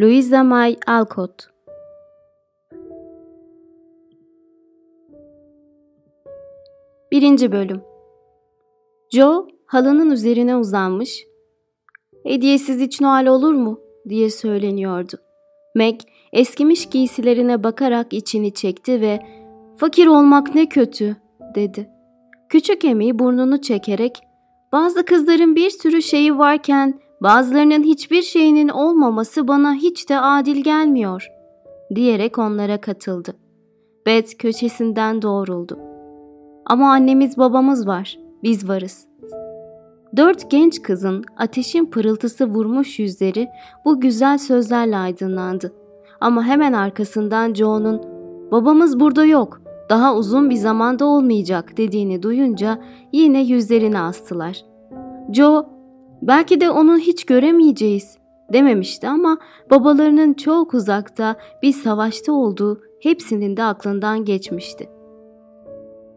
Louisa May Alcott Birinci Bölüm Joe halının üzerine uzanmış, ''Hediyesiz hiç Noel olur mu?'' diye söyleniyordu. Meg eskimiş giysilerine bakarak içini çekti ve ''Fakir olmak ne kötü'' dedi. Küçük Emi burnunu çekerek ''Bazı kızların bir sürü şeyi varken bazılarının hiçbir şeyinin olmaması bana hiç de adil gelmiyor.'' diyerek onlara katıldı. Beth köşesinden doğruldu. ''Ama annemiz babamız var, biz varız.'' Dört genç kızın ateşin pırıltısı vurmuş yüzleri bu güzel sözlerle aydınlandı. Ama hemen arkasından Joe'nun babamız burada yok, daha uzun bir zamanda olmayacak dediğini duyunca yine yüzlerini astılar. Joe, belki de onu hiç göremeyeceğiz dememişti ama babalarının çok uzakta bir savaşta olduğu hepsinin de aklından geçmişti.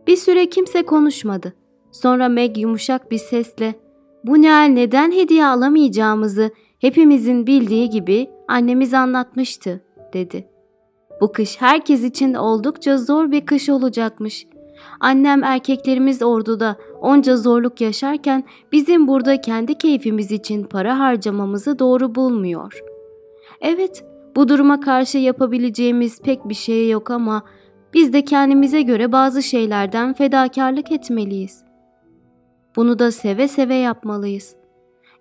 Bir süre kimse konuşmadı. Sonra Meg yumuşak bir sesle bu Noel neden hediye alamayacağımızı hepimizin bildiği gibi annemiz anlatmıştı, dedi. Bu kış herkes için oldukça zor bir kış olacakmış. Annem erkeklerimiz orduda onca zorluk yaşarken bizim burada kendi keyfimiz için para harcamamızı doğru bulmuyor. Evet, bu duruma karşı yapabileceğimiz pek bir şey yok ama biz de kendimize göre bazı şeylerden fedakarlık etmeliyiz. Bunu da seve seve yapmalıyız.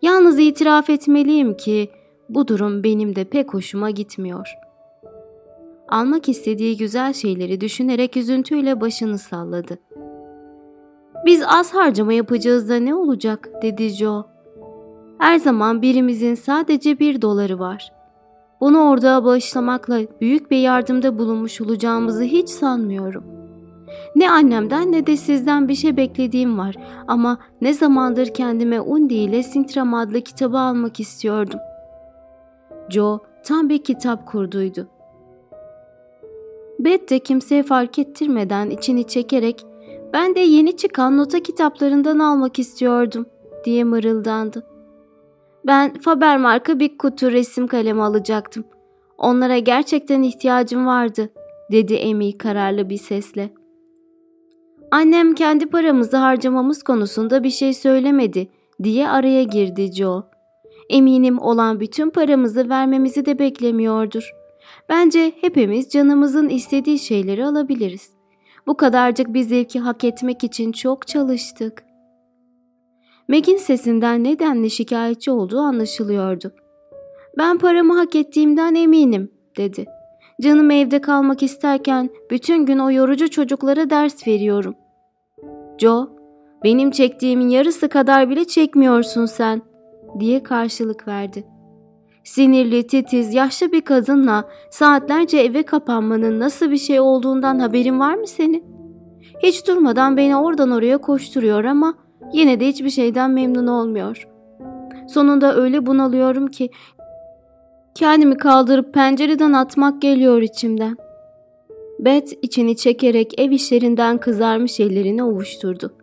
Yalnız itiraf etmeliyim ki bu durum benim de pek hoşuma gitmiyor. Almak istediği güzel şeyleri düşünerek üzüntüyle başını salladı. Biz az harcama yapacağız da ne olacak dedi Joe. Her zaman birimizin sadece bir doları var. Bunu orada bağışlamakla büyük bir yardımda bulunmuş olacağımızı hiç sanmıyorum.'' Ne annemden ne de sizden bir şey beklediğim var ama ne zamandır kendime Undi ile Sintram adlı kitabı almak istiyordum. Joe tam bir kitap kurduydu. Beth de kimseye fark ettirmeden içini çekerek ben de yeni çıkan nota kitaplarından almak istiyordum diye mırıldandı. Ben Faber marka bir kutu resim kalemi alacaktım. Onlara gerçekten ihtiyacım vardı dedi Amy kararlı bir sesle. Annem kendi paramızı harcamamız konusunda bir şey söylemedi diye araya girdi Joe. Eminim olan bütün paramızı vermemizi de beklemiyordur. Bence hepimiz canımızın istediği şeyleri alabiliriz. Bu kadarcık bir zevki hak etmek için çok çalıştık. Meg'in sesinden nedenle şikayetçi olduğu anlaşılıyordu. Ben paramı hak ettiğimden eminim, dedi. Canım evde kalmak isterken bütün gün o yorucu çocuklara ders veriyorum. Joe, benim çektiğimin yarısı kadar bile çekmiyorsun sen, diye karşılık verdi. Sinirli, titiz, yaşlı bir kadınla saatlerce eve kapanmanın nasıl bir şey olduğundan haberin var mı senin? Hiç durmadan beni oradan oraya koşturuyor ama yine de hiçbir şeyden memnun olmuyor. Sonunda öyle bunalıyorum ki kendimi kaldırıp pencereden atmak geliyor içimden. Beth içini çekerek ev işlerinden kızarmış ellerini ovuşturdu.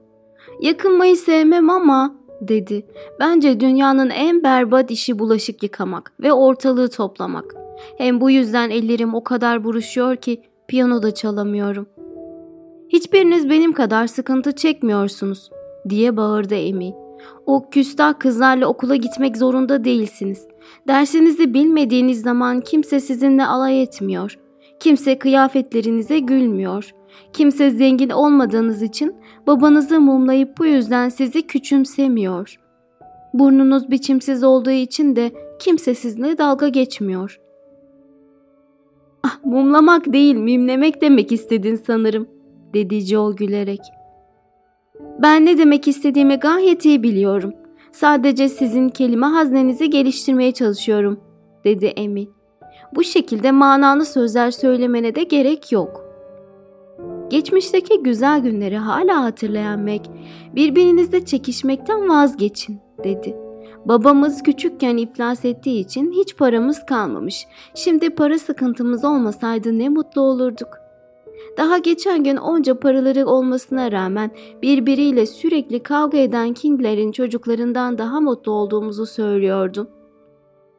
Yakınmayı sevmem ama dedi. Bence dünyanın en berbat işi bulaşık yıkamak ve ortalığı toplamak. Hem bu yüzden ellerim o kadar buruşuyor ki piyano da çalamıyorum. Hiçbiriniz benim kadar sıkıntı çekmiyorsunuz diye bağırdı Emi. O küstah kızlarla okula gitmek zorunda değilsiniz. Dersinizi bilmediğiniz zaman kimse sizinle alay etmiyor. Kimse kıyafetlerinize gülmüyor. Kimse zengin olmadığınız için babanızı mumlayıp bu yüzden sizi küçümsemiyor. Burnunuz biçimsiz olduğu için de kimse sizinle dalga geçmiyor. Ah, mumlamak değil, mimlemek demek istedin sanırım, dedi Joe gülerek. Ben ne demek istediğimi gayet iyi biliyorum. Sadece sizin kelime haznenizi geliştirmeye çalışıyorum, dedi Amy. Bu şekilde manalı sözler söylemene de gerek yok. Geçmişteki güzel günleri hala hatırlayan Meg, birbirinizle çekişmekten vazgeçin dedi. Babamız küçükken iflas ettiği için hiç paramız kalmamış. Şimdi para sıkıntımız olmasaydı ne mutlu olurduk. Daha geçen gün onca paraları olmasına rağmen birbiriyle sürekli kavga eden King'lerin çocuklarından daha mutlu olduğumuzu söylüyordum.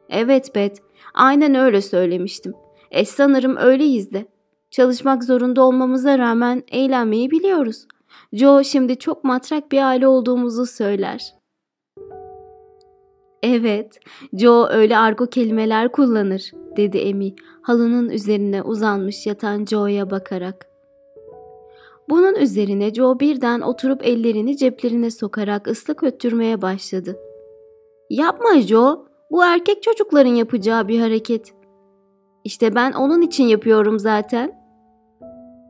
Evet Bet, aynen öyle söylemiştim. E sanırım öyleyiz de. Çalışmak zorunda olmamıza rağmen eğlenmeyi biliyoruz. Joe şimdi çok matrak bir aile olduğumuzu söyler. Evet, Joe öyle argo kelimeler kullanır, dedi Amy, halının üzerine uzanmış yatan Joe'ya bakarak. Bunun üzerine Joe birden oturup ellerini ceplerine sokarak ıslık öttürmeye başladı. Yapma Joe, bu erkek çocukların yapacağı bir hareket. İşte ben onun için yapıyorum zaten.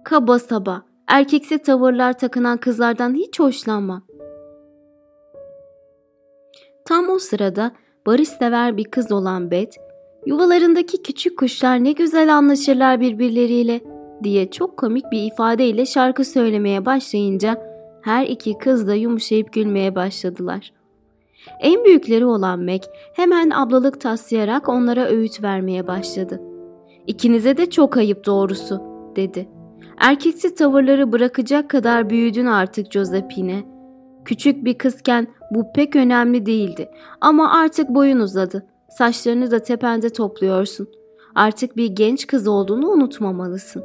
Kaba saba, erkeksi tavırlar takınan kızlardan hiç hoşlanmam. Tam o sırada barış sever bir kız olan Beth, yuvalarındaki küçük kuşlar ne güzel anlaşırlar birbirleriyle diye çok komik bir ifadeyle şarkı söylemeye başlayınca her iki kız da yumuşayıp gülmeye başladılar. En büyükleri olan Meg hemen ablalık taslayarak onlara öğüt vermeye başladı. İkinize de çok ayıp doğrusu dedi. Erkeksi tavırları bırakacak kadar büyüdün artık Josephine. Küçük bir kızken bu pek önemli değildi ama artık boyun uzadı. Saçlarını da tepende topluyorsun. Artık bir genç kız olduğunu unutmamalısın.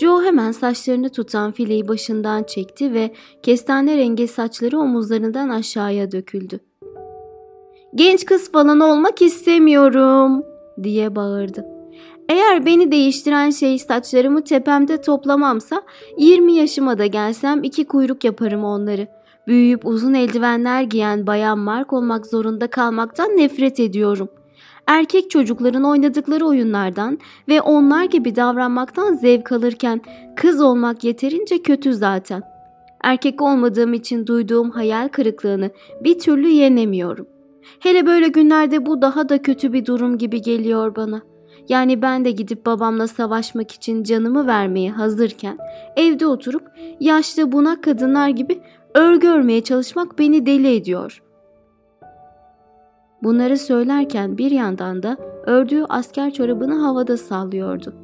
Joe hemen saçlarını tutan fileyi başından çekti ve kestane rengi saçları omuzlarından aşağıya döküldü. Genç kız falan olmak istemiyorum diye bağırdı. Eğer beni değiştiren şey saçlarımı tepemde toplamamsa 20 yaşıma da gelsem iki kuyruk yaparım onları. Büyüyüp uzun eldivenler giyen bayan Mark olmak zorunda kalmaktan nefret ediyorum. Erkek çocukların oynadıkları oyunlardan ve onlar gibi davranmaktan zevk alırken kız olmak yeterince kötü zaten. Erkek olmadığım için duyduğum hayal kırıklığını bir türlü yenemiyorum. Hele böyle günlerde bu daha da kötü bir durum gibi geliyor bana.'' Yani ben de gidip babamla savaşmak için canımı vermeye hazırken evde oturup yaşlı bunak kadınlar gibi örgü örmeye çalışmak beni deli ediyor. Bunları söylerken bir yandan da ördüğü asker çorabını havada sallıyordu.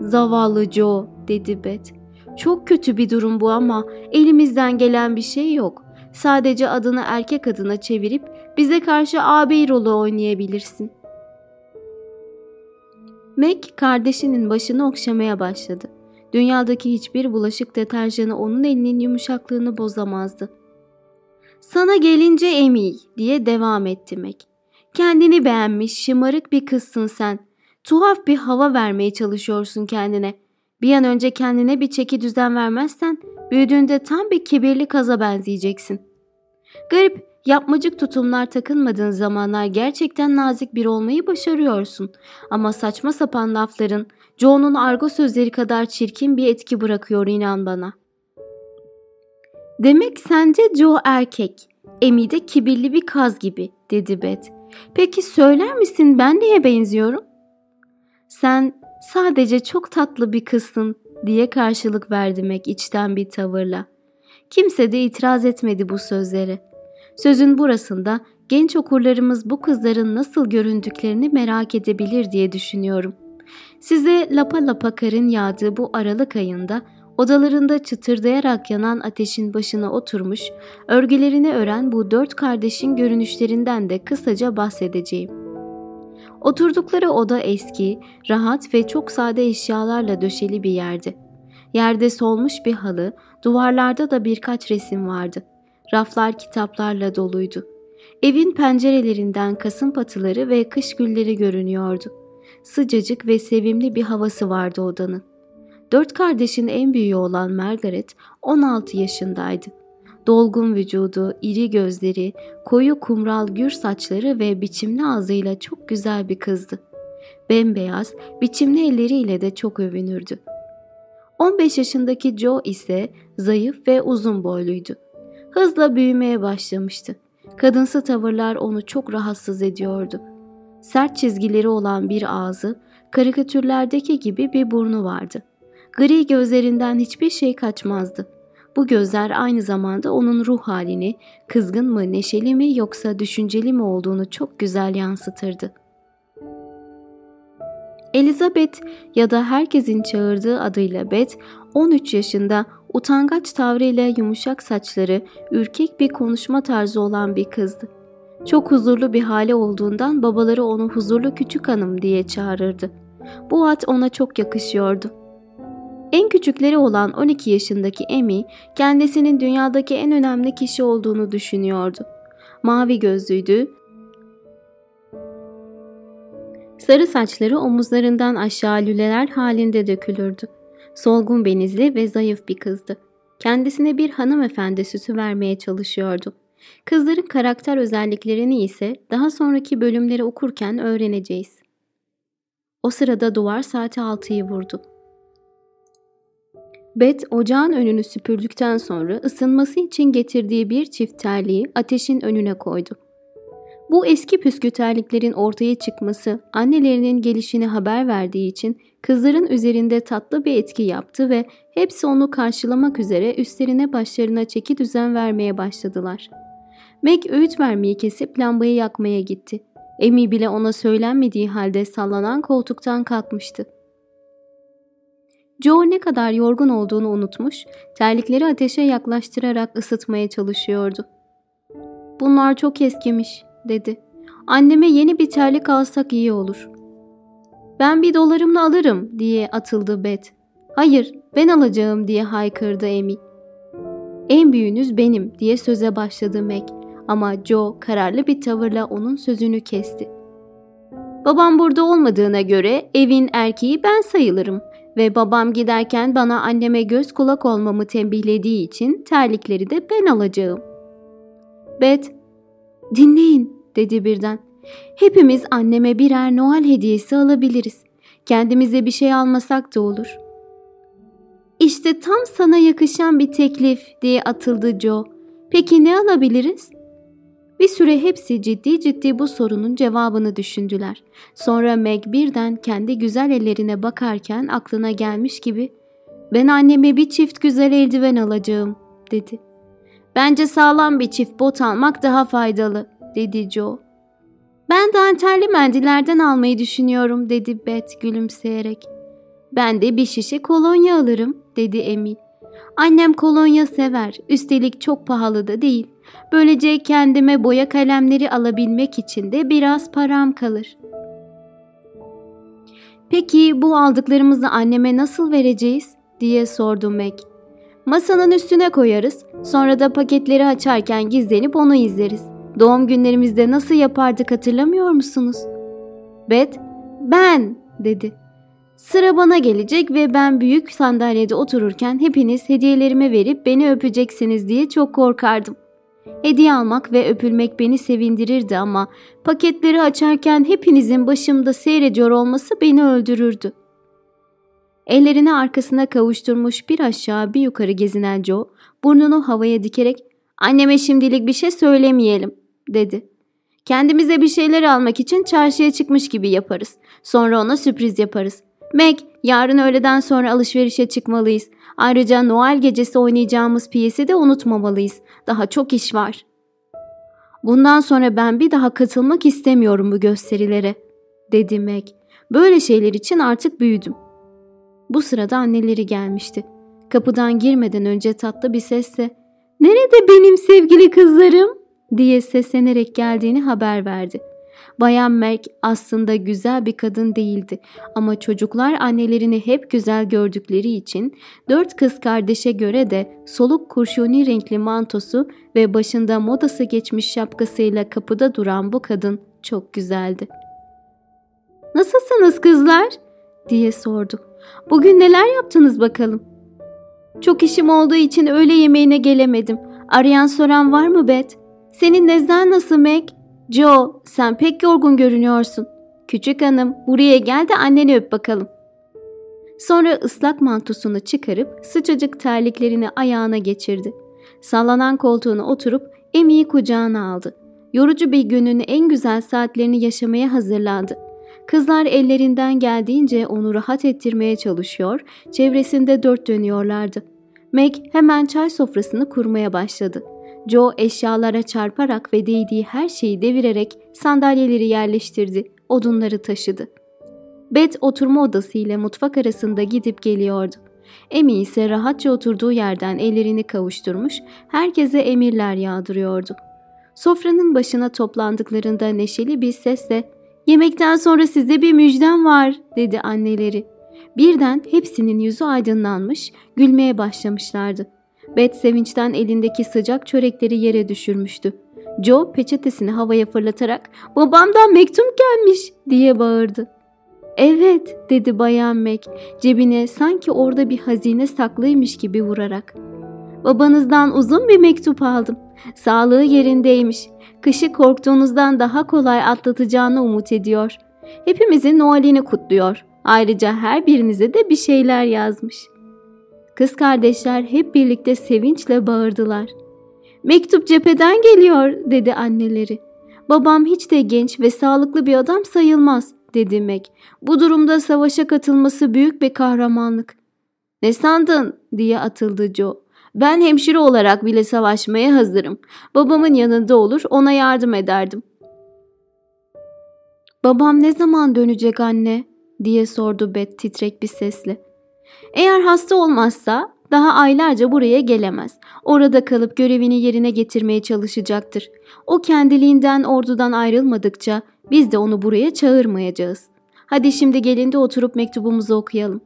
Zavallı Joe dedi Beth. Çok kötü bir durum bu ama elimizden gelen bir şey yok. Sadece adını erkek adına çevirip bize karşı ağabey rolü oynayabilirsin.'' Meg kardeşinin başını okşamaya başladı. Dünyadaki hiçbir bulaşık deterjanı onun elinin yumuşaklığını bozamazdı. Sana gelince Emil diye devam etti Meg. Kendini beğenmiş şımarık bir kızsın sen. Tuhaf bir hava vermeye çalışıyorsun kendine. Bir an önce kendine bir çeki düzen vermezsen büyüdüğünde tam bir kibirli kaza benzeyeceksin. Garip Yapmacık tutumlar takınmadığın zamanlar gerçekten nazik bir olmayı başarıyorsun. Ama saçma sapan lafların Joe'nun argo sözleri kadar çirkin bir etki bırakıyor inan bana. Demek sence Joe erkek, Emi de kibirli bir kaz gibi dedi Beth. Peki söyler misin ben neye benziyorum? Sen sadece çok tatlı bir kızsın diye karşılık verdimek içten bir tavırla. Kimse de itiraz etmedi bu sözlere. Sözün burasında genç okurlarımız bu kızların nasıl göründüklerini merak edebilir diye düşünüyorum. Size lapa lapa karın yağdığı bu Aralık ayında odalarında çıtırdayarak yanan ateşin başına oturmuş, örgülerini ören bu dört kardeşin görünüşlerinden de kısaca bahsedeceğim. Oturdukları oda eski, rahat ve çok sade eşyalarla döşeli bir yerdi. Yerde solmuş bir halı, duvarlarda da birkaç resim vardı. Raflar kitaplarla doluydu. Evin pencerelerinden kasım patıları ve kış gülleri görünüyordu. Sıcacık ve sevimli bir havası vardı odanın. Dört kardeşin en büyüğü olan Margaret 16 yaşındaydı. Dolgun vücudu, iri gözleri, koyu kumral gür saçları ve biçimli ağzıyla çok güzel bir kızdı. Bembeyaz, biçimli elleriyle de çok övünürdü. 15 yaşındaki Joe ise zayıf ve uzun boyluydu hızla büyümeye başlamıştı. Kadınsı tavırlar onu çok rahatsız ediyordu. Sert çizgileri olan bir ağzı, karikatürlerdeki gibi bir burnu vardı. Gri gözlerinden hiçbir şey kaçmazdı. Bu gözler aynı zamanda onun ruh halini, kızgın mı, neşeli mi yoksa düşünceli mi olduğunu çok güzel yansıtırdı. Elizabeth ya da herkesin çağırdığı adıyla Beth, 13 yaşında utangaç tavrıyla yumuşak saçları, ürkek bir konuşma tarzı olan bir kızdı. Çok huzurlu bir hali olduğundan babaları onu huzurlu küçük hanım diye çağırırdı. Bu ad ona çok yakışıyordu. En küçükleri olan 12 yaşındaki Amy kendisinin dünyadaki en önemli kişi olduğunu düşünüyordu. Mavi gözlüydü. Sarı saçları omuzlarından aşağı lüleler halinde dökülürdü. Solgun benizli ve zayıf bir kızdı. Kendisine bir hanımefendi süsü vermeye çalışıyordu. Kızların karakter özelliklerini ise daha sonraki bölümleri okurken öğreneceğiz. O sırada duvar saati altıyı vurdu. Bet ocağın önünü süpürdükten sonra ısınması için getirdiği bir çift terliği ateşin önüne koydu. Bu eski püskü terliklerin ortaya çıkması annelerinin gelişini haber verdiği için kızların üzerinde tatlı bir etki yaptı ve hepsi onu karşılamak üzere üstlerine başlarına çeki düzen vermeye başladılar. Meg öğüt vermeyi kesip lambayı yakmaya gitti. Emi bile ona söylenmediği halde sallanan koltuktan kalkmıştı. Joe ne kadar yorgun olduğunu unutmuş, terlikleri ateşe yaklaştırarak ısıtmaya çalışıyordu. Bunlar çok eskimiş, dedi. Anneme yeni bir terlik alsak iyi olur. Ben bir dolarımla alırım, diye atıldı Beth. Hayır, ben alacağım, diye haykırdı Amy. En büyüğünüz benim, diye söze başladı Meg. Ama Joe kararlı bir tavırla onun sözünü kesti. Babam burada olmadığına göre evin erkeği ben sayılırım ve babam giderken bana anneme göz kulak olmamı tembihlediği için terlikleri de ben alacağım. Bet, dinleyin dedi birden. Hepimiz anneme birer Noel hediyesi alabiliriz. Kendimize bir şey almasak da olur. İşte tam sana yakışan bir teklif diye atıldı Joe. Peki ne alabiliriz? Bir süre hepsi ciddi ciddi bu sorunun cevabını düşündüler. Sonra Meg birden kendi güzel ellerine bakarken aklına gelmiş gibi ''Ben anneme bir çift güzel eldiven alacağım.'' dedi. ''Bence sağlam bir çift bot almak daha faydalı.'' dedi Joe. ''Ben dantelli mendillerden almayı düşünüyorum.'' dedi Beth gülümseyerek. ''Ben de bir şişe kolonya alırım.'' dedi Emil. ''Annem kolonya sever. Üstelik çok pahalı da değil. Böylece kendime boya kalemleri alabilmek için de biraz param kalır. Peki bu aldıklarımızı anneme nasıl vereceğiz? diye sordu Meg. Masanın üstüne koyarız. Sonra da paketleri açarken gizlenip onu izleriz. Doğum günlerimizde nasıl yapardık hatırlamıyor musunuz? Beth, ben dedi. Sıra bana gelecek ve ben büyük sandalyede otururken hepiniz hediyelerimi verip beni öpeceksiniz diye çok korkardım. Hediye almak ve öpülmek beni sevindirirdi ama paketleri açarken hepinizin başımda seyrediyor olması beni öldürürdü. Ellerini arkasına kavuşturmuş bir aşağı bir yukarı gezinen Joe, burnunu havaya dikerek ''Anneme şimdilik bir şey söylemeyelim.'' dedi. ''Kendimize bir şeyler almak için çarşıya çıkmış gibi yaparız. Sonra ona sürpriz yaparız. Meg, yarın öğleden sonra alışverişe çıkmalıyız. Ayrıca Noel gecesi oynayacağımız piyesi de unutmamalıyız. Daha çok iş var. Bundan sonra ben bir daha katılmak istemiyorum bu gösterilere, dedi Meg. Böyle şeyler için artık büyüdüm. Bu sırada anneleri gelmişti. Kapıdan girmeden önce tatlı bir sesle ''Nerede benim sevgili kızlarım?'' diye seslenerek geldiğini haber verdi. Bayan Merk aslında güzel bir kadın değildi ama çocuklar annelerini hep güzel gördükleri için dört kız kardeşe göre de soluk kurşuni renkli mantosu ve başında modası geçmiş şapkasıyla kapıda duran bu kadın çok güzeldi. ''Nasılsınız kızlar?'' diye sordu. ''Bugün neler yaptınız bakalım?'' ''Çok işim olduğu için öğle yemeğine gelemedim. Arayan soran var mı Bet? Senin nezlen nasıl Meg?'' Joe, sen pek yorgun görünüyorsun. Küçük hanım, buraya gel de anneni öp bakalım. Sonra ıslak mantosunu çıkarıp sıcacık terliklerini ayağına geçirdi. Sallanan koltuğuna oturup Emi'yi kucağına aldı. Yorucu bir günün en güzel saatlerini yaşamaya hazırlandı. Kızlar ellerinden geldiğince onu rahat ettirmeye çalışıyor, çevresinde dört dönüyorlardı. Meg hemen çay sofrasını kurmaya başladı. Joe eşyalara çarparak ve değdiği her şeyi devirerek sandalyeleri yerleştirdi, odunları taşıdı. Beth oturma odası ile mutfak arasında gidip geliyordu. Emi ise rahatça oturduğu yerden ellerini kavuşturmuş, herkese emirler yağdırıyordu. Sofranın başına toplandıklarında neşeli bir sesle ''Yemekten sonra size bir müjdem var'' dedi anneleri. Birden hepsinin yüzü aydınlanmış, gülmeye başlamışlardı. Beth sevinçten elindeki sıcak çörekleri yere düşürmüştü. Joe peçetesini havaya fırlatarak ''Babamdan mektup gelmiş'' diye bağırdı. ''Evet'' dedi Bayan Mac cebine sanki orada bir hazine saklıymış gibi vurarak. ''Babanızdan uzun bir mektup aldım. Sağlığı yerindeymiş. Kışı korktuğunuzdan daha kolay atlatacağını umut ediyor. Hepimizin Noel'ini kutluyor. Ayrıca her birinize de bir şeyler yazmış. Kız kardeşler hep birlikte sevinçle bağırdılar. Mektup cepheden geliyor dedi anneleri. Babam hiç de genç ve sağlıklı bir adam sayılmaz dedi Meg. Bu durumda savaşa katılması büyük bir kahramanlık. Ne sandın diye atıldı Joe. Ben hemşire olarak bile savaşmaya hazırım. Babamın yanında olur ona yardım ederdim. Babam ne zaman dönecek anne? diye sordu Beth titrek bir sesle. Eğer hasta olmazsa daha aylarca buraya gelemez. Orada kalıp görevini yerine getirmeye çalışacaktır. O kendiliğinden ordudan ayrılmadıkça biz de onu buraya çağırmayacağız. Hadi şimdi gelin de oturup mektubumuzu okuyalım.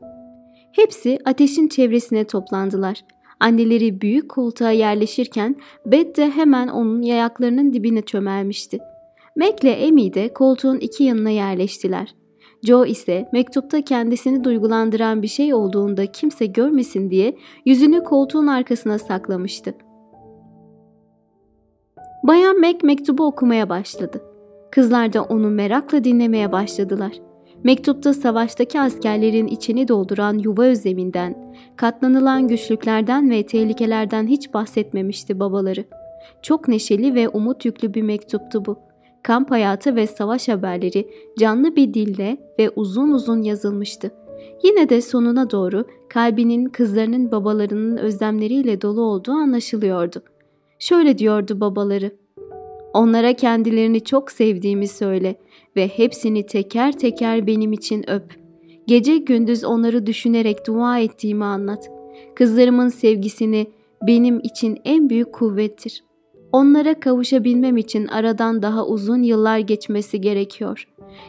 Hepsi ateşin çevresine toplandılar. Anneleri büyük koltuğa yerleşirken Beth de hemen onun ayaklarının dibine çömelmişti. Mac ile Amy de koltuğun iki yanına yerleştiler. Joe ise mektupta kendisini duygulandıran bir şey olduğunda kimse görmesin diye yüzünü koltuğun arkasına saklamıştı. Bayan Mac mektubu okumaya başladı. Kızlar da onu merakla dinlemeye başladılar. Mektupta savaştaki askerlerin içini dolduran yuva özleminden, katlanılan güçlüklerden ve tehlikelerden hiç bahsetmemişti babaları. Çok neşeli ve umut yüklü bir mektuptu bu kamp hayatı ve savaş haberleri canlı bir dille ve uzun uzun yazılmıştı. Yine de sonuna doğru kalbinin kızlarının babalarının özlemleriyle dolu olduğu anlaşılıyordu. Şöyle diyordu babaları. Onlara kendilerini çok sevdiğimi söyle ve hepsini teker teker benim için öp. Gece gündüz onları düşünerek dua ettiğimi anlat. Kızlarımın sevgisini benim için en büyük kuvvettir. Onlara kavuşabilmem için aradan daha uzun yıllar geçmesi gerekiyor.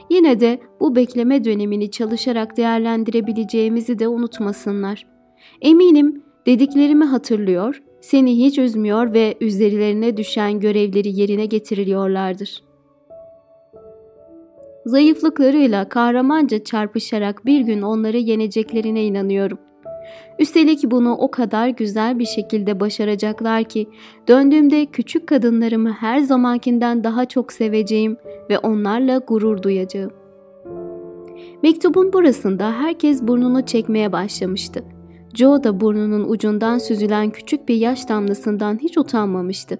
Yine de bu bekleme dönemini çalışarak değerlendirebileceğimizi de unutmasınlar. Eminim dediklerimi hatırlıyor, seni hiç üzmüyor ve üzerlerine düşen görevleri yerine getiriliyorlardır. Zayıflıklarıyla kahramanca çarpışarak bir gün onları yeneceklerine inanıyorum. Üstelik bunu o kadar güzel bir şekilde başaracaklar ki döndüğümde küçük kadınlarımı her zamankinden daha çok seveceğim ve onlarla gurur duyacağım. Mektubun burasında herkes burnunu çekmeye başlamıştı. Joe da burnunun ucundan süzülen küçük bir yaş damlasından hiç utanmamıştı.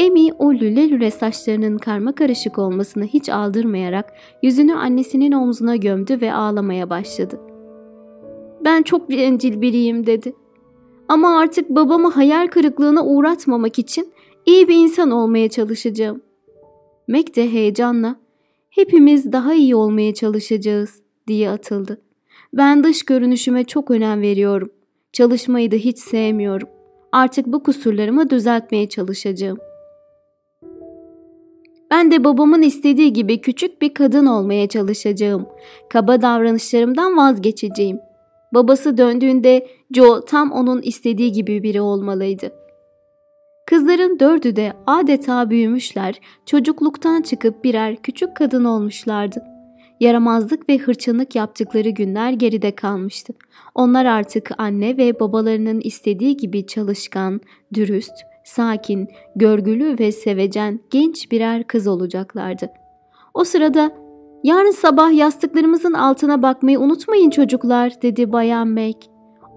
Amy o lüle lüle saçlarının karma karışık olmasını hiç aldırmayarak yüzünü annesinin omzuna gömdü ve ağlamaya başladı. Ben çok bencil biriyim dedi. Ama artık babamı hayal kırıklığına uğratmamak için iyi bir insan olmaya çalışacağım. Mac de heyecanla hepimiz daha iyi olmaya çalışacağız diye atıldı. Ben dış görünüşüme çok önem veriyorum. Çalışmayı da hiç sevmiyorum. Artık bu kusurlarımı düzeltmeye çalışacağım. Ben de babamın istediği gibi küçük bir kadın olmaya çalışacağım. Kaba davranışlarımdan vazgeçeceğim. Babası döndüğünde Joe tam onun istediği gibi biri olmalıydı. Kızların dördü de adeta büyümüşler, çocukluktan çıkıp birer küçük kadın olmuşlardı. Yaramazlık ve hırçınlık yaptıkları günler geride kalmıştı. Onlar artık anne ve babalarının istediği gibi çalışkan, dürüst, sakin, görgülü ve sevecen genç birer kız olacaklardı. O sırada Yarın sabah yastıklarımızın altına bakmayı unutmayın çocuklar dedi Bayan Meg.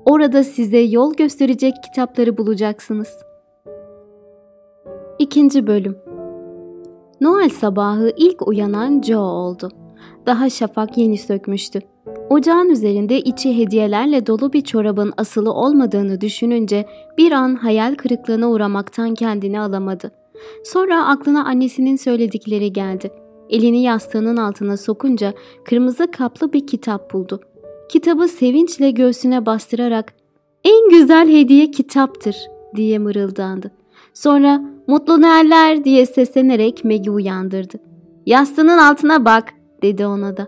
Orada size yol gösterecek kitapları bulacaksınız. İkinci bölüm Noel sabahı ilk uyanan Joe oldu. Daha şafak yeni sökmüştü. Ocağın üzerinde içi hediyelerle dolu bir çorabın asılı olmadığını düşününce bir an hayal kırıklığına uğramaktan kendini alamadı. Sonra aklına annesinin söyledikleri geldi. Elini yastığının altına sokunca kırmızı kaplı bir kitap buldu. Kitabı sevinçle göğsüne bastırarak ''En güzel hediye kitaptır.'' diye mırıldandı. Sonra ''Mutlu Noeller'' diye seslenerek Meg'i uyandırdı. ''Yastığının altına bak'' dedi ona da.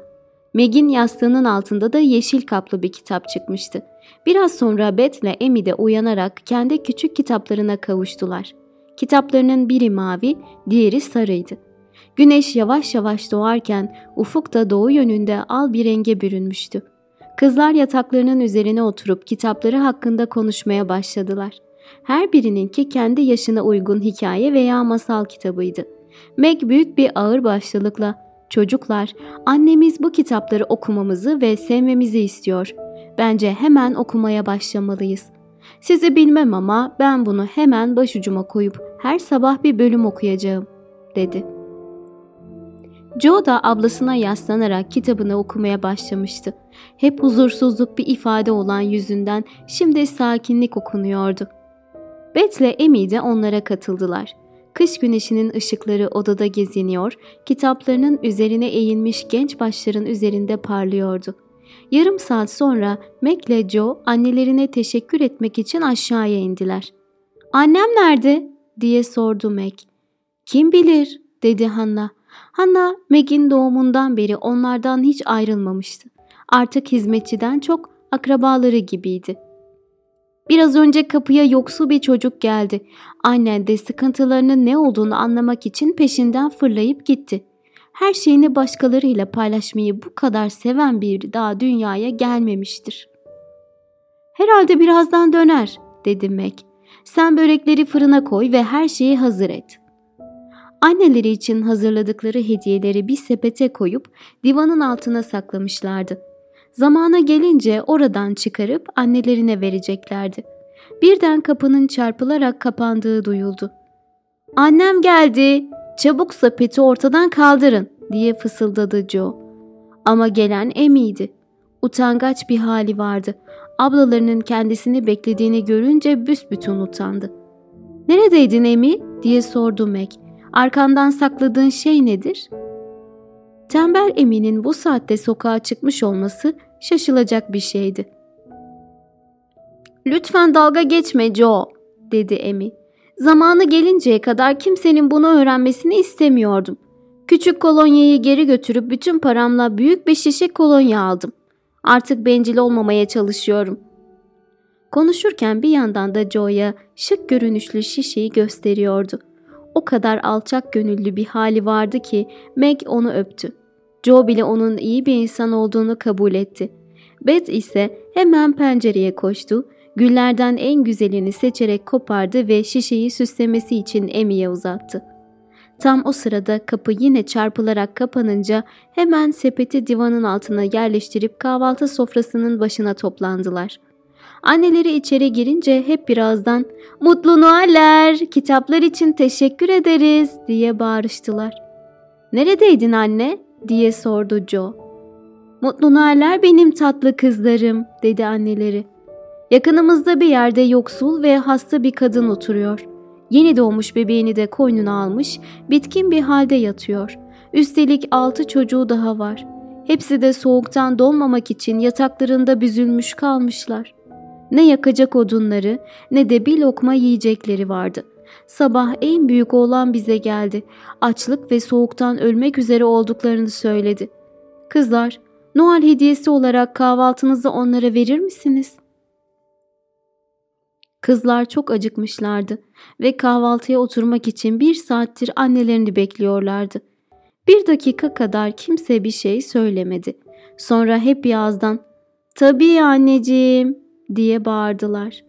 Meg'in yastığının altında da yeşil kaplı bir kitap çıkmıştı. Biraz sonra Beth ile Amy de uyanarak kendi küçük kitaplarına kavuştular. Kitaplarının biri mavi, diğeri sarıydı. Güneş yavaş yavaş doğarken ufukta doğu yönünde al bir renge bürünmüştü. Kızlar yataklarının üzerine oturup kitapları hakkında konuşmaya başladılar. Her birininki kendi yaşına uygun hikaye veya masal kitabıydı. Meg büyük bir ağır başlılıkla "Çocuklar, annemiz bu kitapları okumamızı ve sevmemizi istiyor. Bence hemen okumaya başlamalıyız. Sizi bilmem ama ben bunu hemen başucuma koyup her sabah bir bölüm okuyacağım." dedi. Joe da ablasına yaslanarak kitabını okumaya başlamıştı. Hep huzursuzluk bir ifade olan yüzünden şimdi sakinlik okunuyordu. Beth ile Amy de onlara katıldılar. Kış güneşinin ışıkları odada geziniyor, kitaplarının üzerine eğilmiş genç başların üzerinde parlıyordu. Yarım saat sonra Meg ile Joe annelerine teşekkür etmek için aşağıya indiler. ''Annem nerede?'' diye sordu Meg. ''Kim bilir?'' dedi Hannah. Hannah, Meg'in doğumundan beri onlardan hiç ayrılmamıştı. Artık hizmetçiden çok akrabaları gibiydi. Biraz önce kapıya yoksul bir çocuk geldi. Annen de sıkıntılarının ne olduğunu anlamak için peşinden fırlayıp gitti. Her şeyini başkalarıyla paylaşmayı bu kadar seven bir daha dünyaya gelmemiştir. Herhalde birazdan döner, dedi Meg. Sen börekleri fırına koy ve her şeyi hazır et. Anneleri için hazırladıkları hediyeleri bir sepete koyup divanın altına saklamışlardı. Zamanı gelince oradan çıkarıp annelerine vereceklerdi. Birden kapının çarpılarak kapandığı duyuldu. ''Annem geldi, çabuk sepeti ortadan kaldırın.'' diye fısıldadı Joe. Ama gelen Amy'ydi. Utangaç bir hali vardı. Ablalarının kendisini beklediğini görünce büsbütün utandı. ''Neredeydin Amy?'' diye sordu Meg. ''Arkandan sakladığın şey nedir?'' Tembel Emin'in bu saatte sokağa çıkmış olması şaşılacak bir şeydi. ''Lütfen dalga geçme Joe'' dedi Emi. ''Zamanı gelinceye kadar kimsenin bunu öğrenmesini istemiyordum. Küçük kolonyayı geri götürüp bütün paramla büyük bir şişe kolonya aldım. Artık bencil olmamaya çalışıyorum.'' Konuşurken bir yandan da Joe'ya şık görünüşlü şişeyi gösteriyordu. O kadar alçak gönüllü bir hali vardı ki Meg onu öptü. Joe bile onun iyi bir insan olduğunu kabul etti. Beth ise hemen pencereye koştu, güllerden en güzelini seçerek kopardı ve şişeyi süslemesi için Emmy'ye uzattı. Tam o sırada kapı yine çarpılarak kapanınca hemen sepeti divanın altına yerleştirip kahvaltı sofrasının başına toplandılar. Anneleri içeri girince hep birazdan ''Mutlu Noeller, kitaplar için teşekkür ederiz'' diye bağırıştılar. ''Neredeydin anne?'' Diye sordu Joe. Mutlu Noeller benim tatlı kızlarım dedi anneleri. Yakınımızda bir yerde yoksul ve hasta bir kadın oturuyor. Yeni doğmuş bebeğini de koynuna almış, bitkin bir halde yatıyor. Üstelik altı çocuğu daha var. Hepsi de soğuktan donmamak için yataklarında büzülmüş kalmışlar. Ne yakacak odunları ne de bir lokma yiyecekleri vardı. Sabah en büyük oğlan bize geldi. Açlık ve soğuktan ölmek üzere olduklarını söyledi. Kızlar, Noel hediyesi olarak kahvaltınızı onlara verir misiniz? Kızlar çok acıkmışlardı ve kahvaltıya oturmak için bir saattir annelerini bekliyorlardı. Bir dakika kadar kimse bir şey söylemedi. Sonra hep bir ''Tabii anneciğim'' diye bağırdılar.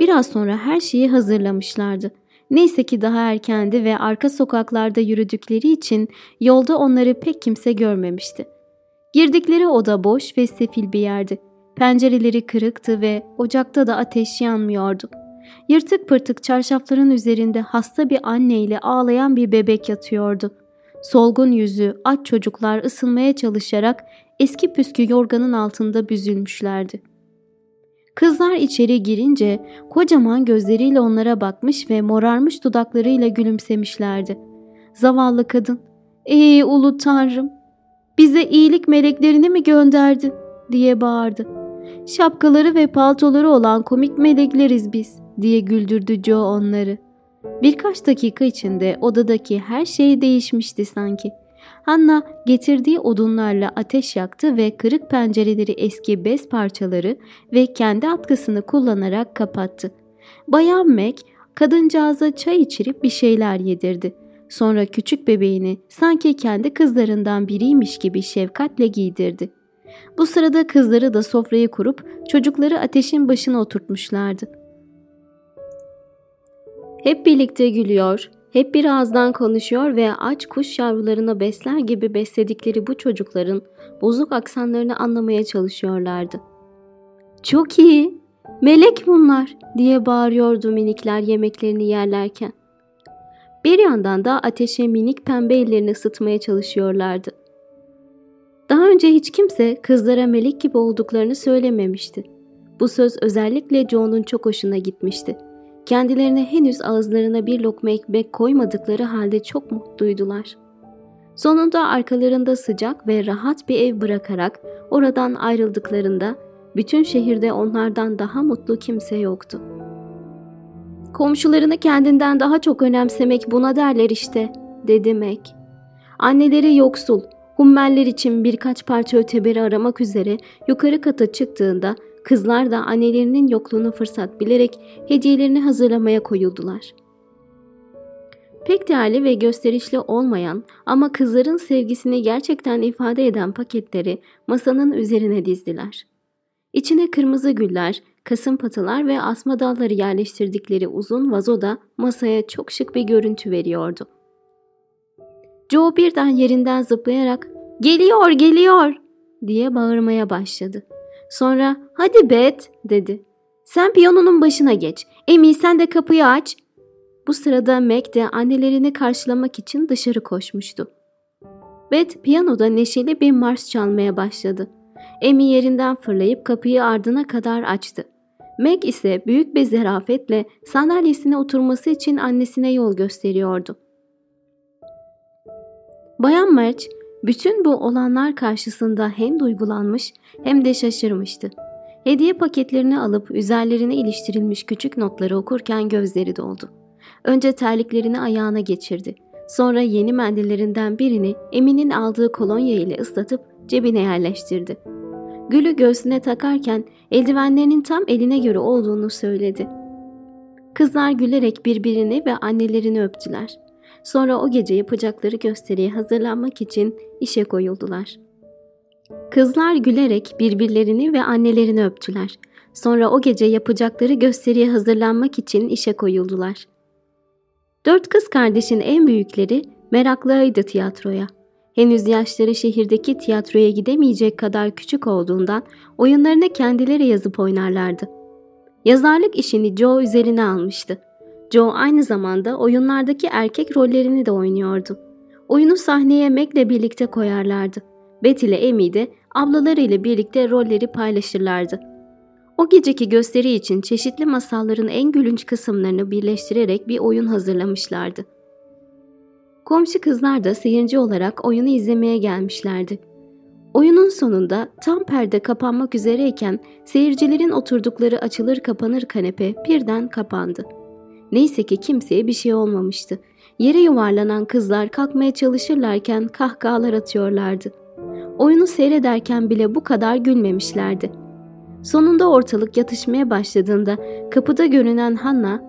Biraz sonra her şeyi hazırlamışlardı. Neyse ki daha erkendi ve arka sokaklarda yürüdükleri için yolda onları pek kimse görmemişti. Girdikleri oda boş ve sefil bir yerdi. Pencereleri kırıktı ve ocakta da ateş yanmıyordu. Yırtık pırtık çarşafların üzerinde hasta bir anneyle ağlayan bir bebek yatıyordu. Solgun yüzü aç çocuklar ısınmaya çalışarak eski püskü yorganın altında büzülmüşlerdi. Kızlar içeri girince kocaman gözleriyle onlara bakmış ve morarmış dudaklarıyla gülümsemişlerdi. Zavallı kadın, ''Ey ulu tanrım, bize iyilik meleklerini mi gönderdin?'' diye bağırdı. ''Şapkaları ve paltoları olan komik melekleriz biz.'' diye güldürdü Joe onları. Birkaç dakika içinde odadaki her şey değişmişti sanki. Hanna getirdiği odunlarla ateş yaktı ve kırık pencereleri eski bez parçaları ve kendi atkısını kullanarak kapattı. Bayan Mac kadıncağıza çay içirip bir şeyler yedirdi. Sonra küçük bebeğini sanki kendi kızlarından biriymiş gibi şefkatle giydirdi. Bu sırada kızları da sofrayı kurup çocukları ateşin başına oturtmuşlardı. Hep birlikte gülüyor, hep bir ağızdan konuşuyor ve aç kuş yavrularına besler gibi besledikleri bu çocukların bozuk aksanlarını anlamaya çalışıyorlardı. ''Çok iyi, melek bunlar!'' diye bağırıyordu minikler yemeklerini yerlerken. Bir yandan da ateşe minik pembe ellerini ısıtmaya çalışıyorlardı. Daha önce hiç kimse kızlara melek gibi olduklarını söylememişti. Bu söz özellikle John'un çok hoşuna gitmişti. Kendilerine henüz ağızlarına bir lokma ekmek koymadıkları halde çok mutluydular. Sonunda arkalarında sıcak ve rahat bir ev bırakarak oradan ayrıldıklarında bütün şehirde onlardan daha mutlu kimse yoktu. Komşularını kendinden daha çok önemsemek buna derler işte, dedi Meg. Anneleri yoksul, hummeller için birkaç parça öteberi aramak üzere yukarı kata çıktığında Kızlar da annelerinin yokluğunu fırsat bilerek hediyelerini hazırlamaya koyuldular. Pek değerli ve gösterişli olmayan ama kızların sevgisini gerçekten ifade eden paketleri masanın üzerine dizdiler. İçine kırmızı güller, kasım patılar ve asma dalları yerleştirdikleri uzun vazo da masaya çok şık bir görüntü veriyordu. Joe birden yerinden zıplayarak ''Geliyor, geliyor!'' diye bağırmaya başladı. Sonra hadi Bet dedi. Sen piyanonun başına geç. Emi sen de kapıyı aç. Bu sırada Meg de annelerini karşılamak için dışarı koşmuştu. Bet piyanoda neşeli bir mars çalmaya başladı. Emi yerinden fırlayıp kapıyı ardına kadar açtı. Meg ise büyük bir zerafetle sandalyesine oturması için annesine yol gösteriyordu. Bayan March bütün bu olanlar karşısında hem duygulanmış hem de şaşırmıştı. Hediye paketlerini alıp üzerlerine iliştirilmiş küçük notları okurken gözleri doldu. Önce terliklerini ayağına geçirdi. Sonra yeni mendillerinden birini Emin'in aldığı kolonya ile ıslatıp cebine yerleştirdi. Gülü göğsüne takarken eldivenlerinin tam eline göre olduğunu söyledi. Kızlar gülerek birbirini ve annelerini öptüler. Sonra o gece yapacakları gösteriye hazırlanmak için işe koyuldular. Kızlar gülerek birbirlerini ve annelerini öptüler. Sonra o gece yapacakları gösteriye hazırlanmak için işe koyuldular. Dört kız kardeşin en büyükleri meraklıydı tiyatroya. Henüz yaşları şehirdeki tiyatroya gidemeyecek kadar küçük olduğundan oyunlarını kendileri yazıp oynarlardı. Yazarlık işini Joe üzerine almıştı. Joe aynı zamanda oyunlardaki erkek rollerini de oynuyordu. Oyunu sahneye Meg'le birlikte koyarlardı. Betty ile Amy de ablalarıyla birlikte rolleri paylaşırlardı. O geceki gösteri için çeşitli masalların en gülünç kısımlarını birleştirerek bir oyun hazırlamışlardı. Komşu kızlar da seyirci olarak oyunu izlemeye gelmişlerdi. Oyunun sonunda tam perde kapanmak üzereyken seyircilerin oturdukları açılır kapanır kanepe birden kapandı. Neyse ki kimseye bir şey olmamıştı. Yere yuvarlanan kızlar kalkmaya çalışırlarken kahkahalar atıyorlardı. Oyunu seyrederken bile bu kadar gülmemişlerdi. Sonunda ortalık yatışmaya başladığında kapıda görünen Hanna,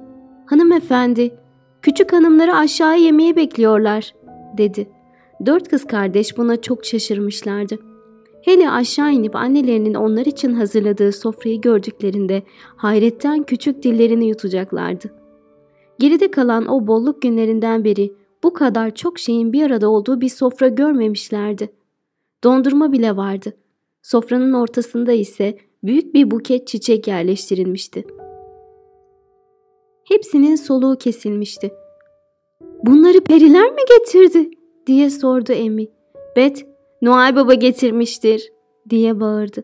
''Hanımefendi, küçük hanımları aşağı yemeğe bekliyorlar.'' dedi. Dört kız kardeş buna çok şaşırmışlardı. Hele aşağı inip annelerinin onlar için hazırladığı sofrayı gördüklerinde hayretten küçük dillerini yutacaklardı. Geride kalan o bolluk günlerinden beri bu kadar çok şeyin bir arada olduğu bir sofra görmemişlerdi. Dondurma bile vardı. Sofranın ortasında ise büyük bir buket çiçek yerleştirilmişti. Hepsinin soluğu kesilmişti. Bunları periler mi getirdi? diye sordu Emi. Bet, Noel Baba getirmiştir diye bağırdı.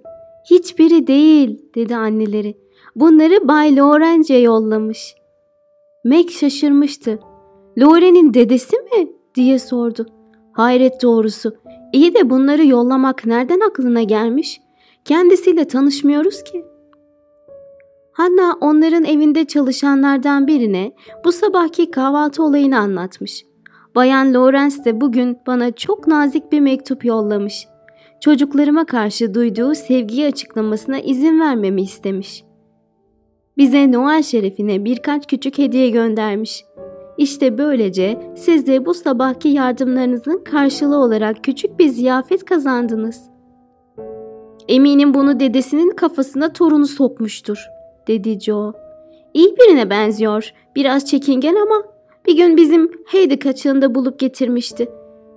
Hiçbiri değil dedi anneleri. Bunları Bay Lorence yollamış. Meg şaşırmıştı. Loren'in dedesi mi? diye sordu. Hayret doğrusu. İyi de bunları yollamak nereden aklına gelmiş? Kendisiyle tanışmıyoruz ki. Hanna onların evinde çalışanlardan birine bu sabahki kahvaltı olayını anlatmış. Bayan Lawrence de bugün bana çok nazik bir mektup yollamış. Çocuklarıma karşı duyduğu sevgiyi açıklamasına izin vermemi istemiş. Bize Noel şerefine birkaç küçük hediye göndermiş. İşte böylece siz de bu sabahki yardımlarınızın karşılığı olarak küçük bir ziyafet kazandınız. Eminim bunu dedesinin kafasına torunu sokmuştur, dedi Joe. İyi birine benziyor, biraz çekingen ama bir gün bizim Heidi kaçığında bulup getirmişti.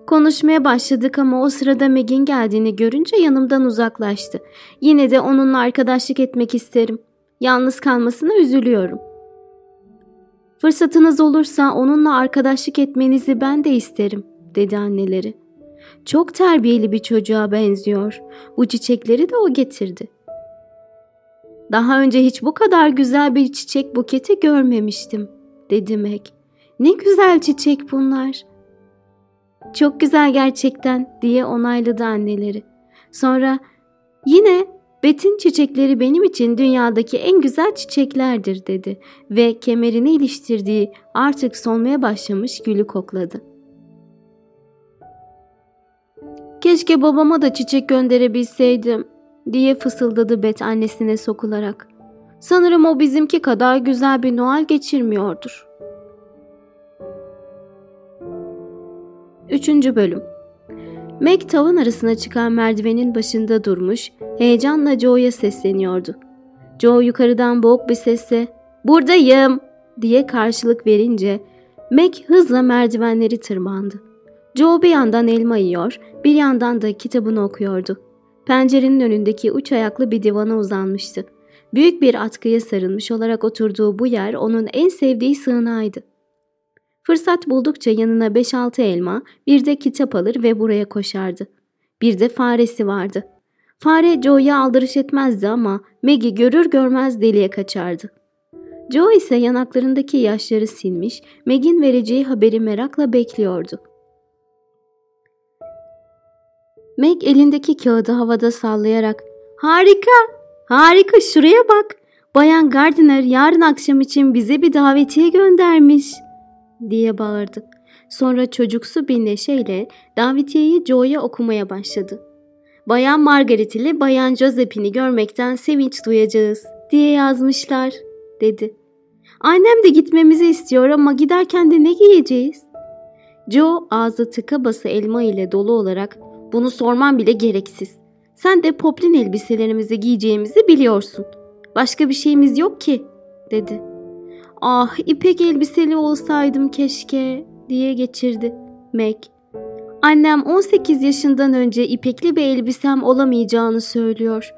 Konuşmaya başladık ama o sırada Meg'in geldiğini görünce yanımdan uzaklaştı. Yine de onunla arkadaşlık etmek isterim. Yalnız kalmasına üzülüyorum. Fırsatınız olursa onunla arkadaşlık etmenizi ben de isterim, dedi anneleri. Çok terbiyeli bir çocuğa benziyor. Bu çiçekleri de o getirdi. Daha önce hiç bu kadar güzel bir çiçek buketi görmemiştim, dedi Meg. Ne güzel çiçek bunlar. Çok güzel gerçekten diye onayladı anneleri. Sonra yine Betin çiçekleri benim için dünyadaki en güzel çiçeklerdir dedi ve kemerini iliştirdiği artık solmaya başlamış gülü kokladı. Keşke babama da çiçek gönderebilseydim diye fısıldadı Bet annesine sokularak. Sanırım o bizimki kadar güzel bir Noel geçirmiyordur. Üçüncü Bölüm Meg tavan arasına çıkan merdivenin başında durmuş, heyecanla Joe'ya sesleniyordu. Joe yukarıdan boğuk bir sesle ''Buradayım!'' diye karşılık verince Meg hızla merdivenleri tırmandı. Joe bir yandan elma yiyor, bir yandan da kitabını okuyordu. Pencerenin önündeki uç ayaklı bir divana uzanmıştı. Büyük bir atkıya sarılmış olarak oturduğu bu yer onun en sevdiği sığınağıydı. Fırsat buldukça yanına 5-6 elma, bir de kitap alır ve buraya koşardı. Bir de faresi vardı. Fare Joe'ya aldırış etmezdi ama Maggie görür görmez deliye kaçardı. Joe ise yanaklarındaki yaşları silmiş, Meg'in vereceği haberi merakla bekliyordu. Meg elindeki kağıdı havada sallayarak ''Harika, harika şuraya bak. Bayan Gardiner yarın akşam için bize bir davetiye göndermiş.'' Diye bağırdı. Sonra çocuksu bir neşeyle davetiyeyi Joe'ya okumaya başladı. Bayan Margaret ile Bayan Joseph'ine'i görmekten sevinç duyacağız diye yazmışlar dedi. Annem de gitmemizi istiyor ama giderken de ne giyeceğiz? Joe ağzı tıka bası elma ile dolu olarak bunu sorman bile gereksiz. Sen de poplin elbiselerimizi giyeceğimizi biliyorsun. Başka bir şeyimiz yok ki dedi. Ah ipek elbiseli olsaydım keşke diye geçirdi Meg. Annem 18 yaşından önce ipekli bir elbisem olamayacağını söylüyor.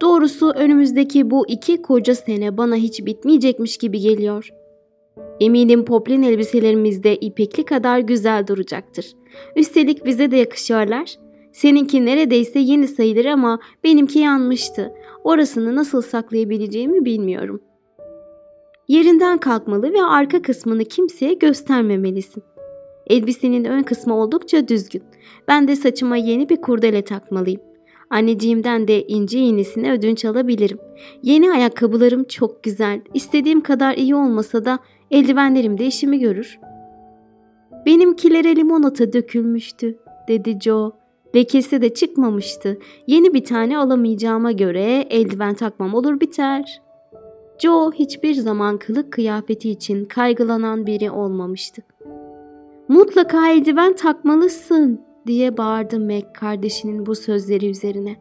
Doğrusu önümüzdeki bu iki koca sene bana hiç bitmeyecekmiş gibi geliyor. Eminim poplin elbiselerimiz de ipekli kadar güzel duracaktır. Üstelik bize de yakışıyorlar. Seninki neredeyse yeni sayılır ama benimki yanmıştı. Orasını nasıl saklayabileceğimi bilmiyorum. Yerinden kalkmalı ve arka kısmını kimseye göstermemelisin. Elbisenin ön kısmı oldukça düzgün. Ben de saçıma yeni bir kurdele takmalıyım. Anneciğimden de ince iğnesini ödünç alabilirim. Yeni ayakkabılarım çok güzel. İstediğim kadar iyi olmasa da eldivenlerim de işimi görür. Benimkilere limonata dökülmüştü, dedi Joe. Lekesi de çıkmamıştı. Yeni bir tane alamayacağıma göre eldiven takmam olur biter.'' Joe hiçbir zaman kılık kıyafeti için kaygılanan biri olmamıştı. Mutlaka eldiven takmalısın diye bağırdı Meg kardeşinin bu sözleri üzerine.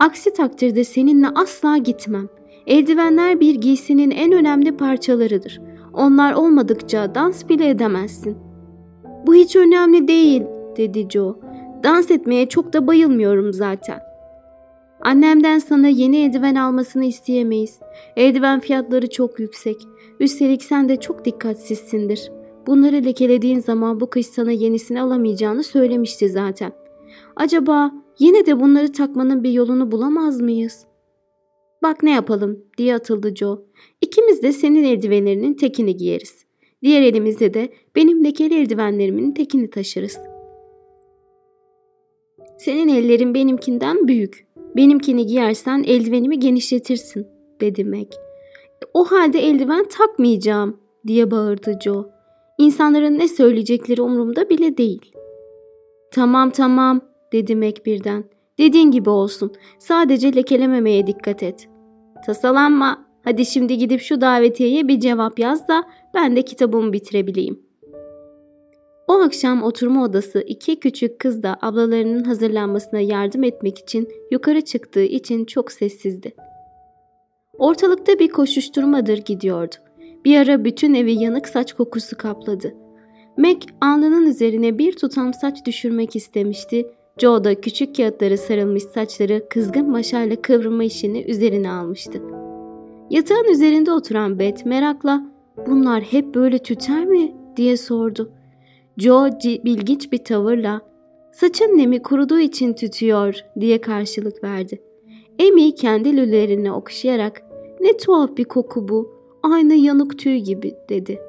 Aksi takdirde seninle asla gitmem. Eldivenler bir giysinin en önemli parçalarıdır. Onlar olmadıkça dans bile edemezsin. Bu hiç önemli değil dedi Joe. Dans etmeye çok da bayılmıyorum zaten. Annemden sana yeni eldiven almasını isteyemeyiz. Eldiven fiyatları çok yüksek. Üstelik sen de çok dikkatsizsindir. Bunları lekelediğin zaman bu kış sana yenisini alamayacağını söylemişti zaten. Acaba yine de bunları takmanın bir yolunu bulamaz mıyız? Bak ne yapalım diye atıldı Joe. İkimiz de senin eldivenlerinin tekini giyeriz. Diğer elimizde de benim lekeli eldivenlerimin tekini taşırız. Senin ellerin benimkinden büyük. Benimkini giyersen eldivenimi genişletirsin dedi Meg. O halde eldiven takmayacağım diye bağırdı Joe. İnsanların ne söyleyecekleri umurumda bile değil. Tamam tamam dedi Meg birden. Dediğin gibi olsun. Sadece lekelememeye dikkat et. Tasalanma. Hadi şimdi gidip şu davetiyeye bir cevap yaz da ben de kitabımı bitirebileyim. O akşam oturma odası iki küçük kız da ablalarının hazırlanmasına yardım etmek için yukarı çıktığı için çok sessizdi. Ortalıkta bir koşuşturmadır gidiyordu. Bir ara bütün evi yanık saç kokusu kapladı. Mac alnının üzerine bir tutam saç düşürmek istemişti. Joe da küçük kağıtları sarılmış saçları kızgın maşayla kıvrılma işini üzerine almıştı. Yatağın üzerinde oturan Beth merakla ''Bunlar hep böyle tüter mi?'' diye sordu. Joe bilginç bir tavırla ''Saçın nemi kuruduğu için tütüyor'' diye karşılık verdi. Amy kendi lülerini okşayarak ''Ne tuhaf bir koku bu, aynı yanık tüy gibi'' dedi.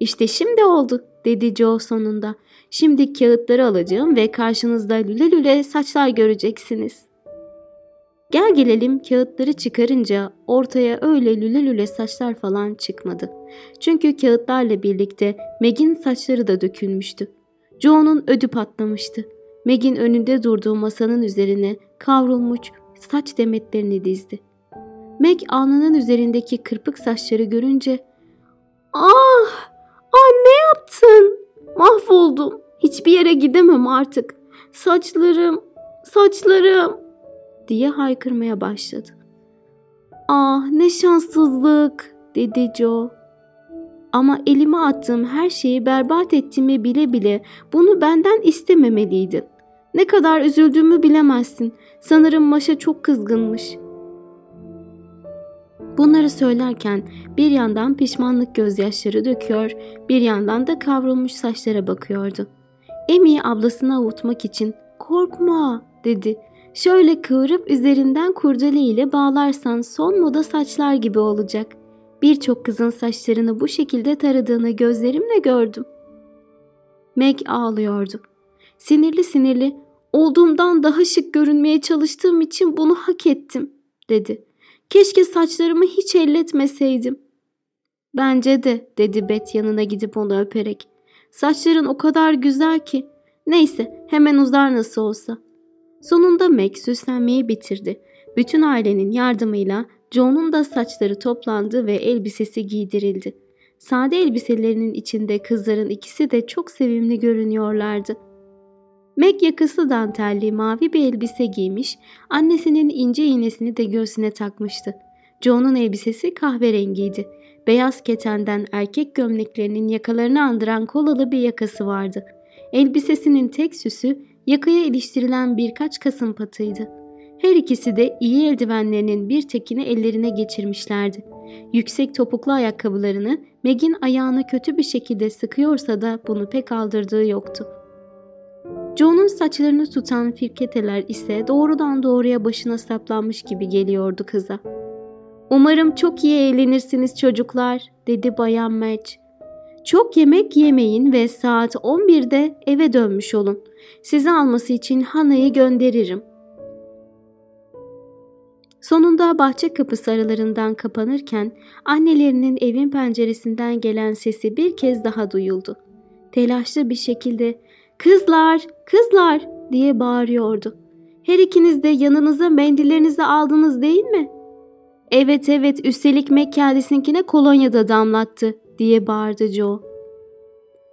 ''İşte şimdi oldu'' dedi Joe sonunda. ''Şimdi kağıtları alacağım ve karşınızda lüle lüle saçlar göreceksiniz.'' Gel gelelim kağıtları çıkarınca ortaya öyle lüle lüle saçlar falan çıkmadı. Çünkü kağıtlarla birlikte Meg'in saçları da dökülmüştü. Joe'nun ödü patlamıştı. Meg'in önünde durduğu masanın üzerine kavrulmuş saç demetlerini dizdi. Meg alnının üzerindeki kırpık saçları görünce ''Ah! Ah ne yaptın? Mahvoldum. Hiçbir yere gidemem artık. Saçlarım, saçlarım!'' Diye haykırmaya başladı. ''Ah ne şanssızlık!'' dedi Joe. Ama elime attığım her şeyi berbat ettiğimi bile bile bunu benden istememeliydin. Ne kadar üzüldüğümü bilemezsin. Sanırım Maşa çok kızgınmış. Bunları söylerken bir yandan pişmanlık gözyaşları döküyor, bir yandan da kavrulmuş saçlara bakıyordu. Emi ablasını avutmak için ''Korkma'' dedi. ''Şöyle kıvırıp üzerinden kurdele ile bağlarsan son moda saçlar gibi olacak. Birçok kızın saçlarını bu şekilde taradığını gözlerimle gördüm.'' Meg ağlıyordu. Sinirli sinirli ''Olduğumdan daha şık görünmeye çalıştığım için bunu hak ettim.'' dedi. Keşke saçlarımı hiç elletmeseydim. Bence de dedi Bet yanına gidip onu öperek. Saçların o kadar güzel ki. Neyse hemen uzar nasıl olsa. Sonunda Meg süslenmeyi bitirdi. Bütün ailenin yardımıyla John'un da saçları toplandı ve elbisesi giydirildi. Sade elbiselerinin içinde kızların ikisi de çok sevimli görünüyorlardı. Meg yakası dantelli mavi bir elbise giymiş, annesinin ince iğnesini de göğsüne takmıştı. Joe'nun elbisesi kahverengiydi. Beyaz ketenden erkek gömleklerinin yakalarını andıran kolalı bir yakası vardı. Elbisesinin tek süsü yakaya iliştirilen birkaç kasım patıydı. Her ikisi de iyi eldivenlerinin bir tekini ellerine geçirmişlerdi. Yüksek topuklu ayakkabılarını Meg'in ayağını kötü bir şekilde sıkıyorsa da bunu pek aldırdığı yoktu. Joe'nun saçlarını tutan firketeler ise doğrudan doğruya başına saplanmış gibi geliyordu kıza. ''Umarım çok iyi eğlenirsiniz çocuklar.'' dedi Bayan Match. ''Çok yemek yemeyin ve saat 11'de eve dönmüş olun. Sizi alması için Hana'yı gönderirim.'' Sonunda bahçe kapısı aralarından kapanırken annelerinin evin penceresinden gelen sesi bir kez daha duyuldu. Telaşlı bir şekilde Kızlar, kızlar diye bağırıyordu. Her ikiniz de yanınıza mendillerinizi aldınız değil mi? Evet evet üstelik Mac kendisinkine kolonya da damlattı diye bağırdı Joe.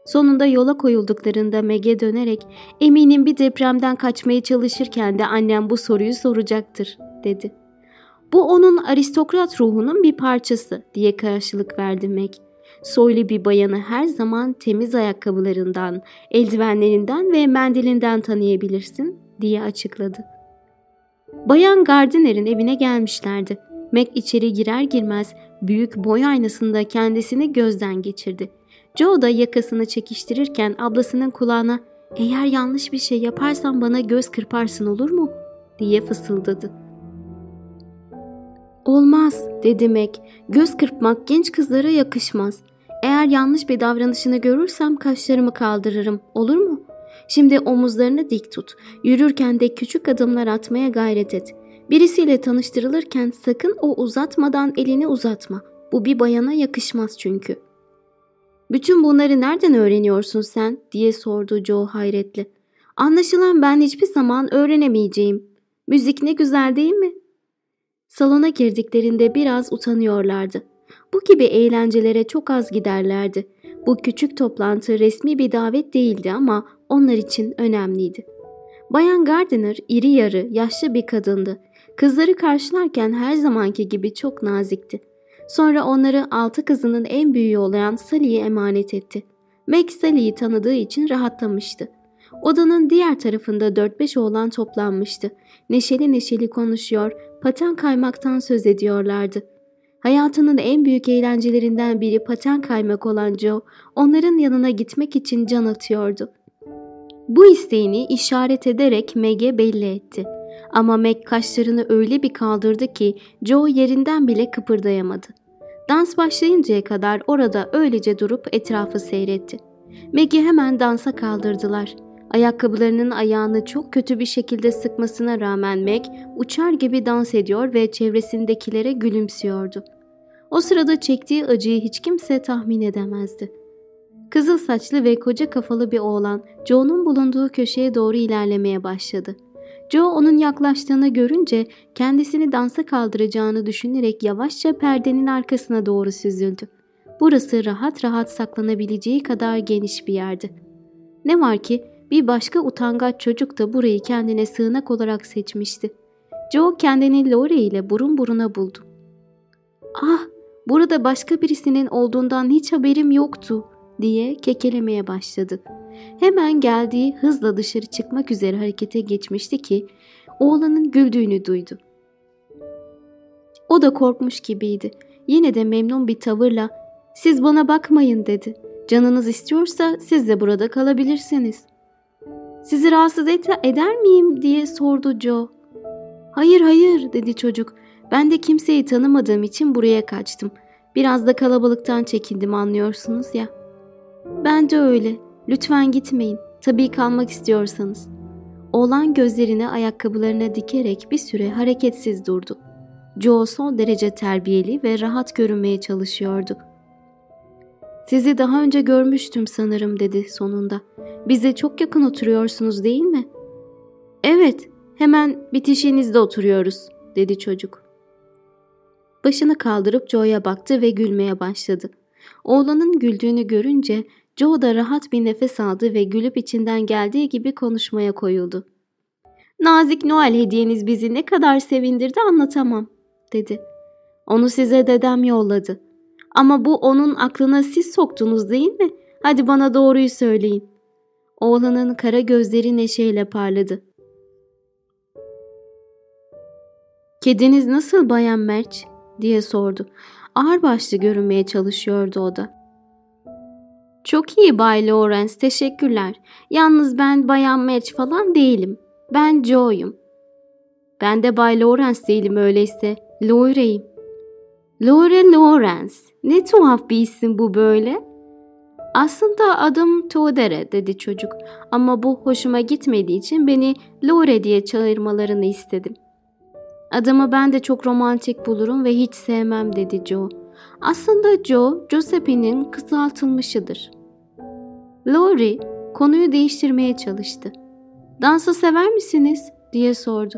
Sonunda yola koyulduklarında Meg'e dönerek eminim bir depremden kaçmaya çalışırken de annem bu soruyu soracaktır dedi. Bu onun aristokrat ruhunun bir parçası diye karşılık verdi Meg. Soylu bir bayanı her zaman temiz ayakkabılarından, eldivenlerinden ve mendilinden tanıyabilirsin diye açıkladı. Bayan Gardiner'in evine gelmişlerdi. Mac içeri girer girmez büyük boy aynasında kendisini gözden geçirdi. Joe da yakasını çekiştirirken ablasının kulağına ''Eğer yanlış bir şey yaparsan bana göz kırparsın olur mu?'' diye fısıldadı. ''Olmaz'' dedi Mac. ''Göz kırpmak genç kızlara yakışmaz. Eğer yanlış bir davranışını görürsem kaşlarımı kaldırırım. Olur mu? Şimdi omuzlarını dik tut. Yürürken de küçük adımlar atmaya gayret et. Birisiyle tanıştırılırken sakın o uzatmadan elini uzatma. Bu bir bayana yakışmaz çünkü. Bütün bunları nereden öğreniyorsun sen? diye sordu Joe hayretle. Anlaşılan ben hiçbir zaman öğrenemeyeceğim. Müzik ne güzel değil mi? Salona girdiklerinde biraz utanıyorlardı. Bu gibi eğlencelere çok az giderlerdi. Bu küçük toplantı resmi bir davet değildi ama onlar için önemliydi. Bayan Gardiner iri yarı, yaşlı bir kadındı. Kızları karşılarken her zamanki gibi çok nazikti. Sonra onları altı kızının en büyüğü olan Sally'ye emanet etti. Meg Sally'yi tanıdığı için rahatlamıştı. Odanın diğer tarafında 4-5 oğlan toplanmıştı. Neşeli neşeli konuşuyor, paten kaymaktan söz ediyorlardı. Hayatının en büyük eğlencelerinden biri paten kaymak olan Joe, onların yanına gitmek için can atıyordu. Bu isteğini işaret ederek Meg'e belli etti. Ama Meg kaşlarını öyle bir kaldırdı ki Joe yerinden bile kıpırdayamadı. Dans başlayıncaya kadar orada öylece durup etrafı seyretti. Meg'i hemen dansa kaldırdılar. Ayakkabılarının ayağını çok kötü bir şekilde sıkmasına rağmen Meg uçar gibi dans ediyor ve çevresindekilere gülümsüyordu. O sırada çektiği acıyı hiç kimse tahmin edemezdi. Kızıl saçlı ve koca kafalı bir oğlan Joe'nun bulunduğu köşeye doğru ilerlemeye başladı. Joe onun yaklaştığını görünce kendisini dansa kaldıracağını düşünerek yavaşça perdenin arkasına doğru süzüldü. Burası rahat rahat saklanabileceği kadar geniş bir yerdi. Ne var ki bir başka utangaç çocuk da burayı kendine sığınak olarak seçmişti. Joe kendini Lori ile burun buruna buldu. ''Ah, burada başka birisinin olduğundan hiç haberim yoktu.'' diye kekelemeye başladı. Hemen geldiği hızla dışarı çıkmak üzere harekete geçmişti ki oğlanın güldüğünü duydu. O da korkmuş gibiydi. Yine de memnun bir tavırla ''Siz bana bakmayın'' dedi. ''Canınız istiyorsa siz de burada kalabilirsiniz.'' ''Sizi rahatsız et eder miyim?'' diye sordu Joe. ''Hayır hayır'' dedi çocuk. ''Ben de kimseyi tanımadığım için buraya kaçtım. Biraz da kalabalıktan çekindim anlıyorsunuz ya.'' ''Ben de öyle. Lütfen gitmeyin. Tabii kalmak istiyorsanız.'' Oğlan gözlerini ayakkabılarına dikerek bir süre hareketsiz durdu. Joe son derece terbiyeli ve rahat görünmeye çalışıyordu. Sizi daha önce görmüştüm sanırım dedi sonunda. Bize çok yakın oturuyorsunuz değil mi? Evet, hemen bitişinizde oturuyoruz dedi çocuk. Başını kaldırıp Joe'ya baktı ve gülmeye başladı. Oğlanın güldüğünü görünce Joe da rahat bir nefes aldı ve gülüp içinden geldiği gibi konuşmaya koyuldu. Nazik Noel hediyeniz bizi ne kadar sevindirdi anlatamam, dedi. Onu size dedem yolladı. Ama bu onun aklına siz soktunuz değil mi? Hadi bana doğruyu söyleyin. Oğlanın kara gözleri neşeyle parladı. Kediniz nasıl Bayan Merç? diye sordu. Ağırbaşlı görünmeye çalışıyordu o da. Çok iyi Bay Lawrence, teşekkürler. Yalnız ben Bayan Merç falan değilim. Ben Joe'yum. Ben de Bay Lawrence değilim öyleyse. Laure'yim. Laure Lawrence. Ne tuhaf bir isim bu böyle. Aslında adım Teodere dedi çocuk ama bu hoşuma gitmediği için beni Laure diye çağırmalarını istedim. Adımı ben de çok romantik bulurum ve hiç sevmem dedi Joe. Aslında Joe, Giuseppe'nin kısaltılmışıdır. Laurie konuyu değiştirmeye çalıştı. Dansı sever misiniz? diye sordu.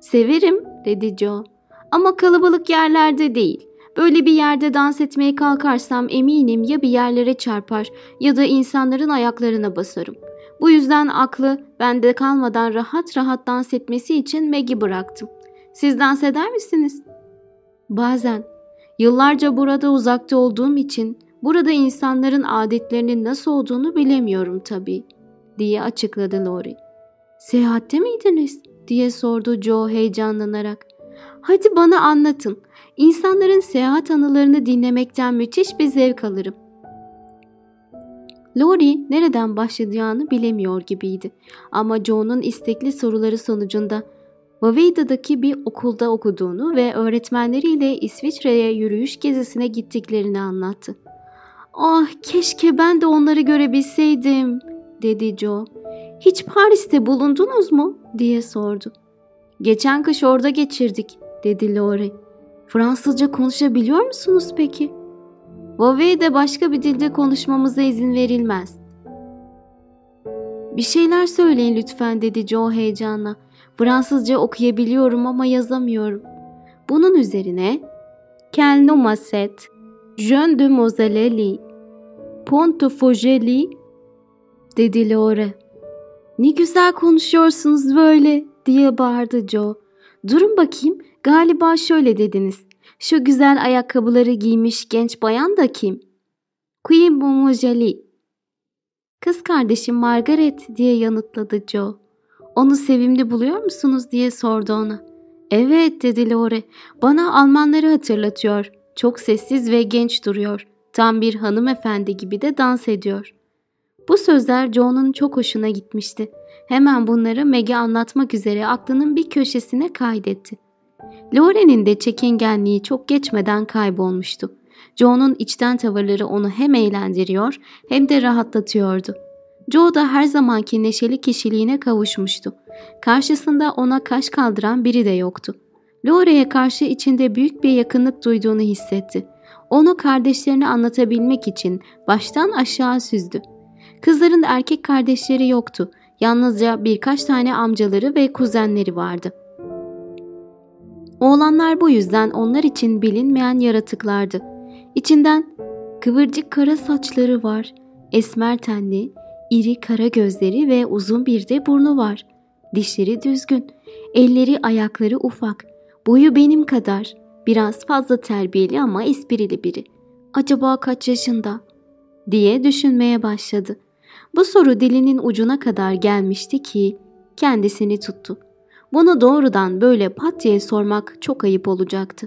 Severim dedi Joe. Ama kalabalık yerlerde değil. Böyle bir yerde dans etmeye kalkarsam eminim ya bir yerlere çarpar ya da insanların ayaklarına basarım. Bu yüzden aklı bende kalmadan rahat rahat dans etmesi için Maggie bıraktım. Siz dans eder misiniz? Bazen. Yıllarca burada uzakta olduğum için burada insanların adetlerinin nasıl olduğunu bilemiyorum tabii, diye açıkladı Lori. Seyahatte miydiniz? diye sordu Joe heyecanlanarak. Hadi bana anlatın. İnsanların seyahat anılarını dinlemekten müthiş bir zevk alırım. Lori nereden başlayacağını bilemiyor gibiydi. Ama Joe'nun istekli soruları sonucunda Vaveida'daki bir okulda okuduğunu ve öğretmenleriyle İsviçre'ye yürüyüş gezisine gittiklerini anlattı. Ah keşke ben de onları görebilseydim dedi Joe. Hiç Paris'te bulundunuz mu diye sordu. Geçen kış orada geçirdik dedi Lori. Fransızca konuşabiliyor musunuz peki? Vavey'de başka bir dilde konuşmamıza izin verilmez. Bir şeyler söyleyin lütfen dedi Joe heyecanla. Fransızca okuyabiliyorum ama yazamıyorum. Bunun üzerine Quel nom c'est? Jeune demoiselle Lee. Ponte Fogeli dedi Lore. Ne güzel konuşuyorsunuz böyle diye bağırdı Joe. Durun bakayım galiba şöyle dediniz. Şu güzel ayakkabıları giymiş genç bayan da kim? Queen Momojali. Kız kardeşim Margaret diye yanıtladı Joe. Onu sevimli buluyor musunuz diye sordu ona. Evet dedi Lore. Bana Almanları hatırlatıyor. Çok sessiz ve genç duruyor. Tam bir hanımefendi gibi de dans ediyor. Bu sözler Joe'nun çok hoşuna gitmişti. Hemen bunları Meg'e anlatmak üzere aklının bir köşesine kaydetti. Lore'nin de çekingenliği çok geçmeden kaybolmuştu. Joe'nun içten tavırları onu hem eğlendiriyor hem de rahatlatıyordu. Joe da her zamanki neşeli kişiliğine kavuşmuştu. Karşısında ona kaş kaldıran biri de yoktu. Lore'ye karşı içinde büyük bir yakınlık duyduğunu hissetti. Onu kardeşlerine anlatabilmek için baştan aşağı süzdü. Kızların erkek kardeşleri yoktu. Yalnızca birkaç tane amcaları ve kuzenleri vardı. Oğlanlar bu yüzden onlar için bilinmeyen yaratıklardı. İçinden kıvırcık kara saçları var, esmer tenli, iri kara gözleri ve uzun bir de burnu var. Dişleri düzgün, elleri ayakları ufak, boyu benim kadar, biraz fazla terbiyeli ama esprili biri. Acaba kaç yaşında? diye düşünmeye başladı. Bu soru dilinin ucuna kadar gelmişti ki kendisini tuttu. Bunu doğrudan böyle pat diye sormak çok ayıp olacaktı.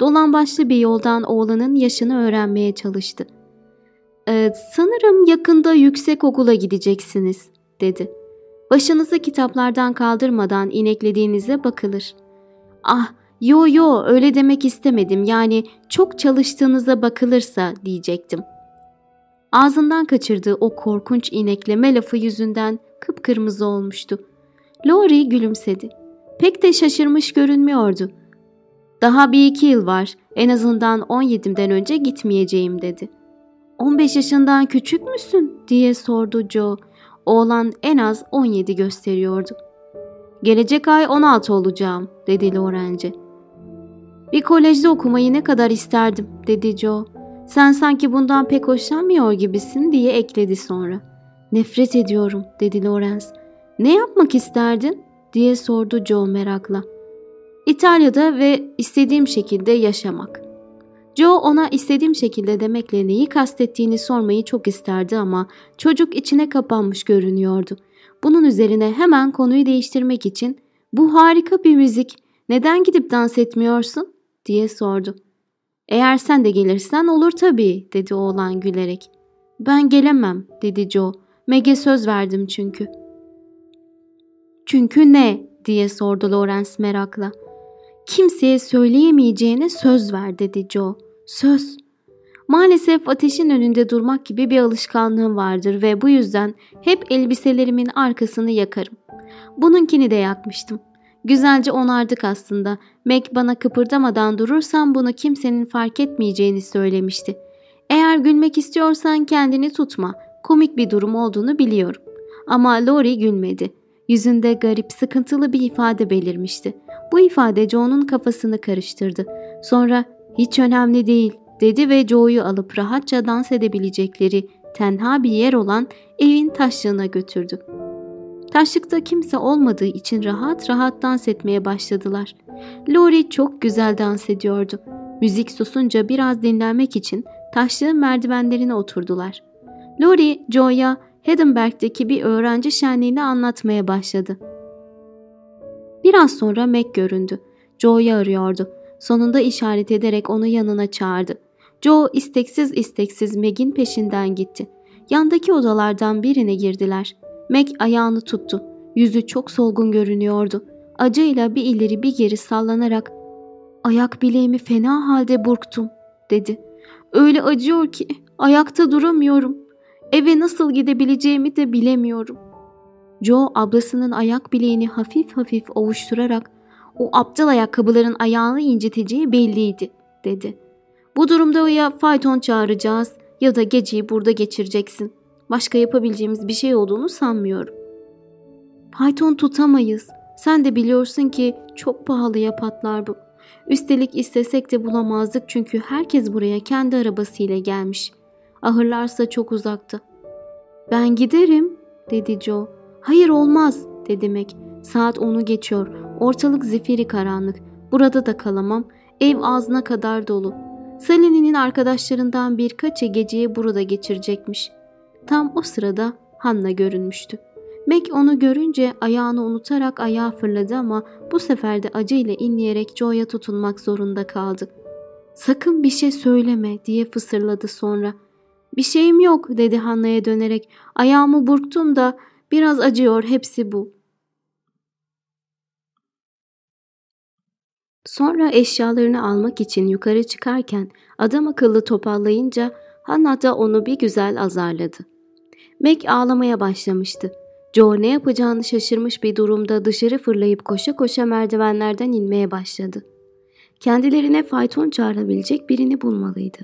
Dolan başlı bir yoldan oğlanın yaşını öğrenmeye çalıştı. E, sanırım yakında yüksek okula gideceksiniz, dedi. Başınızı kitaplardan kaldırmadan ineklediğinize bakılır. Ah, yo yo öyle demek istemedim yani çok çalıştığınıza bakılırsa diyecektim. Ağzından kaçırdığı o korkunç inekleme lafı yüzünden kıpkırmızı olmuştu. Lori gülümsedi. Pek de şaşırmış görünmüyordu. Daha bir iki yıl var, en azından 17'den önce gitmeyeceğim dedi. 15 yaşından küçük müsün diye sordu Joe. Oğlan en az 17 gösteriyordu. Gelecek ay 16 olacağım dedi Lorence. Bir kolejde okumayı ne kadar isterdim dedi Joe. Sen sanki bundan pek hoşlanmıyor gibisin diye ekledi sonra. Nefret ediyorum dedi Lorenz. Ne yapmak isterdin diye sordu Joe merakla. İtalya'da ve istediğim şekilde yaşamak. Joe ona istediğim şekilde demekle neyi kastettiğini sormayı çok isterdi ama çocuk içine kapanmış görünüyordu. Bunun üzerine hemen konuyu değiştirmek için ''Bu harika bir müzik, neden gidip dans etmiyorsun?'' Diye sordu. ''Eğer sen de gelirsen olur tabii.'' dedi oğlan gülerek. ''Ben gelemem.'' dedi Joe. ''Meg'e söz verdim çünkü.'' ''Çünkü ne?'' diye sordu Lawrence merakla. Kimseye söyleyemeyeceğine söz ver dedi Joe. Söz. Maalesef ateşin önünde durmak gibi bir alışkanlığım vardır ve bu yüzden hep elbiselerimin arkasını yakarım. Bununkini de yakmıştım. Güzelce onardık aslında. Meg bana kıpırdamadan durursam bunu kimsenin fark etmeyeceğini söylemişti. Eğer gülmek istiyorsan kendini tutma. Komik bir durum olduğunu biliyorum. Ama Lori gülmedi. Yüzünde garip, sıkıntılı bir ifade belirmişti. Bu ifade Joe'nun kafasını karıştırdı. Sonra hiç önemli değil dedi ve Joe'yu alıp rahatça dans edebilecekleri tenha bir yer olan evin taşlığına götürdü. Taşlıkta kimse olmadığı için rahat rahat dans etmeye başladılar. Lori çok güzel dans ediyordu. Müzik susunca biraz dinlenmek için taşlığın merdivenlerine oturdular. Lori, Joe'ya Heddenberg'deki bir öğrenci şenliğini anlatmaya başladı. Biraz sonra Meg göründü. Joe'yu arıyordu. Sonunda işaret ederek onu yanına çağırdı. Joe isteksiz isteksiz Meg'in peşinden gitti. Yandaki odalardan birine girdiler. Meg ayağını tuttu. Yüzü çok solgun görünüyordu. Acıyla bir ileri bir geri sallanarak ''Ayak bileğimi fena halde burktum.'' dedi. ''Öyle acıyor ki ayakta duramıyorum. Eve nasıl gidebileceğimi de bilemiyorum.'' Joe ablasının ayak bileğini hafif hafif ovuşturarak ''O aptal ayakkabıların ayağını inciteceği belliydi.'' dedi. ''Bu durumda ya fayton çağıracağız ya da geceyi burada geçireceksin. Başka yapabileceğimiz bir şey olduğunu sanmıyorum.'' Fayton tutamayız. Sen de biliyorsun ki çok pahalıya patlar bu. Üstelik istesek de bulamazdık çünkü herkes buraya kendi arabasıyla gelmiş. Ahırlarsa çok uzakta. Ben giderim dedi Joe. Hayır olmaz dedi Mac. Saat onu geçiyor. Ortalık zifiri karanlık. Burada da kalamam. Ev ağzına kadar dolu. Salini'nin arkadaşlarından birkaçı geceyi burada geçirecekmiş. Tam o sırada Hanna görünmüştü. Mac onu görünce ayağını unutarak ayağa fırladı ama bu sefer de acıyla inleyerek Joe'ya tutunmak zorunda kaldı. Sakın bir şey söyleme diye fısırladı sonra. Bir şeyim yok dedi Hanna'ya dönerek. Ayağımı burktum da biraz acıyor hepsi bu. Sonra eşyalarını almak için yukarı çıkarken adam akıllı topallayınca Hanna da onu bir güzel azarladı. Meg ağlamaya başlamıştı. Joe ne yapacağını şaşırmış bir durumda dışarı fırlayıp koşa koşa merdivenlerden inmeye başladı. Kendilerine fayton çağırabilecek birini bulmalıydı.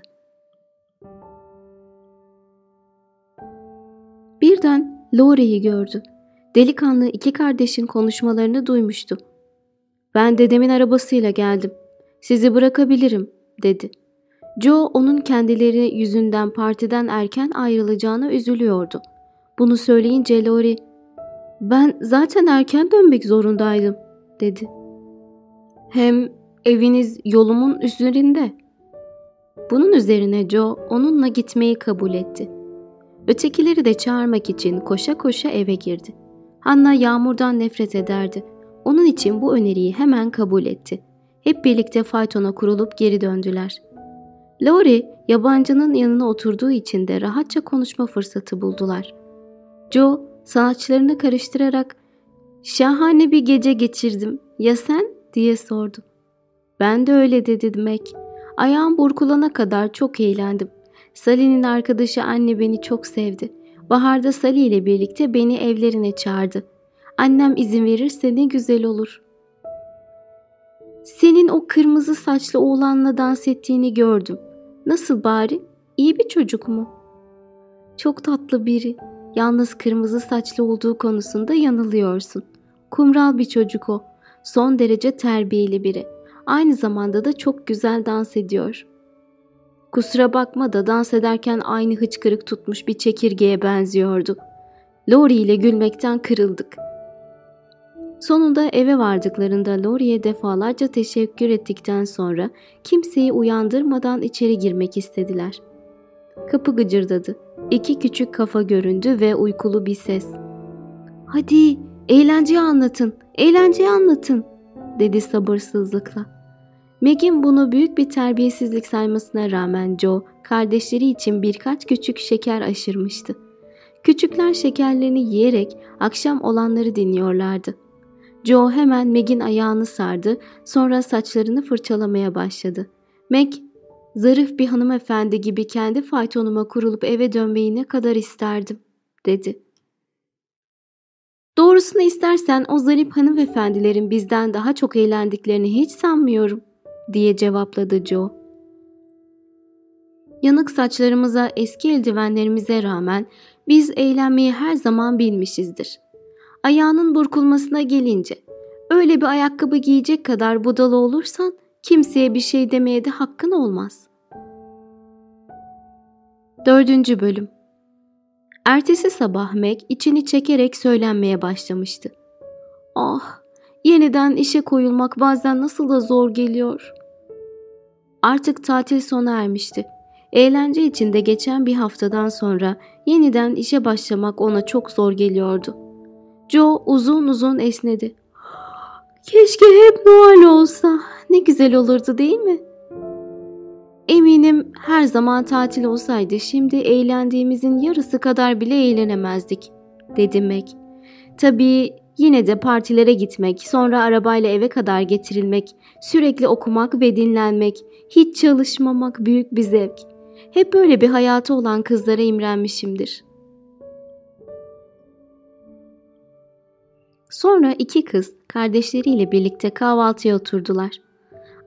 Birden Laurie'yi gördü. Delikanlı iki kardeşin konuşmalarını duymuştu. Ben dedemin arabasıyla geldim. Sizi bırakabilirim dedi. Joe onun kendileri yüzünden partiden erken ayrılacağına üzülüyordu. Bunu söyleyince Laurie ben zaten erken dönmek zorundaydım dedi. Hem eviniz yolumun üzerinde. Bunun üzerine Joe onunla gitmeyi kabul etti. Ötekileri de çağırmak için koşa koşa eve girdi. Hanna yağmurdan nefret ederdi. Onun için bu öneriyi hemen kabul etti. Hep birlikte faytona kurulup geri döndüler. Laurie yabancının yanına oturduğu için de rahatça konuşma fırsatı buldular. Joe saçlarını karıştırarak ''Şahane bir gece geçirdim. Ya sen?'' diye sordu. ''Ben de öyle'' dedi Mac. Ayağım burkulana kadar çok eğlendim. Sally'nin arkadaşı anne beni çok sevdi. Baharda Sally ile birlikte beni evlerine çağırdı. Annem izin verirse ne güzel olur. Senin o kırmızı saçlı oğlanla dans ettiğini gördüm. Nasıl bari? İyi bir çocuk mu? Çok tatlı biri. Yalnız kırmızı saçlı olduğu konusunda yanılıyorsun. Kumral bir çocuk o. Son derece terbiyeli biri. Aynı zamanda da çok güzel dans ediyor. Kusura bakma da dans ederken aynı hıçkırık tutmuş bir çekirgeye benziyordu. Lori ile gülmekten kırıldık. Sonunda eve vardıklarında Lori'ye defalarca teşekkür ettikten sonra kimseyi uyandırmadan içeri girmek istediler. Kapı gıcırdadı. İki küçük kafa göründü ve uykulu bir ses. ''Hadi eğlenceyi anlatın, eğlenceyi anlatın.'' dedi sabırsızlıkla. Meg'in bunu büyük bir terbiyesizlik saymasına rağmen Joe kardeşleri için birkaç küçük şeker aşırmıştı. Küçükler şekerlerini yiyerek akşam olanları dinliyorlardı. Joe hemen Meg'in ayağını sardı, sonra saçlarını fırçalamaya başladı. Meg zarif bir hanımefendi gibi kendi faytonuma kurulup eve dönmeyi ne kadar isterdim, dedi. Doğrusunu istersen o zarif hanımefendilerin bizden daha çok eğlendiklerini hiç sanmıyorum, diye cevapladı Joe. Yanık saçlarımıza, eski eldivenlerimize rağmen biz eğlenmeyi her zaman bilmişizdir. Ayağının burkulmasına gelince, öyle bir ayakkabı giyecek kadar budalı olursan kimseye bir şey demeye de hakkın olmaz. Dördüncü Bölüm Ertesi sabah Meg içini çekerek söylenmeye başlamıştı. Ah, yeniden işe koyulmak bazen nasıl da zor geliyor. Artık tatil sona ermişti. Eğlence içinde geçen bir haftadan sonra yeniden işe başlamak ona çok zor geliyordu. Joe uzun uzun esnedi. Keşke hep Noel olsa. Ne güzel olurdu değil mi? Eminim her zaman tatil olsaydı şimdi eğlendiğimizin yarısı kadar bile eğlenemezdik, dedi Meg. Tabii yine de partilere gitmek, sonra arabayla eve kadar getirilmek, sürekli okumak ve dinlenmek, hiç çalışmamak büyük bir zevk. Hep böyle bir hayatı olan kızlara imrenmişimdir. Sonra iki kız kardeşleriyle birlikte kahvaltıya oturdular.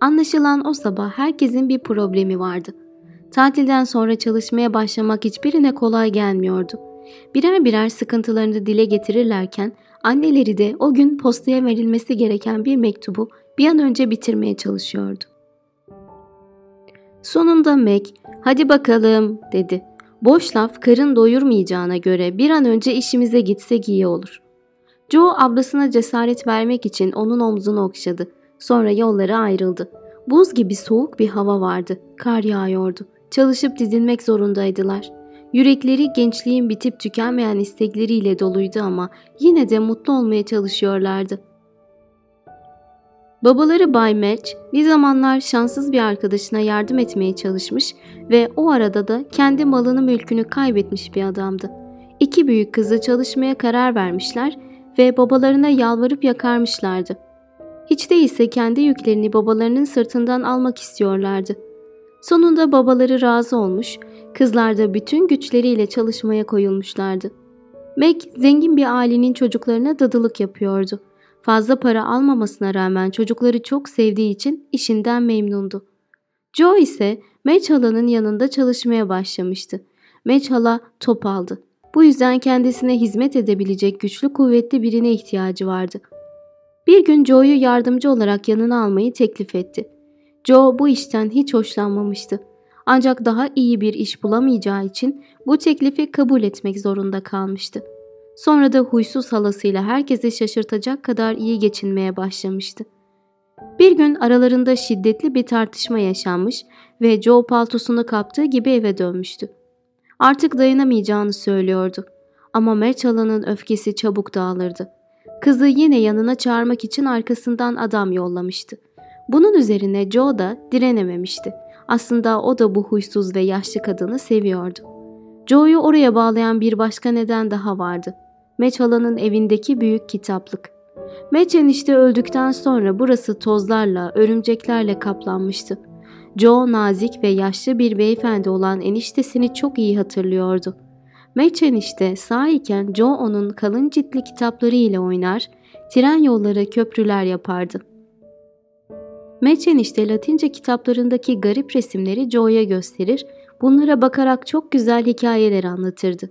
Anlaşılan o sabah herkesin bir problemi vardı. Tatilden sonra çalışmaya başlamak hiçbirine kolay gelmiyordu. Birer birer sıkıntılarını dile getirirlerken anneleri de o gün postaya verilmesi gereken bir mektubu bir an önce bitirmeye çalışıyordu. Sonunda Meg, hadi bakalım dedi. Boş laf karın doyurmayacağına göre bir an önce işimize gitsek iyi olur. Joe ablasına cesaret vermek için onun omzunu okşadı. Sonra yolları ayrıldı. Buz gibi soğuk bir hava vardı. Kar yağıyordu. Çalışıp didinmek zorundaydılar. Yürekleri gençliğin bitip tükenmeyen istekleriyle doluydu ama yine de mutlu olmaya çalışıyorlardı. Babaları Bay Match bir zamanlar şanssız bir arkadaşına yardım etmeye çalışmış ve o arada da kendi malını mülkünü kaybetmiş bir adamdı. İki büyük kızı çalışmaya karar vermişler ve babalarına yalvarıp yakarmışlardı. Hiç değilse kendi yüklerini babalarının sırtından almak istiyorlardı. Sonunda babaları razı olmuş, kızlar da bütün güçleriyle çalışmaya koyulmuşlardı. Meg zengin bir ailenin çocuklarına dadılık yapıyordu. Fazla para almamasına rağmen çocukları çok sevdiği için işinden memnundu. Joe ise Madge halanın yanında çalışmaya başlamıştı. Madge hala top aldı. Bu yüzden kendisine hizmet edebilecek güçlü kuvvetli birine ihtiyacı vardı. Bir gün Joe'yu yardımcı olarak yanına almayı teklif etti. Joe bu işten hiç hoşlanmamıştı. Ancak daha iyi bir iş bulamayacağı için bu teklifi kabul etmek zorunda kalmıştı. Sonra da huysuz halasıyla herkesi şaşırtacak kadar iyi geçinmeye başlamıştı. Bir gün aralarında şiddetli bir tartışma yaşanmış ve Joe paltosunu kaptığı gibi eve dönmüştü. Artık dayanamayacağını söylüyordu. Ama Merçala'nın öfkesi çabuk dağılırdı. Kızı yine yanına çağırmak için arkasından adam yollamıştı. Bunun üzerine Joe da direnememişti. Aslında o da bu huysuz ve yaşlı kadını seviyordu. Joe'yu oraya bağlayan bir başka neden daha vardı. Meçhala'nın evindeki büyük kitaplık. Meç enişte öldükten sonra burası tozlarla, örümceklerle kaplanmıştı. Joe nazik ve yaşlı bir beyefendi olan eniştesini çok iyi hatırlıyordu. Meç enişte sağ Joe onun kalın ciltli kitapları ile oynar, tren yolları, köprüler yapardı. Meç enişte Latince kitaplarındaki garip resimleri Joe'ya gösterir, bunlara bakarak çok güzel hikayeler anlatırdı.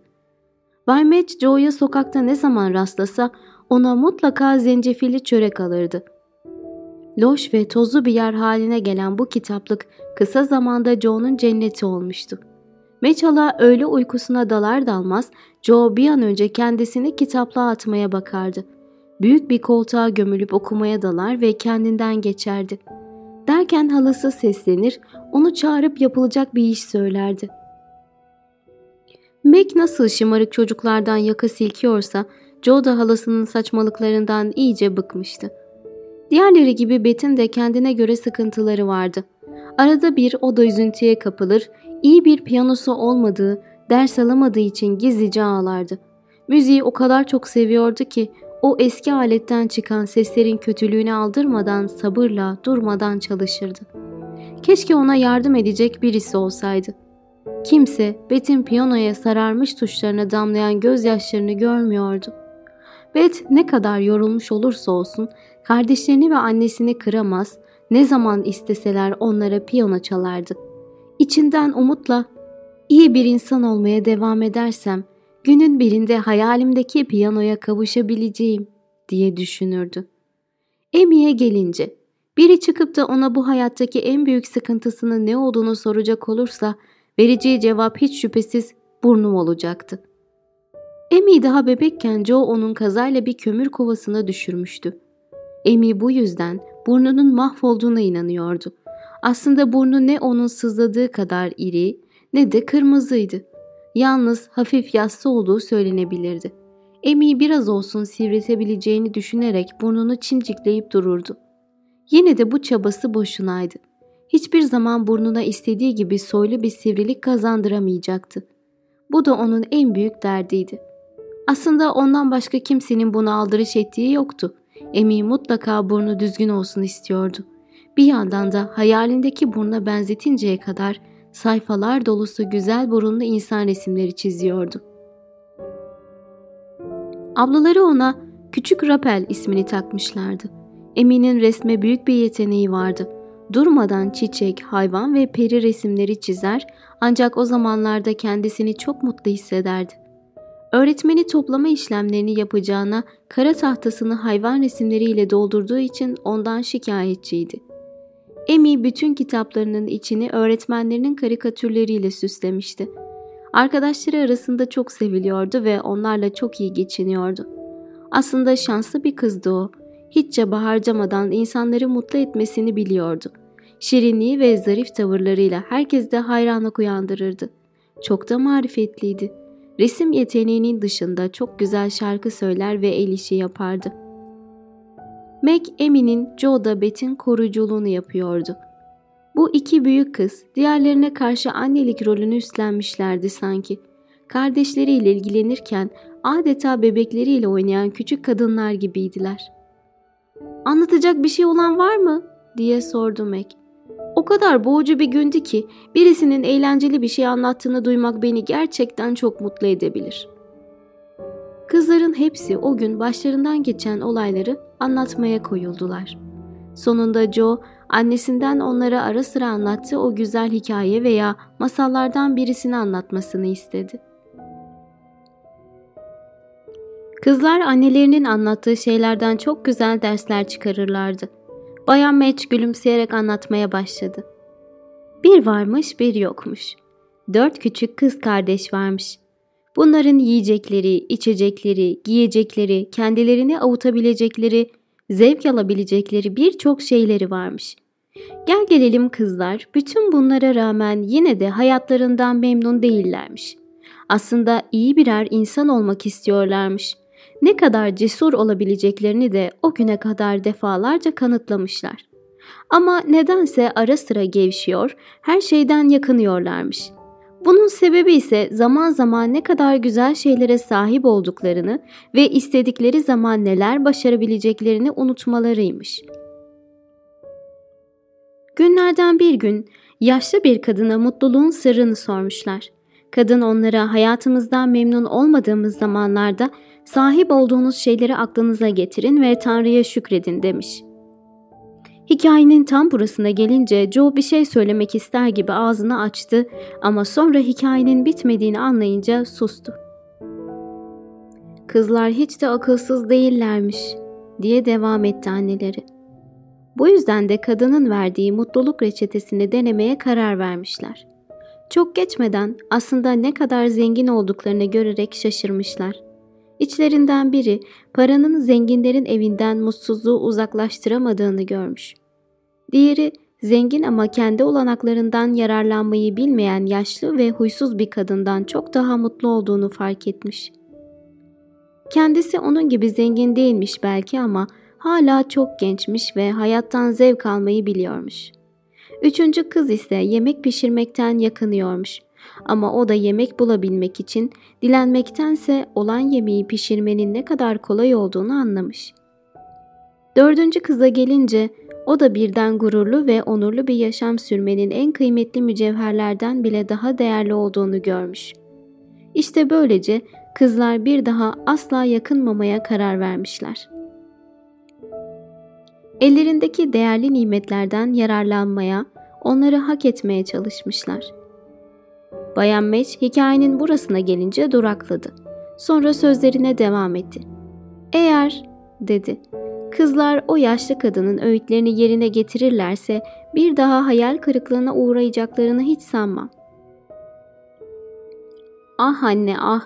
Bay Match Joe'ya sokakta ne zaman rastlasa ona mutlaka zencefilli çörek alırdı. Loş ve tozlu bir yer haline gelen bu kitaplık kısa zamanda Joe'nun cenneti olmuştu. Meçhala öğle uykusuna dalar dalmaz Joe bir an önce kendisini kitaplığa atmaya bakardı. Büyük bir koltuğa gömülüp okumaya dalar ve kendinden geçerdi. Derken halası seslenir, onu çağırıp yapılacak bir iş söylerdi. Meg nasıl şımarık çocuklardan yaka silkiyorsa Joe da halasının saçmalıklarından iyice bıkmıştı. Diğerleri gibi Bet'in de kendine göre sıkıntıları vardı. Arada bir o da üzüntüye kapılır, iyi bir piyanosu olmadığı, ders alamadığı için gizlice ağlardı. Müziği o kadar çok seviyordu ki o eski aletten çıkan seslerin kötülüğünü aldırmadan sabırla durmadan çalışırdı. Keşke ona yardım edecek birisi olsaydı. Kimse Bet'in piyanoya sararmış tuşlarına damlayan gözyaşlarını görmüyordu. Bet ne kadar yorulmuş olursa olsun kardeşlerini ve annesini kıramaz, ne zaman isteseler onlara piyano çalardı. İçinden umutla iyi bir insan olmaya devam edersem günün birinde hayalimdeki piyanoya kavuşabileceğim diye düşünürdü. Emi'ye gelince biri çıkıp da ona bu hayattaki en büyük sıkıntısının ne olduğunu soracak olursa vereceği cevap hiç şüphesiz burnum olacaktı. Emi daha bebekken Joe onun kazayla bir kömür kovasına düşürmüştü. Emi bu yüzden burnunun mahvolduğuna inanıyordu. Aslında burnu ne onun sızladığı kadar iri ne de kırmızıydı. Yalnız hafif yassı olduğu söylenebilirdi. Emi biraz olsun sivriltebileceğini düşünerek burnunu çimcikleyip dururdu. Yine de bu çabası boşunaydı. Hiçbir zaman burnuna istediği gibi soylu bir sivrilik kazandıramayacaktı. Bu da onun en büyük derdiydi. Aslında ondan başka kimsenin buna aldırış ettiği yoktu. Emi mutlaka burnu düzgün olsun istiyordu. Bir yandan da hayalindeki burnuna benzetinceye kadar sayfalar dolusu güzel burunlu insan resimleri çiziyordu. Ablaları ona Küçük Rapel ismini takmışlardı. Emin'in resme büyük bir yeteneği vardı. Durmadan çiçek, hayvan ve peri resimleri çizer ancak o zamanlarda kendisini çok mutlu hissederdi. Öğretmeni toplama işlemlerini yapacağına kara tahtasını hayvan resimleriyle doldurduğu için ondan şikayetçiydi. Emi bütün kitaplarının içini öğretmenlerinin karikatürleriyle süslemişti. Arkadaşları arasında çok seviliyordu ve onlarla çok iyi geçiniyordu. Aslında şanslı bir kızdı o. Hiç çaba harcamadan insanları mutlu etmesini biliyordu. Şirinliği ve zarif tavırlarıyla herkeste hayranlık uyandırırdı. Çok da marifetliydi. Resim yeteneğinin dışında çok güzel şarkı söyler ve el işi yapardı. Meg Emi'nin Joe'da Beth'in koruyuculuğunu yapıyordu. Bu iki büyük kız diğerlerine karşı annelik rolünü üstlenmişlerdi sanki. Kardeşleriyle ilgilenirken adeta bebekleriyle oynayan küçük kadınlar gibiydiler. ''Anlatacak bir şey olan var mı?'' diye sordu Meg. O kadar boğucu bir gündü ki birisinin eğlenceli bir şey anlattığını duymak beni gerçekten çok mutlu edebilir. Kızların hepsi o gün başlarından geçen olayları anlatmaya koyuldular. Sonunda Joe annesinden onlara ara sıra anlattığı o güzel hikaye veya masallardan birisini anlatmasını istedi. Kızlar annelerinin anlattığı şeylerden çok güzel dersler çıkarırlardı. Bayan Match gülümseyerek anlatmaya başladı. Bir varmış bir yokmuş. Dört küçük kız kardeş varmış. Bunların yiyecekleri, içecekleri, giyecekleri, kendilerini avutabilecekleri, zevk alabilecekleri birçok şeyleri varmış. Gel gelelim kızlar, bütün bunlara rağmen yine de hayatlarından memnun değillermiş. Aslında iyi birer insan olmak istiyorlarmış ne kadar cesur olabileceklerini de o güne kadar defalarca kanıtlamışlar. Ama nedense ara sıra gevşiyor, her şeyden yakınıyorlarmış. Bunun sebebi ise zaman zaman ne kadar güzel şeylere sahip olduklarını ve istedikleri zaman neler başarabileceklerini unutmalarıymış. Günlerden bir gün yaşlı bir kadına mutluluğun sırrını sormuşlar. Kadın onlara hayatımızdan memnun olmadığımız zamanlarda Sahip olduğunuz şeyleri aklınıza getirin ve Tanrı'ya şükredin demiş. Hikayenin tam burasına gelince Joe bir şey söylemek ister gibi ağzını açtı ama sonra hikayenin bitmediğini anlayınca sustu. Kızlar hiç de akılsız değillermiş diye devam etti anneleri. Bu yüzden de kadının verdiği mutluluk reçetesini denemeye karar vermişler. Çok geçmeden aslında ne kadar zengin olduklarını görerek şaşırmışlar. İçlerinden biri paranın zenginlerin evinden mutsuzluğu uzaklaştıramadığını görmüş. Diğeri zengin ama kendi olanaklarından yararlanmayı bilmeyen yaşlı ve huysuz bir kadından çok daha mutlu olduğunu fark etmiş. Kendisi onun gibi zengin değilmiş belki ama hala çok gençmiş ve hayattan zevk almayı biliyormuş. Üçüncü kız ise yemek pişirmekten yakınıyormuş. Ama o da yemek bulabilmek için dilenmektense olan yemeği pişirmenin ne kadar kolay olduğunu anlamış. Dördüncü kıza gelince o da birden gururlu ve onurlu bir yaşam sürmenin en kıymetli mücevherlerden bile daha değerli olduğunu görmüş. İşte böylece kızlar bir daha asla yakınmamaya karar vermişler. Ellerindeki değerli nimetlerden yararlanmaya, onları hak etmeye çalışmışlar. Bayan Meç hikayenin burasına gelince durakladı. Sonra sözlerine devam etti. Eğer, dedi, kızlar o yaşlı kadının öğütlerini yerine getirirlerse bir daha hayal kırıklığına uğrayacaklarını hiç sanmam. Ah anne ah,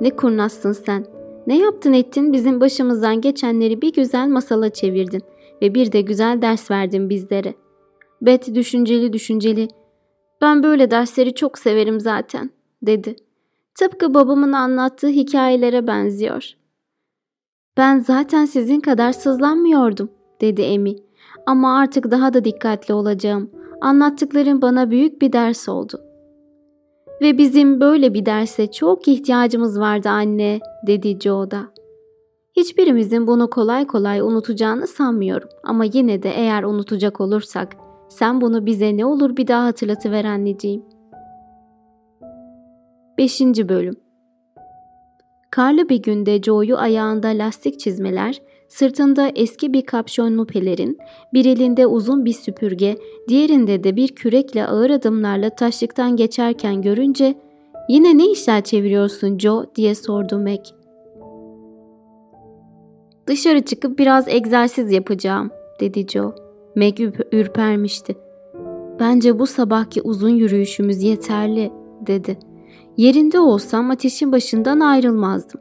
ne kurnazsın sen. Ne yaptın ettin bizim başımızdan geçenleri bir güzel masala çevirdin ve bir de güzel ders verdin bizlere. Bet düşünceli düşünceli ben böyle dersleri çok severim zaten, dedi. Tıpkı babamın anlattığı hikayelere benziyor. Ben zaten sizin kadar sızlanmıyordum, dedi Emi. Ama artık daha da dikkatli olacağım. Anlattıkların bana büyük bir ders oldu. Ve bizim böyle bir derse çok ihtiyacımız vardı anne, dedi Joe. Hiçbirimizin bunu kolay kolay unutacağını sanmıyorum ama yine de eğer unutacak olursak sen bunu bize ne olur bir daha hatırlatıver anneciğim. 5. Bölüm Karlı bir günde Joe'yu ayağında lastik çizmeler, sırtında eski bir kapşonlu pelerin, bir elinde uzun bir süpürge, diğerinde de bir kürekle ağır adımlarla taşlıktan geçerken görünce ''Yine ne işler çeviriyorsun Joe?'' diye sordu Meg. ''Dışarı çıkıp biraz egzersiz yapacağım.'' dedi Joe. Meg ürpermişti. ''Bence bu sabahki uzun yürüyüşümüz yeterli.'' dedi. Yerinde olsam ateşin başından ayrılmazdım.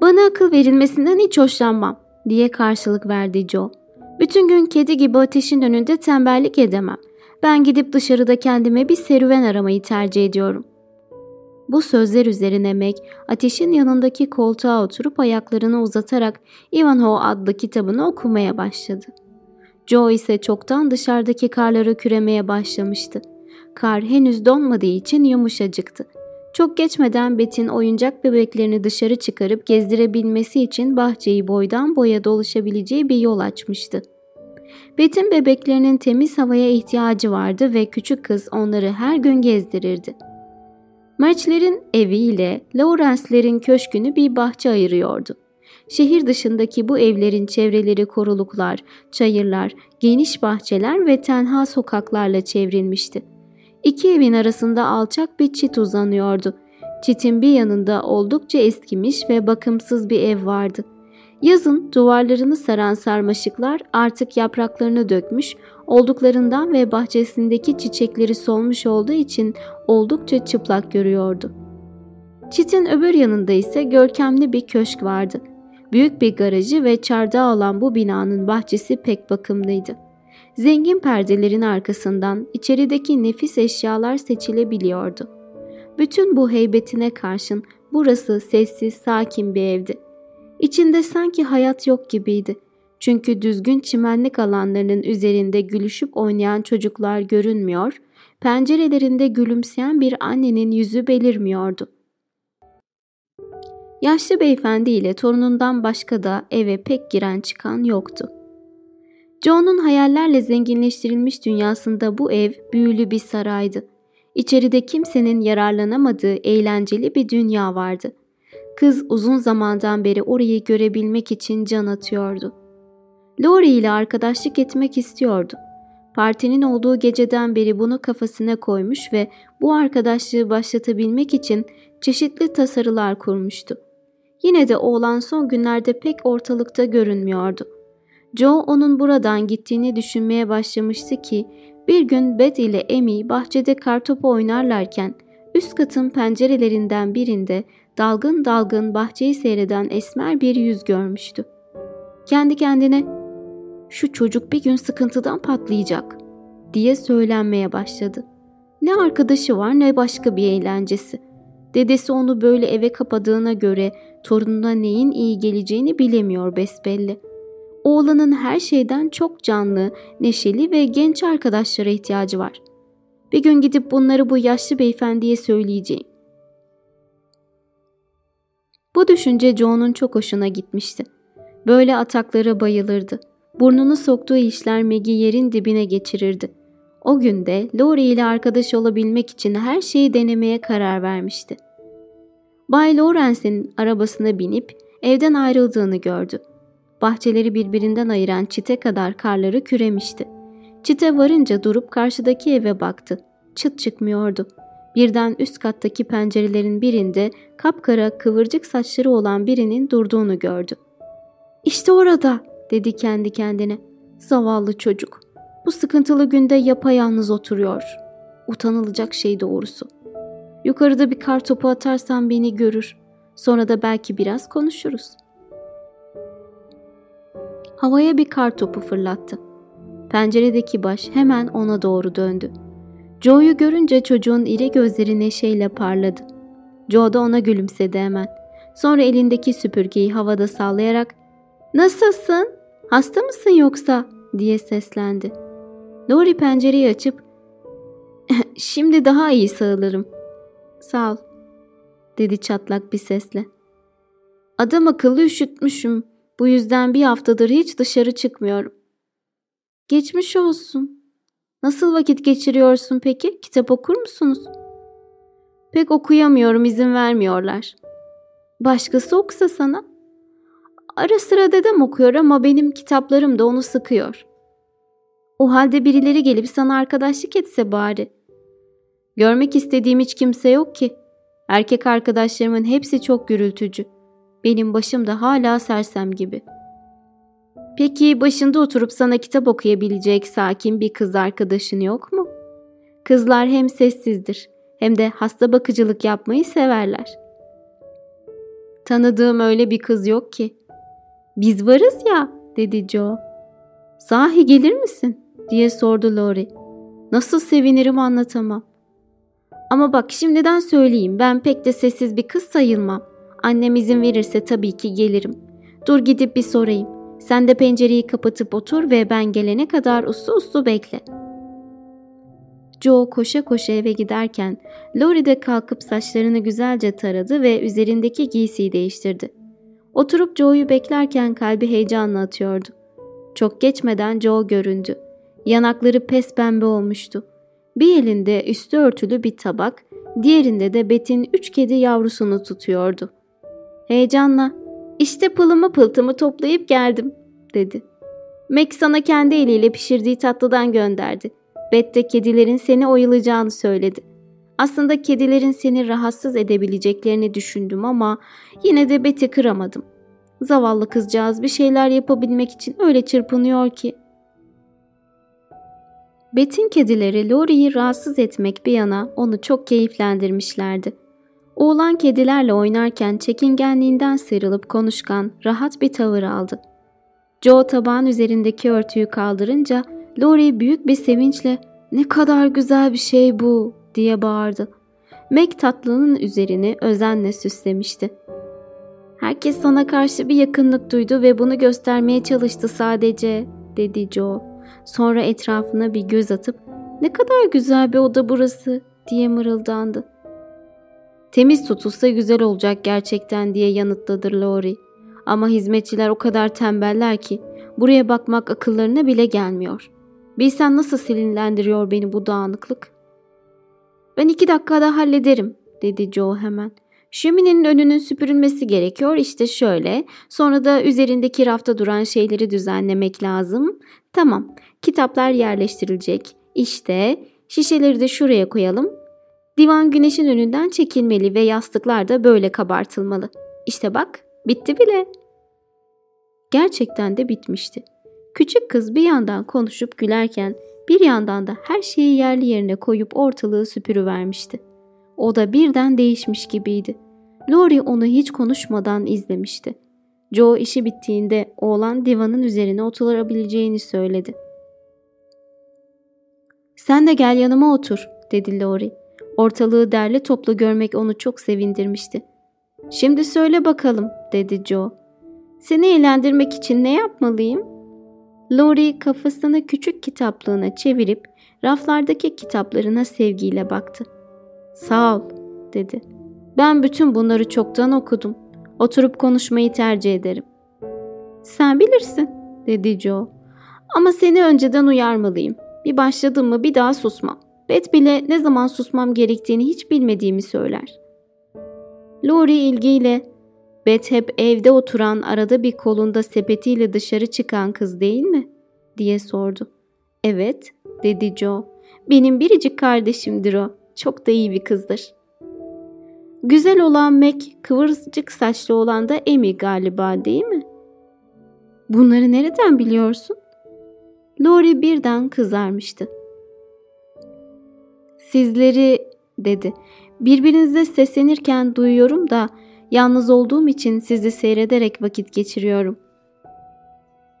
Bana akıl verilmesinden hiç hoşlanmam diye karşılık verdi Joe. Bütün gün kedi gibi ateşin önünde tembellik edemem. Ben gidip dışarıda kendime bir serüven aramayı tercih ediyorum. Bu sözler üzerine Meg ateşin yanındaki koltuğa oturup ayaklarını uzatarak Ivanhoe adlı kitabını okumaya başladı. Joe ise çoktan dışarıdaki karları küremeye başlamıştı. Kar henüz donmadığı için yumuşacıktı. Çok geçmeden Bet'in oyuncak bebeklerini dışarı çıkarıp gezdirebilmesi için bahçeyi boydan boya dolaşabileceği bir yol açmıştı. Bet'in bebeklerinin temiz havaya ihtiyacı vardı ve küçük kız onları her gün gezdirirdi. March'lerin evi ile Lawrence'lerin köşkünü bir bahçe ayırıyordu. Şehir dışındaki bu evlerin çevreleri koruluklar, çayırlar, geniş bahçeler ve tenha sokaklarla çevrilmişti. İki evin arasında alçak bir çit uzanıyordu. Çitin bir yanında oldukça eskimiş ve bakımsız bir ev vardı. Yazın duvarlarını saran sarmaşıklar artık yapraklarını dökmüş, olduklarından ve bahçesindeki çiçekleri solmuş olduğu için oldukça çıplak görüyordu. Çitin öbür yanında ise görkemli bir köşk vardı. Büyük bir garajı ve çardağı olan bu binanın bahçesi pek bakımlıydı. Zengin perdelerin arkasından içerideki nefis eşyalar seçilebiliyordu. Bütün bu heybetine karşın burası sessiz, sakin bir evdi. İçinde sanki hayat yok gibiydi. Çünkü düzgün çimenlik alanlarının üzerinde gülüşüp oynayan çocuklar görünmüyor, pencerelerinde gülümseyen bir annenin yüzü belirmiyordu. Yaşlı beyefendi ile torunundan başka da eve pek giren çıkan yoktu. Joe'nun hayallerle zenginleştirilmiş dünyasında bu ev büyülü bir saraydı. İçeride kimsenin yararlanamadığı eğlenceli bir dünya vardı. Kız uzun zamandan beri orayı görebilmek için can atıyordu. Lori ile arkadaşlık etmek istiyordu. Partinin olduğu geceden beri bunu kafasına koymuş ve bu arkadaşlığı başlatabilmek için çeşitli tasarılar kurmuştu. Yine de oğlan son günlerde pek ortalıkta görünmüyordu. Joe onun buradan gittiğini düşünmeye başlamıştı ki bir gün Beth ile Amy bahçede kartopu oynarlarken üst katın pencerelerinden birinde dalgın dalgın bahçeyi seyreden esmer bir yüz görmüştü. Kendi kendine şu çocuk bir gün sıkıntıdan patlayacak diye söylenmeye başladı. Ne arkadaşı var ne başka bir eğlencesi. Dedesi onu böyle eve kapadığına göre torununa neyin iyi geleceğini bilemiyor besbelli. Oğlanın her şeyden çok canlı, neşeli ve genç arkadaşlara ihtiyacı var. Bir gün gidip bunları bu yaşlı beyefendiye söyleyeceğim. Bu düşünce Joe'nun çok hoşuna gitmişti. Böyle ataklara bayılırdı. Burnunu soktuğu işler Meg'i yerin dibine geçirirdi. O günde Lori ile arkadaş olabilmek için her şeyi denemeye karar vermişti. Bay Lawrence'in arabasına binip evden ayrıldığını gördü. Bahçeleri birbirinden ayıran çite kadar karları küremişti. Çite varınca durup karşıdaki eve baktı. Çıt çıkmıyordu. Birden üst kattaki pencerelerin birinde kapkara kıvırcık saçları olan birinin durduğunu gördü. İşte orada dedi kendi kendine. Zavallı çocuk. Bu sıkıntılı günde yapayalnız oturuyor. Utanılacak şey doğrusu. Yukarıda bir kar topu atarsan beni görür. Sonra da belki biraz konuşuruz.'' havaya bir kar topu fırlattı. Penceredeki baş hemen ona doğru döndü. Joe'yu görünce çocuğun iri gözleri neşeyle parladı. Joe da ona gülümsedi hemen. Sonra elindeki süpürgeyi havada sallayarak ''Nasılsın? Hasta mısın yoksa?'' diye seslendi. Lori pencereyi açıp ''Şimdi daha iyi sağılırım. Sağ ol.'' dedi çatlak bir sesle. Adam akıllı üşütmüşüm. Bu yüzden bir haftadır hiç dışarı çıkmıyorum. Geçmiş olsun. Nasıl vakit geçiriyorsun peki? Kitap okur musunuz? Pek okuyamıyorum, izin vermiyorlar. Başkası okusa sana? Ara sıra dedem okuyor ama benim kitaplarım da onu sıkıyor. O halde birileri gelip sana arkadaşlık etse bari. Görmek istediğim hiç kimse yok ki. Erkek arkadaşlarımın hepsi çok gürültücü. Benim başım da hala sersem gibi. Peki başında oturup sana kitap okuyabilecek sakin bir kız arkadaşın yok mu? Kızlar hem sessizdir hem de hasta bakıcılık yapmayı severler. Tanıdığım öyle bir kız yok ki. Biz varız ya dedi Joe. Sahi gelir misin diye sordu Lori. Nasıl sevinirim anlatamam. Ama bak şimdiden söyleyeyim ben pek de sessiz bir kız sayılmam. Annem izin verirse tabii ki gelirim. Dur gidip bir sorayım. Sen de pencereyi kapatıp otur ve ben gelene kadar uslu uslu bekle. Joe koşa koşa eve giderken Lori de kalkıp saçlarını güzelce taradı ve üzerindeki giysiyi değiştirdi. Oturup Joe'yu beklerken kalbi heyecanla atıyordu. Çok geçmeden Joe göründü. Yanakları pes pembe olmuştu. Bir elinde üstü örtülü bir tabak, diğerinde de Bet'in üç kedi yavrusunu tutuyordu. Heyecanla işte pılımı pıltımı toplayıp geldim dedi. Mac sana kendi eliyle pişirdiği tatlıdan gönderdi. Bet de kedilerin seni oyalayacağını söyledi. Aslında kedilerin seni rahatsız edebileceklerini düşündüm ama yine de Bet'i kıramadım. Zavallı kızcağız bir şeyler yapabilmek için öyle çırpınıyor ki. Bet'in kedileri Lori'yi rahatsız etmek bir yana onu çok keyiflendirmişlerdi. Oğlan kedilerle oynarken çekingenliğinden sıyrılıp konuşkan, rahat bir tavır aldı. Joe tabağın üzerindeki örtüyü kaldırınca Lori büyük bir sevinçle ''Ne kadar güzel bir şey bu!'' diye bağırdı. Meg tatlının üzerini özenle süslemişti. ''Herkes sana karşı bir yakınlık duydu ve bunu göstermeye çalıştı sadece.'' dedi Joe. Sonra etrafına bir göz atıp ''Ne kadar güzel bir oda burası!'' diye mırıldandı. Temiz tutulsa güzel olacak gerçekten diye yanıtladı Lori. Ama hizmetçiler o kadar tembeller ki buraya bakmak akıllarına bile gelmiyor. Bilsen nasıl sinirlendiriyor beni bu dağınıklık. Ben iki dakikada hallederim dedi Joe hemen. Şöminenin önünün süpürülmesi gerekiyor işte şöyle. Sonra da üzerindeki rafta duran şeyleri düzenlemek lazım. Tamam kitaplar yerleştirilecek. İşte şişeleri de şuraya koyalım. Divan güneşin önünden çekilmeli ve yastıklar da böyle kabartılmalı. İşte bak, bitti bile. Gerçekten de bitmişti. Küçük kız bir yandan konuşup gülerken bir yandan da her şeyi yerli yerine koyup ortalığı süpürüvermişti. O da birden değişmiş gibiydi. Lori onu hiç konuşmadan izlemişti. Joe işi bittiğinde oğlan divanın üzerine oturabileceğini söyledi. ''Sen de gel yanıma otur.'' dedi Lori. Ortalığı derli toplu görmek onu çok sevindirmişti. Şimdi söyle bakalım dedi Joe. Seni eğlendirmek için ne yapmalıyım? Lori kafasını küçük kitaplığına çevirip raflardaki kitaplarına sevgiyle baktı. Sağ ol dedi. Ben bütün bunları çoktan okudum. Oturup konuşmayı tercih ederim. Sen bilirsin dedi Joe. Ama seni önceden uyarmalıyım. Bir başladım mı bir daha susmam. Bet bile ne zaman susmam gerektiğini hiç bilmediğimi söyler. Lori ilgiyle Bet hep evde oturan arada bir kolunda sepetiyle dışarı çıkan kız değil mi? diye sordu. Evet dedi Joe. Benim biricik kardeşimdir o. Çok da iyi bir kızdır. Güzel olan Mac, kıvırcık saçlı olan da Amy galiba değil mi? Bunları nereden biliyorsun? Lori birden kızarmıştı. Sizleri dedi. Birbirinize seslenirken duyuyorum da yalnız olduğum için sizi seyrederek vakit geçiriyorum.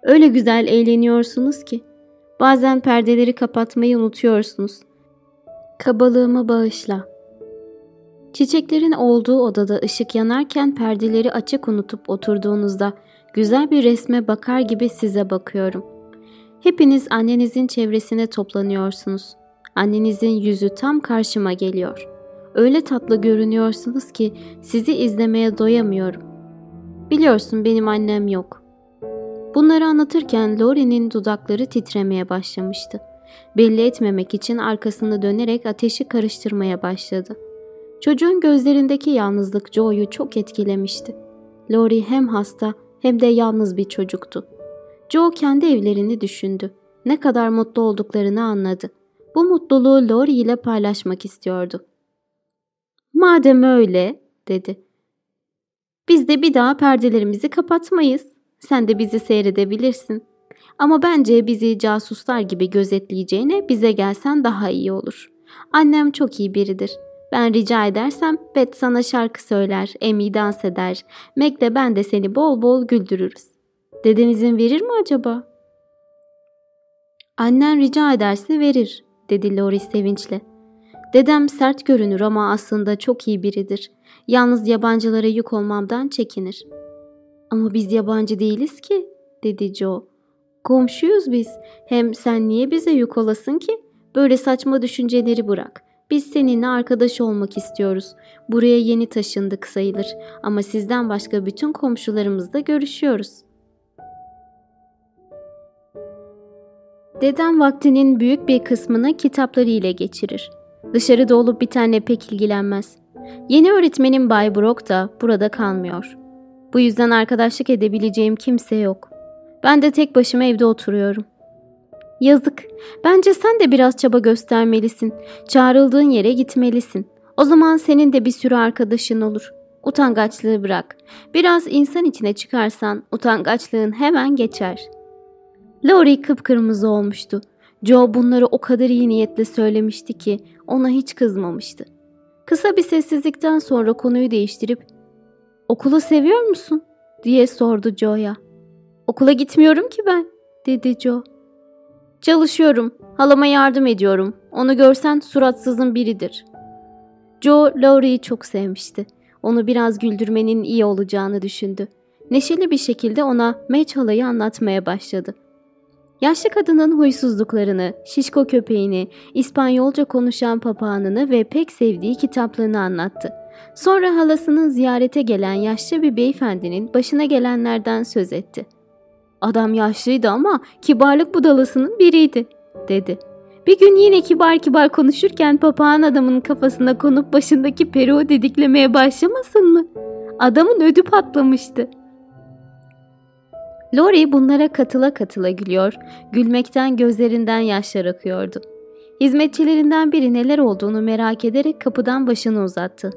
Öyle güzel eğleniyorsunuz ki. Bazen perdeleri kapatmayı unutuyorsunuz. Kabalığımı bağışla. Çiçeklerin olduğu odada ışık yanarken perdeleri açık unutup oturduğunuzda güzel bir resme bakar gibi size bakıyorum. Hepiniz annenizin çevresine toplanıyorsunuz. Annenizin yüzü tam karşıma geliyor. Öyle tatlı görünüyorsunuz ki sizi izlemeye doyamıyorum. Biliyorsun benim annem yok. Bunları anlatırken Lori'nin dudakları titremeye başlamıştı. Belli etmemek için arkasını dönerek ateşi karıştırmaya başladı. Çocuğun gözlerindeki yalnızlık Joe'yu çok etkilemişti. Lori hem hasta hem de yalnız bir çocuktu. Joe kendi evlerini düşündü. Ne kadar mutlu olduklarını anladı. Bu mutluluğu Lori ile paylaşmak istiyordu. Madem öyle, dedi. Biz de bir daha perdelerimizi kapatmayız. Sen de bizi seyredebilirsin. Ama bence bizi casuslar gibi gözetleyeceğine bize gelsen daha iyi olur. Annem çok iyi biridir. Ben rica edersem Bet sana şarkı söyler, Emi dans eder. Meg de ben de seni bol bol güldürürüz. Deden izin verir mi acaba? Annen rica ederse verir, dedi Lori sevinçle. Dedem sert görünür ama aslında çok iyi biridir. Yalnız yabancılara yük olmamdan çekinir. Ama biz yabancı değiliz ki, dedi Joe. Komşuyuz biz. Hem sen niye bize yük olasın ki? Böyle saçma düşünceleri bırak. Biz seninle arkadaş olmak istiyoruz. Buraya yeni taşındık sayılır ama sizden başka bütün komşularımızla görüşüyoruz. Dedem vaktinin büyük bir kısmını kitapları ile geçirir. Dışarıda olup bir tane pek ilgilenmez. Yeni öğretmenim Bay Brock da burada kalmıyor. Bu yüzden arkadaşlık edebileceğim kimse yok. Ben de tek başıma evde oturuyorum. Yazık. Bence sen de biraz çaba göstermelisin. Çağrıldığın yere gitmelisin. O zaman senin de bir sürü arkadaşın olur. Utangaçlığı bırak. Biraz insan içine çıkarsan utangaçlığın hemen geçer. Lori kıpkırmızı olmuştu. Joe bunları o kadar iyi niyetle söylemişti ki ona hiç kızmamıştı. Kısa bir sessizlikten sonra konuyu değiştirip ''Okulu seviyor musun?'' diye sordu Joe'ya. ''Okula gitmiyorum ki ben.'' dedi Joe. Çalışıyorum. Halama yardım ediyorum. Onu görsen suratsızın biridir. Joe, Laurie'yi çok sevmişti. Onu biraz güldürmenin iyi olacağını düşündü. Neşeli bir şekilde ona Match halayı anlatmaya başladı. Yaşlı kadının huysuzluklarını, şişko köpeğini, İspanyolca konuşan papağanını ve pek sevdiği kitaplığını anlattı. Sonra halasının ziyarete gelen yaşlı bir beyefendinin başına gelenlerden söz etti. Adam yaşlıydı ama kibarlık budalasının biriydi, dedi. Bir gün yine kibar kibar konuşurken papağan adamın kafasına konup başındaki peruğu didiklemeye başlamasın mı? Adamın ödü patlamıştı. Lori bunlara katıla katıla gülüyor, gülmekten gözlerinden yaşlar akıyordu. Hizmetçilerinden biri neler olduğunu merak ederek kapıdan başını uzattı.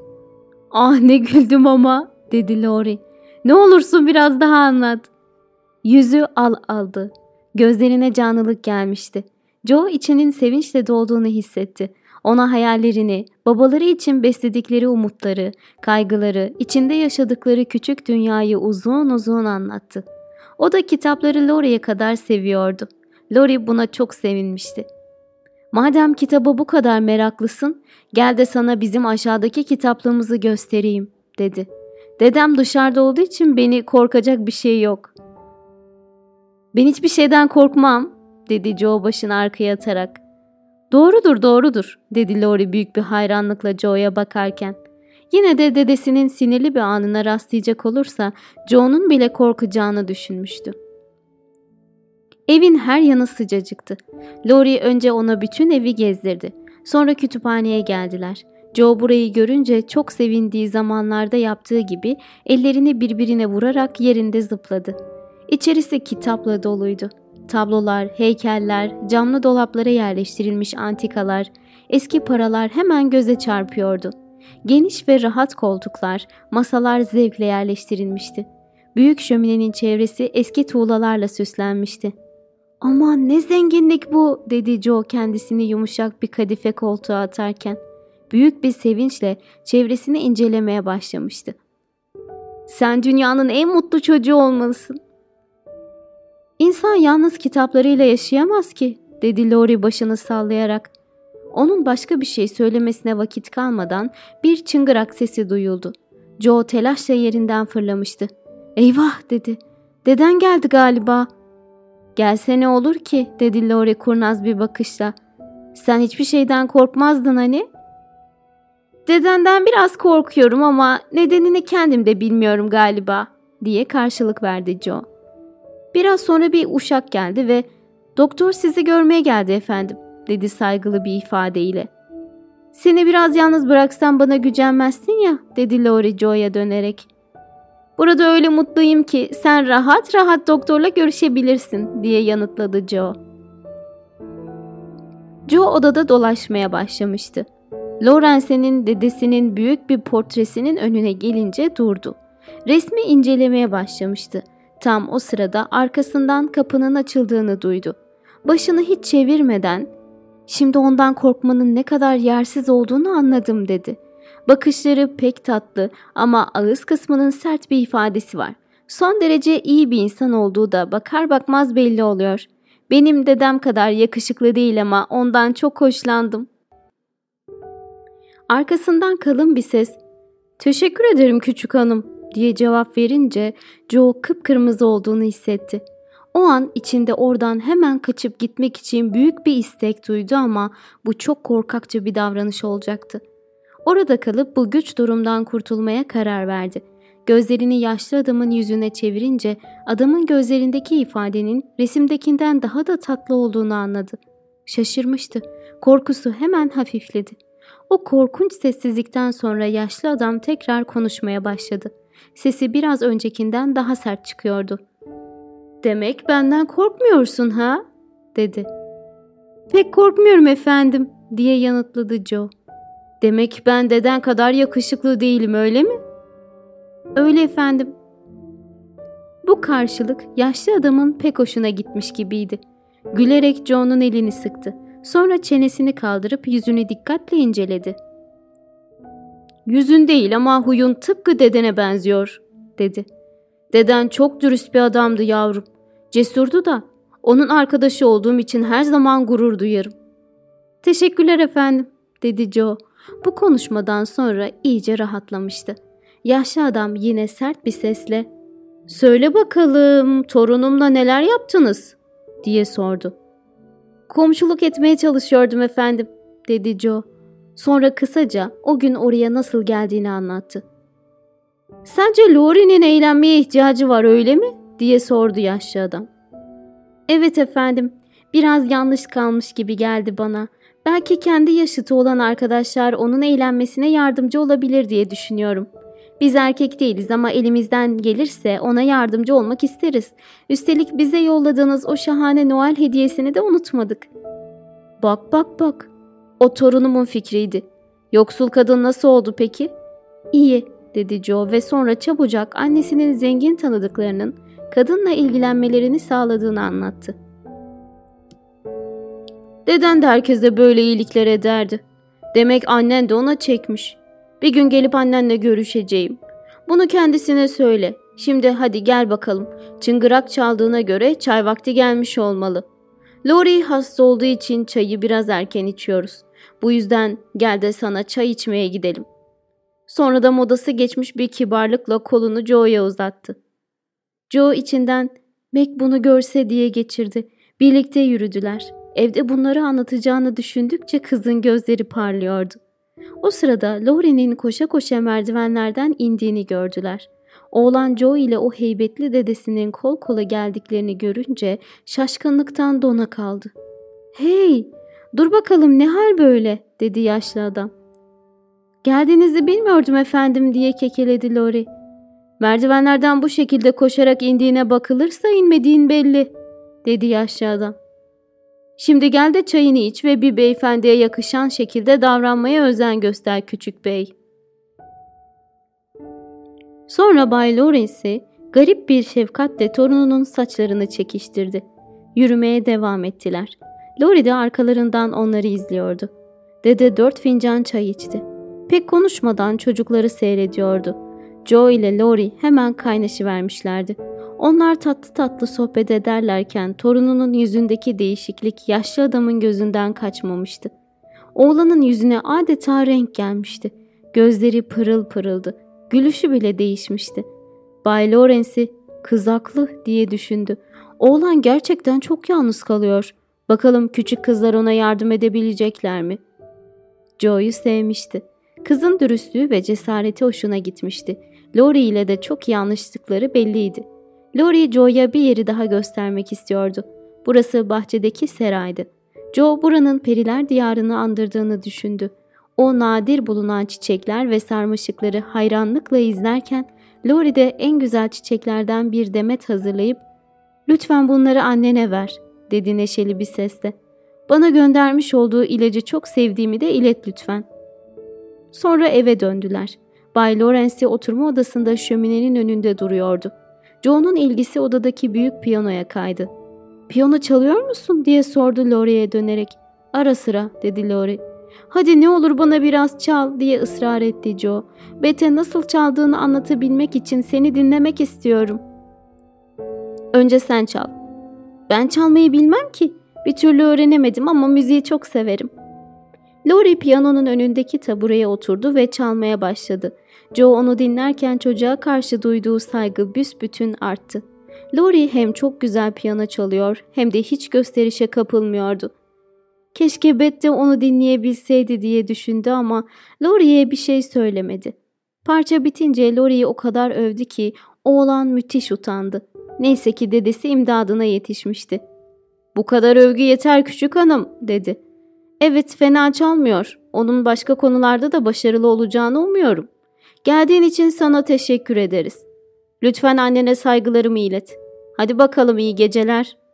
''Ah ne güldüm ama'' dedi Lori. ''Ne olursun biraz daha anlat.'' Yüzü al aldı. Gözlerine canlılık gelmişti. Joe içinin sevinçle dolduğunu hissetti. Ona hayallerini, babaları için besledikleri umutları, kaygıları, içinde yaşadıkları küçük dünyayı uzun uzun anlattı. O da kitapları Lori'ye kadar seviyordu. Lori buna çok sevinmişti. Madem kitaba bu kadar meraklısın, gel de sana bizim aşağıdaki kitaplığımızı göstereyim, dedi. Dedem dışarıda olduğu için beni korkacak bir şey yok. Ben hiçbir şeyden korkmam, dedi Joe başını arkaya atarak. Doğrudur, doğrudur, dedi Lori büyük bir hayranlıkla Joe'ya bakarken. Yine de dedesinin sinirli bir anına rastlayacak olursa Joe'nun bile korkacağını düşünmüştü. Evin her yanı sıcacıktı. Lori önce ona bütün evi gezdirdi. Sonra kütüphaneye geldiler. Joe burayı görünce çok sevindiği zamanlarda yaptığı gibi ellerini birbirine vurarak yerinde zıpladı. İçerisi kitapla doluydu. Tablolar, heykeller, camlı dolaplara yerleştirilmiş antikalar, eski paralar hemen göze çarpıyordu. Geniş ve rahat koltuklar, masalar zevkle yerleştirilmişti. Büyük şöminenin çevresi eski tuğlalarla süslenmişti. ''Aman ne zenginlik bu!'' dedi Joe kendisini yumuşak bir kadife koltuğa atarken. Büyük bir sevinçle çevresini incelemeye başlamıştı. ''Sen dünyanın en mutlu çocuğu olmalısın.'' İnsan yalnız kitaplarıyla yaşayamaz ki, dedi Lori başını sallayarak. Onun başka bir şey söylemesine vakit kalmadan bir çıngırak sesi duyuldu. Joe telaşla yerinden fırlamıştı. Eyvah dedi. Deden geldi galiba. Gelse ne olur ki dedi Lori kurnaz bir bakışla. Sen hiçbir şeyden korkmazdın hani? Dedenden biraz korkuyorum ama nedenini kendim de bilmiyorum galiba diye karşılık verdi Joe. Biraz sonra bir uşak geldi ve doktor sizi görmeye geldi efendim dedi saygılı bir ifadeyle. Seni biraz yalnız bıraksam bana gücenmezsin ya dedi Lori Joe'ya dönerek. Burada öyle mutluyum ki sen rahat rahat doktorla görüşebilirsin diye yanıtladı Joe. Joe odada dolaşmaya başlamıştı. Lawrence'nin dedesinin büyük bir portresinin önüne gelince durdu. Resmi incelemeye başlamıştı. Tam o sırada arkasından kapının açıldığını duydu. Başını hiç çevirmeden "Şimdi ondan korkmanın ne kadar yersiz olduğunu anladım." dedi. Bakışları pek tatlı ama ağız kısmının sert bir ifadesi var. Son derece iyi bir insan olduğu da bakar bakmaz belli oluyor. Benim dedem kadar yakışıklı değil ama ondan çok hoşlandım. Arkasından kalın bir ses ''Teşekkür ederim küçük hanım'' diye cevap verince Joe kıpkırmızı olduğunu hissetti. O an içinde oradan hemen kaçıp gitmek için büyük bir istek duydu ama bu çok korkakça bir davranış olacaktı. Orada kalıp bu güç durumdan kurtulmaya karar verdi. Gözlerini yaşlı adamın yüzüne çevirince adamın gözlerindeki ifadenin resimdekinden daha da tatlı olduğunu anladı. Şaşırmıştı. Korkusu hemen hafifledi. O korkunç sessizlikten sonra yaşlı adam tekrar konuşmaya başladı. Sesi biraz öncekinden daha sert çıkıyordu. Demek benden korkmuyorsun ha? dedi. Pek korkmuyorum efendim diye yanıtladı Joe. Demek ben deden kadar yakışıklı değilim öyle mi? Öyle efendim. Bu karşılık yaşlı adamın pek hoşuna gitmiş gibiydi. Gülerek Joe'nun elini sıktı. Sonra çenesini kaldırıp yüzünü dikkatle inceledi. Yüzün değil ama huyun tıpkı dedene benziyor, dedi. Deden çok dürüst bir adamdı yavrum. Cesurdu da onun arkadaşı olduğum için her zaman gurur duyarım. Teşekkürler efendim, dedi Joe. Bu konuşmadan sonra iyice rahatlamıştı. Yaşlı adam yine sert bir sesle ''Söyle bakalım torunumla neler yaptınız?'' diye sordu. ''Komşuluk etmeye çalışıyordum efendim.'' dedi Joe. Sonra kısaca o gün oraya nasıl geldiğini anlattı. ''Sence Laurie'nin eğlenmeye ihtiyacı var öyle mi?'' diye sordu yaşlı adam. ''Evet efendim, biraz yanlış kalmış gibi geldi bana. Belki kendi yaşıtı olan arkadaşlar onun eğlenmesine yardımcı olabilir diye düşünüyorum. Biz erkek değiliz ama elimizden gelirse ona yardımcı olmak isteriz. Üstelik bize yolladığınız o şahane Noel hediyesini de unutmadık. Bak bak bak. O torunumun fikriydi. Yoksul kadın nasıl oldu peki? İyi dedi Joe ve sonra çabucak annesinin zengin tanıdıklarının kadınla ilgilenmelerini sağladığını anlattı. Deden de herkese böyle iyilikler ederdi. Demek annen de ona çekmiş. Bir gün gelip annenle görüşeceğim. Bunu kendisine söyle. Şimdi hadi gel bakalım. Çıngırak çaldığına göre çay vakti gelmiş olmalı. Lori hasta olduğu için çayı biraz erken içiyoruz. Bu yüzden gel de sana çay içmeye gidelim. Sonra da modası geçmiş bir kibarlıkla kolunu Joe'ya uzattı. Joe içinden Mac bunu görse diye geçirdi. Birlikte yürüdüler. Evde bunları anlatacağını düşündükçe kızın gözleri parlıyordu. O sırada Laurie'nin koşa koşa merdivenlerden indiğini gördüler. Oğlan Joe ile o heybetli dedesinin kol kola geldiklerini görünce şaşkınlıktan dona kaldı. ''Hey, dur bakalım ne hal böyle?'' dedi yaşlı adam. ''Geldiğinizi bilmiyordum efendim.'' diye kekeledi Lori. ''Merdivenlerden bu şekilde koşarak indiğine bakılırsa inmediğin belli.'' dedi yaşlı adam. Şimdi gel de çayını iç ve bir beyefendiye yakışan şekilde davranmaya özen göster küçük bey. Sonra Bay Lawrence'i garip bir şefkatle torununun saçlarını çekiştirdi. Yürümeye devam ettiler. Lori de arkalarından onları izliyordu. Dede dört fincan çay içti. Pek konuşmadan çocukları seyrediyordu. Joe ile Lori hemen kaynaşı vermişlerdi. Onlar tatlı tatlı sohbet ederlerken torununun yüzündeki değişiklik yaşlı adamın gözünden kaçmamıştı. Oğlanın yüzüne adeta renk gelmişti. Gözleri pırıl pırıldı. Gülüşü bile değişmişti. Bay Lawrence'i kızaklı diye düşündü. Oğlan gerçekten çok yalnız kalıyor. Bakalım küçük kızlar ona yardım edebilecekler mi? Joe'yu sevmişti. Kızın dürüstlüğü ve cesareti hoşuna gitmişti. Lori ile de çok iyi anlaştıkları belliydi. Lori Joe'ya bir yeri daha göstermek istiyordu. Burası bahçedeki seraydı. Joe buranın periler diyarını andırdığını düşündü. O nadir bulunan çiçekler ve sarmaşıkları hayranlıkla izlerken Lori de en güzel çiçeklerden bir demet hazırlayıp ''Lütfen bunları annene ver.'' dedi neşeli bir sesle. ''Bana göndermiş olduğu ilacı çok sevdiğimi de ilet lütfen.'' Sonra eve döndüler. Bay Lawrence oturma odasında şöminenin önünde duruyordu. Joe'nun ilgisi odadaki büyük piyanoya kaydı. ''Piyano çalıyor musun?'' diye sordu Laurie'ye dönerek. ''Ara sıra'' dedi Laurie. ''Hadi ne olur bana biraz çal'' diye ısrar etti Joe. ''Bete nasıl çaldığını anlatabilmek için seni dinlemek istiyorum.'' ''Önce sen çal.'' ''Ben çalmayı bilmem ki. Bir türlü öğrenemedim ama müziği çok severim.'' Lori piyanonun önündeki tabureye oturdu ve çalmaya başladı. Joe onu dinlerken çocuğa karşı duyduğu saygı büsbütün arttı. Lori hem çok güzel piyano çalıyor hem de hiç gösterişe kapılmıyordu. Keşke Beth de onu dinleyebilseydi diye düşündü ama Lori'ye bir şey söylemedi. Parça bitince Lori'yi o kadar övdü ki oğlan müthiş utandı. Neyse ki dedesi imdadına yetişmişti. ''Bu kadar övgü yeter küçük hanım'' dedi. ''Evet fena çalmıyor. Onun başka konularda da başarılı olacağını umuyorum. Geldiğin için sana teşekkür ederiz. Lütfen annene saygılarımı ilet. Hadi bakalım iyi geceler.''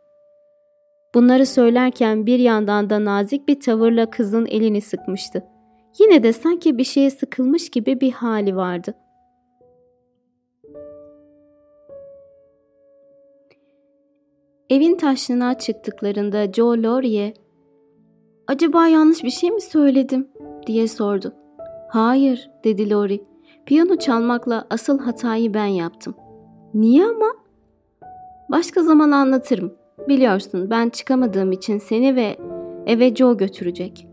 Bunları söylerken bir yandan da nazik bir tavırla kızın elini sıkmıştı. Yine de sanki bir şeye sıkılmış gibi bir hali vardı. Evin taşlığına çıktıklarında Joe Laurier, ''Acaba yanlış bir şey mi söyledim?'' diye sordu. ''Hayır'' dedi Lori. ''Piyano çalmakla asıl hatayı ben yaptım.'' ''Niye ama?'' ''Başka zaman anlatırım. Biliyorsun ben çıkamadığım için seni ve eve Joe götürecek.''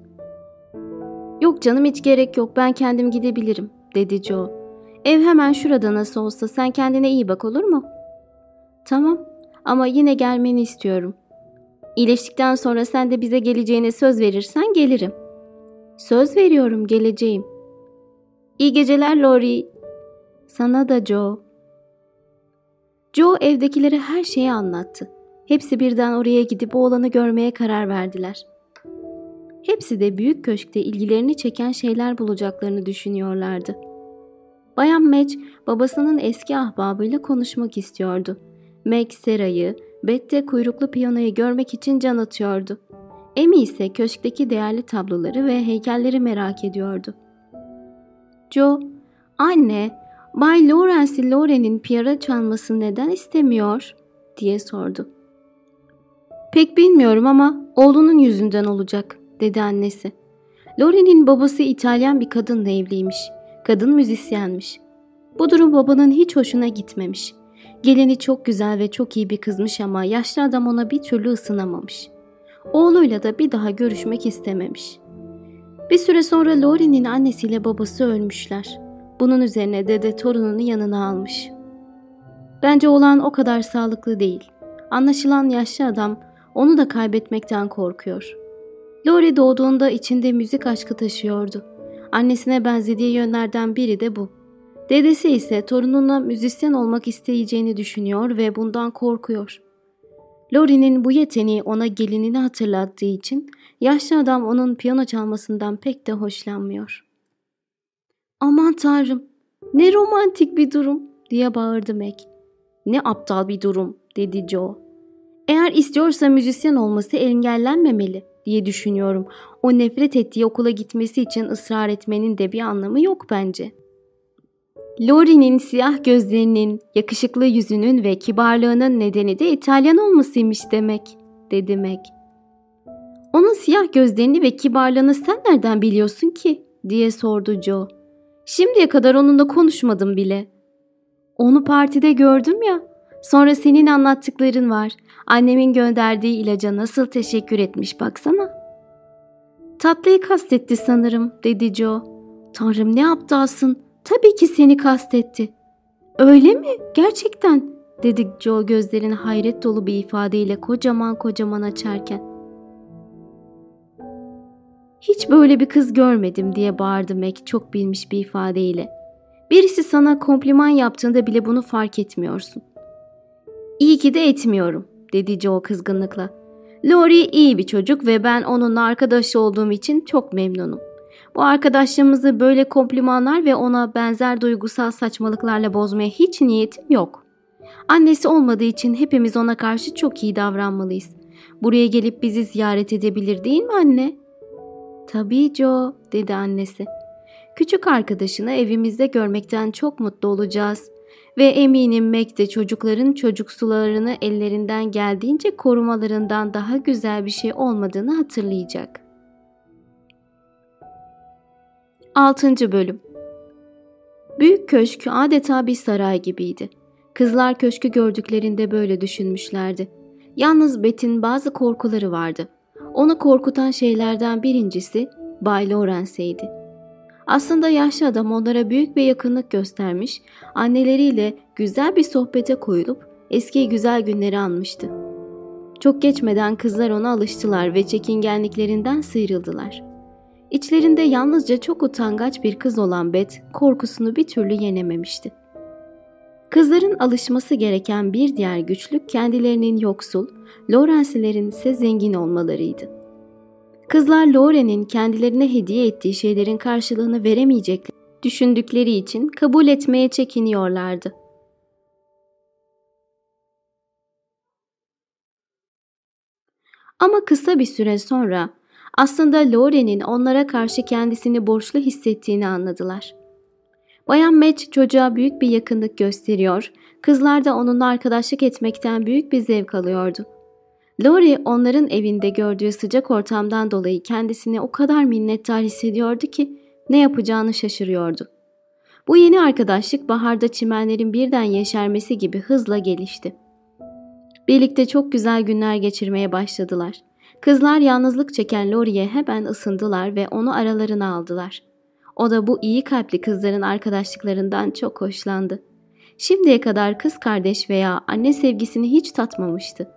''Yok canım hiç gerek yok ben kendim gidebilirim.'' dedi Joe. ''Ev hemen şurada nasıl olsa sen kendine iyi bak olur mu?'' ''Tamam ama yine gelmeni istiyorum. İyileştikten sonra sen de bize geleceğine söz verirsen gelirim. Söz veriyorum geleceğim. İyi geceler Lori. Sana da Joe. Joe evdekilere her şeyi anlattı. Hepsi birden oraya gidip oğlanı görmeye karar verdiler. Hepsi de büyük köşkte ilgilerini çeken şeyler bulacaklarını düşünüyorlardı. Bayan Madge babasının eski ahbabıyla konuşmak istiyordu. Meg Sera'yı, Bette kuyruklu piyanoyu görmek için can atıyordu. Emi ise köşkteki değerli tabloları ve heykelleri merak ediyordu. Joe, anne, Bay Lawrence Loren'in piyano çalmasını neden istemiyor? diye sordu. Pek bilmiyorum ama oğlunun yüzünden olacak, dedi annesi. Loren'in babası İtalyan bir kadınla evliymiş. Kadın müzisyenmiş. Bu durum babanın hiç hoşuna gitmemiş. Gelini çok güzel ve çok iyi bir kızmış ama yaşlı adam ona bir türlü ısınamamış. Oğluyla da bir daha görüşmek istememiş. Bir süre sonra Laurie'nin annesiyle babası ölmüşler. Bunun üzerine dede torununu yanına almış. Bence olan o kadar sağlıklı değil. Anlaşılan yaşlı adam onu da kaybetmekten korkuyor. Laurie doğduğunda içinde müzik aşkı taşıyordu. Annesine benzediği yönlerden biri de bu. Dedesi ise torununa müzisyen olmak isteyeceğini düşünüyor ve bundan korkuyor. Lori'nin bu yeteneği ona gelinini hatırlattığı için yaşlı adam onun piyano çalmasından pek de hoşlanmıyor. Aman tanrım ne romantik bir durum diye bağırdı Meg. Ne aptal bir durum dedi Joe. Eğer istiyorsa müzisyen olması engellenmemeli diye düşünüyorum. O nefret ettiği okula gitmesi için ısrar etmenin de bir anlamı yok bence.'' Lori'nin siyah gözlerinin, yakışıklı yüzünün ve kibarlığının nedeni de İtalyan olmasıymış demek, dedi Meg. Onun siyah gözlerini ve kibarlığını sen nereden biliyorsun ki? diye sordu Joe. Şimdiye kadar onunla konuşmadım bile. Onu partide gördüm ya. Sonra senin anlattıkların var. Annemin gönderdiği ilaca nasıl teşekkür etmiş baksana. Tatlıyı kastetti sanırım dedi Joe. Tanrım ne yaptı Asın? Tabii ki seni kastetti. Öyle mi? Gerçekten dedi Joe gözlerini hayret dolu bir ifadeyle kocaman kocaman açarken. Hiç böyle bir kız görmedim diye bağırdı Mac çok bilmiş bir ifadeyle. Birisi sana kompliman yaptığında bile bunu fark etmiyorsun. İyi ki de etmiyorum dedi Joe kızgınlıkla. Lori iyi bir çocuk ve ben onunla arkadaş olduğum için çok memnunum. Bu arkadaşlığımızı böyle komplimanlar ve ona benzer duygusal saçmalıklarla bozmaya hiç niyetim yok. Annesi olmadığı için hepimiz ona karşı çok iyi davranmalıyız. Buraya gelip bizi ziyaret edebilir değil mi anne? Tabii Joe, dedi annesi. Küçük arkadaşını evimizde görmekten çok mutlu olacağız. Ve eminim Meg de çocukların çocuksularını ellerinden geldiğince korumalarından daha güzel bir şey olmadığını hatırlayacak. 6. Bölüm Büyük köşk adeta bir saray gibiydi. Kızlar köşkü gördüklerinde böyle düşünmüşlerdi. Yalnız Bet'in bazı korkuları vardı. Onu korkutan şeylerden birincisi Bay Lawrence'ydi. Aslında yaşlı adam onlara büyük bir yakınlık göstermiş, anneleriyle güzel bir sohbete koyulup eski güzel günleri anmıştı. Çok geçmeden kızlar ona alıştılar ve çekingenliklerinden sıyrıldılar. İçlerinde yalnızca çok utangaç bir kız olan Bet korkusunu bir türlü yenememişti. Kızların alışması gereken bir diğer güçlük kendilerinin yoksul, Lawrence'lerin ise zengin olmalarıydı. Kızlar Lauren'in kendilerine hediye ettiği şeylerin karşılığını veremeyecekleri düşündükleri için kabul etmeye çekiniyorlardı. Ama kısa bir süre sonra aslında Lauren'in onlara karşı kendisini borçlu hissettiğini anladılar. Bayan Match çocuğa büyük bir yakınlık gösteriyor, kızlar da onunla arkadaşlık etmekten büyük bir zevk alıyordu. Lori onların evinde gördüğü sıcak ortamdan dolayı kendisini o kadar minnettar hissediyordu ki ne yapacağını şaşırıyordu. Bu yeni arkadaşlık baharda çimenlerin birden yeşermesi gibi hızla gelişti. Birlikte çok güzel günler geçirmeye başladılar. Kızlar yalnızlık çeken Lori'ye hemen ısındılar ve onu aralarına aldılar. O da bu iyi kalpli kızların arkadaşlıklarından çok hoşlandı. Şimdiye kadar kız kardeş veya anne sevgisini hiç tatmamıştı.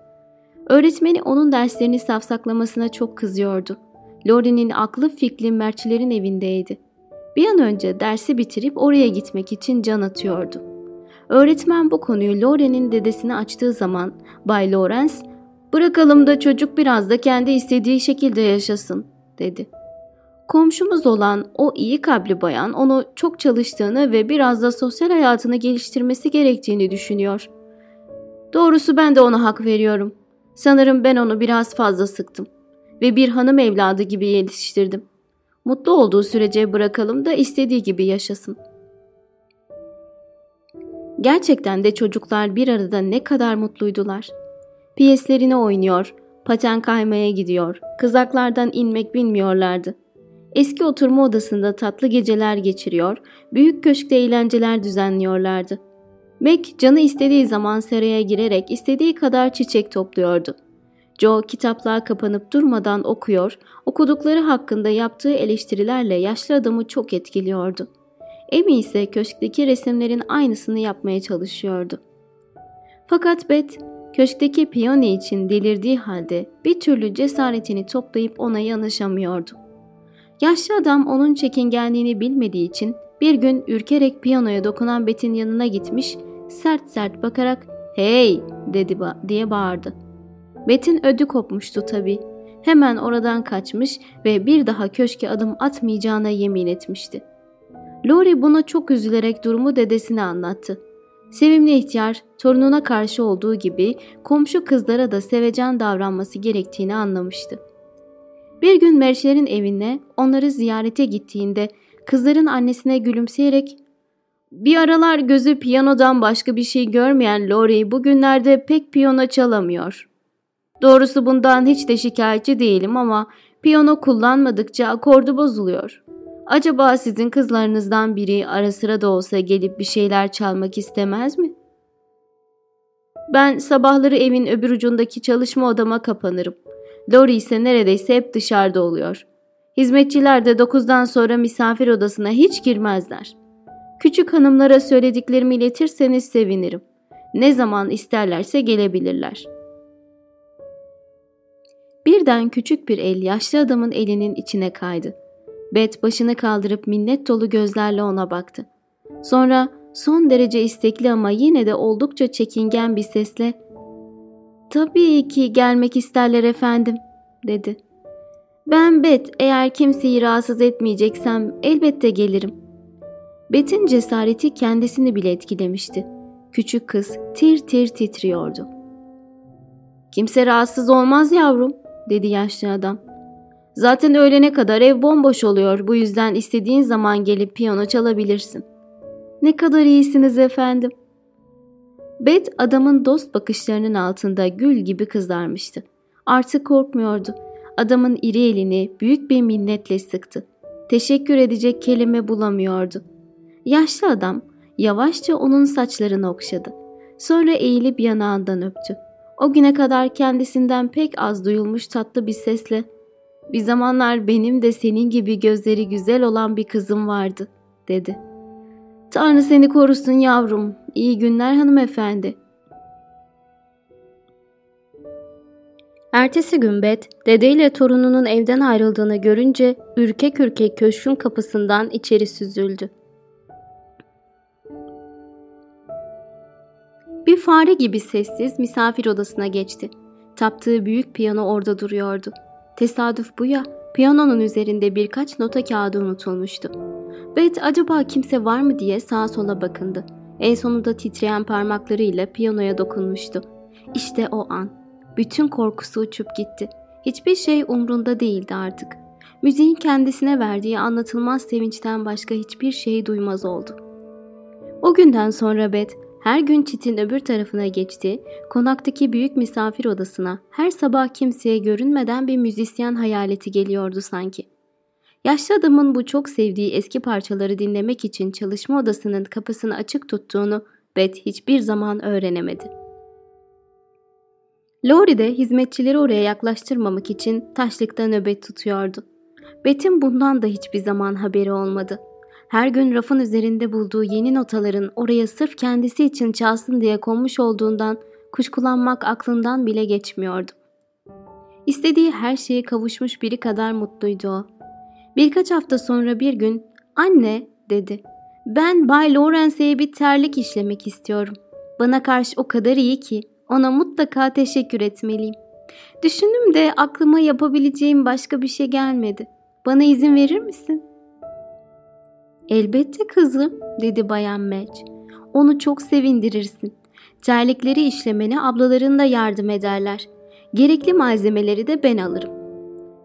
Öğretmeni onun derslerini safsaklamasına çok kızıyordu. Lori'nin aklı fikri Mertçilerin evindeydi. Bir an önce dersi bitirip oraya gitmek için can atıyordu. Öğretmen bu konuyu Lore'nin dedesine açtığı zaman Bay Lawrence, ''Bırakalım da çocuk biraz da kendi istediği şekilde yaşasın.'' dedi. Komşumuz olan o iyi kalpli bayan onu çok çalıştığını ve biraz da sosyal hayatını geliştirmesi gerektiğini düşünüyor. Doğrusu ben de ona hak veriyorum. Sanırım ben onu biraz fazla sıktım ve bir hanım evladı gibi yetiştirdim. Mutlu olduğu sürece bırakalım da istediği gibi yaşasın. Gerçekten de çocuklar bir arada ne kadar mutluydular. Piyeslerini oynuyor, paten kaymaya gidiyor, kızaklardan inmek bilmiyorlardı. Eski oturma odasında tatlı geceler geçiriyor, büyük köşkte eğlenceler düzenliyorlardı. Mac canı istediği zaman seraya girerek istediği kadar çiçek topluyordu. Joe kitaplığa kapanıp durmadan okuyor, okudukları hakkında yaptığı eleştirilerle yaşlı adamı çok etkiliyordu. Amy ise köşkteki resimlerin aynısını yapmaya çalışıyordu. Fakat Beth, köşkteki piyano için delirdiği halde bir türlü cesaretini toplayıp ona yanaşamıyordu. Yaşlı adam onun çekingenliğini bilmediği için bir gün ürkerek piyanoya dokunan Bet'in yanına gitmiş, sert sert bakarak ''Hey!'' dedi ba- diye bağırdı. Bet'in ödü kopmuştu tabii. Hemen oradan kaçmış ve bir daha köşke adım atmayacağına yemin etmişti. Lori buna çok üzülerek durumu dedesine anlattı. Sevimli ihtiyar torununa karşı olduğu gibi komşu kızlara da sevecen davranması gerektiğini anlamıştı. Bir gün Merşler'in evine onları ziyarete gittiğinde kızların annesine gülümseyerek bir aralar gözü piyanodan başka bir şey görmeyen Lori bugünlerde pek piyano çalamıyor. Doğrusu bundan hiç de şikayetçi değilim ama piyano kullanmadıkça akordu bozuluyor. Acaba sizin kızlarınızdan biri ara sıra da olsa gelip bir şeyler çalmak istemez mi? Ben sabahları evin öbür ucundaki çalışma odama kapanırım. Lori ise neredeyse hep dışarıda oluyor. Hizmetçiler de dokuzdan sonra misafir odasına hiç girmezler. Küçük hanımlara söylediklerimi iletirseniz sevinirim. Ne zaman isterlerse gelebilirler. Birden küçük bir el yaşlı adamın elinin içine kaydı. Bet başını kaldırıp minnet dolu gözlerle ona baktı. Sonra son derece istekli ama yine de oldukça çekingen bir sesle ''Tabii ki gelmek isterler efendim.'' dedi. ''Ben Bet, eğer kimseyi rahatsız etmeyeceksem elbette gelirim.'' Bet'in cesareti kendisini bile etkilemişti. Küçük kız tir tir titriyordu. ''Kimse rahatsız olmaz yavrum.'' dedi yaşlı adam. ''Zaten öğlene kadar ev bomboş oluyor. Bu yüzden istediğin zaman gelip piyano çalabilirsin.'' ''Ne kadar iyisiniz efendim.'' Bet adamın dost bakışlarının altında gül gibi kızarmıştı. Artık korkmuyordu. Adamın iri elini büyük bir minnetle sıktı. Teşekkür edecek kelime bulamıyordu. Yaşlı adam yavaşça onun saçlarını okşadı. Sonra eğilip yanağından öptü. O güne kadar kendisinden pek az duyulmuş tatlı bir sesle ''Bir zamanlar benim de senin gibi gözleri güzel olan bir kızım vardı.'' dedi. ''Tanrı seni korusun yavrum. İyi günler hanımefendi.'' Ertesi gün Bet, dedeyle torununun evden ayrıldığını görünce ürkek ürkek köşkün kapısından içeri süzüldü. Bir fare gibi sessiz misafir odasına geçti. Taptığı büyük piyano orada duruyordu. Tesadüf bu ya, piyanonun üzerinde birkaç nota kağıdı unutulmuştu. Bet acaba kimse var mı diye sağa sola bakındı. En sonunda titreyen parmaklarıyla piyanoya dokunmuştu. İşte o an. Bütün korkusu uçup gitti. Hiçbir şey umrunda değildi artık. Müziğin kendisine verdiği anlatılmaz sevinçten başka hiçbir şey duymaz oldu. O günden sonra Bet her gün çitin öbür tarafına geçti, konaktaki büyük misafir odasına her sabah kimseye görünmeden bir müzisyen hayaleti geliyordu sanki. Yaşlı adamın bu çok sevdiği eski parçaları dinlemek için çalışma odasının kapısını açık tuttuğunu Beth hiçbir zaman öğrenemedi. Lori de hizmetçileri oraya yaklaştırmamak için taşlıkta nöbet tutuyordu. Beth'in bundan da hiçbir zaman haberi olmadı her gün rafın üzerinde bulduğu yeni notaların oraya sırf kendisi için çalsın diye konmuş olduğundan kuşkulanmak aklından bile geçmiyordu. İstediği her şeye kavuşmuş biri kadar mutluydu o. Birkaç hafta sonra bir gün ''Anne'' dedi. ''Ben Bay Lawrence'ye bir terlik işlemek istiyorum. Bana karşı o kadar iyi ki ona mutlaka teşekkür etmeliyim. Düşündüm de aklıma yapabileceğim başka bir şey gelmedi. Bana izin verir misin?'' Elbette kızım dedi bayan Match. Onu çok sevindirirsin. Terlikleri işlemene ablaların da yardım ederler. Gerekli malzemeleri de ben alırım.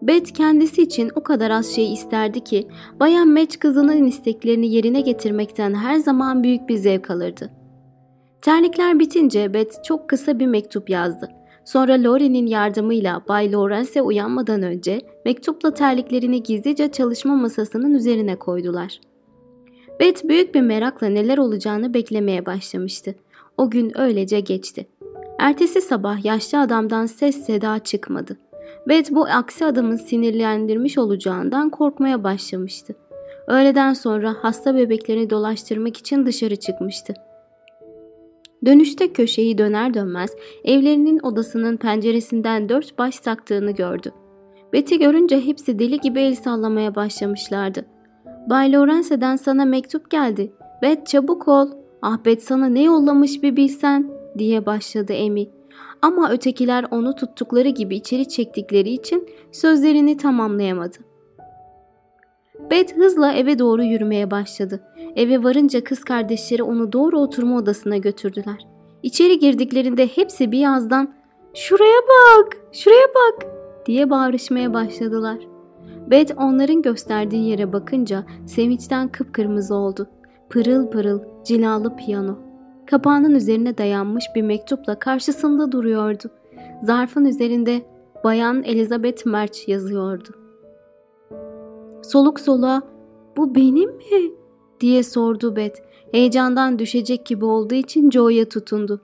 Bet kendisi için o kadar az şey isterdi ki Bayan Match kızının isteklerini yerine getirmekten her zaman büyük bir zevk alırdı. Terlikler bitince Bet çok kısa bir mektup yazdı. Sonra Laurie'nin yardımıyla Bay Lawrence uyanmadan önce mektupla terliklerini gizlice çalışma masasının üzerine koydular.'' Beth büyük bir merakla neler olacağını beklemeye başlamıştı. O gün öylece geçti. Ertesi sabah yaşlı adamdan ses seda çıkmadı. Beth bu aksi adamın sinirlendirmiş olacağından korkmaya başlamıştı. Öğleden sonra hasta bebeklerini dolaştırmak için dışarı çıkmıştı. Dönüşte köşeyi döner dönmez evlerinin odasının penceresinden dört baş taktığını gördü. Betty görünce hepsi deli gibi el sallamaya başlamışlardı. Bay Lorenze'den sana mektup geldi. Bet çabuk ol. Ah Bet sana ne yollamış bir bilsen diye başladı Emi. Ama ötekiler onu tuttukları gibi içeri çektikleri için sözlerini tamamlayamadı. Bet hızla eve doğru yürümeye başladı. Eve varınca kız kardeşleri onu doğru oturma odasına götürdüler. İçeri girdiklerinde hepsi bir ağızdan ''Şuraya bak, şuraya bak!'' diye bağırışmaya başladılar. Beth onların gösterdiği yere bakınca sevinçten kıpkırmızı oldu. Pırıl pırıl, cilalı piyano. Kapağının üzerine dayanmış bir mektupla karşısında duruyordu. Zarfın üzerinde Bayan Elizabeth Merch yazıyordu. Soluk soluğa bu benim mi? diye sordu Beth. Heyecandan düşecek gibi olduğu için Joe'ya tutundu.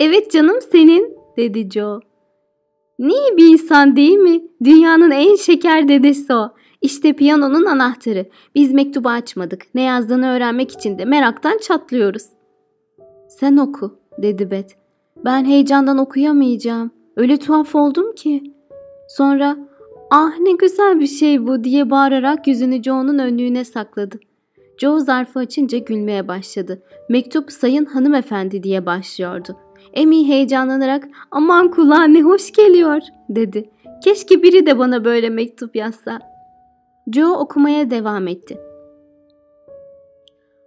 Evet canım senin dedi Joe. Ne iyi bir insan değil mi? Dünyanın en şeker dedesi o. İşte piyanonun anahtarı. Biz mektubu açmadık. Ne yazdığını öğrenmek için de meraktan çatlıyoruz. Sen oku, dedi Bet. Ben heyecandan okuyamayacağım. Öyle tuhaf oldum ki. Sonra ah ne güzel bir şey bu diye bağırarak yüzünü Joe'nun önlüğüne sakladı. Joe zarfı açınca gülmeye başladı. Mektup sayın hanımefendi diye başlıyordu. Amy heyecanlanarak aman kulağa ne hoş geliyor dedi. Keşke biri de bana böyle mektup yazsa. Joe okumaya devam etti.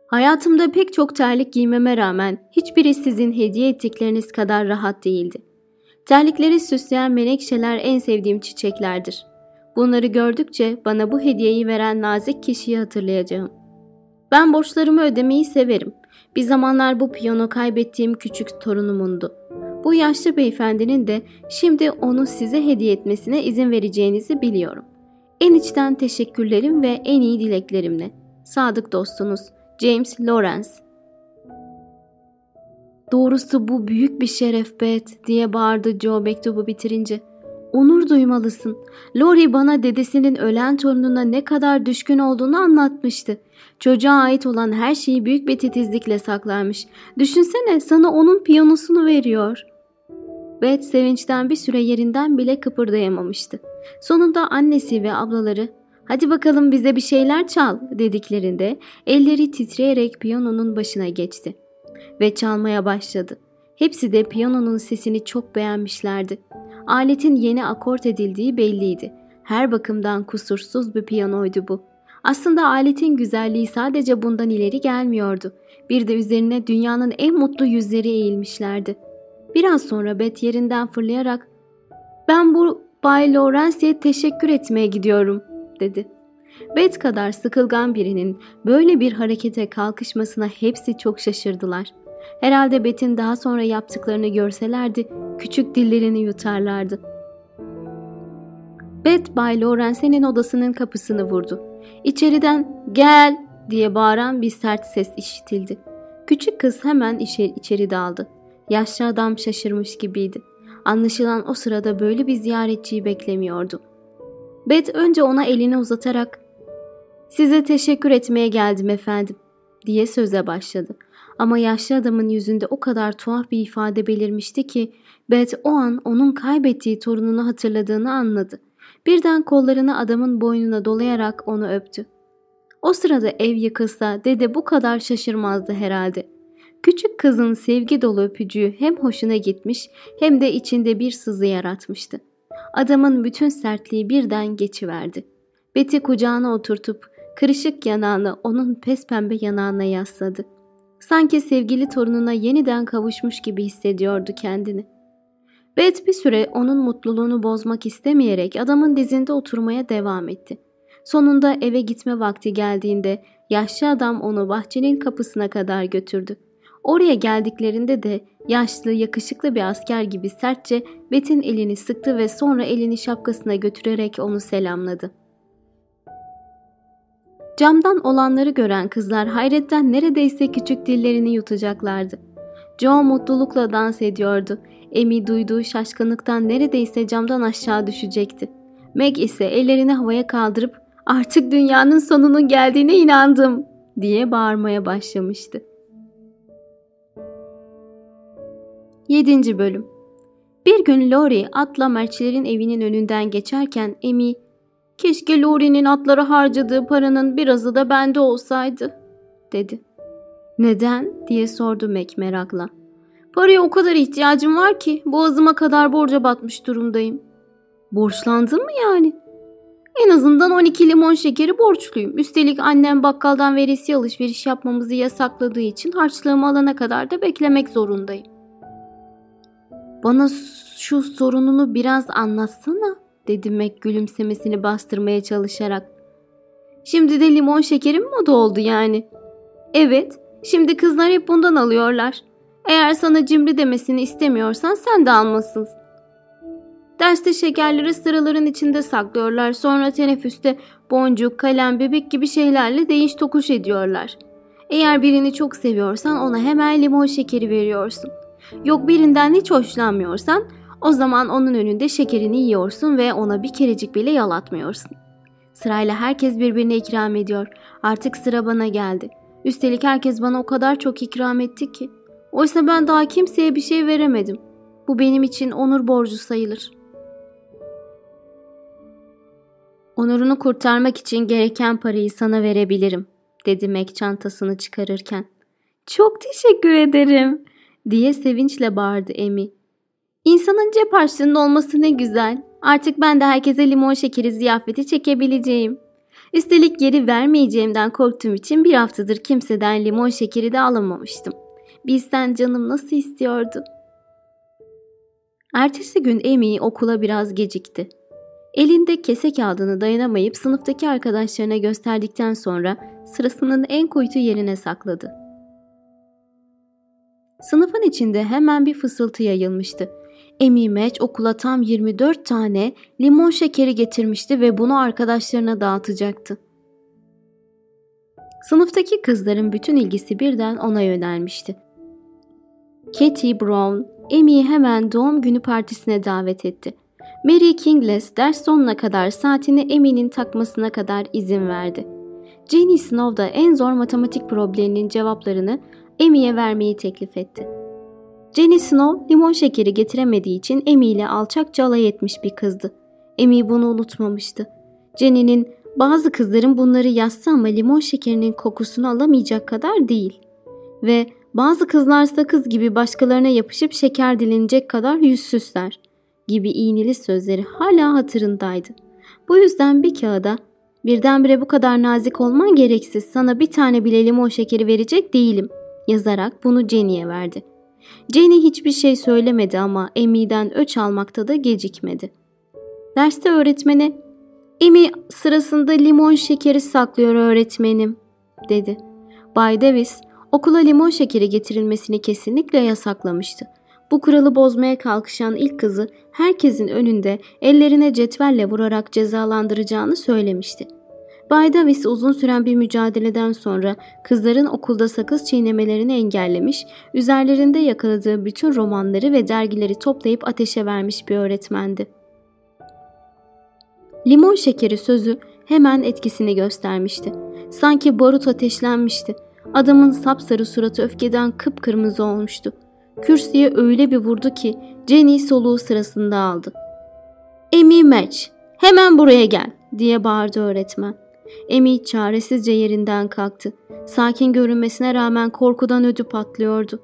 Hayatımda pek çok terlik giymeme rağmen hiçbiri sizin hediye ettikleriniz kadar rahat değildi. Terlikleri süsleyen menekşeler en sevdiğim çiçeklerdir. Bunları gördükçe bana bu hediyeyi veren nazik kişiyi hatırlayacağım. Ben borçlarımı ödemeyi severim. Bir zamanlar bu piyano kaybettiğim küçük torunumundu. Bu yaşlı beyefendinin de şimdi onu size hediye etmesine izin vereceğinizi biliyorum. En içten teşekkürlerim ve en iyi dileklerimle. Sadık dostunuz James Lawrence Doğrusu bu büyük bir şeref Bet diye bağırdı Joe mektubu bitirince. Onur duymalısın. Lori bana dedesinin ölen torununa ne kadar düşkün olduğunu anlatmıştı. Çocuğa ait olan her şeyi büyük bir titizlikle saklarmış. Düşünsene sana onun piyanosunu veriyor. Beth sevinçten bir süre yerinden bile kıpırdayamamıştı. Sonunda annesi ve ablaları hadi bakalım bize bir şeyler çal dediklerinde elleri titreyerek piyanonun başına geçti. Ve çalmaya başladı. Hepsi de piyanonun sesini çok beğenmişlerdi. Aletin yeni akort edildiği belliydi. Her bakımdan kusursuz bir piyanoydu bu. Aslında aletin güzelliği sadece bundan ileri gelmiyordu. Bir de üzerine dünyanın en mutlu yüzleri eğilmişlerdi. Biraz sonra Beth yerinden fırlayarak ''Ben bu Bay Lawrence'ye teşekkür etmeye gidiyorum.'' dedi. Beth kadar sıkılgan birinin böyle bir harekete kalkışmasına hepsi çok şaşırdılar. Herhalde Beth'in daha sonra yaptıklarını görselerdi küçük dillerini yutarlardı. Beth Bay Lawrence'nin odasının kapısını vurdu. İçeriden gel diye bağıran bir sert ses işitildi. Küçük kız hemen içeri, içeri daldı. Yaşlı adam şaşırmış gibiydi. Anlaşılan o sırada böyle bir ziyaretçiyi beklemiyordu. Beth önce ona elini uzatarak ''Size teşekkür etmeye geldim efendim.'' diye söze başladı. Ama yaşlı adamın yüzünde o kadar tuhaf bir ifade belirmişti ki Beth o an onun kaybettiği torununu hatırladığını anladı. Birden kollarını adamın boynuna dolayarak onu öptü. O sırada ev yıkılsa dede bu kadar şaşırmazdı herhalde. Küçük kızın sevgi dolu öpücüğü hem hoşuna gitmiş hem de içinde bir sızı yaratmıştı. Adamın bütün sertliği birden geçiverdi. Betty kucağına oturtup kırışık yanağını onun pes pembe yanağına yasladı. Sanki sevgili torununa yeniden kavuşmuş gibi hissediyordu kendini. Beth bir süre onun mutluluğunu bozmak istemeyerek adamın dizinde oturmaya devam etti. Sonunda eve gitme vakti geldiğinde yaşlı adam onu bahçenin kapısına kadar götürdü. Oraya geldiklerinde de yaşlı, yakışıklı bir asker gibi sertçe Bet'in elini sıktı ve sonra elini şapkasına götürerek onu selamladı. Camdan olanları gören kızlar hayretten neredeyse küçük dillerini yutacaklardı. Joe mutlulukla dans ediyordu. Amy duyduğu şaşkınlıktan neredeyse camdan aşağı düşecekti. Meg ise ellerini havaya kaldırıp artık dünyanın sonunun geldiğine inandım diye bağırmaya başlamıştı. 7. Bölüm Bir gün Lori atla Merçlerin evinin önünden geçerken Amy ''Keşke Lori'nin atlara harcadığı paranın birazı da bende olsaydı.'' dedi. ''Neden?'' diye sordu Meg merakla. ''Paraya o kadar ihtiyacım var ki boğazıma kadar borca batmış durumdayım.'' ''Borçlandın mı yani?'' En azından 12 limon şekeri borçluyum. Üstelik annem bakkaldan veresiye alışveriş yapmamızı yasakladığı için harçlığımı alana kadar da beklemek zorundayım. Bana şu sorununu biraz anlatsana dedi Mac gülümsemesini bastırmaya çalışarak. Şimdi de limon şekerim moda oldu yani. Evet, şimdi kızlar hep bundan alıyorlar. Eğer sana cimri demesini istemiyorsan sen de almasın. Derste şekerleri sıraların içinde saklıyorlar. Sonra teneffüste boncuk, kalem, bebek gibi şeylerle değiş tokuş ediyorlar. Eğer birini çok seviyorsan ona hemen limon şekeri veriyorsun. Yok birinden hiç hoşlanmıyorsan o zaman onun önünde şekerini yiyorsun ve ona bir kerecik bile yalatmıyorsun. Sırayla herkes birbirine ikram ediyor. Artık sıra bana geldi. Üstelik herkes bana o kadar çok ikram etti ki. Oysa ben daha kimseye bir şey veremedim. Bu benim için onur borcu sayılır. Onurunu kurtarmak için gereken parayı sana verebilirim, dedi Mac çantasını çıkarırken. Çok teşekkür ederim, diye sevinçle bağırdı Emi. İnsanın cep harçlığının olması ne güzel. Artık ben de herkese limon şekeri ziyafeti çekebileceğim. Üstelik geri vermeyeceğimden korktuğum için bir haftadır kimseden limon şekeri de alamamıştım. Bizden canım nasıl istiyordu. Ertesi gün Amy okula biraz gecikti. Elinde kese kağıdını dayanamayıp sınıftaki arkadaşlarına gösterdikten sonra sırasının en kuytu yerine sakladı. Sınıfın içinde hemen bir fısıltı yayılmıştı. Match okula tam 24 tane limon şekeri getirmişti ve bunu arkadaşlarına dağıtacaktı. Sınıftaki kızların bütün ilgisi birden ona yönelmişti. Katie Brown, Amy'yi hemen doğum günü partisine davet etti. Mary Kingless ders sonuna kadar saatini Amy'nin takmasına kadar izin verdi. Jenny Snow da en zor matematik probleminin cevaplarını Amy'ye vermeyi teklif etti. Jenny Snow limon şekeri getiremediği için Amy ile alçakça alay etmiş bir kızdı. Amy bunu unutmamıştı. Jenny'nin bazı kızların bunları yazsa ama limon şekerinin kokusunu alamayacak kadar değil. Ve bazı kızlar sakız gibi başkalarına yapışıp şeker dilenecek kadar yüzsüzler gibi iğneli sözleri hala hatırındaydı. Bu yüzden bir kağıda birdenbire bu kadar nazik olman gereksiz sana bir tane bile limon şekeri verecek değilim yazarak bunu Jenny'e verdi. Jenny hiçbir şey söylemedi ama Amy'den öç almakta da gecikmedi. Derste öğretmene Amy sırasında limon şekeri saklıyor öğretmenim dedi. Bay Davis okula limon şekeri getirilmesini kesinlikle yasaklamıştı. Bu kuralı bozmaya kalkışan ilk kızı herkesin önünde ellerine cetvelle vurarak cezalandıracağını söylemişti. Bay Davis uzun süren bir mücadeleden sonra kızların okulda sakız çiğnemelerini engellemiş, üzerlerinde yakaladığı bütün romanları ve dergileri toplayıp ateşe vermiş bir öğretmendi. Limon şekeri sözü hemen etkisini göstermişti. Sanki barut ateşlenmişti. Adamın sapsarı suratı öfkeden kıpkırmızı olmuştu. Kürsüye öyle bir vurdu ki Jenny soluğu sırasında aldı. Amy Match, hemen buraya gel diye bağırdı öğretmen. Amy çaresizce yerinden kalktı. Sakin görünmesine rağmen korkudan ödü patlıyordu.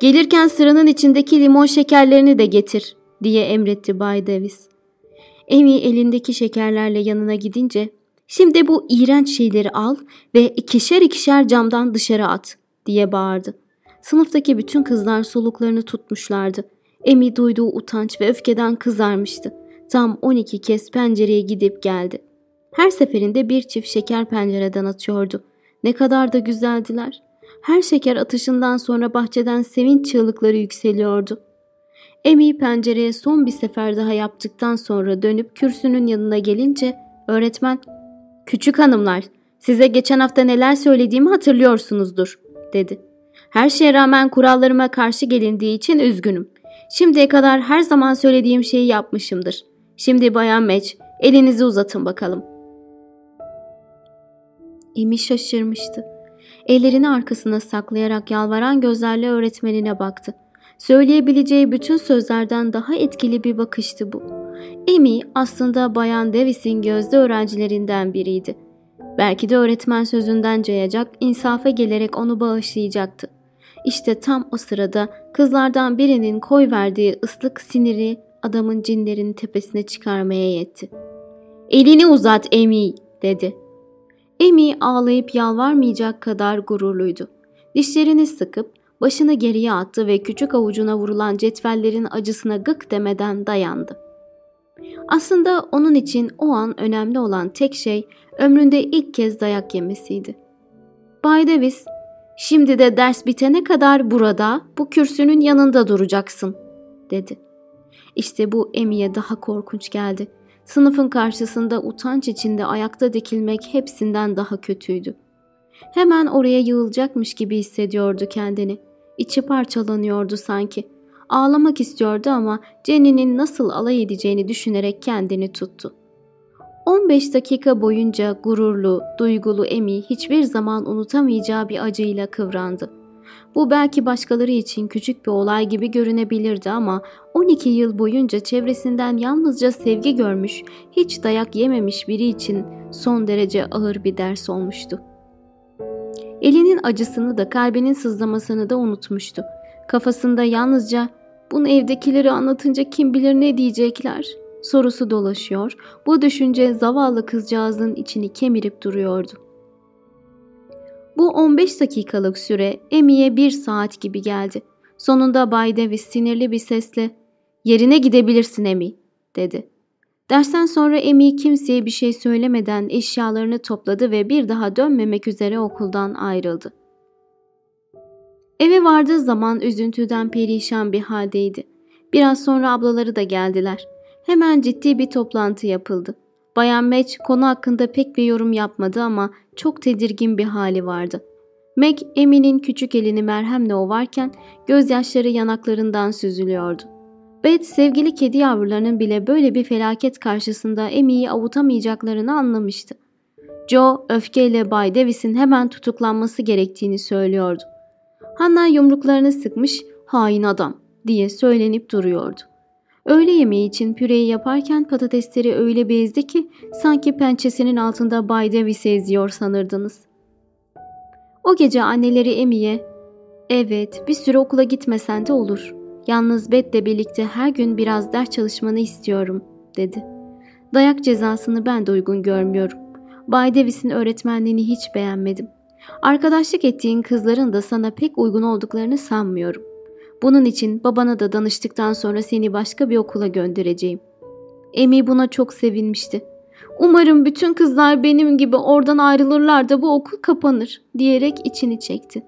Gelirken sıranın içindeki limon şekerlerini de getir diye emretti Bay Davis. Amy elindeki şekerlerle yanına gidince şimdi bu iğrenç şeyleri al ve ikişer ikişer camdan dışarı at diye bağırdı. Sınıftaki bütün kızlar soluklarını tutmuşlardı. Emi duyduğu utanç ve öfkeden kızarmıştı. Tam 12 kez pencereye gidip geldi. Her seferinde bir çift şeker pencereden atıyordu. Ne kadar da güzeldiler. Her şeker atışından sonra bahçeden sevinç çığlıkları yükseliyordu. Emi pencereye son bir sefer daha yaptıktan sonra dönüp kürsünün yanına gelince öğretmen ''Küçük hanımlar, size geçen hafta neler söylediğimi hatırlıyorsunuzdur.'' dedi. Her şeye rağmen kurallarıma karşı gelindiği için üzgünüm. Şimdiye kadar her zaman söylediğim şeyi yapmışımdır. Şimdi Bayan Meç, elinizi uzatın bakalım. Emi şaşırmıştı. Ellerini arkasına saklayarak yalvaran gözlerle öğretmenine baktı. Söyleyebileceği bütün sözlerden daha etkili bir bakıştı bu. Emi aslında Bayan Davis'in gözde öğrencilerinden biriydi. Belki de öğretmen sözünden cayacak, insafa gelerek onu bağışlayacaktı. İşte tam o sırada kızlardan birinin koy verdiği ıslık siniri adamın cinlerin tepesine çıkarmaya yetti. ''Elini uzat Emi'' dedi. Emi ağlayıp yalvarmayacak kadar gururluydu. Dişlerini sıkıp başını geriye attı ve küçük avucuna vurulan cetvellerin acısına gık demeden dayandı. Aslında onun için o an önemli olan tek şey ömründe ilk kez dayak yemesiydi. Bay Davis Şimdi de ders bitene kadar burada, bu kürsünün yanında duracaksın, dedi. İşte bu Emi'ye daha korkunç geldi. Sınıfın karşısında utanç içinde ayakta dikilmek hepsinden daha kötüydü. Hemen oraya yığılacakmış gibi hissediyordu kendini. İçi parçalanıyordu sanki. Ağlamak istiyordu ama Jenny'nin nasıl alay edeceğini düşünerek kendini tuttu. 15 dakika boyunca gururlu, duygulu Emi hiçbir zaman unutamayacağı bir acıyla kıvrandı. Bu belki başkaları için küçük bir olay gibi görünebilirdi ama 12 yıl boyunca çevresinden yalnızca sevgi görmüş, hiç dayak yememiş biri için son derece ağır bir ders olmuştu. Elinin acısını da kalbinin sızlamasını da unutmuştu. Kafasında yalnızca bunu evdekileri anlatınca kim bilir ne diyecekler sorusu dolaşıyor. Bu düşünce zavallı kızcağızın içini kemirip duruyordu. Bu 15 dakikalık süre Emi'ye bir saat gibi geldi. Sonunda Bay Davis sinirli bir sesle ''Yerine gidebilirsin Emi'' dedi. Dersten sonra Emi kimseye bir şey söylemeden eşyalarını topladı ve bir daha dönmemek üzere okuldan ayrıldı. Eve vardığı zaman üzüntüden perişan bir haldeydi. Biraz sonra ablaları da geldiler. Hemen ciddi bir toplantı yapıldı. Bayan Match konu hakkında pek bir yorum yapmadı ama çok tedirgin bir hali vardı. Meg, Emi'nin küçük elini merhemle ovarken gözyaşları yanaklarından süzülüyordu. Beth sevgili kedi yavrularının bile böyle bir felaket karşısında Emi'yi avutamayacaklarını anlamıştı. Joe öfkeyle Bay Davis'in hemen tutuklanması gerektiğini söylüyordu. Hannah yumruklarını sıkmış hain adam diye söylenip duruyordu. Öğle yemeği için püreyi yaparken patatesleri öyle bir ezdi ki sanki pençesinin altında Bay Davis'i eziyor sanırdınız. O gece anneleri Emi'ye ''Evet bir süre okula gitmesen de olur. Yalnız Beth'le birlikte her gün biraz ders çalışmanı istiyorum.'' dedi. Dayak cezasını ben de uygun görmüyorum. Bay Davis'in öğretmenliğini hiç beğenmedim. Arkadaşlık ettiğin kızların da sana pek uygun olduklarını sanmıyorum. Bunun için babana da danıştıktan sonra seni başka bir okula göndereceğim. Emi buna çok sevinmişti. Umarım bütün kızlar benim gibi oradan ayrılırlar da bu okul kapanır diyerek içini çekti.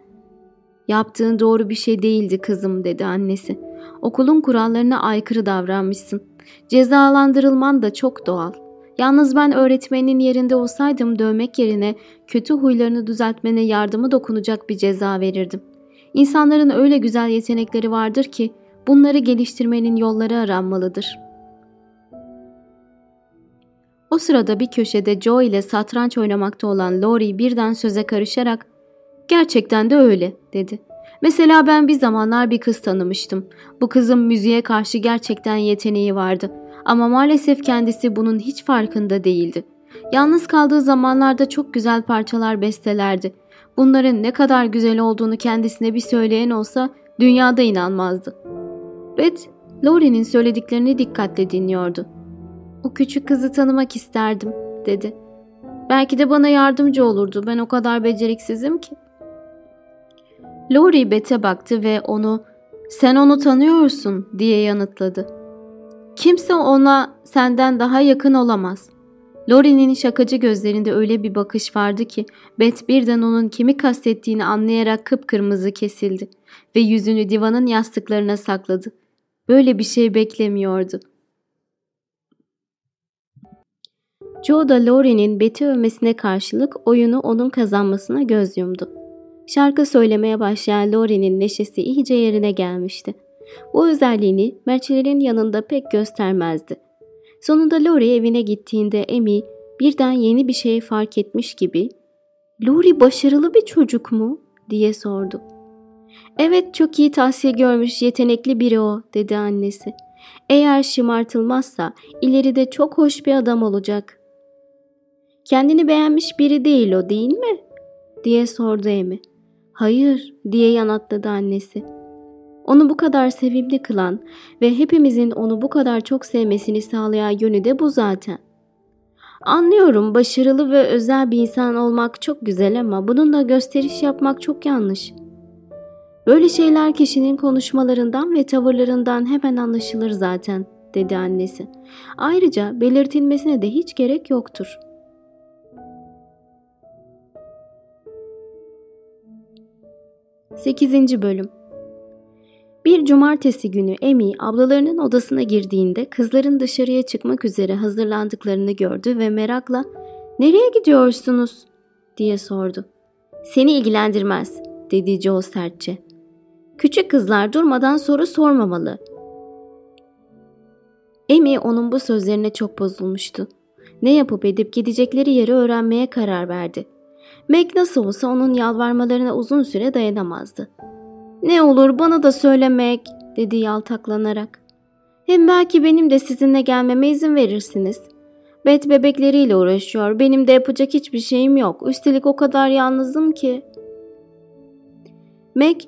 Yaptığın doğru bir şey değildi kızım dedi annesi. Okulun kurallarına aykırı davranmışsın. Cezalandırılman da çok doğal. Yalnız ben öğretmenin yerinde olsaydım dövmek yerine kötü huylarını düzeltmene yardımı dokunacak bir ceza verirdim. İnsanların öyle güzel yetenekleri vardır ki bunları geliştirmenin yolları aranmalıdır. O sırada bir köşede Joe ile satranç oynamakta olan Lori birden söze karışarak ''Gerçekten de öyle'' dedi. Mesela ben bir zamanlar bir kız tanımıştım. Bu kızın müziğe karşı gerçekten yeteneği vardı. Ama maalesef kendisi bunun hiç farkında değildi. Yalnız kaldığı zamanlarda çok güzel parçalar bestelerdi. Bunların ne kadar güzel olduğunu kendisine bir söyleyen olsa dünyada inanmazdı. Beth, Laurie'nin söylediklerini dikkatle dinliyordu. O küçük kızı tanımak isterdim, dedi. Belki de bana yardımcı olurdu. Ben o kadar beceriksizim ki. Laurie Beth'e baktı ve onu sen onu tanıyorsun diye yanıtladı. Kimse ona senden daha yakın olamaz. Laurie'nin şakacı gözlerinde öyle bir bakış vardı ki Beth birden onun kimi kastettiğini anlayarak kıpkırmızı kesildi ve yüzünü divanın yastıklarına sakladı. Böyle bir şey beklemiyordu. Joe da Laurie'nin Beth'i övmesine karşılık oyunu onun kazanmasına göz yumdu. Şarkı söylemeye başlayan Laurie'nin neşesi iyice yerine gelmişti. Bu özelliğini merçelerin yanında pek göstermezdi. Sonunda Lori evine gittiğinde Amy birden yeni bir şey fark etmiş gibi ''Lori başarılı bir çocuk mu?'' diye sordu. ''Evet çok iyi tahsil görmüş yetenekli biri o'' dedi annesi. ''Eğer şımartılmazsa ileride çok hoş bir adam olacak.'' ''Kendini beğenmiş biri değil o değil mi?'' diye sordu Emi. ''Hayır'' diye yanıtladı annesi. Onu bu kadar sevimli kılan ve hepimizin onu bu kadar çok sevmesini sağlayan yönü de bu zaten. Anlıyorum başarılı ve özel bir insan olmak çok güzel ama bununla gösteriş yapmak çok yanlış. Böyle şeyler kişinin konuşmalarından ve tavırlarından hemen anlaşılır zaten, dedi annesi. Ayrıca belirtilmesine de hiç gerek yoktur. Sekizinci Bölüm bir cumartesi günü Amy ablalarının odasına girdiğinde kızların dışarıya çıkmak üzere hazırlandıklarını gördü ve merakla ''Nereye gidiyorsunuz?'' diye sordu. ''Seni ilgilendirmez.'' dedi Joe sertçe. ''Küçük kızlar durmadan soru sormamalı.'' Amy onun bu sözlerine çok bozulmuştu. Ne yapıp edip gidecekleri yeri öğrenmeye karar verdi. Meg nasıl olsa onun yalvarmalarına uzun süre dayanamazdı. ''Ne olur bana da söylemek'' dedi yaltaklanarak. ''Hem belki benim de sizinle gelmeme izin verirsiniz. Bet bebekleriyle uğraşıyor. Benim de yapacak hiçbir şeyim yok. Üstelik o kadar yalnızım ki.'' Meg,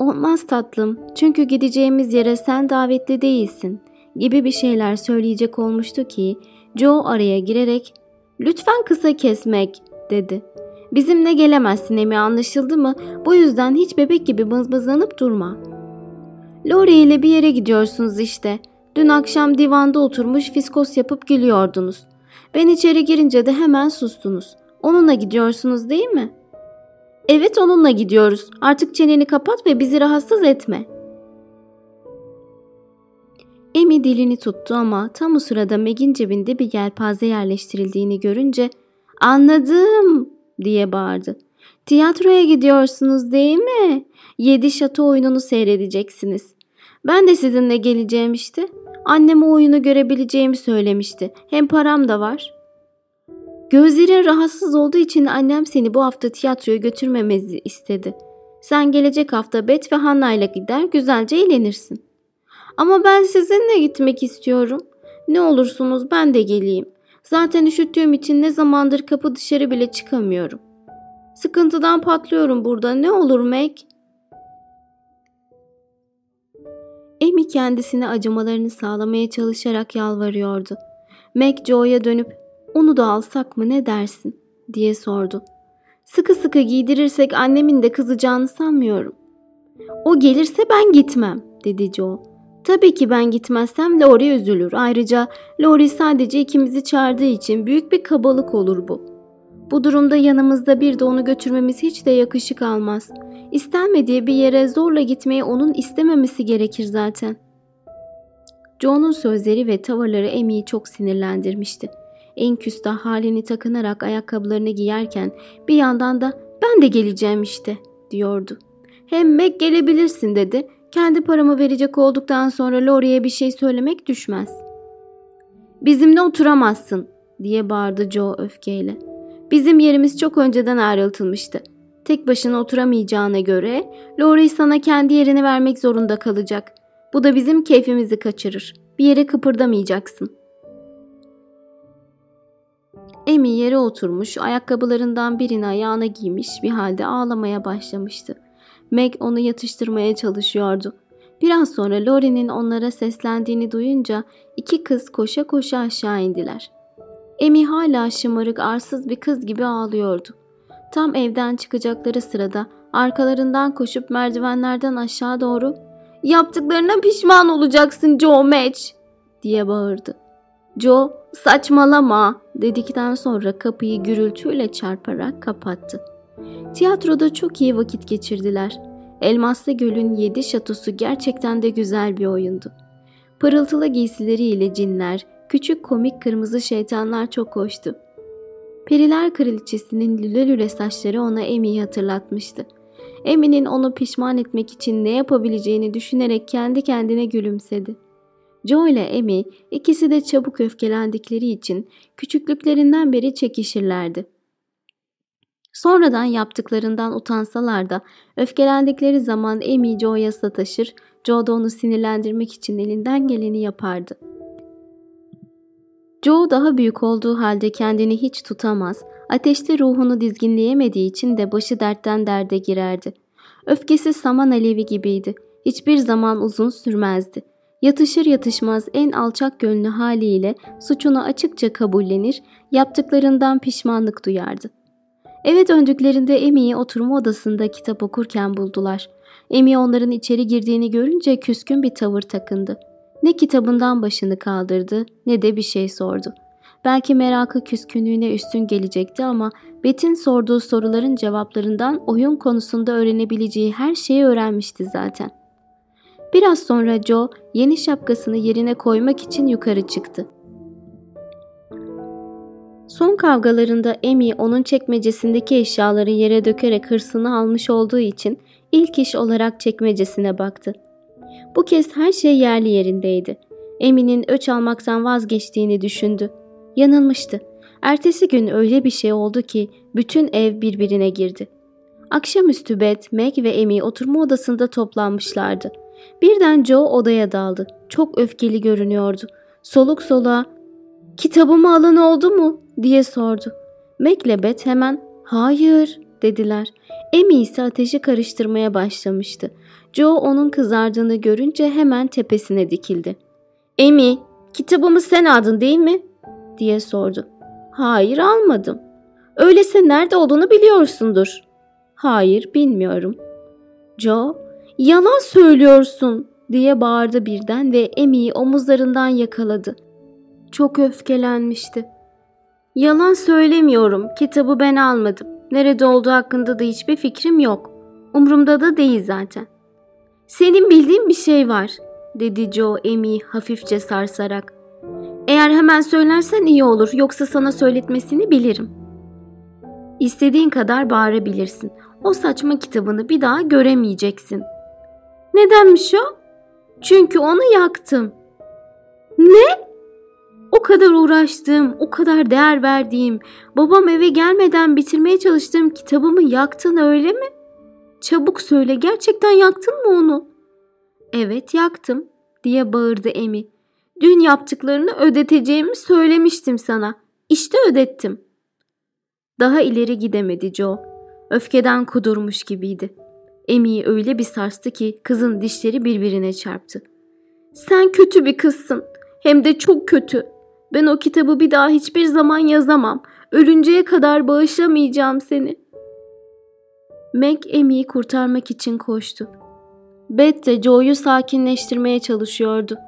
''Olmaz tatlım. Çünkü gideceğimiz yere sen davetli değilsin.'' gibi bir şeyler söyleyecek olmuştu ki Joe araya girerek ''Lütfen kısa kesmek'' dedi. Bizimle gelemezsin Emi anlaşıldı mı? Bu yüzden hiç bebek gibi mızmızlanıp durma. Lori ile bir yere gidiyorsunuz işte. Dün akşam divanda oturmuş fiskos yapıp gülüyordunuz. Ben içeri girince de hemen sustunuz. Onunla gidiyorsunuz değil mi? Evet onunla gidiyoruz. Artık çeneni kapat ve bizi rahatsız etme. Emi dilini tuttu ama tam o sırada Meg'in cebinde bir yelpaze yerleştirildiğini görünce ''Anladım'' diye bağırdı. Tiyatroya gidiyorsunuz değil mi? Yedi şato oyununu seyredeceksiniz. Ben de sizinle geleceğim işte. Annem o oyunu görebileceğimi söylemişti. Hem param da var. Gözlerin rahatsız olduğu için annem seni bu hafta tiyatroya götürmemizi istedi. Sen gelecek hafta Bet ve Hanna ile gider güzelce eğlenirsin. Ama ben sizinle gitmek istiyorum. Ne olursunuz ben de geleyim. Zaten üşüttüğüm için ne zamandır kapı dışarı bile çıkamıyorum. Sıkıntıdan patlıyorum burada. Ne olur Meg? Amy kendisine acımalarını sağlamaya çalışarak yalvarıyordu. Meg Joe'ya dönüp onu da alsak mı ne dersin diye sordu. Sıkı sıkı giydirirsek annemin de kızacağını sanmıyorum. O gelirse ben gitmem dedi Joe. Tabii ki ben gitmezsem Lori üzülür. Ayrıca Lori sadece ikimizi çağırdığı için büyük bir kabalık olur bu. Bu durumda yanımızda bir de onu götürmemiz hiç de yakışık almaz. İstenmediği bir yere zorla gitmeyi onun istememesi gerekir zaten. John'un sözleri ve tavırları Amy'yi çok sinirlendirmişti. En küstah halini takınarak ayakkabılarını giyerken bir yandan da ben de geleceğim işte diyordu. Hem Meg gelebilirsin dedi kendi paramı verecek olduktan sonra Laurie'ye bir şey söylemek düşmez. Bizimle oturamazsın diye bağırdı Joe öfkeyle. Bizim yerimiz çok önceden ayrıltılmıştı. Tek başına oturamayacağına göre Laurie sana kendi yerini vermek zorunda kalacak. Bu da bizim keyfimizi kaçırır. Bir yere kıpırdamayacaksın. Amy yere oturmuş, ayakkabılarından birini ayağına giymiş bir halde ağlamaya başlamıştı. Meg onu yatıştırmaya çalışıyordu. Biraz sonra Lori'nin onlara seslendiğini duyunca iki kız koşa koşa aşağı indiler. Emi hala şımarık arsız bir kız gibi ağlıyordu. Tam evden çıkacakları sırada arkalarından koşup merdivenlerden aşağı doğru ''Yaptıklarına pişman olacaksın Joe Match!'' diye bağırdı. Joe ''Saçmalama!'' dedikten sonra kapıyı gürültüyle çarparak kapattı. Tiyatroda çok iyi vakit geçirdiler. Elmaslı Göl'ün yedi şatosu gerçekten de güzel bir oyundu. Pırıltılı giysileriyle cinler, küçük komik kırmızı şeytanlar çok hoştu. Periler Kraliçesi'nin lüle lüle saçları ona Emmy'yi hatırlatmıştı. Emmy'nin onu pişman etmek için ne yapabileceğini düşünerek kendi kendine gülümsedi. Joe ile Emmy ikisi de çabuk öfkelendikleri için küçüklüklerinden beri çekişirlerdi. Sonradan yaptıklarından utansalar da öfkelendikleri zaman Amy Joe'ya sataşır, Joe da onu sinirlendirmek için elinden geleni yapardı. Joe daha büyük olduğu halde kendini hiç tutamaz, ateşte ruhunu dizginleyemediği için de başı dertten derde girerdi. Öfkesi saman alevi gibiydi. Hiçbir zaman uzun sürmezdi. Yatışır yatışmaz en alçak gönlü haliyle suçunu açıkça kabullenir, yaptıklarından pişmanlık duyardı. Eve döndüklerinde Emmy'yi oturma odasında kitap okurken buldular. Emmy onların içeri girdiğini görünce küskün bir tavır takındı. Ne kitabından başını kaldırdı ne de bir şey sordu. Belki merakı küskünlüğüne üstün gelecekti ama Bet'in sorduğu soruların cevaplarından oyun konusunda öğrenebileceği her şeyi öğrenmişti zaten. Biraz sonra Joe yeni şapkasını yerine koymak için yukarı çıktı. Son kavgalarında Amy onun çekmecesindeki eşyaları yere dökerek hırsını almış olduğu için ilk iş olarak çekmecesine baktı. Bu kez her şey yerli yerindeydi. Amy'nin öç almaktan vazgeçtiğini düşündü. Yanılmıştı. Ertesi gün öyle bir şey oldu ki bütün ev birbirine girdi. Akşamüstü Beth, Meg ve Amy oturma odasında toplanmışlardı. Birden Joe odaya daldı. Çok öfkeli görünüyordu. Soluk soluğa ''Kitabımı alan oldu mu?'' Diye sordu. Beth hemen ''Hayır'' dediler. Amy ise ateşi karıştırmaya başlamıştı. Joe onun kızardığını görünce hemen tepesine dikildi. ''Amy, kitabımı sen aldın değil mi?'' diye sordu. ''Hayır almadım.'' ''Öyleyse nerede olduğunu biliyorsundur.'' ''Hayır bilmiyorum.'' Joe ''Yalan söylüyorsun.'' diye bağırdı birden ve Amy'yi omuzlarından yakaladı. Çok öfkelenmişti. ''Yalan söylemiyorum. Kitabı ben almadım. Nerede olduğu hakkında da hiçbir fikrim yok. Umrumda da değil zaten. Senin bildiğin bir şey var, dedi Joe Amy hafifçe sarsarak. Eğer hemen söylersen iyi olur yoksa sana söyletmesini bilirim. İstediğin kadar bağırabilirsin. O saçma kitabını bir daha göremeyeceksin. Nedenmiş o? Çünkü onu yaktım. Ne? O kadar uğraştığım, o kadar değer verdiğim, babam eve gelmeden bitirmeye çalıştığım kitabımı yaktın öyle mi? Çabuk söyle gerçekten yaktın mı onu? Evet yaktım diye bağırdı Emi. Dün yaptıklarını ödeteceğimi söylemiştim sana. İşte ödettim. Daha ileri gidemedi Joe. Öfkeden kudurmuş gibiydi. Emi'yi öyle bir sarstı ki kızın dişleri birbirine çarptı. Sen kötü bir kızsın. Hem de çok kötü. Ben o kitabı bir daha hiçbir zaman yazamam. Ölünceye kadar bağışlamayacağım seni. Meg Emmy'yi kurtarmak için koştu. Beth de Joe'yu sakinleştirmeye çalışıyordu.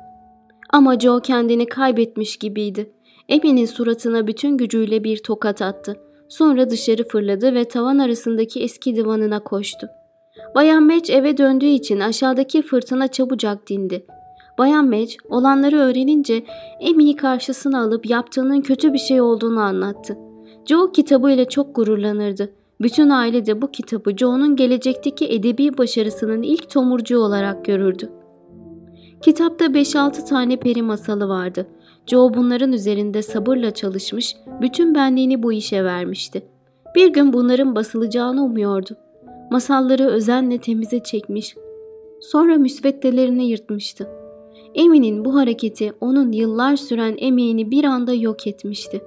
Ama Joe kendini kaybetmiş gibiydi. Emmy'nin suratına bütün gücüyle bir tokat attı. Sonra dışarı fırladı ve tavan arasındaki eski divanına koştu. Bayan Madge eve döndüğü için aşağıdaki fırtına çabucak dindi. Bayan Madge olanları öğrenince Emmy'yi karşısına alıp yaptığının kötü bir şey olduğunu anlattı. Joe kitabıyla çok gururlanırdı. Bütün aile de bu kitabı Joe'nun gelecekteki edebi başarısının ilk tomurcuğu olarak görürdü. Kitapta 5-6 tane peri masalı vardı. Joe bunların üzerinde sabırla çalışmış, bütün benliğini bu işe vermişti. Bir gün bunların basılacağını umuyordu. Masalları özenle temize çekmiş, sonra müsveddelerini yırtmıştı. Emin'in bu hareketi onun yıllar süren emeğini bir anda yok etmişti.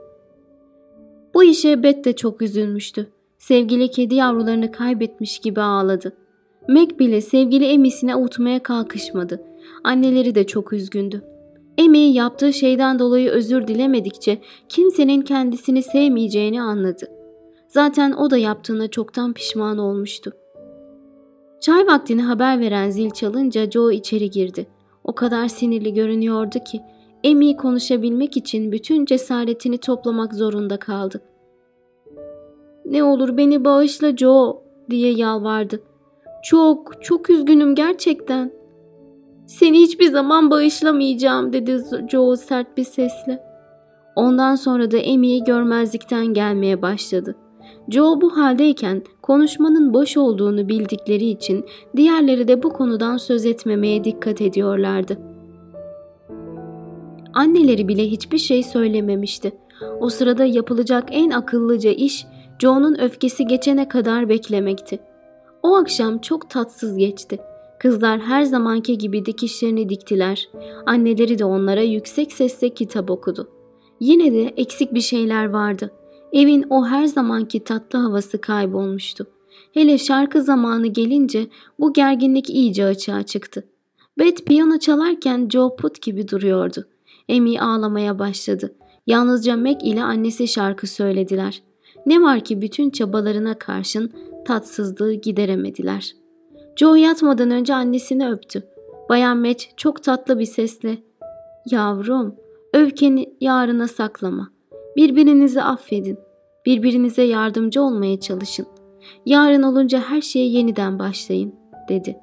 Bu işe Bet de çok üzülmüştü. Sevgili kedi yavrularını kaybetmiş gibi ağladı. Meg bile sevgili Emmy'sine avutmaya kalkışmadı. Anneleri de çok üzgündü. Emmy yaptığı şeyden dolayı özür dilemedikçe kimsenin kendisini sevmeyeceğini anladı. Zaten o da yaptığına çoktan pişman olmuştu. Çay vaktini haber veren zil çalınca Joe içeri girdi. O kadar sinirli görünüyordu ki Emmy'yi konuşabilmek için bütün cesaretini toplamak zorunda kaldı. ''Ne olur beni bağışla Joe'' diye yalvardı. ''Çok, çok üzgünüm gerçekten.'' ''Seni hiçbir zaman bağışlamayacağım'' dedi Joe sert bir sesle. Ondan sonra da Emmy'yi görmezlikten gelmeye başladı. Joe bu haldeyken konuşmanın boş olduğunu bildikleri için diğerleri de bu konudan söz etmemeye dikkat ediyorlardı. Anneleri bile hiçbir şey söylememişti. O sırada yapılacak en akıllıca iş Joe'nun öfkesi geçene kadar beklemekti. O akşam çok tatsız geçti. Kızlar her zamanki gibi dikişlerini diktiler. Anneleri de onlara yüksek sesle kitap okudu. Yine de eksik bir şeyler vardı. Evin o her zamanki tatlı havası kaybolmuştu. Hele şarkı zamanı gelince bu gerginlik iyice açığa çıktı. Beth piyano çalarken Joe Put gibi duruyordu. Amy ağlamaya başladı. Yalnızca Meg ile annesi şarkı söylediler. Ne var ki bütün çabalarına karşın tatsızlığı gideremediler. Joe yatmadan önce annesini öptü. Bayan Meg çok tatlı bir sesle ''Yavrum, öfkeni yarına saklama. Birbirinizi affedin. Birbirinize yardımcı olmaya çalışın. Yarın olunca her şeye yeniden başlayın, dedi.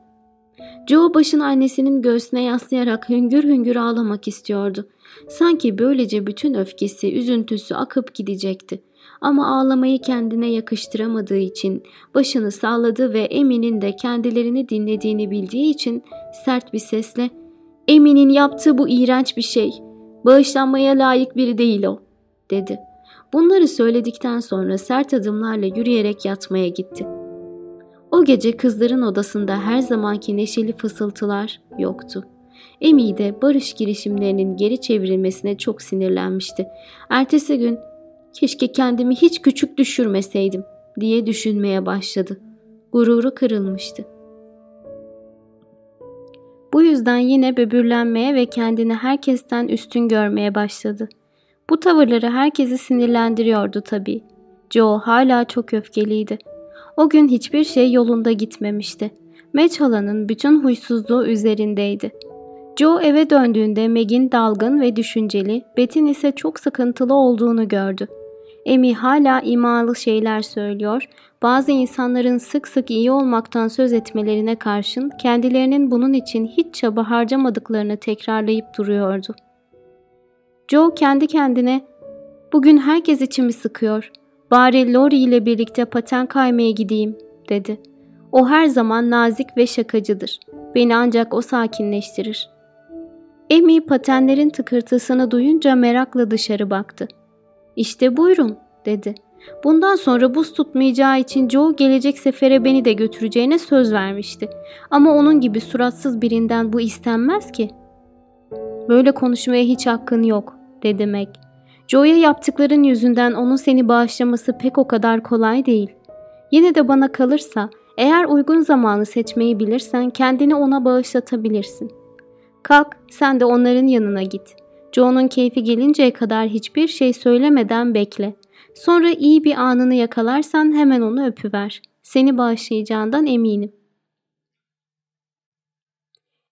Joe başını annesinin göğsüne yaslayarak hüngür hüngür ağlamak istiyordu. Sanki böylece bütün öfkesi, üzüntüsü akıp gidecekti. Ama ağlamayı kendine yakıştıramadığı için başını salladı ve Emin'in de kendilerini dinlediğini bildiği için sert bir sesle ''Emin'in yaptığı bu iğrenç bir şey. Bağışlanmaya layık biri değil o.'' dedi. Bunları söyledikten sonra sert adımlarla yürüyerek yatmaya gitti. O gece kızların odasında her zamanki neşeli fısıltılar yoktu. Emi de barış girişimlerinin geri çevrilmesine çok sinirlenmişti. Ertesi gün keşke kendimi hiç küçük düşürmeseydim diye düşünmeye başladı. Gururu kırılmıştı. Bu yüzden yine böbürlenmeye ve kendini herkesten üstün görmeye başladı. Bu tavırları herkesi sinirlendiriyordu tabii. Joe hala çok öfkeliydi. O gün hiçbir şey yolunda gitmemişti. Match halanın bütün huysuzluğu üzerindeydi. Joe eve döndüğünde Meg'in dalgın ve düşünceli, Bet'in ise çok sıkıntılı olduğunu gördü. Amy hala imalı şeyler söylüyor, bazı insanların sık sık iyi olmaktan söz etmelerine karşın kendilerinin bunun için hiç çaba harcamadıklarını tekrarlayıp duruyordu. Joe kendi kendine ''Bugün herkes içimi sıkıyor. Bari Lori ile birlikte paten kaymaya gideyim.'' dedi. O her zaman nazik ve şakacıdır. Beni ancak o sakinleştirir. Amy patenlerin tıkırtısını duyunca merakla dışarı baktı. İşte buyurun dedi. Bundan sonra buz tutmayacağı için Joe gelecek sefere beni de götüreceğine söz vermişti. Ama onun gibi suratsız birinden bu istenmez ki. Böyle konuşmaya hiç hakkın yok dedi Meg. Joe'ya yaptıkların yüzünden onun seni bağışlaması pek o kadar kolay değil. Yine de bana kalırsa eğer uygun zamanı seçmeyi bilirsen kendini ona bağışlatabilirsin. Kalk sen de onların yanına git. Joe'nun keyfi gelinceye kadar hiçbir şey söylemeden bekle. Sonra iyi bir anını yakalarsan hemen onu öpüver. Seni bağışlayacağından eminim.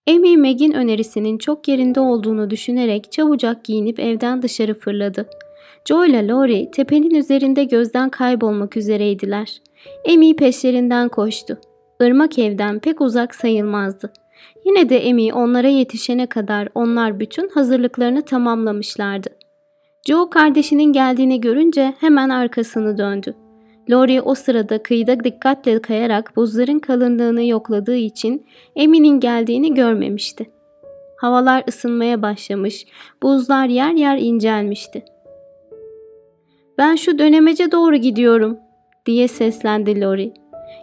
Amy Meg'in önerisinin çok yerinde olduğunu düşünerek çabucak giyinip evden dışarı fırladı. Joe ile Lori tepenin üzerinde gözden kaybolmak üzereydiler. Amy peşlerinden koştu. Irmak evden pek uzak sayılmazdı. Yine de Amy onlara yetişene kadar onlar bütün hazırlıklarını tamamlamışlardı. Joe kardeşinin geldiğini görünce hemen arkasını döndü. Lori o sırada kıyıda dikkatle kayarak buzların kalınlığını yokladığı için Amy'nin geldiğini görmemişti. Havalar ısınmaya başlamış, buzlar yer yer incelmişti. ''Ben şu dönemece doğru gidiyorum.'' diye seslendi Lori.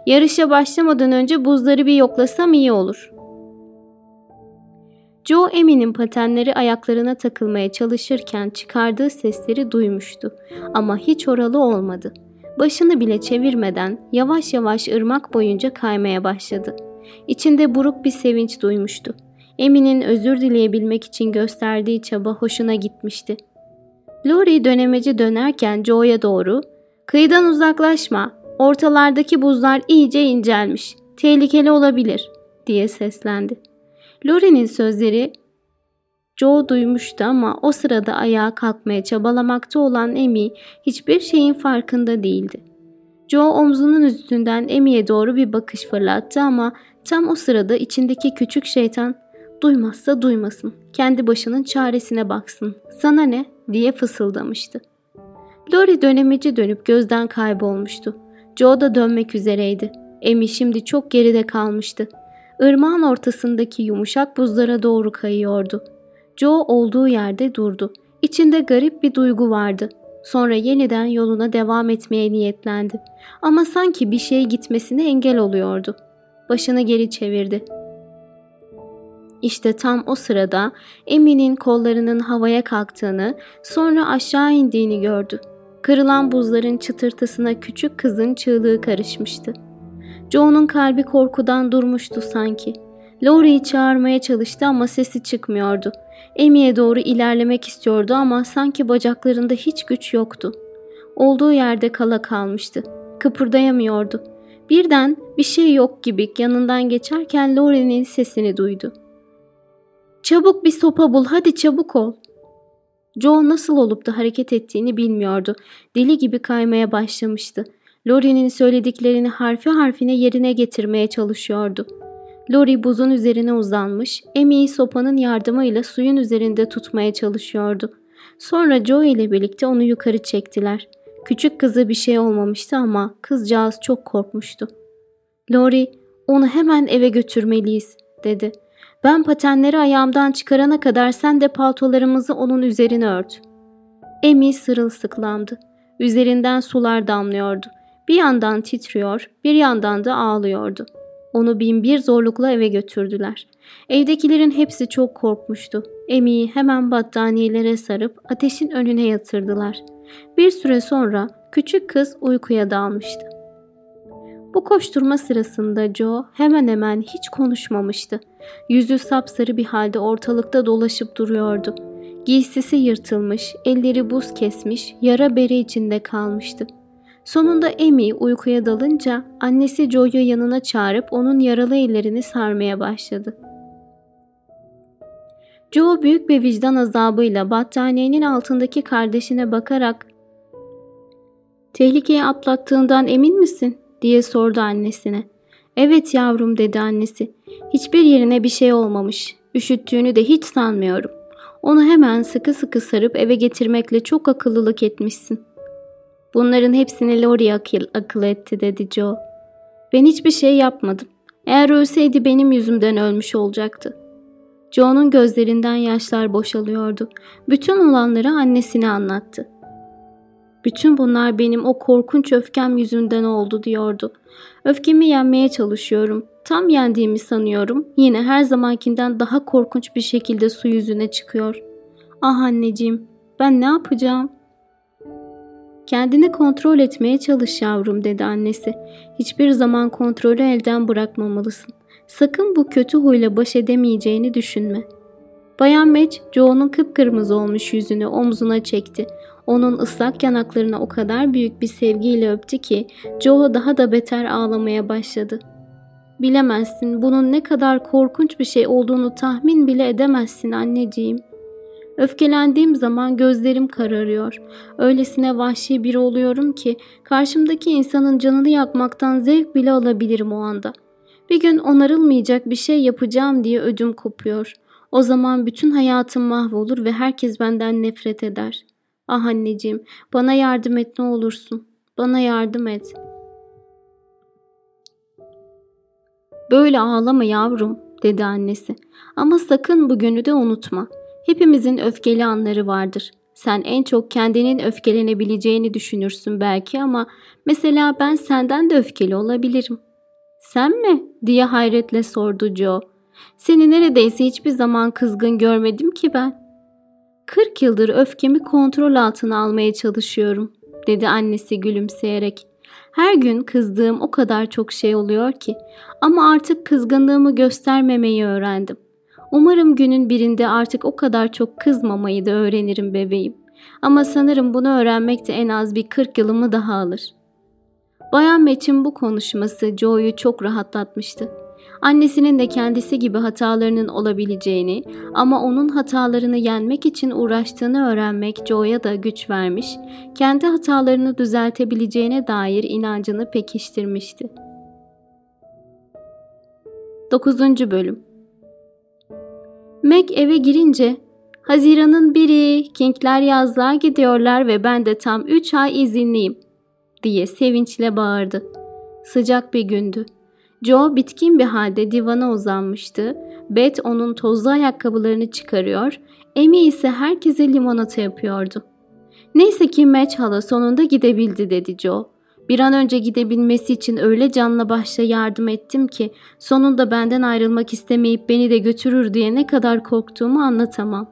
''Yarışa başlamadan önce buzları bir yoklasam iyi olur.'' Joe Emmy'nin patenleri ayaklarına takılmaya çalışırken çıkardığı sesleri duymuştu ama hiç oralı olmadı. Başını bile çevirmeden yavaş yavaş ırmak boyunca kaymaya başladı. İçinde buruk bir sevinç duymuştu. Emmy'nin özür dileyebilmek için gösterdiği çaba hoşuna gitmişti. Lori dönemeci dönerken Joe'ya doğru ''Kıyıdan uzaklaşma, ortalardaki buzlar iyice incelmiş, tehlikeli olabilir.'' diye seslendi. Lori'nin sözleri Joe duymuştu ama o sırada ayağa kalkmaya çabalamakta olan Amy hiçbir şeyin farkında değildi. Joe omzunun üstünden Amy'ye doğru bir bakış fırlattı ama tam o sırada içindeki küçük şeytan duymazsa duymasın, kendi başının çaresine baksın, sana ne diye fısıldamıştı. Lori dönemeci dönüp gözden kaybolmuştu. Joe da dönmek üzereydi. Amy şimdi çok geride kalmıştı. Irmağın ortasındaki yumuşak buzlara doğru kayıyordu. Joe olduğu yerde durdu. İçinde garip bir duygu vardı. Sonra yeniden yoluna devam etmeye niyetlendi. Ama sanki bir şey gitmesine engel oluyordu. Başını geri çevirdi. İşte tam o sırada Emmy'nin kollarının havaya kalktığını, sonra aşağı indiğini gördü. Kırılan buzların çıtırtısına küçük kızın çığlığı karışmıştı. Joe'nun kalbi korkudan durmuştu sanki. Laurie'yi çağırmaya çalıştı ama sesi çıkmıyordu. Amy'ye doğru ilerlemek istiyordu ama sanki bacaklarında hiç güç yoktu. Olduğu yerde kala kalmıştı. Kıpırdayamıyordu. Birden bir şey yok gibi yanından geçerken Laurie'nin sesini duydu. ''Çabuk bir sopa bul, hadi çabuk ol.'' Joe nasıl olup da hareket ettiğini bilmiyordu. Deli gibi kaymaya başlamıştı. Lori'nin söylediklerini harfi harfine yerine getirmeye çalışıyordu. Lori buzun üzerine uzanmış, Amy'yi sopanın yardımıyla suyun üzerinde tutmaya çalışıyordu. Sonra Joe ile birlikte onu yukarı çektiler. Küçük kızı bir şey olmamıştı ama kızcağız çok korkmuştu. Lori, onu hemen eve götürmeliyiz, dedi. Ben patenleri ayağımdan çıkarana kadar sen de paltolarımızı onun üzerine ört. Amy sırılsıklandı. Üzerinden sular damlıyordu. Bir yandan titriyor, bir yandan da ağlıyordu. Onu bin bir zorlukla eve götürdüler. Evdekilerin hepsi çok korkmuştu. Emi'yi hemen battaniyelere sarıp ateşin önüne yatırdılar. Bir süre sonra küçük kız uykuya dalmıştı. Bu koşturma sırasında Joe hemen hemen hiç konuşmamıştı. Yüzü sapsarı bir halde ortalıkta dolaşıp duruyordu. Giysisi yırtılmış, elleri buz kesmiş, yara bere içinde kalmıştı. Sonunda Amy uykuya dalınca annesi Joe'yu yanına çağırıp onun yaralı ellerini sarmaya başladı. Joe büyük bir vicdan azabıyla battaniyenin altındaki kardeşine bakarak ''Tehlikeyi atlattığından emin misin?'' diye sordu annesine. ''Evet yavrum'' dedi annesi. ''Hiçbir yerine bir şey olmamış. Üşüttüğünü de hiç sanmıyorum. Onu hemen sıkı sıkı sarıp eve getirmekle çok akıllılık etmişsin.'' Bunların hepsini Lori akıl, akıl etti dedi Joe. Ben hiçbir şey yapmadım. Eğer ölseydi benim yüzümden ölmüş olacaktı. Joe'nun gözlerinden yaşlar boşalıyordu. Bütün olanları annesine anlattı. Bütün bunlar benim o korkunç öfkem yüzünden oldu diyordu. Öfkemi yenmeye çalışıyorum. Tam yendiğimi sanıyorum. Yine her zamankinden daha korkunç bir şekilde su yüzüne çıkıyor. Ah anneciğim, ben ne yapacağım? Kendini kontrol etmeye çalış yavrum dedi annesi. Hiçbir zaman kontrolü elden bırakmamalısın. Sakın bu kötü huyla baş edemeyeceğini düşünme. Bayan Meç, Joe'nun kıpkırmızı olmuş yüzünü omzuna çekti. Onun ıslak yanaklarına o kadar büyük bir sevgiyle öptü ki Joe daha da beter ağlamaya başladı. Bilemezsin bunun ne kadar korkunç bir şey olduğunu tahmin bile edemezsin anneciğim. Öfkelendiğim zaman gözlerim kararıyor. Öylesine vahşi biri oluyorum ki karşımdaki insanın canını yakmaktan zevk bile alabilirim o anda. Bir gün onarılmayacak bir şey yapacağım diye ödüm kopuyor. O zaman bütün hayatım mahvolur ve herkes benden nefret eder. Ah anneciğim, bana yardım et ne olursun. Bana yardım et. Böyle ağlama yavrum, dedi annesi. Ama sakın bugünü de unutma. Hepimizin öfkeli anları vardır. Sen en çok kendinin öfkelenebileceğini düşünürsün belki ama mesela ben senden de öfkeli olabilirim. Sen mi? diye hayretle sordu Joe. Seni neredeyse hiçbir zaman kızgın görmedim ki ben. 40 yıldır öfkemi kontrol altına almaya çalışıyorum, dedi annesi gülümseyerek. Her gün kızdığım o kadar çok şey oluyor ki ama artık kızgınlığımı göstermemeyi öğrendim. Umarım günün birinde artık o kadar çok kızmamayı da öğrenirim bebeğim. Ama sanırım bunu öğrenmek de en az bir 40 yılımı daha alır. Bayan Meç'in bu konuşması Joe'yu çok rahatlatmıştı. Annesinin de kendisi gibi hatalarının olabileceğini ama onun hatalarını yenmek için uğraştığını öğrenmek Joe'ya da güç vermiş, kendi hatalarını düzeltebileceğine dair inancını pekiştirmişti. 9. Bölüm Meg eve girince Haziran'ın biri, Kingler yazlığa gidiyorlar ve ben de tam 3 ay izinliyim diye sevinçle bağırdı. Sıcak bir gündü. Joe bitkin bir halde divana uzanmıştı. Beth onun tozlu ayakkabılarını çıkarıyor, Amy ise herkese limonata yapıyordu. Neyse ki Match hala sonunda gidebildi dedi Joe. Bir an önce gidebilmesi için öyle canla başla yardım ettim ki sonunda benden ayrılmak istemeyip beni de götürür diye ne kadar korktuğumu anlatamam.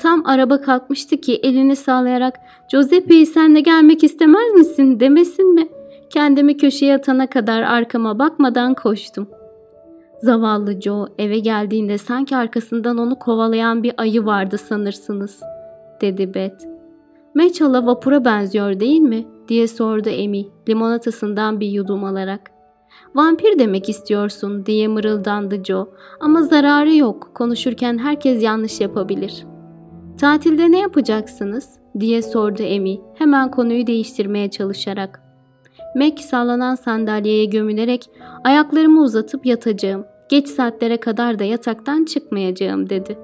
Tam araba kalkmıştı ki elini sağlayarak Giuseppe'yi senle gelmek istemez misin demesin mi? Kendimi köşeye atana kadar arkama bakmadan koştum. Zavallı Joe eve geldiğinde sanki arkasından onu kovalayan bir ayı vardı sanırsınız, dedi Beth. Meçhala vapura benziyor değil mi? Diye sordu Amy limonatasından bir yudum alarak. Vampir demek istiyorsun diye mırıldandı Joe ama zararı yok konuşurken herkes yanlış yapabilir. Tatilde ne yapacaksınız diye sordu Amy hemen konuyu değiştirmeye çalışarak. Mac sallanan sandalyeye gömülerek ayaklarımı uzatıp yatacağım. Geç saatlere kadar da yataktan çıkmayacağım dedi.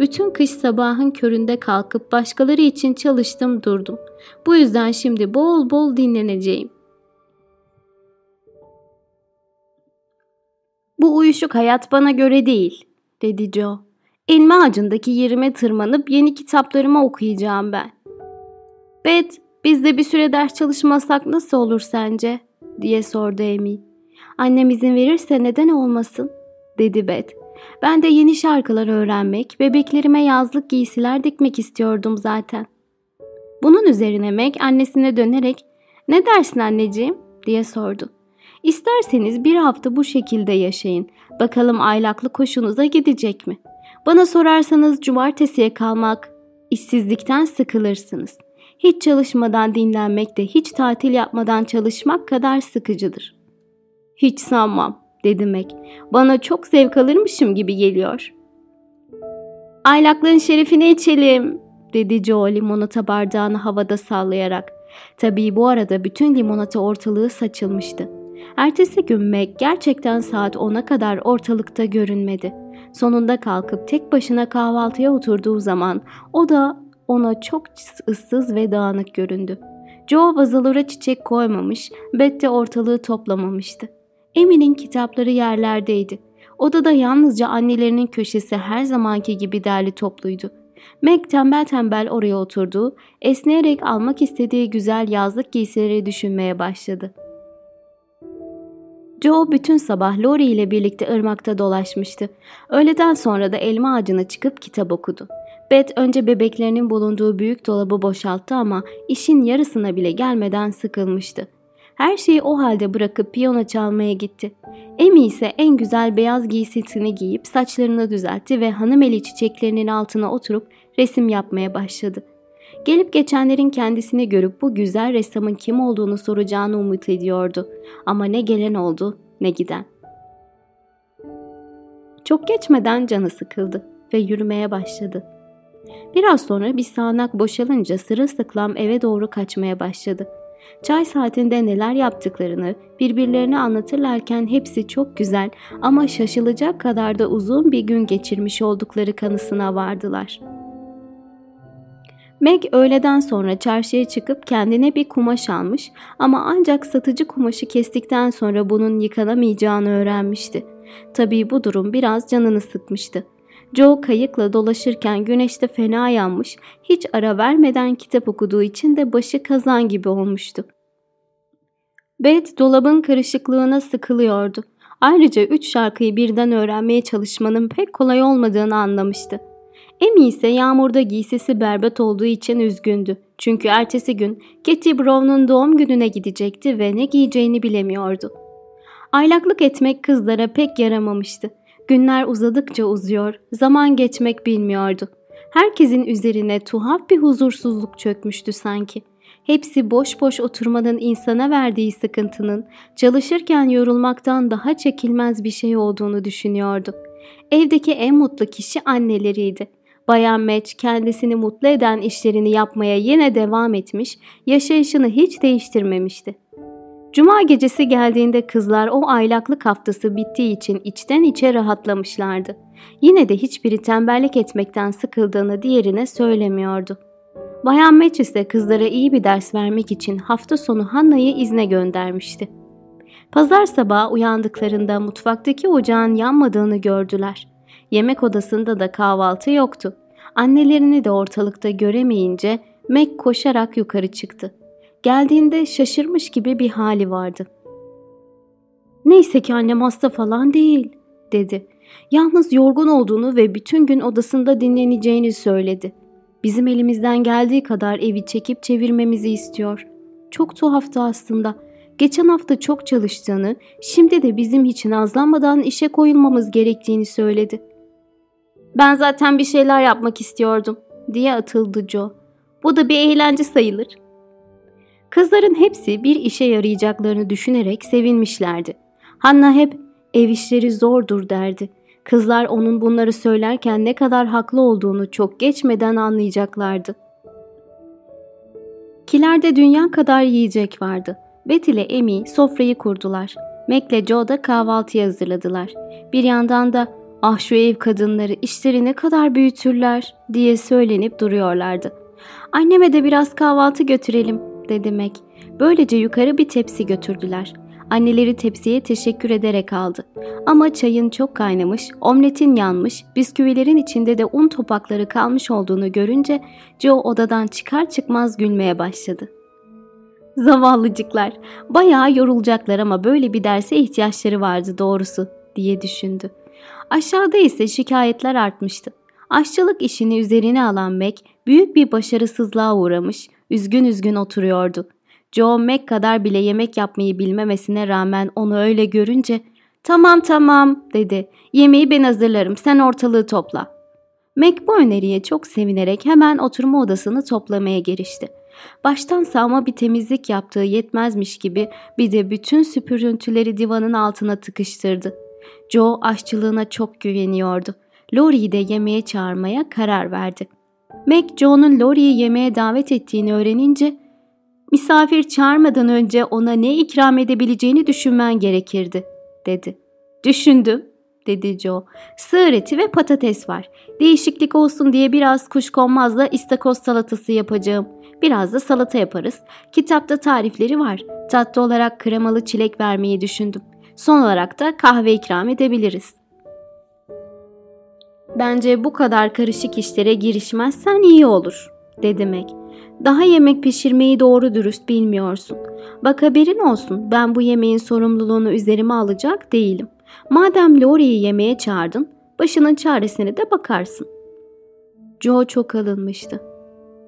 Bütün kış sabahın köründe kalkıp başkaları için çalıştım durdum. Bu yüzden şimdi bol bol dinleneceğim. Bu uyuşuk hayat bana göre değil, dedi Joe. Elma ağacındaki yerime tırmanıp yeni kitaplarımı okuyacağım ben. Beth, Biz de bir süre ders çalışmasak nasıl olur sence? diye sordu Amy. Annem izin verirse neden olmasın? dedi Beth. Ben de yeni şarkılar öğrenmek, bebeklerime yazlık giysiler dikmek istiyordum zaten. Bunun üzerine Meg annesine dönerek ''Ne dersin anneciğim?'' diye sordu. İsterseniz bir hafta bu şekilde yaşayın. Bakalım aylaklık hoşunuza gidecek mi? Bana sorarsanız cumartesiye kalmak, işsizlikten sıkılırsınız. Hiç çalışmadan dinlenmek de hiç tatil yapmadan çalışmak kadar sıkıcıdır. Hiç sanmam, dedi Mac. Bana çok zevk alırmışım gibi geliyor. Aylaklığın şerefine içelim, dedi Joe limonata bardağını havada sallayarak. Tabii bu arada bütün limonata ortalığı saçılmıştı. Ertesi gün Meg gerçekten saat 10'a kadar ortalıkta görünmedi. Sonunda kalkıp tek başına kahvaltıya oturduğu zaman o da ona çok ıssız ve dağınık göründü. Joe vazalara çiçek koymamış, Beth ortalığı toplamamıştı. Emily'nin kitapları yerlerdeydi. Odada yalnızca annelerinin köşesi her zamanki gibi derli topluydu. Meg tembel tembel oraya oturdu, esneyerek almak istediği güzel yazlık giysileri düşünmeye başladı. Joe bütün sabah Lori ile birlikte ırmakta dolaşmıştı. Öğleden sonra da elma ağacına çıkıp kitap okudu. Beth önce bebeklerinin bulunduğu büyük dolabı boşalttı ama işin yarısına bile gelmeden sıkılmıştı. Her şeyi o halde bırakıp piyano çalmaya gitti. Amy ise en güzel beyaz giysisini giyip saçlarını düzeltti ve hanımeli çiçeklerinin altına oturup resim yapmaya başladı. Gelip geçenlerin kendisini görüp bu güzel ressamın kim olduğunu soracağını umut ediyordu. Ama ne gelen oldu ne giden. Çok geçmeden canı sıkıldı ve yürümeye başladı. Biraz sonra bir sağanak boşalınca sırılsıklam eve doğru kaçmaya başladı. Çay saatinde neler yaptıklarını birbirlerine anlatırlarken hepsi çok güzel ama şaşılacak kadar da uzun bir gün geçirmiş oldukları kanısına vardılar. Meg öğleden sonra çarşıya çıkıp kendine bir kumaş almış ama ancak satıcı kumaşı kestikten sonra bunun yıkanamayacağını öğrenmişti. Tabii bu durum biraz canını sıkmıştı. Joe kayıkla dolaşırken güneşte fena yanmış, hiç ara vermeden kitap okuduğu için de başı kazan gibi olmuştu. Beth dolabın karışıklığına sıkılıyordu. Ayrıca üç şarkıyı birden öğrenmeye çalışmanın pek kolay olmadığını anlamıştı. Amy ise yağmurda giysisi berbat olduğu için üzgündü. Çünkü ertesi gün Katie Brown'un doğum gününe gidecekti ve ne giyeceğini bilemiyordu. Aylaklık etmek kızlara pek yaramamıştı. Günler uzadıkça uzuyor, zaman geçmek bilmiyordu. Herkesin üzerine tuhaf bir huzursuzluk çökmüştü sanki. Hepsi boş boş oturmanın insana verdiği sıkıntının çalışırken yorulmaktan daha çekilmez bir şey olduğunu düşünüyordu. Evdeki en mutlu kişi anneleriydi. Bayan Match kendisini mutlu eden işlerini yapmaya yine devam etmiş, yaşayışını hiç değiştirmemişti. Cuma gecesi geldiğinde kızlar o aylaklık haftası bittiği için içten içe rahatlamışlardı. Yine de hiçbiri tembellik etmekten sıkıldığını diğerine söylemiyordu. Bayan Matches de kızlara iyi bir ders vermek için hafta sonu Hanna'yı izne göndermişti. Pazar sabahı uyandıklarında mutfaktaki ocağın yanmadığını gördüler. Yemek odasında da kahvaltı yoktu. Annelerini de ortalıkta göremeyince Meg koşarak yukarı çıktı. Geldiğinde şaşırmış gibi bir hali vardı. Neyse ki annem hasta falan değil, dedi. Yalnız yorgun olduğunu ve bütün gün odasında dinleneceğini söyledi. Bizim elimizden geldiği kadar evi çekip çevirmemizi istiyor. Çok tuhaftı aslında. Geçen hafta çok çalıştığını, şimdi de bizim için azlanmadan işe koyulmamız gerektiğini söyledi. Ben zaten bir şeyler yapmak istiyordum, diye atıldı Joe. Bu da bir eğlence sayılır. Kızların hepsi bir işe yarayacaklarını düşünerek sevinmişlerdi. Hanna hep ev işleri zordur derdi. Kızlar onun bunları söylerken ne kadar haklı olduğunu çok geçmeden anlayacaklardı. Kilerde dünya kadar yiyecek vardı. Beth ile Amy sofrayı kurdular. Mac ile Joe da kahvaltı hazırladılar. Bir yandan da ah şu ev kadınları işleri ne kadar büyütürler diye söylenip duruyorlardı. Anneme de biraz kahvaltı götürelim dedi Mac. Böylece yukarı bir tepsi götürdüler. Anneleri tepsiye teşekkür ederek aldı. Ama çayın çok kaynamış, omletin yanmış, bisküvilerin içinde de un topakları kalmış olduğunu görünce Joe odadan çıkar çıkmaz gülmeye başladı. Zavallıcıklar. Bayağı yorulacaklar ama böyle bir derse ihtiyaçları vardı doğrusu diye düşündü. Aşağıda ise şikayetler artmıştı. Aşçılık işini üzerine alan Mac büyük bir başarısızlığa uğramış, üzgün üzgün oturuyordu. Joe Mac kadar bile yemek yapmayı bilmemesine rağmen onu öyle görünce ''Tamam tamam'' dedi. ''Yemeği ben hazırlarım, sen ortalığı topla.'' Mac bu öneriye çok sevinerek hemen oturma odasını toplamaya girişti. Baştan sağma bir temizlik yaptığı yetmezmiş gibi bir de bütün süpürüntüleri divanın altına tıkıştırdı. Joe aşçılığına çok güveniyordu. Laurie'yi de yemeğe çağırmaya karar verdi. Mac, Joe'nun Laurie'yi yemeğe davet ettiğini öğrenince misafir çağırmadan önce ona ne ikram edebileceğini düşünmen gerekirdi, dedi. Düşündüm, dedi Joe. Sığır eti ve patates var. Değişiklik olsun diye biraz kuşkonmazla istakoz salatası yapacağım. Biraz da salata yaparız. Kitapta tarifleri var. Tatlı olarak kremalı çilek vermeyi düşündüm. Son olarak da kahve ikram edebiliriz. Bence bu kadar karışık işlere girişmezsen iyi olur, dedi Meg. Daha yemek pişirmeyi doğru dürüst bilmiyorsun. Bak haberin olsun ben bu yemeğin sorumluluğunu üzerime alacak değilim. Madem Laurie'yi yemeğe çağırdın, başının çaresine de bakarsın. Joe çok alınmıştı.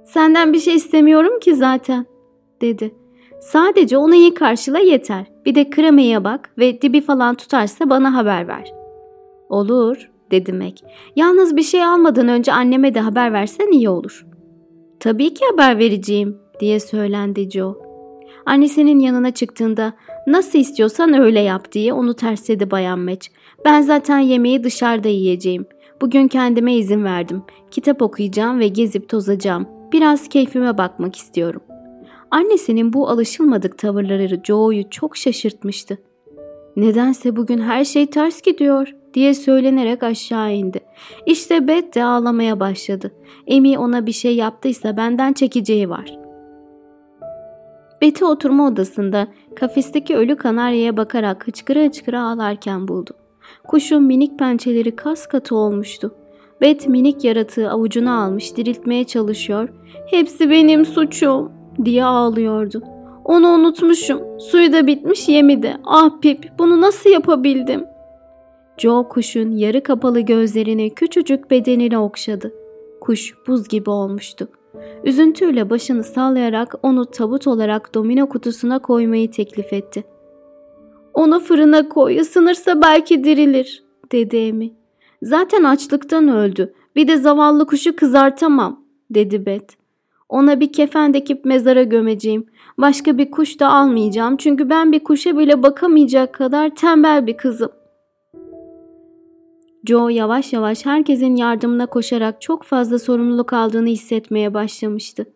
Senden bir şey istemiyorum ki zaten, dedi. Sadece onu iyi karşıla yeter. Bir de kremaya bak ve dibi falan tutarsa bana haber ver. Olur, dedi Meg. Yalnız bir şey almadan önce anneme de haber versen iyi olur. Tabii ki haber vereceğim, diye söylendi Joe. Annesinin yanına çıktığında nasıl istiyorsan öyle yap diye onu tersledi Bayan Meç. Ben zaten yemeği dışarıda yiyeceğim. Bugün kendime izin verdim. Kitap okuyacağım ve gezip tozacağım. Biraz keyfime bakmak istiyorum. Annesinin bu alışılmadık tavırları Joe'yu çok şaşırtmıştı. Nedense bugün her şey ters gidiyor diye söylenerek aşağı indi. İşte Beth de ağlamaya başladı. Emi ona bir şey yaptıysa benden çekeceği var. Betty oturma odasında kafesteki ölü kanaryaya bakarak hıçkıra hıçkıra ağlarken buldu. Kuşun minik pençeleri kas katı olmuştu. Bet minik yaratığı avucuna almış diriltmeye çalışıyor. Hepsi benim suçum diye ağlıyordu. Onu unutmuşum. Suyu da bitmiş yemi de. Ah Pip bunu nasıl yapabildim? Joe kuşun yarı kapalı gözlerini küçücük bedenine okşadı. Kuş buz gibi olmuştu. Üzüntüyle başını sallayarak onu tabut olarak domino kutusuna koymayı teklif etti. Onu fırına koy, ısınırsa belki dirilir, dedi Emi. Zaten açlıktan öldü. Bir de zavallı kuşu kızartamam, dedi Bet. Ona bir kefen dikip mezara gömeceğim. Başka bir kuş da almayacağım çünkü ben bir kuşa bile bakamayacak kadar tembel bir kızım. Joe yavaş yavaş herkesin yardımına koşarak çok fazla sorumluluk aldığını hissetmeye başlamıştı.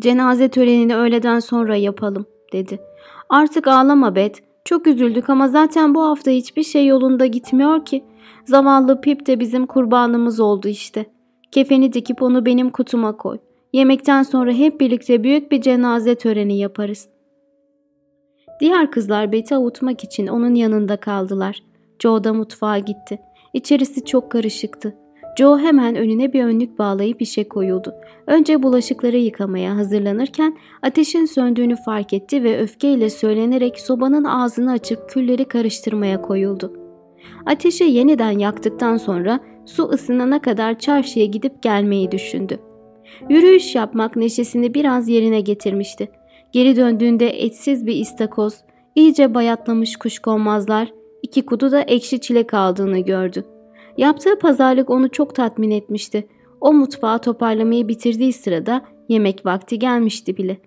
Cenaze törenini öğleden sonra yapalım, dedi. Artık ağlama Bet. Çok üzüldük ama zaten bu hafta hiçbir şey yolunda gitmiyor ki. Zavallı Pip de bizim kurbanımız oldu işte. Kefeni dikip onu benim kutuma koy. Yemekten sonra hep birlikte büyük bir cenaze töreni yaparız. Diğer kızlar Bet'i avutmak için onun yanında kaldılar. Joe da mutfağa gitti. İçerisi çok karışıktı. Joe hemen önüne bir önlük bağlayıp işe koyuldu. Önce bulaşıkları yıkamaya hazırlanırken ateşin söndüğünü fark etti ve öfkeyle söylenerek sobanın ağzını açıp külleri karıştırmaya koyuldu. Ateşi yeniden yaktıktan sonra su ısınana kadar çarşıya gidip gelmeyi düşündü. Yürüyüş yapmak neşesini biraz yerine getirmişti. Geri döndüğünde etsiz bir istakoz, iyice bayatlamış kuşkonmazlar, iki kutu da ekşi çilek aldığını gördü. Yaptığı pazarlık onu çok tatmin etmişti. O mutfağı toparlamayı bitirdiği sırada yemek vakti gelmişti bile.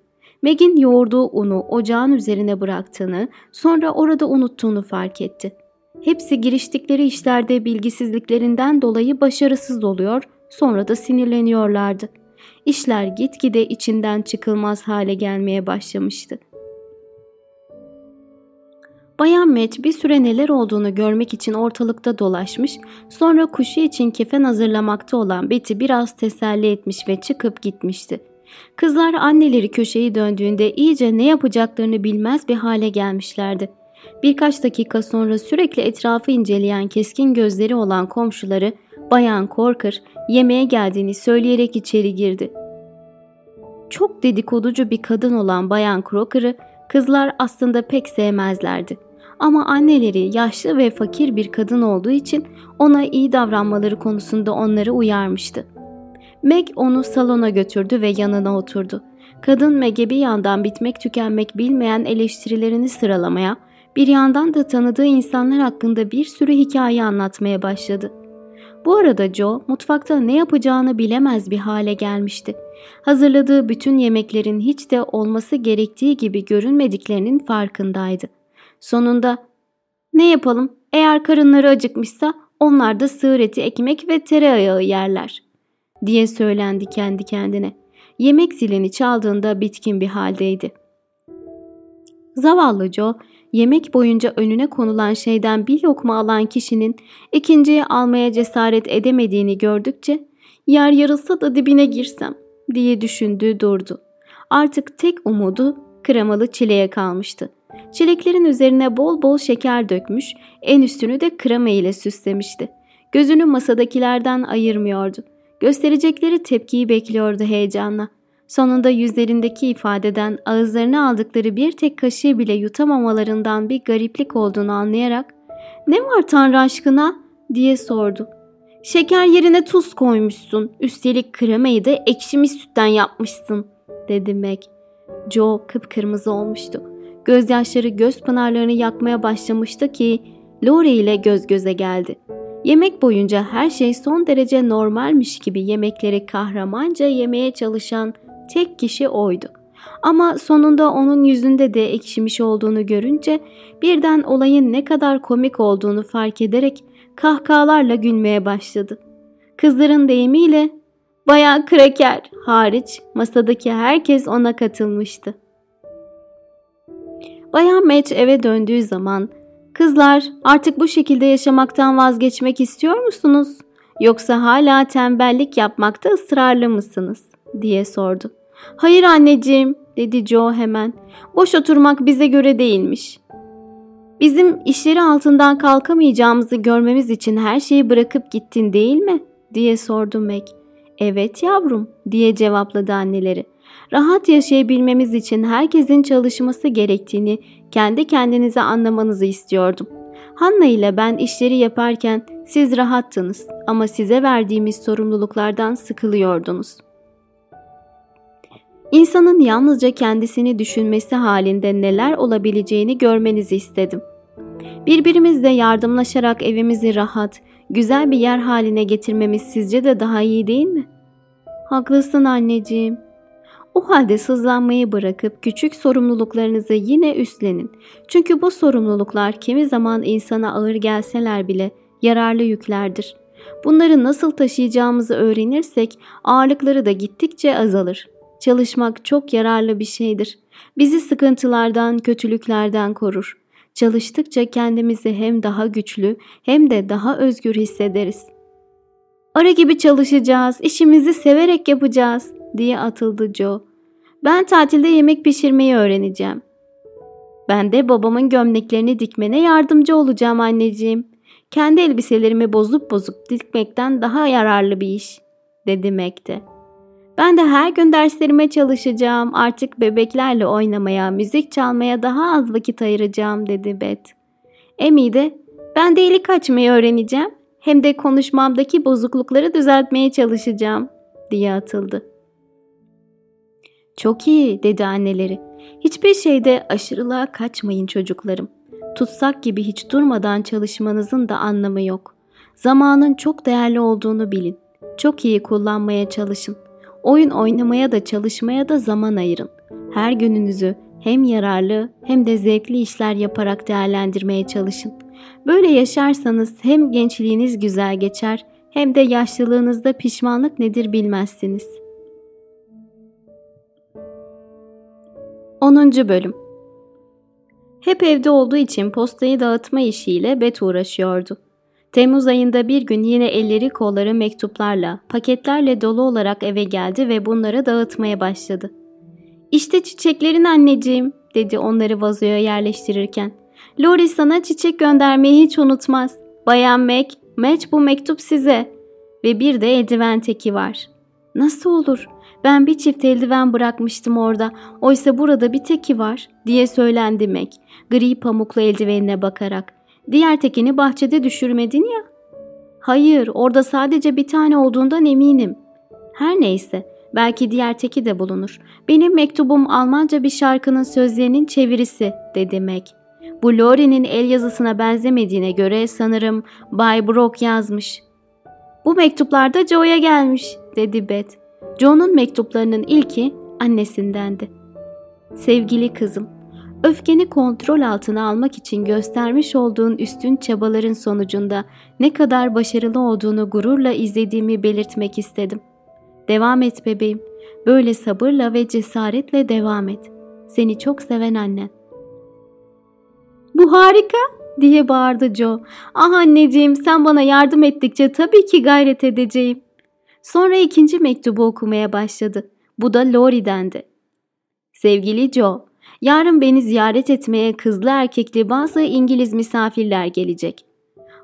Meg'in yoğurduğu unu ocağın üzerine bıraktığını, sonra orada unuttuğunu fark etti. Hepsi giriştikleri işlerde bilgisizliklerinden dolayı başarısız oluyor, sonra da sinirleniyorlardı. İşler gitgide içinden çıkılmaz hale gelmeye başlamıştı. Bayan Met bir süre neler olduğunu görmek için ortalıkta dolaşmış, sonra kuşu için kefen hazırlamakta olan Betty biraz teselli etmiş ve çıkıp gitmişti. Kızlar anneleri köşeyi döndüğünde iyice ne yapacaklarını bilmez bir hale gelmişlerdi. Birkaç dakika sonra sürekli etrafı inceleyen keskin gözleri olan komşuları Bayan Corker yemeğe geldiğini söyleyerek içeri girdi. çok dedikoducu bir kadın olan Bayan Crocker'ı kızlar aslında pek sevmezlerdi. Ama anneleri yaşlı ve fakir bir kadın olduğu için ona iyi davranmaları konusunda onları uyarmıştı. Meg onu salona götürdü ve yanına oturdu. Kadın Meg'e bir yandan bitmek tükenmek bilmeyen eleştirilerini sıralamaya, bir yandan da tanıdığı insanlar hakkında bir sürü hikaye anlatmaya başladı. Bu arada Joe mutfakta ne yapacağını bilemez bir hale gelmişti. Hazırladığı bütün yemeklerin hiç de olması gerektiği gibi görünmediklerinin farkındaydı. Sonunda ne yapalım eğer karınları acıkmışsa onlar da sığır eti ekmek ve tereyağı yerler diye söylendi kendi kendine. Yemek zilini çaldığında bitkin bir haldeydi. Zavallı Joe yemek boyunca önüne konulan şeyden bir lokma alan kişinin ikinciyi almaya cesaret edemediğini gördükçe yer yarılsa da dibine girsem diye düşündüğü durdu. Artık tek umudu kremalı çileğe kalmıştı. Çileklerin üzerine bol bol şeker dökmüş, en üstünü de krema ile süslemişti. Gözünü masadakilerden ayırmıyordu. Gösterecekleri tepkiyi bekliyordu heyecanla. Sonunda yüzlerindeki ifadeden ağızlarına aldıkları bir tek kaşığı bile yutamamalarından bir gariplik olduğunu anlayarak ''Ne var Tanrı aşkına?'' diye sordu. ''Şeker yerine tuz koymuşsun. Üstelik kremayı da ekşimiş sütten yapmışsın.'' dedi Meg. Joe kıpkırmızı olmuştu. Gözyaşları göz pınarlarını yakmaya başlamıştı ki Lori ile göz göze geldi. Yemek boyunca her şey son derece normalmiş gibi yemekleri kahramanca yemeye çalışan tek kişi oydu. Ama sonunda onun yüzünde de ekşimiş olduğunu görünce birden olayın ne kadar komik olduğunu fark ederek kahkahalarla gülmeye başladı. Kızların deyimiyle bayağı kraker hariç masadaki herkes ona katılmıştı. Bayan Match eve döndüğü zaman ''Kızlar artık bu şekilde yaşamaktan vazgeçmek istiyor musunuz? Yoksa hala tembellik yapmakta ısrarlı mısınız?'' diye sordu. ''Hayır anneciğim'' dedi Joe hemen. ''Boş oturmak bize göre değilmiş. Bizim işleri altından kalkamayacağımızı görmemiz için her şeyi bırakıp gittin değil mi?'' diye sordu Meg. ''Evet yavrum'' diye cevapladı anneleri. Rahat yaşayabilmemiz için herkesin çalışması gerektiğini kendi kendinize anlamanızı istiyordum. Hanna ile ben işleri yaparken siz rahattınız ama size verdiğimiz sorumluluklardan sıkılıyordunuz. İnsanın yalnızca kendisini düşünmesi halinde neler olabileceğini görmenizi istedim. Birbirimizle yardımlaşarak evimizi rahat, güzel bir yer haline getirmemiz sizce de daha iyi değil mi? Haklısın anneciğim, o halde sızlanmayı bırakıp küçük sorumluluklarınızı yine üstlenin. Çünkü bu sorumluluklar kimi zaman insana ağır gelseler bile yararlı yüklerdir. Bunları nasıl taşıyacağımızı öğrenirsek ağırlıkları da gittikçe azalır. Çalışmak çok yararlı bir şeydir. Bizi sıkıntılardan, kötülüklerden korur. Çalıştıkça kendimizi hem daha güçlü hem de daha özgür hissederiz. Ara gibi çalışacağız, işimizi severek yapacağız diye atıldı Joe. Ben tatilde yemek pişirmeyi öğreneceğim. Ben de babamın gömleklerini dikmene yardımcı olacağım anneciğim. Kendi elbiselerimi bozup bozup dikmekten daha yararlı bir iş, dedi de. Ben de her gün derslerime çalışacağım. Artık bebeklerle oynamaya, müzik çalmaya daha az vakit ayıracağım, dedi Beth. Emi de ben de ilik açmayı öğreneceğim. Hem de konuşmamdaki bozuklukları düzeltmeye çalışacağım, diye atıldı. Çok iyi dedi anneleri. Hiçbir şeyde aşırılığa kaçmayın çocuklarım. Tutsak gibi hiç durmadan çalışmanızın da anlamı yok. Zamanın çok değerli olduğunu bilin. Çok iyi kullanmaya çalışın. Oyun oynamaya da çalışmaya da zaman ayırın. Her gününüzü hem yararlı hem de zevkli işler yaparak değerlendirmeye çalışın. Böyle yaşarsanız hem gençliğiniz güzel geçer hem de yaşlılığınızda pişmanlık nedir bilmezsiniz.'' 10. Bölüm Hep evde olduğu için postayı dağıtma işiyle Bet uğraşıyordu. Temmuz ayında bir gün yine elleri kolları mektuplarla, paketlerle dolu olarak eve geldi ve bunları dağıtmaya başladı. ''İşte çiçeklerin anneciğim'' dedi onları vazoya yerleştirirken. ''Lori sana çiçek göndermeyi hiç unutmaz. Bayan Mac, Mac bu mektup size. Ve bir de eldiven teki var.'' Nasıl olur? Ben bir çift eldiven bırakmıştım orada. Oysa burada bir teki var diye söylendi Meg. Gri pamuklu eldivenine bakarak. Diğer tekini bahçede düşürmedin ya. Hayır orada sadece bir tane olduğundan eminim. Her neyse belki diğer teki de bulunur. Benim mektubum Almanca bir şarkının sözlerinin çevirisi dedi Meg. Bu Lori'nin el yazısına benzemediğine göre sanırım Bay Brock yazmış. Bu mektuplarda Joe'ya gelmiş dedi Beth. Joe'nun mektuplarının ilki annesindendi. Sevgili kızım, öfkeni kontrol altına almak için göstermiş olduğun üstün çabaların sonucunda ne kadar başarılı olduğunu gururla izlediğimi belirtmek istedim. Devam et bebeğim. Böyle sabırla ve cesaretle devam et. Seni çok seven annen. Bu harika diye bağırdı Joe. Ah anneciğim sen bana yardım ettikçe tabii ki gayret edeceğim. Sonra ikinci mektubu okumaya başladı. Bu da Lori'dendi. Sevgili Joe, yarın beni ziyaret etmeye kızlı erkekli bazı İngiliz misafirler gelecek.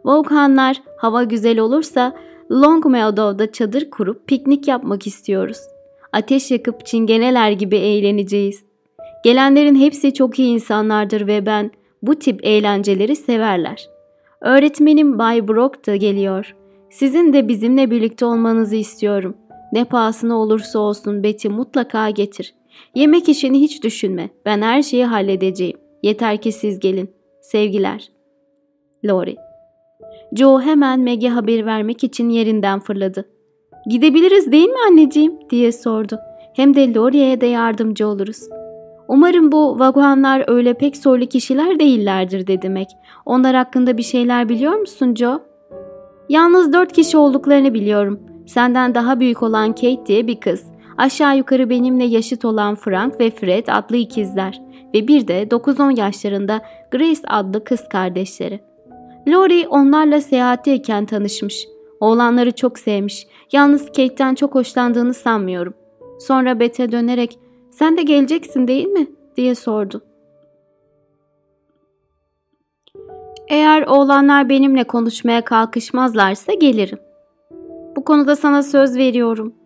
Volkanlar hava güzel olursa Longmeadow'da çadır kurup piknik yapmak istiyoruz. Ateş yakıp çingeneler gibi eğleneceğiz. Gelenlerin hepsi çok iyi insanlardır ve ben bu tip eğlenceleri severler. Öğretmenim Bay Brock da geliyor. Sizin de bizimle birlikte olmanızı istiyorum. Ne pahasına olursa olsun Betty mutlaka getir. Yemek işini hiç düşünme. Ben her şeyi halledeceğim. Yeter ki siz gelin. Sevgiler. Lori. Joe hemen Meg'e haber vermek için yerinden fırladı. Gidebiliriz değil mi anneciğim diye sordu. Hem de Lori'ye de yardımcı oluruz. Umarım bu vagonlar öyle pek soylu kişiler değillerdir dedi Meg. Onlar hakkında bir şeyler biliyor musun Joe? Yalnız dört kişi olduklarını biliyorum. Senden daha büyük olan Kate diye bir kız. Aşağı yukarı benimle yaşıt olan Frank ve Fred adlı ikizler. Ve bir de 9-10 yaşlarında Grace adlı kız kardeşleri. Lori onlarla seyahatteyken tanışmış. Oğlanları çok sevmiş. Yalnız Kate'den çok hoşlandığını sanmıyorum. Sonra Beth'e dönerek sen de geleceksin değil mi? diye sordu. Eğer oğlanlar benimle konuşmaya kalkışmazlarsa gelirim. Bu konuda sana söz veriyorum.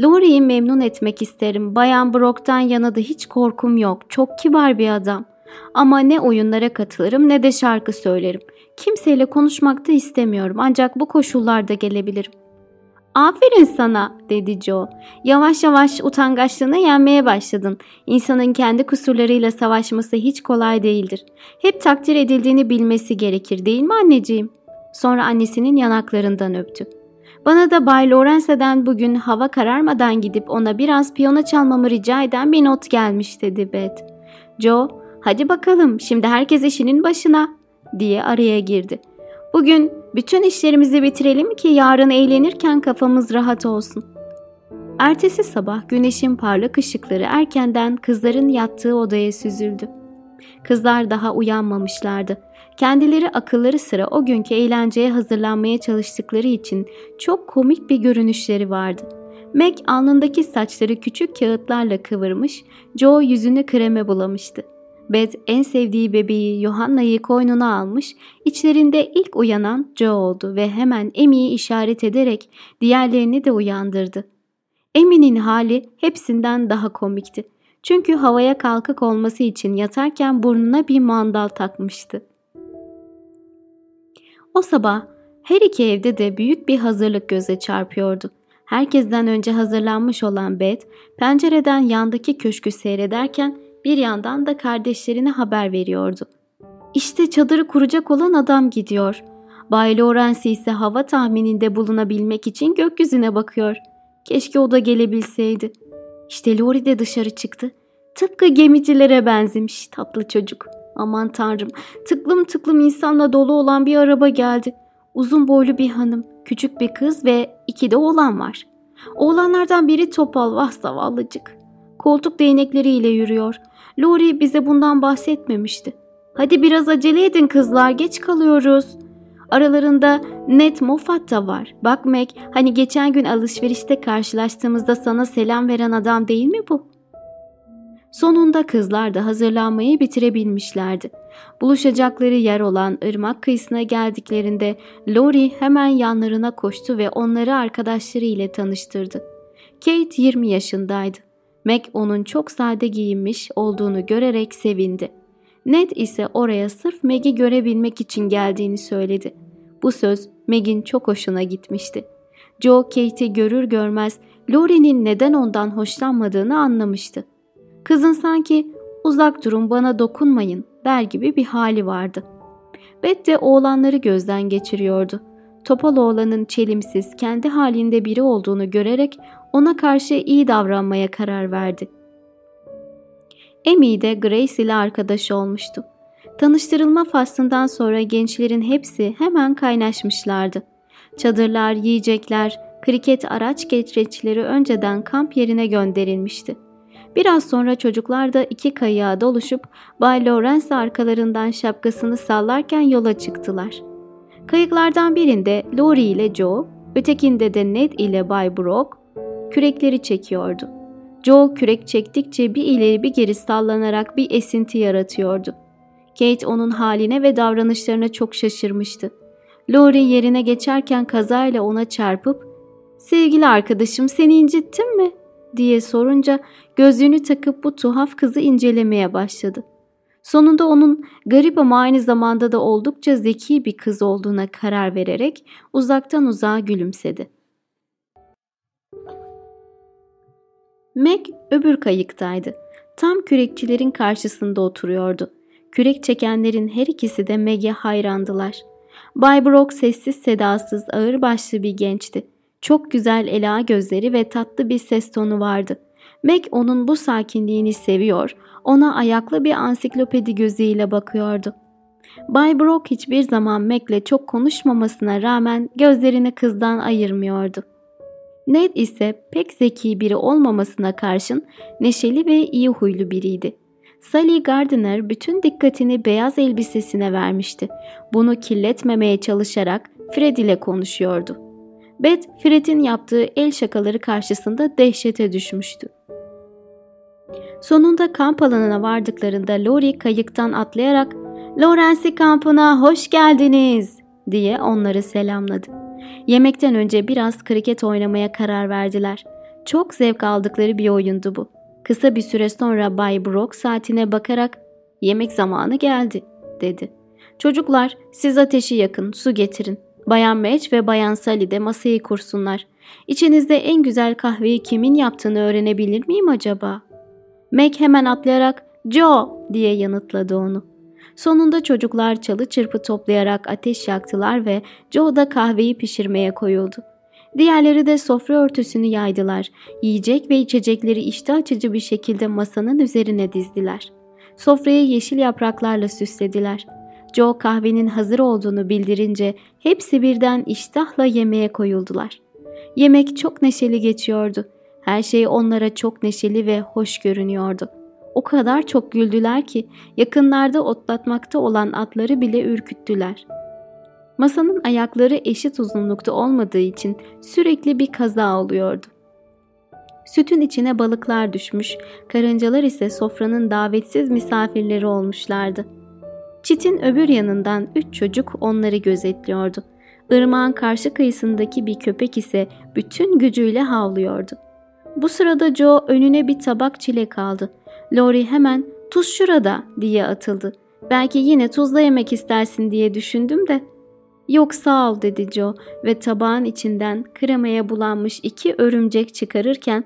Laurie'yi memnun etmek isterim. Bayan Brock'tan yana da hiç korkum yok. Çok kibar bir adam. Ama ne oyunlara katılırım ne de şarkı söylerim. Kimseyle konuşmak da istemiyorum ancak bu koşullarda gelebilirim. Aferin sana dedi Joe. Yavaş yavaş utangaçlığını yenmeye başladın. İnsanın kendi kusurlarıyla savaşması hiç kolay değildir. Hep takdir edildiğini bilmesi gerekir değil mi anneciğim? Sonra annesinin yanaklarından öptü. Bana da Bay Lawrence'den bugün hava kararmadan gidip ona biraz piyano çalmamı rica eden bir not gelmiş dedi Beth. Joe, hadi bakalım şimdi herkes işinin başına diye araya girdi. Bugün bütün işlerimizi bitirelim ki yarın eğlenirken kafamız rahat olsun. Ertesi sabah güneşin parlak ışıkları erkenden kızların yattığı odaya süzüldü. Kızlar daha uyanmamışlardı. Kendileri akılları sıra o günkü eğlenceye hazırlanmaya çalıştıkları için çok komik bir görünüşleri vardı. Meg alnındaki saçları küçük kağıtlarla kıvırmış, Joe yüzünü kreme bulamıştı. Beth en sevdiği bebeği Johanna'yı koynuna almış, içlerinde ilk uyanan Joe oldu ve hemen Emmy'yi işaret ederek diğerlerini de uyandırdı. Emmy'nin hali hepsinden daha komikti. Çünkü havaya kalkık olması için yatarken burnuna bir mandal takmıştı. O sabah her iki evde de büyük bir hazırlık göze çarpıyordu. Herkesten önce hazırlanmış olan Beth, pencereden yandaki köşkü seyrederken bir yandan da kardeşlerine haber veriyordu. İşte çadırı kuracak olan adam gidiyor. Bay Lawrence ise hava tahmininde bulunabilmek için gökyüzüne bakıyor. Keşke o da gelebilseydi. İşte Lori de dışarı çıktı. Tıpkı gemicilere benzemiş tatlı çocuk. Aman tanrım tıklım tıklım insanla dolu olan bir araba geldi. Uzun boylu bir hanım, küçük bir kız ve iki de oğlan var. Oğlanlardan biri topal vah zavallıcık. Koltuk değnekleriyle yürüyor. Lori bize bundan bahsetmemişti. Hadi biraz acele edin kızlar geç kalıyoruz. Aralarında Ned Moffat da var. Bak Meg hani geçen gün alışverişte karşılaştığımızda sana selam veren adam değil mi bu? Sonunda kızlar da hazırlanmayı bitirebilmişlerdi. Buluşacakları yer olan ırmak kıyısına geldiklerinde Lori hemen yanlarına koştu ve onları arkadaşları ile tanıştırdı. Kate 20 yaşındaydı. Meg onun çok sade giyinmiş olduğunu görerek sevindi. Ned ise oraya sırf Meg'i görebilmek için geldiğini söyledi. Bu söz Meg'in çok hoşuna gitmişti. Joe Kate'i görür görmez Laurie'nin neden ondan hoşlanmadığını anlamıştı. Kızın sanki uzak durun bana dokunmayın der gibi bir hali vardı. Beth de oğlanları gözden geçiriyordu. Topal oğlanın çelimsiz, kendi halinde biri olduğunu görerek ona karşı iyi davranmaya karar verdi. Amy de Grace ile arkadaş olmuştu. Tanıştırılma faslından sonra gençlerin hepsi hemen kaynaşmışlardı. Çadırlar, yiyecekler, kriket araç gereçleri önceden kamp yerine gönderilmişti. Biraz sonra çocuklar da iki kayığa doluşup Bay Lawrence arkalarından şapkasını sallarken yola çıktılar. Kayıklardan birinde Lori ile Joe, ötekinde de Ned ile Bay Brock kürekleri çekiyordu. Joe kürek çektikçe bir ileri bir geri sallanarak bir esinti yaratıyordu. Kate onun haline ve davranışlarına çok şaşırmıştı. Lori yerine geçerken kazayla ona çarpıp ''Sevgili arkadaşım seni incittim mi?'' Diye sorunca gözlüğünü takıp bu tuhaf kızı incelemeye başladı. Sonunda onun garip ama aynı zamanda da oldukça zeki bir kız olduğuna karar vererek uzaktan uzağa gülümsedi. Meg öbür kayıktaydı. Tam kürekçilerin karşısında oturuyordu. Kürek çekenlerin her ikisi de Meg'e hayrandılar. Bay Brock sessiz sedasız ağırbaşlı bir gençti. Çok güzel ela gözleri ve tatlı bir ses tonu vardı. Meg onun bu sakinliğini seviyor, ona ayaklı bir ansiklopedi gözüyle bakıyordu. Bay Brock hiçbir zaman Meg'le çok konuşmamasına rağmen gözlerini kızdan ayırmıyordu. Ned ise pek zeki biri olmamasına karşın neşeli ve iyi huylu biriydi. Sally Gardiner bütün dikkatini beyaz elbisesine vermişti. Bunu kirletmemeye çalışarak Fred ile konuşuyordu. Beth, Fred'in yaptığı el şakaları karşısında dehşete düşmüştü. Sonunda kamp alanına vardıklarında Lori kayıktan atlayarak ''Lawrence kampına hoş geldiniz!'' diye onları selamladı. Yemekten önce biraz kriket oynamaya karar verdiler. Çok zevk aldıkları bir oyundu bu. Kısa bir süre sonra Bay Brock saatine bakarak ''Yemek zamanı geldi.'' dedi. ''Çocuklar siz ateşi yakın, su getirin. Bayan Match ve Bayan Sally de masayı kursunlar. İçinizde en güzel kahveyi kimin yaptığını öğrenebilir miyim acaba?'' Meg hemen atlayarak ''Joe!'' diye yanıtladı onu. Sonunda çocuklar çalı çırpı toplayarak ateş yaktılar ve Joe da kahveyi pişirmeye koyuldu. Diğerleri de sofra örtüsünü yaydılar. Yiyecek ve içecekleri iştah açıcı bir şekilde masanın üzerine dizdiler. Sofrayı yeşil yapraklarla süslediler. Joe kahvenin hazır olduğunu bildirince hepsi birden iştahla yemeğe koyuldular. Yemek çok neşeli geçiyordu. Her şey onlara çok neşeli ve hoş görünüyordu. O kadar çok güldüler ki yakınlarda otlatmakta olan atları bile ürküttüler. Masanın ayakları eşit uzunlukta olmadığı için sürekli bir kaza oluyordu. Sütün içine balıklar düşmüş, karıncalar ise sofranın davetsiz misafirleri olmuşlardı. Çitin öbür yanından üç çocuk onları gözetliyordu. Irmağın karşı kıyısındaki bir köpek ise bütün gücüyle havlıyordu. Bu sırada Joe önüne bir tabak çilek aldı. Lori hemen tuz şurada diye atıldı. Belki yine tuzla yemek istersin diye düşündüm de. Yok sağ ol dedi Joe ve tabağın içinden kremaya bulanmış iki örümcek çıkarırken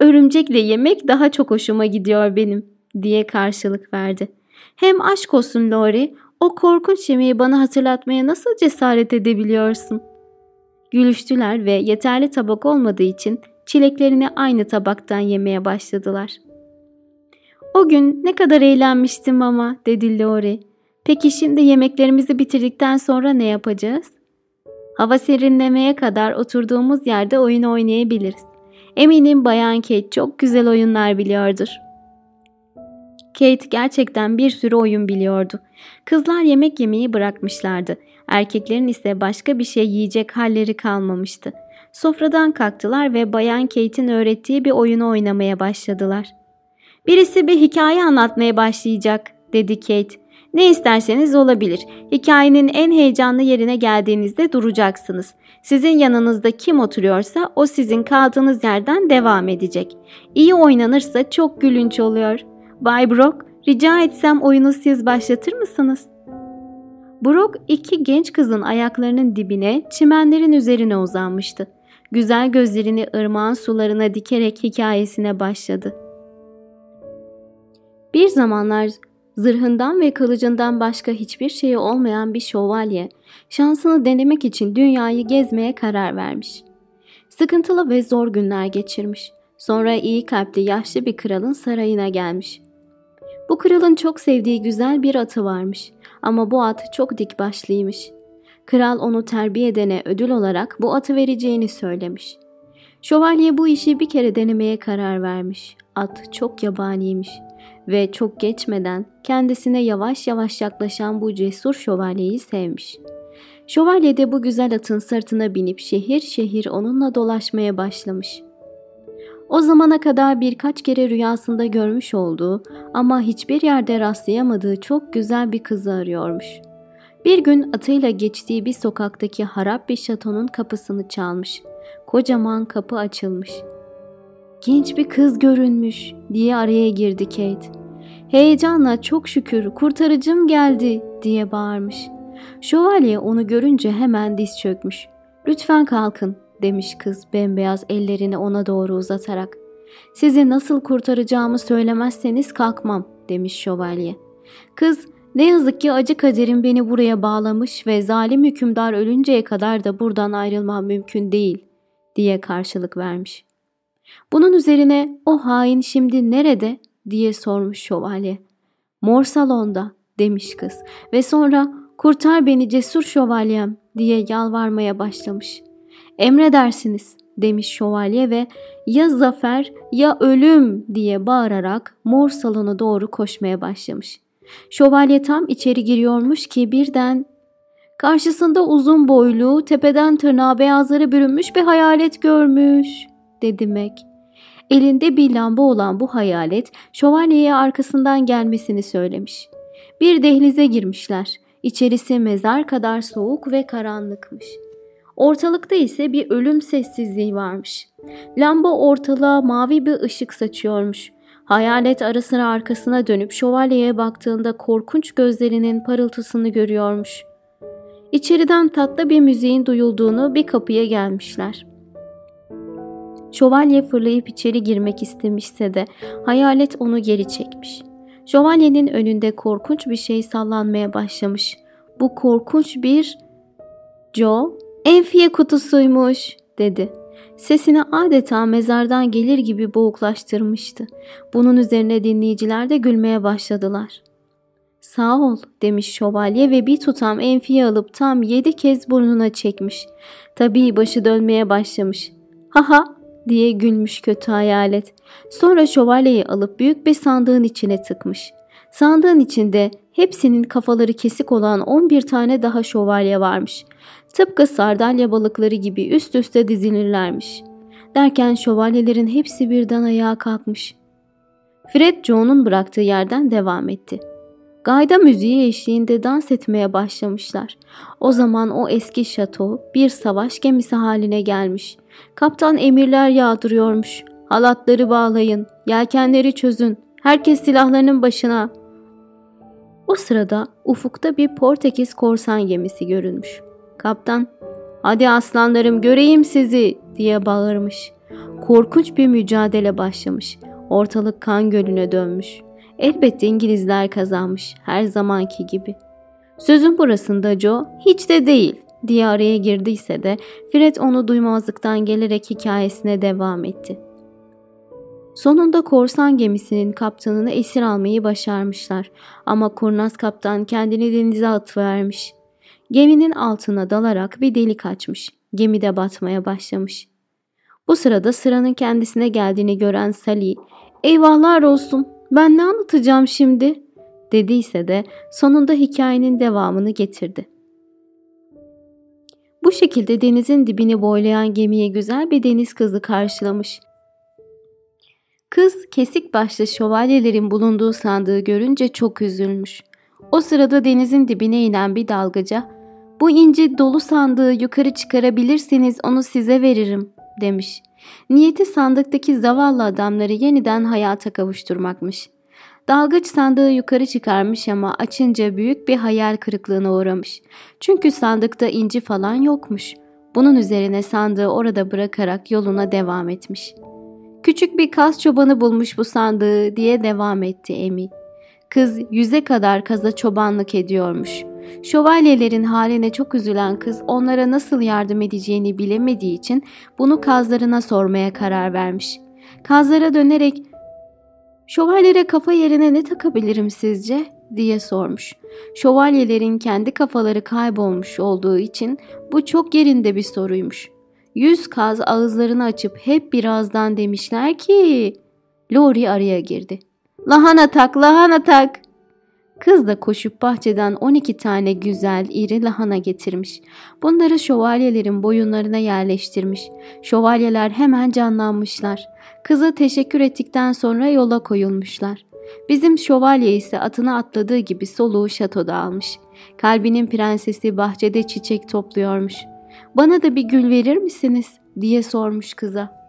örümcekle yemek daha çok hoşuma gidiyor benim diye karşılık verdi. Hem aşk olsun Lori o korkunç yemeği bana hatırlatmaya nasıl cesaret edebiliyorsun? Gülüştüler ve yeterli tabak olmadığı için çileklerini aynı tabaktan yemeye başladılar. O gün ne kadar eğlenmiştim ama dedi Lori. Peki şimdi yemeklerimizi bitirdikten sonra ne yapacağız? Hava serinlemeye kadar oturduğumuz yerde oyun oynayabiliriz. Eminim Bayan Kate çok güzel oyunlar biliyordur. Kate gerçekten bir sürü oyun biliyordu. Kızlar yemek yemeyi bırakmışlardı. Erkeklerin ise başka bir şey yiyecek halleri kalmamıştı. Sofradan kalktılar ve Bayan Kate'in öğrettiği bir oyunu oynamaya başladılar. Birisi bir hikaye anlatmaya başlayacak, dedi Kate. Ne isterseniz olabilir. Hikayenin en heyecanlı yerine geldiğinizde duracaksınız. Sizin yanınızda kim oturuyorsa o sizin kaldığınız yerden devam edecek. İyi oynanırsa çok gülünç oluyor. Bay Brock, rica etsem oyunu siz başlatır mısınız? Brock iki genç kızın ayaklarının dibine, çimenlerin üzerine uzanmıştı. Güzel gözlerini ırmağın sularına dikerek hikayesine başladı. Bir zamanlar zırhından ve kılıcından başka hiçbir şeyi olmayan bir şövalye, şansını denemek için dünyayı gezmeye karar vermiş. Sıkıntılı ve zor günler geçirmiş. Sonra iyi kalpli yaşlı bir kralın sarayına gelmiş. Bu kralın çok sevdiği güzel bir atı varmış ama bu at çok dik başlıymış. Kral onu terbiye edene ödül olarak bu atı vereceğini söylemiş. Şövalye bu işi bir kere denemeye karar vermiş. At çok yabaniymiş ve çok geçmeden kendisine yavaş yavaş yaklaşan bu cesur şövalyeyi sevmiş. Şövalye de bu güzel atın sırtına binip şehir şehir onunla dolaşmaya başlamış. O zamana kadar birkaç kere rüyasında görmüş olduğu ama hiçbir yerde rastlayamadığı çok güzel bir kızı arıyormuş. Bir gün atıyla geçtiği bir sokaktaki harap bir şatonun kapısını çalmış. Kocaman kapı açılmış. Genç bir kız görünmüş diye araya girdi Kate. Heyecanla çok şükür kurtarıcım geldi diye bağırmış. Şövalye onu görünce hemen diz çökmüş. Lütfen kalkın demiş kız bembeyaz ellerini ona doğru uzatarak. Sizi nasıl kurtaracağımı söylemezseniz kalkmam demiş şövalye. Kız ne yazık ki acı kaderim beni buraya bağlamış ve zalim hükümdar ölünceye kadar da buradan ayrılmam mümkün değil diye karşılık vermiş. Bunun üzerine o hain şimdi nerede diye sormuş şövalye. Mor salonda demiş kız ve sonra kurtar beni cesur şövalyem diye yalvarmaya başlamış. Emredersiniz demiş şövalye ve ya zafer ya ölüm diye bağırarak mor salona doğru koşmaya başlamış. Şövalye tam içeri giriyormuş ki birden karşısında uzun boylu, tepeden tırnağa beyazları bürünmüş bir hayalet görmüş, dedi Meg. Elinde bir lamba olan bu hayalet şövalyeye arkasından gelmesini söylemiş. Bir dehlize girmişler. İçerisi mezar kadar soğuk ve karanlıkmış. Ortalıkta ise bir ölüm sessizliği varmış. Lamba ortalığa mavi bir ışık saçıyormuş. Hayalet ara sıra arkasına dönüp şövalyeye baktığında korkunç gözlerinin parıltısını görüyormuş. İçeriden tatlı bir müziğin duyulduğunu bir kapıya gelmişler. Şövalye fırlayıp içeri girmek istemişse de hayalet onu geri çekmiş. Şövalyenin önünde korkunç bir şey sallanmaya başlamış. Bu korkunç bir... Joe, enfiye kutusuymuş, dedi. Sesini adeta mezardan gelir gibi boğuklaştırmıştı. Bunun üzerine dinleyiciler de gülmeye başladılar. Sağ ol demiş şövalye ve bir tutam enfiye alıp tam yedi kez burnuna çekmiş. Tabii başı dönmeye başlamış. Haha diye gülmüş kötü hayalet. Sonra şövalyeyi alıp büyük bir sandığın içine tıkmış. Sandığın içinde hepsinin kafaları kesik olan 11 tane daha şövalye varmış. Tıpkı sardalya balıkları gibi üst üste dizilirlermiş. Derken şövalyelerin hepsi birden ayağa kalkmış. Fred Joe'nun bıraktığı yerden devam etti. Gayda müziği eşliğinde dans etmeye başlamışlar. O zaman o eski şato bir savaş gemisi haline gelmiş. Kaptan emirler yağdırıyormuş. Halatları bağlayın, yelkenleri çözün, herkes silahlarının başına. O sırada ufukta bir Portekiz korsan gemisi görünmüş. Kaptan, hadi aslanlarım göreyim sizi diye bağırmış. Korkunç bir mücadele başlamış. Ortalık kan gölüne dönmüş. Elbette İngilizler kazanmış her zamanki gibi. Sözün burasında Joe hiç de değil diye araya girdiyse de Fred onu duymazlıktan gelerek hikayesine devam etti. Sonunda korsan gemisinin kaptanını esir almayı başarmışlar ama kurnaz kaptan kendini denize atıvermiş. Geminin altına dalarak bir delik açmış. Gemi de batmaya başlamış. Bu sırada sıranın kendisine geldiğini gören Sally, ''Eyvahlar olsun, ben ne anlatacağım şimdi?'' dediyse de sonunda hikayenin devamını getirdi. Bu şekilde denizin dibini boylayan gemiye güzel bir deniz kızı karşılamış. Kız kesik başlı şövalyelerin bulunduğu sandığı görünce çok üzülmüş. O sırada denizin dibine inen bir dalgaca, ''Bu inci dolu sandığı yukarı çıkarabilirseniz onu size veririm.'' demiş. Niyeti sandıktaki zavallı adamları yeniden hayata kavuşturmakmış. Dalgıç sandığı yukarı çıkarmış ama açınca büyük bir hayal kırıklığına uğramış. Çünkü sandıkta inci falan yokmuş. Bunun üzerine sandığı orada bırakarak yoluna devam etmiş. Küçük bir kaz çobanı bulmuş bu sandığı diye devam etti Emi. Kız yüze kadar kaza çobanlık ediyormuş. Şövalyelerin haline çok üzülen kız onlara nasıl yardım edeceğini bilemediği için bunu kazlarına sormaya karar vermiş. Kazlara dönerek ''Şövalyelere kafa yerine ne takabilirim sizce?'' diye sormuş. Şövalyelerin kendi kafaları kaybolmuş olduğu için bu çok yerinde bir soruymuş. Yüz kaz ağızlarını açıp hep birazdan demişler ki... Lori araya girdi. Lahana tak, lahana tak. Kız da koşup bahçeden 12 tane güzel, iri lahana getirmiş. Bunları şövalyelerin boyunlarına yerleştirmiş. Şövalyeler hemen canlanmışlar. Kızı teşekkür ettikten sonra yola koyulmuşlar. Bizim şövalye ise atına atladığı gibi soluğu şatoda almış. Kalbinin prensesi bahçede çiçek topluyormuş. Bana da bir gül verir misiniz? diye sormuş kıza.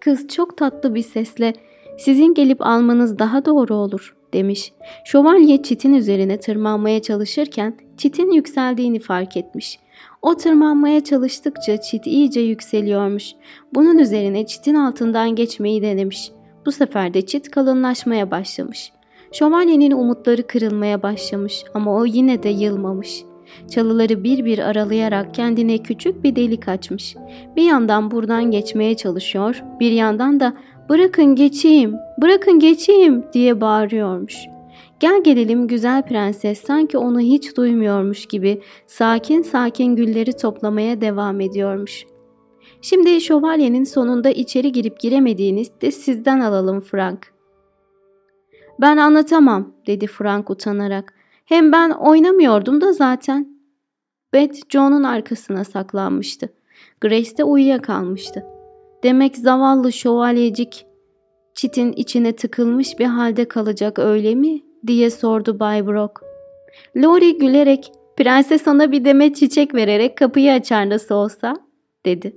Kız çok tatlı bir sesle sizin gelip almanız daha doğru olur demiş. Şövalye çitin üzerine tırmanmaya çalışırken çitin yükseldiğini fark etmiş. O tırmanmaya çalıştıkça çit iyice yükseliyormuş. Bunun üzerine çitin altından geçmeyi denemiş. Bu sefer de çit kalınlaşmaya başlamış. Şövalyenin umutları kırılmaya başlamış ama o yine de yılmamış. Çalıları bir bir aralayarak kendine küçük bir delik açmış. Bir yandan buradan geçmeye çalışıyor, bir yandan da bırakın geçeyim, bırakın geçeyim diye bağırıyormuş. Gel gelelim güzel prenses sanki onu hiç duymuyormuş gibi sakin sakin gülleri toplamaya devam ediyormuş. Şimdi şövalyenin sonunda içeri girip giremediğiniz de sizden alalım Frank. Ben anlatamam dedi Frank utanarak. Hem ben oynamıyordum da zaten. Beth John'un arkasına saklanmıştı. Grace de uyuyakalmıştı. Demek zavallı şövalyecik çitin içine tıkılmış bir halde kalacak öyle mi? diye sordu Bay Brock. Lori gülerek prenses sana bir demet çiçek vererek kapıyı açar nasıl olsa dedi.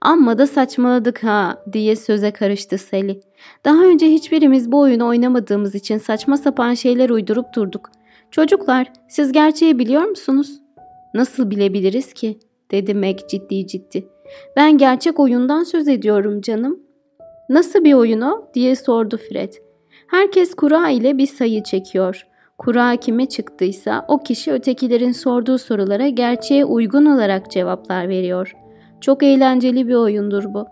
Amma da saçmaladık ha diye söze karıştı Sally. Daha önce hiçbirimiz bu oyunu oynamadığımız için saçma sapan şeyler uydurup durduk. Çocuklar siz gerçeği biliyor musunuz? Nasıl bilebiliriz ki? dedi Meg ciddi ciddi. Ben gerçek oyundan söz ediyorum canım. Nasıl bir oyun o? diye sordu Fred. Herkes kura ile bir sayı çekiyor. Kura kime çıktıysa o kişi ötekilerin sorduğu sorulara gerçeğe uygun olarak cevaplar veriyor. Çok eğlenceli bir oyundur bu.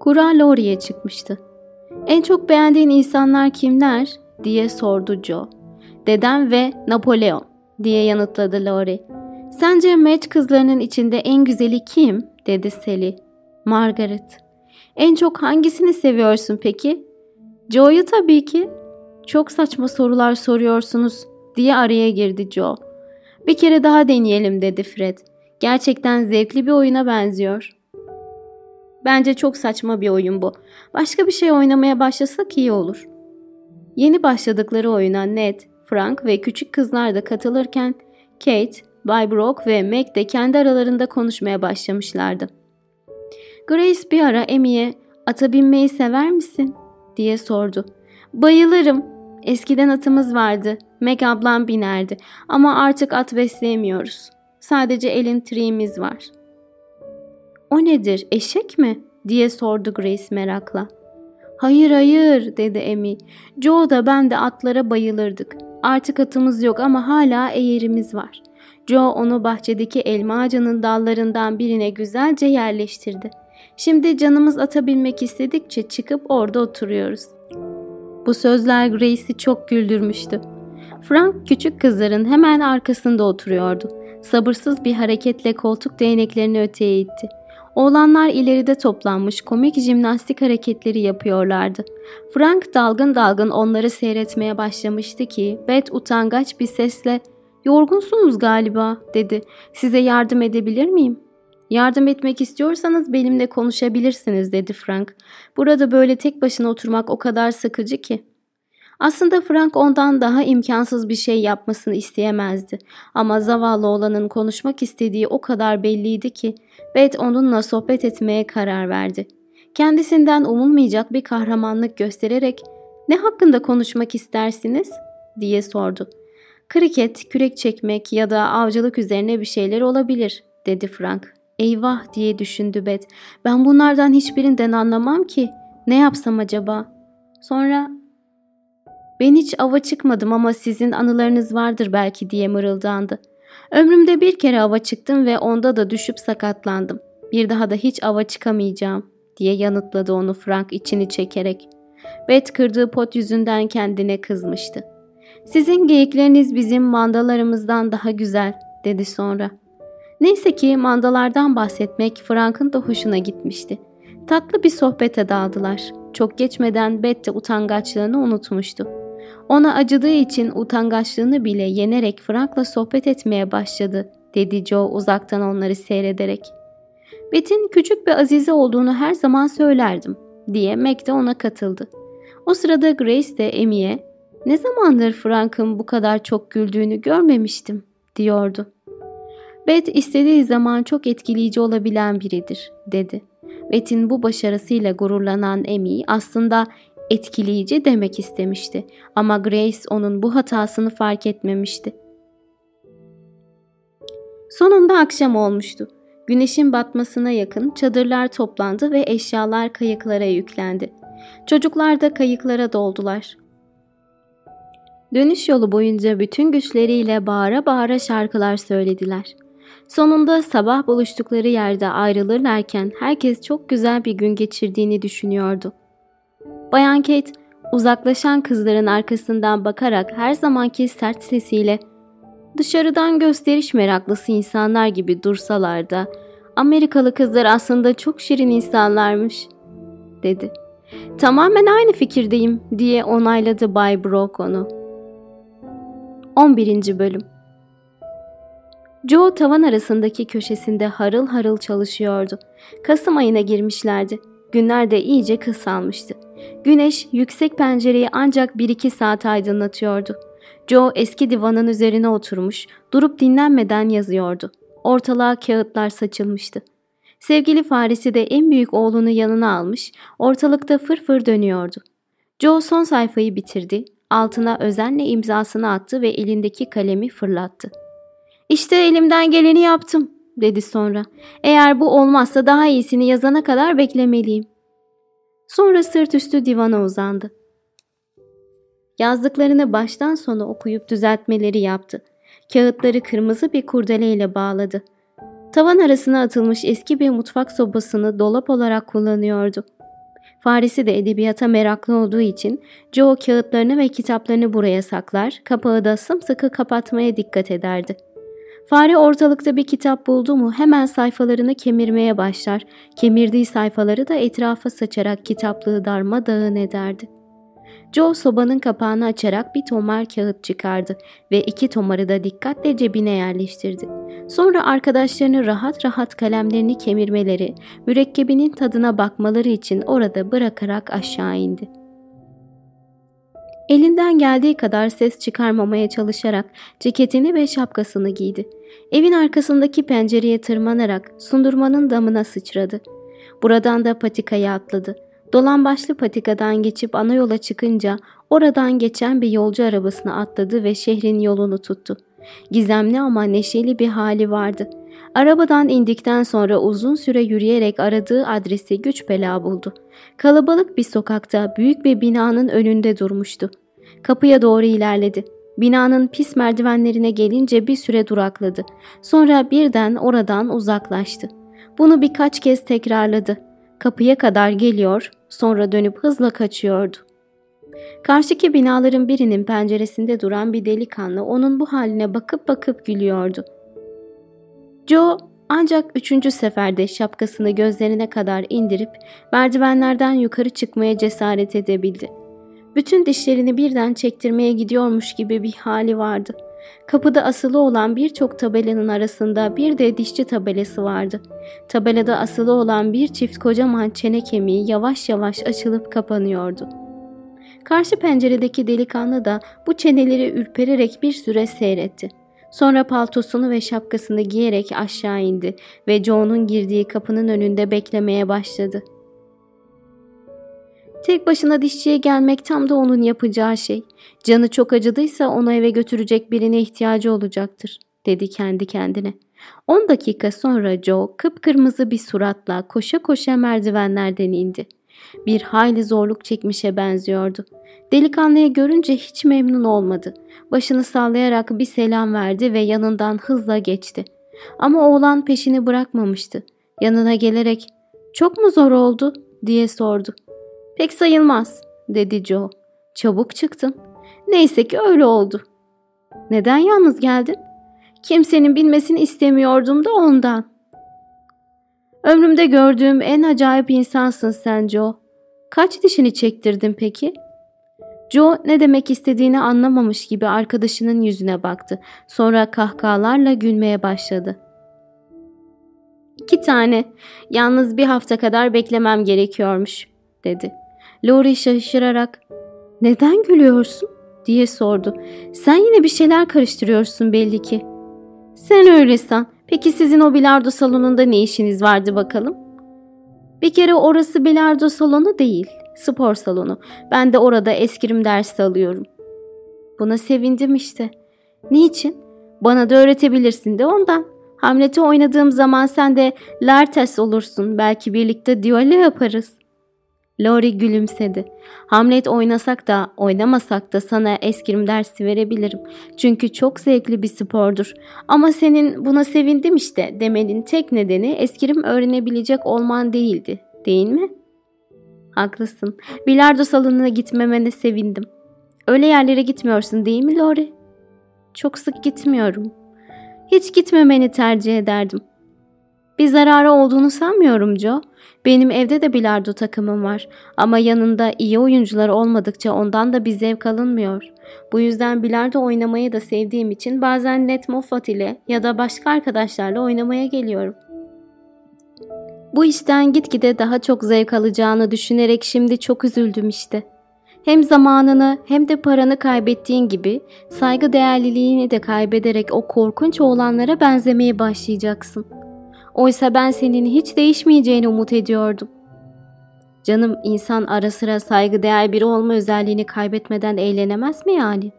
Kura Laurie'ye çıkmıştı. En çok beğendiğin insanlar kimler? diye sordu Joe. Dedem ve Napolyon diye yanıtladı Laurie. Sence Match kızlarının içinde en güzeli kim? dedi Sally. Margaret. En çok hangisini seviyorsun peki? Joe'yu tabii ki. Çok saçma sorular soruyorsunuz diye araya girdi Joe. Bir kere daha deneyelim dedi Fred. Gerçekten zevkli bir oyuna benziyor. Bence çok saçma bir oyun bu. Başka bir şey oynamaya başlasak iyi olur. Yeni başladıkları oyuna Ned, Frank ve küçük kızlar da katılırken Kate, Bay Brock ve Meg de kendi aralarında konuşmaya başlamışlardı. Grace bir ara Emmy'ye ata binmeyi sever misin diye sordu. Bayılırım. Eskiden atımız vardı. Meg ablam binerdi ama artık at besleyemiyoruz. Sadece elin triğimiz var. O nedir eşek mi diye sordu Grace merakla. Hayır hayır dedi Emi. Joe da ben de atlara bayılırdık. Artık atımız yok ama hala eğerimiz var. Joe onu bahçedeki elma ağacının dallarından birine güzelce yerleştirdi. Şimdi canımız ata binmek istedikçe çıkıp orada oturuyoruz. Bu sözler Grace'i çok güldürmüştü. Frank küçük kızların hemen arkasında oturuyordu. Sabırsız bir hareketle koltuk değneklerini öteye itti. Oğlanlar ileride toplanmış komik jimnastik hareketleri yapıyorlardı. Frank dalgın dalgın onları seyretmeye başlamıştı ki Beth utangaç bir sesle ''Yorgunsunuz galiba'' dedi. ''Size yardım edebilir miyim?'' ''Yardım etmek istiyorsanız benimle konuşabilirsiniz'' dedi Frank. ''Burada böyle tek başına oturmak o kadar sıkıcı ki.'' Aslında Frank ondan daha imkansız bir şey yapmasını isteyemezdi. Ama zavallı olanın konuşmak istediği o kadar belliydi ki Beth onunla sohbet etmeye karar verdi. Kendisinden umulmayacak bir kahramanlık göstererek ''Ne hakkında konuşmak istersiniz?'' diye sordu. ''Kriket, kürek çekmek ya da avcılık üzerine bir şeyler olabilir.'' dedi Frank. ''Eyvah!'' diye düşündü Beth. ''Ben bunlardan hiçbirinden anlamam ki. Ne yapsam acaba?'' Sonra ben hiç ava çıkmadım ama sizin anılarınız vardır belki diye mırıldandı. Ömrümde bir kere ava çıktım ve onda da düşüp sakatlandım. Bir daha da hiç ava çıkamayacağım diye yanıtladı onu Frank içini çekerek. Bet kırdığı pot yüzünden kendine kızmıştı. Sizin geyikleriniz bizim mandalarımızdan daha güzel dedi sonra. Neyse ki mandalardan bahsetmek Frank'ın da hoşuna gitmişti. Tatlı bir sohbete daldılar. Çok geçmeden Bet de utangaçlığını unutmuştu. Ona acıdığı için utangaçlığını bile yenerek Frank'la sohbet etmeye başladı, dedi Joe uzaktan onları seyrederek. Bet'in küçük bir azize olduğunu her zaman söylerdim, diye Mac de ona katıldı. O sırada Grace de Emmy'e, ne zamandır Frank'ın bu kadar çok güldüğünü görmemiştim, diyordu. Beth istediği zaman çok etkileyici olabilen biridir, dedi. Beth'in bu başarısıyla gururlanan Emmy aslında etkileyici demek istemişti ama Grace onun bu hatasını fark etmemişti. Sonunda akşam olmuştu. Güneşin batmasına yakın çadırlar toplandı ve eşyalar kayıklara yüklendi. Çocuklar da kayıklara doldular. Dönüş yolu boyunca bütün güçleriyle bağıra bağıra şarkılar söylediler. Sonunda sabah buluştukları yerde ayrılırlarken herkes çok güzel bir gün geçirdiğini düşünüyordu. Bayan Kate uzaklaşan kızların arkasından bakarak her zamanki sert sesiyle dışarıdan gösteriş meraklısı insanlar gibi dursalar da Amerikalı kızlar aslında çok şirin insanlarmış dedi. Tamamen aynı fikirdeyim diye onayladı Bay Brock onu. 11. Bölüm Joe tavan arasındaki köşesinde harıl harıl çalışıyordu. Kasım ayına girmişlerdi. Günler de iyice kısalmıştı. Güneş yüksek pencereyi ancak 1-2 saat aydınlatıyordu. Joe eski divanın üzerine oturmuş, durup dinlenmeden yazıyordu. Ortalığa kağıtlar saçılmıştı. Sevgili faresi de en büyük oğlunu yanına almış, ortalıkta fırfır dönüyordu. Joe son sayfayı bitirdi, altına özenle imzasını attı ve elindeki kalemi fırlattı. İşte elimden geleni yaptım, dedi sonra. Eğer bu olmazsa daha iyisini yazana kadar beklemeliyim. Sonra sırt üstü divana uzandı. Yazdıklarını baştan sona okuyup düzeltmeleri yaptı. Kağıtları kırmızı bir kurdeleyle bağladı. Tavan arasına atılmış eski bir mutfak sobasını dolap olarak kullanıyordu. Faresi de edebiyata meraklı olduğu için Joe kağıtlarını ve kitaplarını buraya saklar, kapağı da sımsıkı kapatmaya dikkat ederdi. Fare ortalıkta bir kitap buldu mu hemen sayfalarını kemirmeye başlar. Kemirdiği sayfaları da etrafa saçarak kitaplığı darmadağın ederdi. Joe sobanın kapağını açarak bir tomar kağıt çıkardı ve iki tomarı da dikkatle cebine yerleştirdi. Sonra arkadaşlarını rahat rahat kalemlerini kemirmeleri, mürekkebinin tadına bakmaları için orada bırakarak aşağı indi. Elinden geldiği kadar ses çıkarmamaya çalışarak ceketini ve şapkasını giydi. Evin arkasındaki pencereye tırmanarak sundurmanın damına sıçradı. Buradan da patikaya atladı. Dolan başlı patikadan geçip ana yola çıkınca oradan geçen bir yolcu arabasına atladı ve şehrin yolunu tuttu. Gizemli ama neşeli bir hali vardı. Arabadan indikten sonra uzun süre yürüyerek aradığı adresi güç bela buldu. Kalabalık bir sokakta büyük bir binanın önünde durmuştu. Kapıya doğru ilerledi. Binanın pis merdivenlerine gelince bir süre durakladı. Sonra birden oradan uzaklaştı. Bunu birkaç kez tekrarladı. Kapıya kadar geliyor, sonra dönüp hızla kaçıyordu. Karşıki binaların birinin penceresinde duran bir delikanlı onun bu haline bakıp bakıp gülüyordu. Joe ancak üçüncü seferde şapkasını gözlerine kadar indirip merdivenlerden yukarı çıkmaya cesaret edebildi. Bütün dişlerini birden çektirmeye gidiyormuş gibi bir hali vardı. Kapıda asılı olan birçok tabelanın arasında bir de dişçi tabelası vardı. Tabelada asılı olan bir çift kocaman çene kemiği yavaş yavaş açılıp kapanıyordu. Karşı penceredeki delikanlı da bu çeneleri ürpererek bir süre seyretti. Sonra paltosunu ve şapkasını giyerek aşağı indi ve Joe'nun girdiği kapının önünde beklemeye başladı. Tek başına dişçiye gelmek tam da onun yapacağı şey. Canı çok acıdıysa onu eve götürecek birine ihtiyacı olacaktır, dedi kendi kendine. 10 dakika sonra Joe kıpkırmızı bir suratla koşa koşa merdivenlerden indi. Bir hayli zorluk çekmişe benziyordu. Delikanlıyı görünce hiç memnun olmadı. Başını sallayarak bir selam verdi ve yanından hızla geçti. Ama oğlan peşini bırakmamıştı. Yanına gelerek ''Çok mu zor oldu?'' diye sordu. ''Pek sayılmaz.'' dedi Joe. ''Çabuk çıktın.'' ''Neyse ki öyle oldu.'' ''Neden yalnız geldin?'' Kimsenin bilmesini istemiyordum da ondan. Ömrümde gördüğüm en acayip insansın sen Joe. Kaç dişini çektirdin peki? Joe ne demek istediğini anlamamış gibi arkadaşının yüzüne baktı. Sonra kahkahalarla gülmeye başladı. İki tane. Yalnız bir hafta kadar beklemem gerekiyormuş, dedi. Lori şaşırarak, neden gülüyorsun? diye sordu. Sen yine bir şeyler karıştırıyorsun belli ki. Sen öyle san. Peki sizin o bilardo salonunda ne işiniz vardı bakalım? Bir kere orası bilardo salonu değil, spor salonu. Ben de orada eskrim dersi alıyorum. Buna sevindim işte. Niçin? Bana da öğretebilirsin de ondan. Hamlet'i oynadığım zaman sen de Lartes olursun. Belki birlikte diyalog yaparız. Lori gülümsedi. Hamlet oynasak da oynamasak da sana eskrim dersi verebilirim. Çünkü çok zevkli bir spordur. Ama senin buna sevindim işte demenin tek nedeni eskrim öğrenebilecek olman değildi. Değil mi? Haklısın. Bilardo salonuna gitmemene sevindim. Öyle yerlere gitmiyorsun değil mi Lori? Çok sık gitmiyorum. Hiç gitmemeni tercih ederdim. Bir zararı olduğunu sanmıyorum Joe. Benim evde de bilardo takımım var ama yanında iyi oyuncular olmadıkça ondan da bir zevk alınmıyor. Bu yüzden bilardo oynamayı da sevdiğim için bazen Ned Moffat ile ya da başka arkadaşlarla oynamaya geliyorum. Bu işten gitgide daha çok zevk alacağını düşünerek şimdi çok üzüldüm işte. Hem zamanını hem de paranı kaybettiğin gibi saygı değerliliğini de kaybederek o korkunç oğlanlara benzemeye başlayacaksın.'' Oysa ben senin hiç değişmeyeceğini umut ediyordum. Canım insan ara sıra saygıdeğer biri olma özelliğini kaybetmeden eğlenemez mi yani?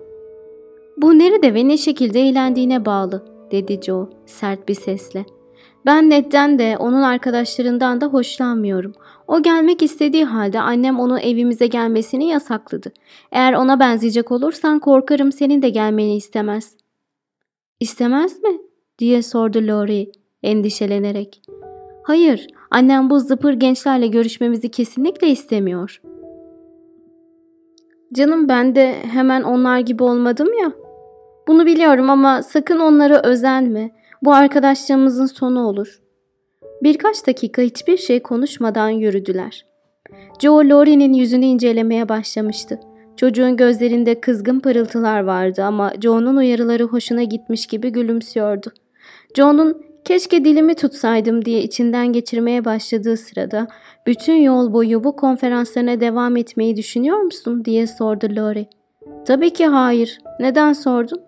Bu nerede ve ne şekilde eğlendiğine bağlı, dedi Joe sert bir sesle. Ben Ned'den de onun arkadaşlarından da hoşlanmıyorum. O gelmek istediği halde annem onu evimize gelmesini yasakladı. Eğer ona benzeyecek olursan korkarım senin de gelmeni istemez. İstemez mi? diye sordu Lori endişelenerek. Hayır, annem bu zıpır gençlerle görüşmemizi kesinlikle istemiyor. Canım ben de hemen onlar gibi olmadım ya. Bunu biliyorum ama sakın onlara özenme. Bu arkadaşlığımızın sonu olur. Birkaç dakika hiçbir şey konuşmadan yürüdüler. Joe Laurie'nin yüzünü incelemeye başlamıştı. Çocuğun gözlerinde kızgın pırıltılar vardı ama Joe'nun uyarıları hoşuna gitmiş gibi gülümsüyordu. Joe'nun Keşke dilimi tutsaydım diye içinden geçirmeye başladığı sırada bütün yol boyu bu konferanslarına devam etmeyi düşünüyor musun diye sordu Lori. Tabii ki hayır. Neden sordun?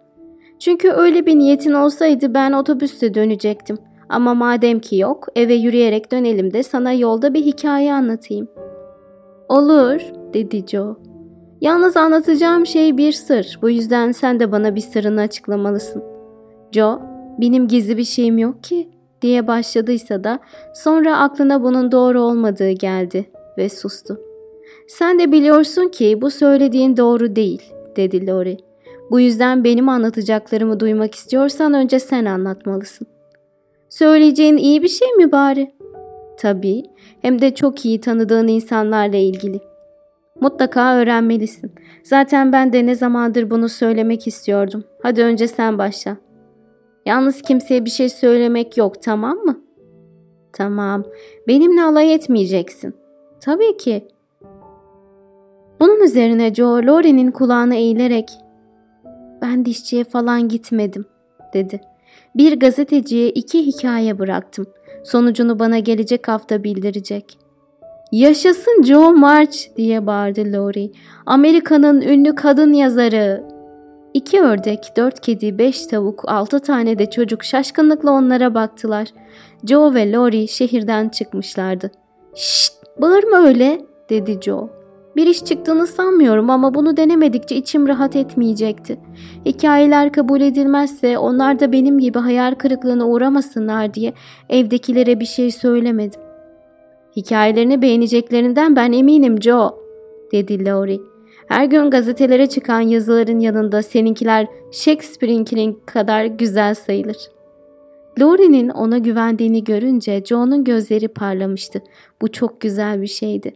Çünkü öyle bir niyetin olsaydı ben otobüste dönecektim. Ama madem ki yok eve yürüyerek dönelim de sana yolda bir hikaye anlatayım. Olur dedi Joe. Yalnız anlatacağım şey bir sır. Bu yüzden sen de bana bir sırrını açıklamalısın. Joe benim gizli bir şeyim yok ki diye başladıysa da sonra aklına bunun doğru olmadığı geldi ve sustu. Sen de biliyorsun ki bu söylediğin doğru değil dedi Lori. Bu yüzden benim anlatacaklarımı duymak istiyorsan önce sen anlatmalısın. Söyleyeceğin iyi bir şey mi bari? Tabii, hem de çok iyi tanıdığın insanlarla ilgili. Mutlaka öğrenmelisin. Zaten ben de ne zamandır bunu söylemek istiyordum. Hadi önce sen başla.'' Yalnız kimseye bir şey söylemek yok tamam mı? Tamam. Benimle alay etmeyeceksin. Tabii ki. Bunun üzerine Joe Lori'nin kulağına eğilerek ben dişçiye falan gitmedim dedi. Bir gazeteciye iki hikaye bıraktım. Sonucunu bana gelecek hafta bildirecek. Yaşasın Joe March diye bağırdı Lori. Amerika'nın ünlü kadın yazarı. İki ördek, dört kedi, beş tavuk, altı tane de çocuk şaşkınlıkla onlara baktılar. Joe ve Lori şehirden çıkmışlardı. ''Şşt bağırma öyle'' dedi Joe. Bir iş çıktığını sanmıyorum ama bunu denemedikçe içim rahat etmeyecekti. Hikayeler kabul edilmezse onlar da benim gibi hayal kırıklığına uğramasınlar diye evdekilere bir şey söylemedim. Hikayelerini beğeneceklerinden ben eminim Joe, dedi Laurie. Her gün gazetelere çıkan yazıların yanında seninkiler Shakespeare'inkinin kadar güzel sayılır. Laurie'nin ona güvendiğini görünce Joe'nun gözleri parlamıştı. Bu çok güzel bir şeydi.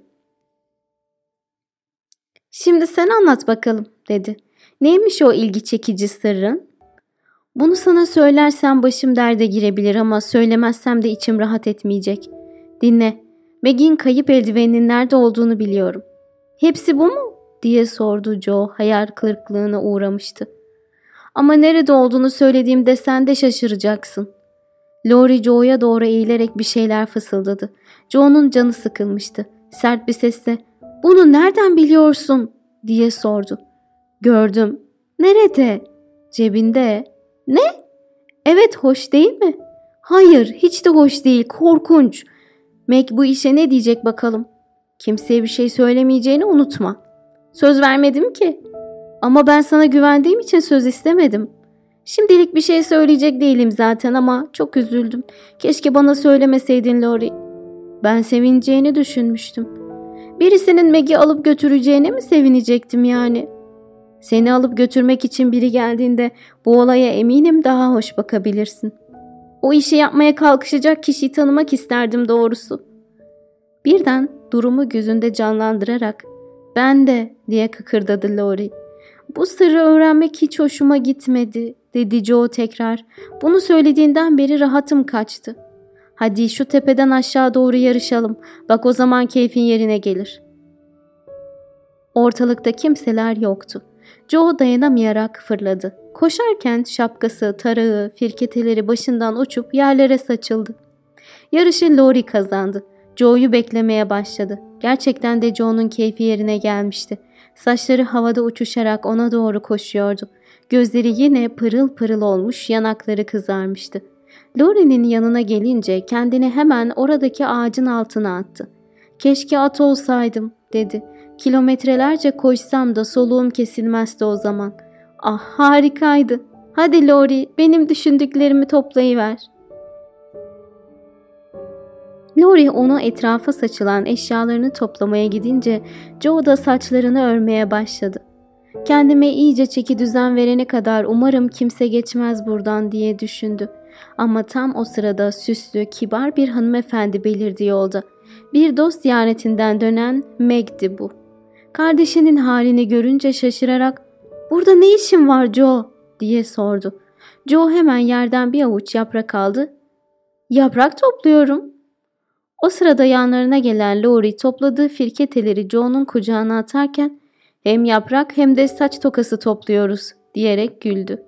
Şimdi sen anlat bakalım dedi. Neymiş o ilgi çekici sırrın? Bunu sana söylersem başım derde girebilir ama söylemezsem de içim rahat etmeyecek. Dinle. Meg'in kayıp eldiveninin nerede olduğunu biliyorum. Hepsi bu mu? Diye sordu Joe hayal kırıklığına uğramıştı. Ama nerede olduğunu söylediğimde sen de şaşıracaksın. Lori Joe'ya doğru eğilerek bir şeyler fısıldadı. Joe'nun canı sıkılmıştı. Sert bir sesle ''Bunu nereden biliyorsun?'' diye sordu. ''Gördüm.'' ''Nerede?'' ''Cebinde.'' ''Ne?'' ''Evet hoş değil mi?'' ''Hayır hiç de hoş değil korkunç.'' Meg bu işe ne diyecek bakalım. Kimseye bir şey söylemeyeceğini unutma. Söz vermedim ki. Ama ben sana güvendiğim için söz istemedim. Şimdilik bir şey söyleyecek değilim zaten ama çok üzüldüm. Keşke bana söylemeseydin Lori. Ben sevineceğini düşünmüştüm. Birisinin Meg'i alıp götüreceğine mi sevinecektim yani? Seni alıp götürmek için biri geldiğinde bu olaya eminim daha hoş bakabilirsin. O işi yapmaya kalkışacak kişiyi tanımak isterdim doğrusu. Birden durumu gözünde canlandırarak ben de diye kıkırdadı Lori. Bu sırrı öğrenmek hiç hoşuma gitmedi dedi Joe tekrar. Bunu söylediğinden beri rahatım kaçtı. Hadi şu tepeden aşağı doğru yarışalım. Bak o zaman keyfin yerine gelir. Ortalıkta kimseler yoktu. Joe dayanamayarak fırladı. Koşarken şapkası, tarağı, firketeleri başından uçup yerlere saçıldı. Yarışı Lori kazandı. Joe'yu beklemeye başladı. Gerçekten de Joe'nun keyfi yerine gelmişti. Saçları havada uçuşarak ona doğru koşuyordu. Gözleri yine pırıl pırıl olmuş, yanakları kızarmıştı. Lori'nin yanına gelince kendini hemen oradaki ağacın altına attı. Keşke at olsaydım dedi. Kilometrelerce koşsam da soluğum kesilmezdi o zaman. Ah harikaydı. Hadi Lori benim düşündüklerimi toplayıver. Lori onu etrafa saçılan eşyalarını toplamaya gidince Joe da saçlarını örmeye başladı. Kendime iyice çeki düzen verene kadar umarım kimse geçmez buradan diye düşündü. Ama tam o sırada süslü, kibar bir hanımefendi belirdi yolda. Bir dost ziyaretinden dönen Meg'di bu. Kardeşinin halini görünce şaşırarak ''Burada ne işin var Joe?'' diye sordu. Joe hemen yerden bir avuç yaprak aldı. ''Yaprak topluyorum.'' O sırada yanlarına gelen Lori topladığı firketeleri Joe'nun kucağına atarken ''Hem yaprak hem de saç tokası topluyoruz.'' diyerek güldü.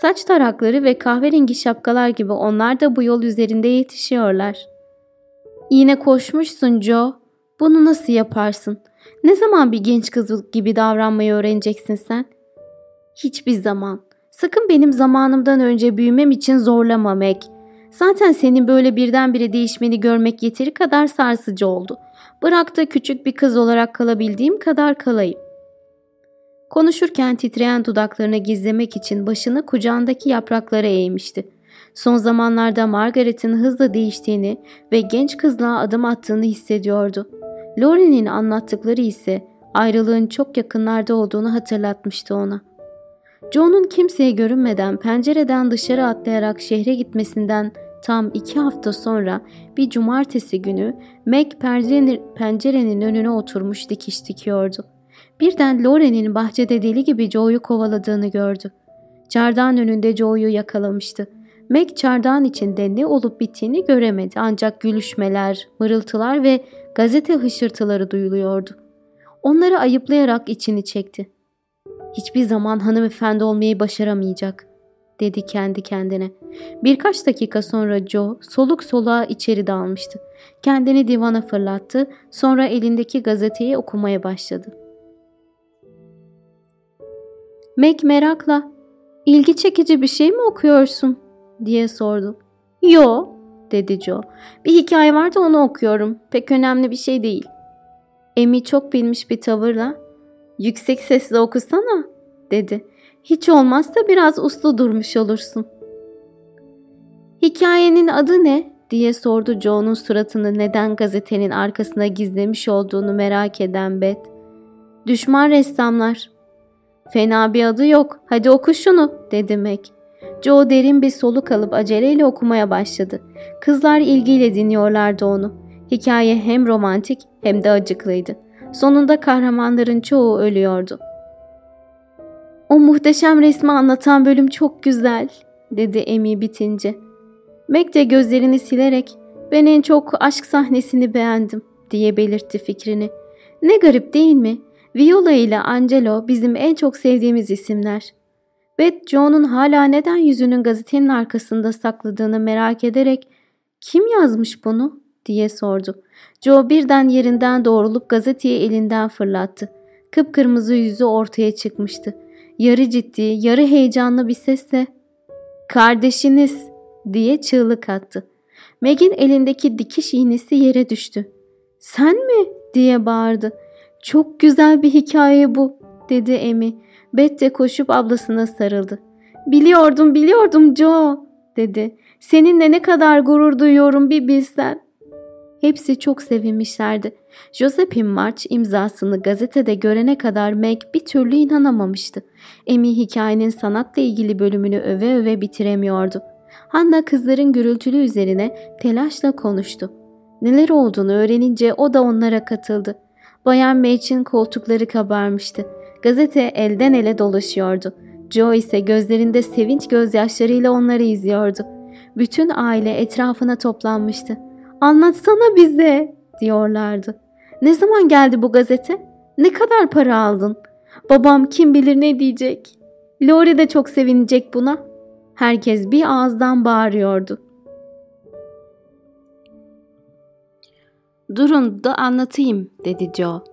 Saç tarakları ve kahverengi şapkalar gibi onlar da bu yol üzerinde yetişiyorlar. Yine koşmuşsun Joe. Bunu nasıl yaparsın? Ne zaman bir genç kız gibi davranmayı öğreneceksin sen? Hiçbir zaman. Sakın benim zamanımdan önce büyümem için zorlama Meg. Zaten senin böyle birdenbire değişmeni görmek yeteri kadar sarsıcı oldu. Bırak da küçük bir kız olarak kalabildiğim kadar kalayım. Konuşurken titreyen dudaklarını gizlemek için başını kucağındaki yapraklara eğmişti. Son zamanlarda Margaret'in hızla değiştiğini ve genç kızlığa adım attığını hissediyordu. Laurie'nin anlattıkları ise ayrılığın çok yakınlarda olduğunu hatırlatmıştı ona. John'un kimseye görünmeden pencereden dışarı atlayarak şehre gitmesinden tam iki hafta sonra bir cumartesi günü Meg pencerenin önüne oturmuş dikiş dikiyordu. Birden Lauren'in bahçede deli gibi Joe'yu kovaladığını gördü. Çardağın önünde Joe'yu yakalamıştı. Meg çardağın içinde ne olup bittiğini göremedi ancak gülüşmeler, mırıltılar ve gazete hışırtıları duyuluyordu. Onları ayıplayarak içini çekti. Hiçbir zaman hanımefendi olmayı başaramayacak, dedi kendi kendine. Birkaç dakika sonra Joe soluk soluğa içeri dalmıştı. Kendini divana fırlattı, sonra elindeki gazeteyi okumaya başladı. Meg merakla, ilgi çekici bir şey mi okuyorsun? diye sordu. Yo, dedi Joe. Bir hikaye var da onu okuyorum. Pek önemli bir şey değil. Emi çok bilmiş bir tavırla, yüksek sesle okusana, dedi. Hiç olmazsa biraz uslu durmuş olursun. Hikayenin adı ne? diye sordu Joe'nun suratını neden gazetenin arkasına gizlemiş olduğunu merak eden Beth. Düşman ressamlar. Fena bir adı yok. Hadi oku şunu dedi Meg. Joe derin bir soluk alıp aceleyle okumaya başladı. Kızlar ilgiyle dinliyorlardı onu. Hikaye hem romantik hem de acıklıydı. Sonunda kahramanların çoğu ölüyordu. O muhteşem resmi anlatan bölüm çok güzel, dedi Emi bitince. Meg de gözlerini silerek ben en çok aşk sahnesini beğendim diye belirtti fikrini. Ne garip değil mi? Viola ile Angelo bizim en çok sevdiğimiz isimler. Beth Joe'nun hala neden yüzünün gazetenin arkasında sakladığını merak ederek kim yazmış bunu diye sordu. Joe birden yerinden doğrulup gazeteyi elinden fırlattı. Kıpkırmızı yüzü ortaya çıkmıştı. Yarı ciddi, yarı heyecanlı bir sesle ''Kardeşiniz'' diye çığlık attı. Meg'in elindeki dikiş iğnesi yere düştü. ''Sen mi?'' diye bağırdı. ''Çok güzel bir hikaye bu'' dedi Emi. Beth de koşup ablasına sarıldı. ''Biliyordum, biliyordum Joe'' dedi. ''Seninle ne kadar gurur duyuyorum bir bilsen.'' Hepsi çok sevinmişlerdi. Josephine March imzasını gazetede görene kadar Meg bir türlü inanamamıştı. Emi hikayenin sanatla ilgili bölümünü öve öve bitiremiyordu. Hanna kızların gürültülü üzerine telaşla konuştu. Neler olduğunu öğrenince o da onlara katıldı. Bayan Mach'in koltukları kabarmıştı. Gazete elden ele dolaşıyordu. Joe ise gözlerinde sevinç gözyaşlarıyla onları izliyordu. Bütün aile etrafına toplanmıştı. Anlatsana bize diyorlardı. Ne zaman geldi bu gazete? Ne kadar para aldın? Babam kim bilir ne diyecek? Lori de çok sevinecek buna. Herkes bir ağızdan bağırıyordu. Durun da anlatayım dedi Joe.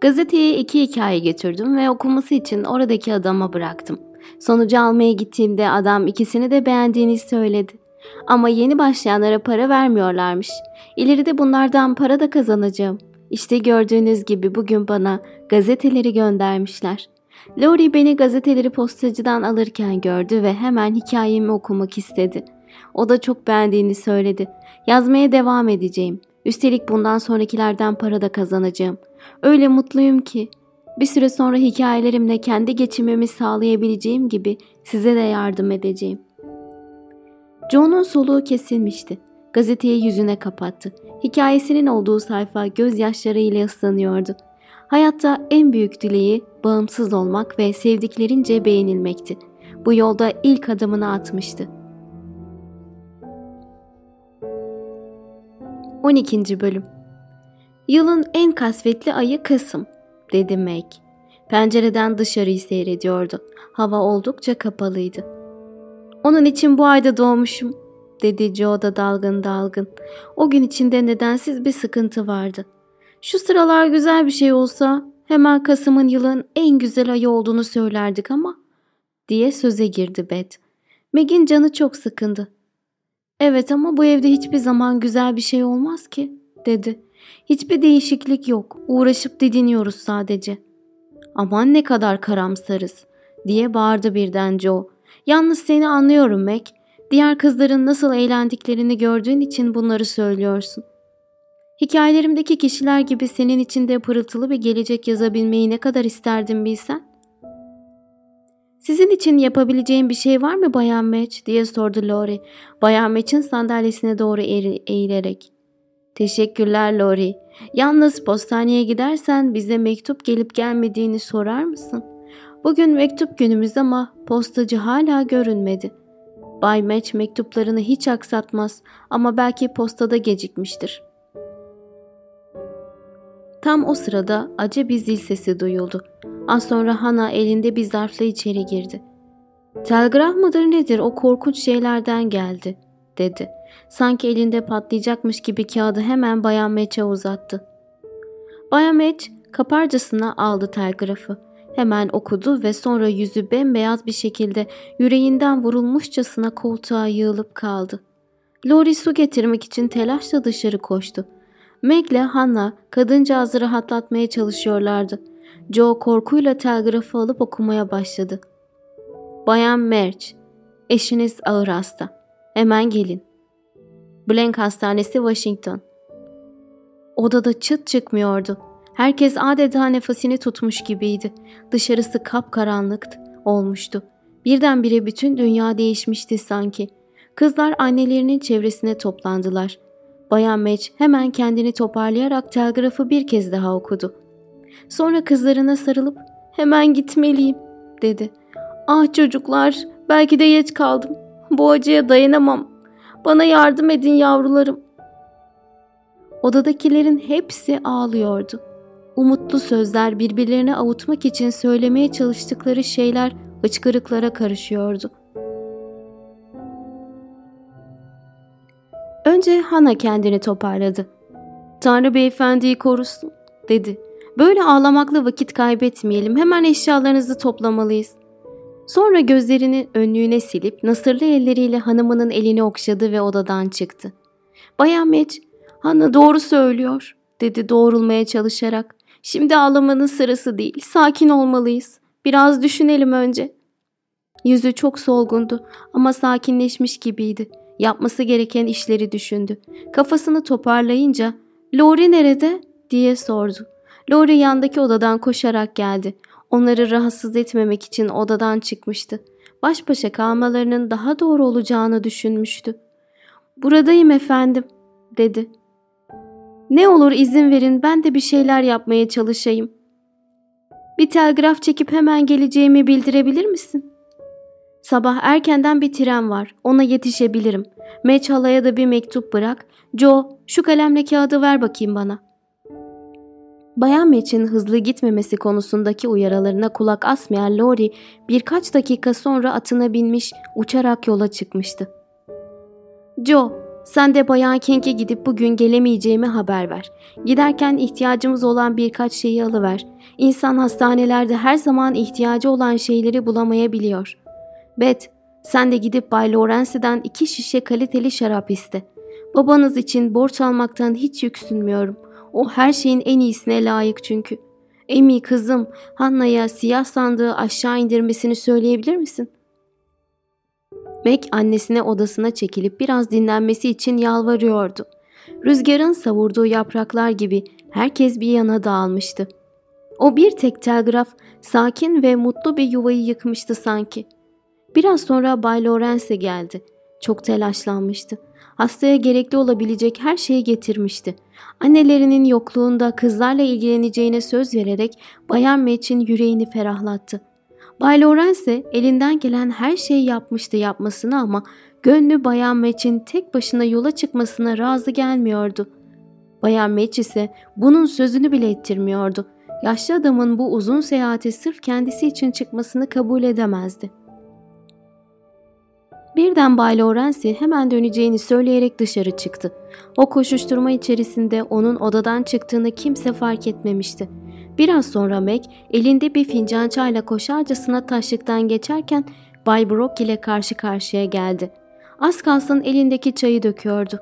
Gazeteye iki hikaye getirdim ve okuması için oradaki adama bıraktım. Sonucu almaya gittiğimde adam ikisini de beğendiğini söyledi. Ama yeni başlayanlara para vermiyorlarmış. İleride bunlardan para da kazanacağım. İşte gördüğünüz gibi bugün bana gazeteleri göndermişler. Lori beni gazeteleri postacıdan alırken gördü ve hemen hikayemi okumak istedi. O da çok beğendiğini söyledi. Yazmaya devam edeceğim. Üstelik bundan sonrakilerden para da kazanacağım. Öyle mutluyum ki. Bir süre sonra hikayelerimle kendi geçimimi sağlayabileceğim gibi size de yardım edeceğim. John'un soluğu kesilmişti. Gazeteyi yüzüne kapattı. Hikayesinin olduğu sayfa gözyaşlarıyla ıslanıyordu. Hayatta en büyük dileği bağımsız olmak ve sevdiklerince beğenilmekti. Bu yolda ilk adımını atmıştı. 12. Bölüm Yılın en kasvetli ayı Kasım, dedi Meg. Pencereden dışarıyı seyrediyordu. Hava oldukça kapalıydı. Onun için bu ayda doğmuşum, dedi Joe da dalgın dalgın. O gün içinde nedensiz bir sıkıntı vardı. Şu sıralar güzel bir şey olsa hemen Kasım'ın yılın en güzel ayı olduğunu söylerdik ama diye söze girdi Beth. Meg'in canı çok sıkındı. Evet ama bu evde hiçbir zaman güzel bir şey olmaz ki dedi. Hiçbir değişiklik yok. Uğraşıp didiniyoruz sadece. Aman ne kadar karamsarız diye bağırdı birden Joe. Yalnız seni anlıyorum Meg. Diğer kızların nasıl eğlendiklerini gördüğün için bunları söylüyorsun. Hikayelerimdeki kişiler gibi senin için de pırıltılı bir gelecek yazabilmeyi ne kadar isterdim bilsen. Sizin için yapabileceğim bir şey var mı Bayan Match diye sordu Lori. Bayan Match'in sandalyesine doğru eğilerek. Teşekkürler Lori. Yalnız postaneye gidersen bize mektup gelip gelmediğini sorar mısın? Bugün mektup günümüz ama postacı hala görünmedi. Bay Match mektuplarını hiç aksatmaz ama belki postada gecikmiştir. Tam o sırada acı bir zil sesi duyuldu. Az sonra Hana elinde bir zarfla içeri girdi. Telgraf mıdır nedir o korkunç şeylerden geldi dedi. Sanki elinde patlayacakmış gibi kağıdı hemen Bayan Meç'e uzattı. Bayan Meç kaparcasına aldı telgrafı. Hemen okudu ve sonra yüzü bembeyaz bir şekilde yüreğinden vurulmuşçasına koltuğa yığılıp kaldı. Lori su getirmek için telaşla dışarı koştu. Meg ile Hannah kadıncağızı rahatlatmaya çalışıyorlardı. Joe korkuyla telgrafı alıp okumaya başladı. Bayan Merch, eşiniz ağır hasta. Hemen gelin. Blank Hastanesi Washington. Odada çıt çıkmıyordu. Herkes adeta nefesini tutmuş gibiydi. Dışarısı kapkaranlık olmuştu. Birdenbire bütün dünya değişmişti sanki. Kızlar annelerinin çevresine toplandılar. Bayan Meç hemen kendini toparlayarak telgrafı bir kez daha okudu. Sonra kızlarına sarılıp hemen gitmeliyim dedi. Ah çocuklar belki de geç kaldım. Bu acıya dayanamam. Bana yardım edin yavrularım. Odadakilerin hepsi ağlıyordu. Umutlu sözler birbirlerine avutmak için söylemeye çalıştıkları şeyler hıçkırıklara karışıyordu. Önce Hana kendini toparladı. Tanrı beyefendiyi korusun dedi. Böyle ağlamakla vakit kaybetmeyelim hemen eşyalarınızı toplamalıyız. Sonra gözlerini önlüğüne silip nasırlı elleriyle hanımının elini okşadı ve odadan çıktı. Bayan Meç, Hanna doğru söylüyor dedi doğrulmaya çalışarak. Şimdi ağlamanın sırası değil, sakin olmalıyız. Biraz düşünelim önce. Yüzü çok solgundu ama sakinleşmiş gibiydi. Yapması gereken işleri düşündü. Kafasını toparlayınca ''Lori nerede?'' diye sordu. Lori yandaki odadan koşarak geldi. Onları rahatsız etmemek için odadan çıkmıştı. Baş başa kalmalarının daha doğru olacağını düşünmüştü. ''Buradayım efendim.'' dedi. ''Ne olur izin verin ben de bir şeyler yapmaya çalışayım.'' ''Bir telgraf çekip hemen geleceğimi bildirebilir misin?'' Sabah erkenden bir tren var. Ona yetişebilirim. Meç halaya da bir mektup bırak. Joe şu kalemle kağıdı ver bakayım bana. Bayan Meç'in hızlı gitmemesi konusundaki uyarılarına kulak asmayan Lori birkaç dakika sonra atına binmiş uçarak yola çıkmıştı. Joe, sen de Bayan King'e gidip bugün gelemeyeceğimi haber ver. Giderken ihtiyacımız olan birkaç şeyi alıver. İnsan hastanelerde her zaman ihtiyacı olan şeyleri bulamayabiliyor. Bet, sen de gidip Bay Lawrence'den iki şişe kaliteli şarap iste. Babanız için borç almaktan hiç yüksünmüyorum. O her şeyin en iyisine layık çünkü. Emi kızım, Hanna'ya siyah sandığı aşağı indirmesini söyleyebilir misin? Meg annesine odasına çekilip biraz dinlenmesi için yalvarıyordu. Rüzgarın savurduğu yapraklar gibi herkes bir yana dağılmıştı. O bir tek telgraf sakin ve mutlu bir yuvayı yıkmıştı sanki. Biraz sonra Bay Lawrence geldi. Çok telaşlanmıştı. Hastaya gerekli olabilecek her şeyi getirmişti. Annelerinin yokluğunda kızlarla ilgileneceğine söz vererek Bayan Match'in yüreğini ferahlattı. Bay Lawrence elinden gelen her şeyi yapmıştı yapmasını ama gönlü Bayan Match'in tek başına yola çıkmasına razı gelmiyordu. Bayan Match ise bunun sözünü bile ettirmiyordu. Yaşlı adamın bu uzun seyahati sırf kendisi için çıkmasını kabul edemezdi. Birden Bay Lawrence hemen döneceğini söyleyerek dışarı çıktı. O koşuşturma içerisinde onun odadan çıktığını kimse fark etmemişti. Biraz sonra Meg elinde bir fincan çayla koşarcasına taşlıktan geçerken Bay Brock ile karşı karşıya geldi. Az kalsın elindeki çayı döküyordu.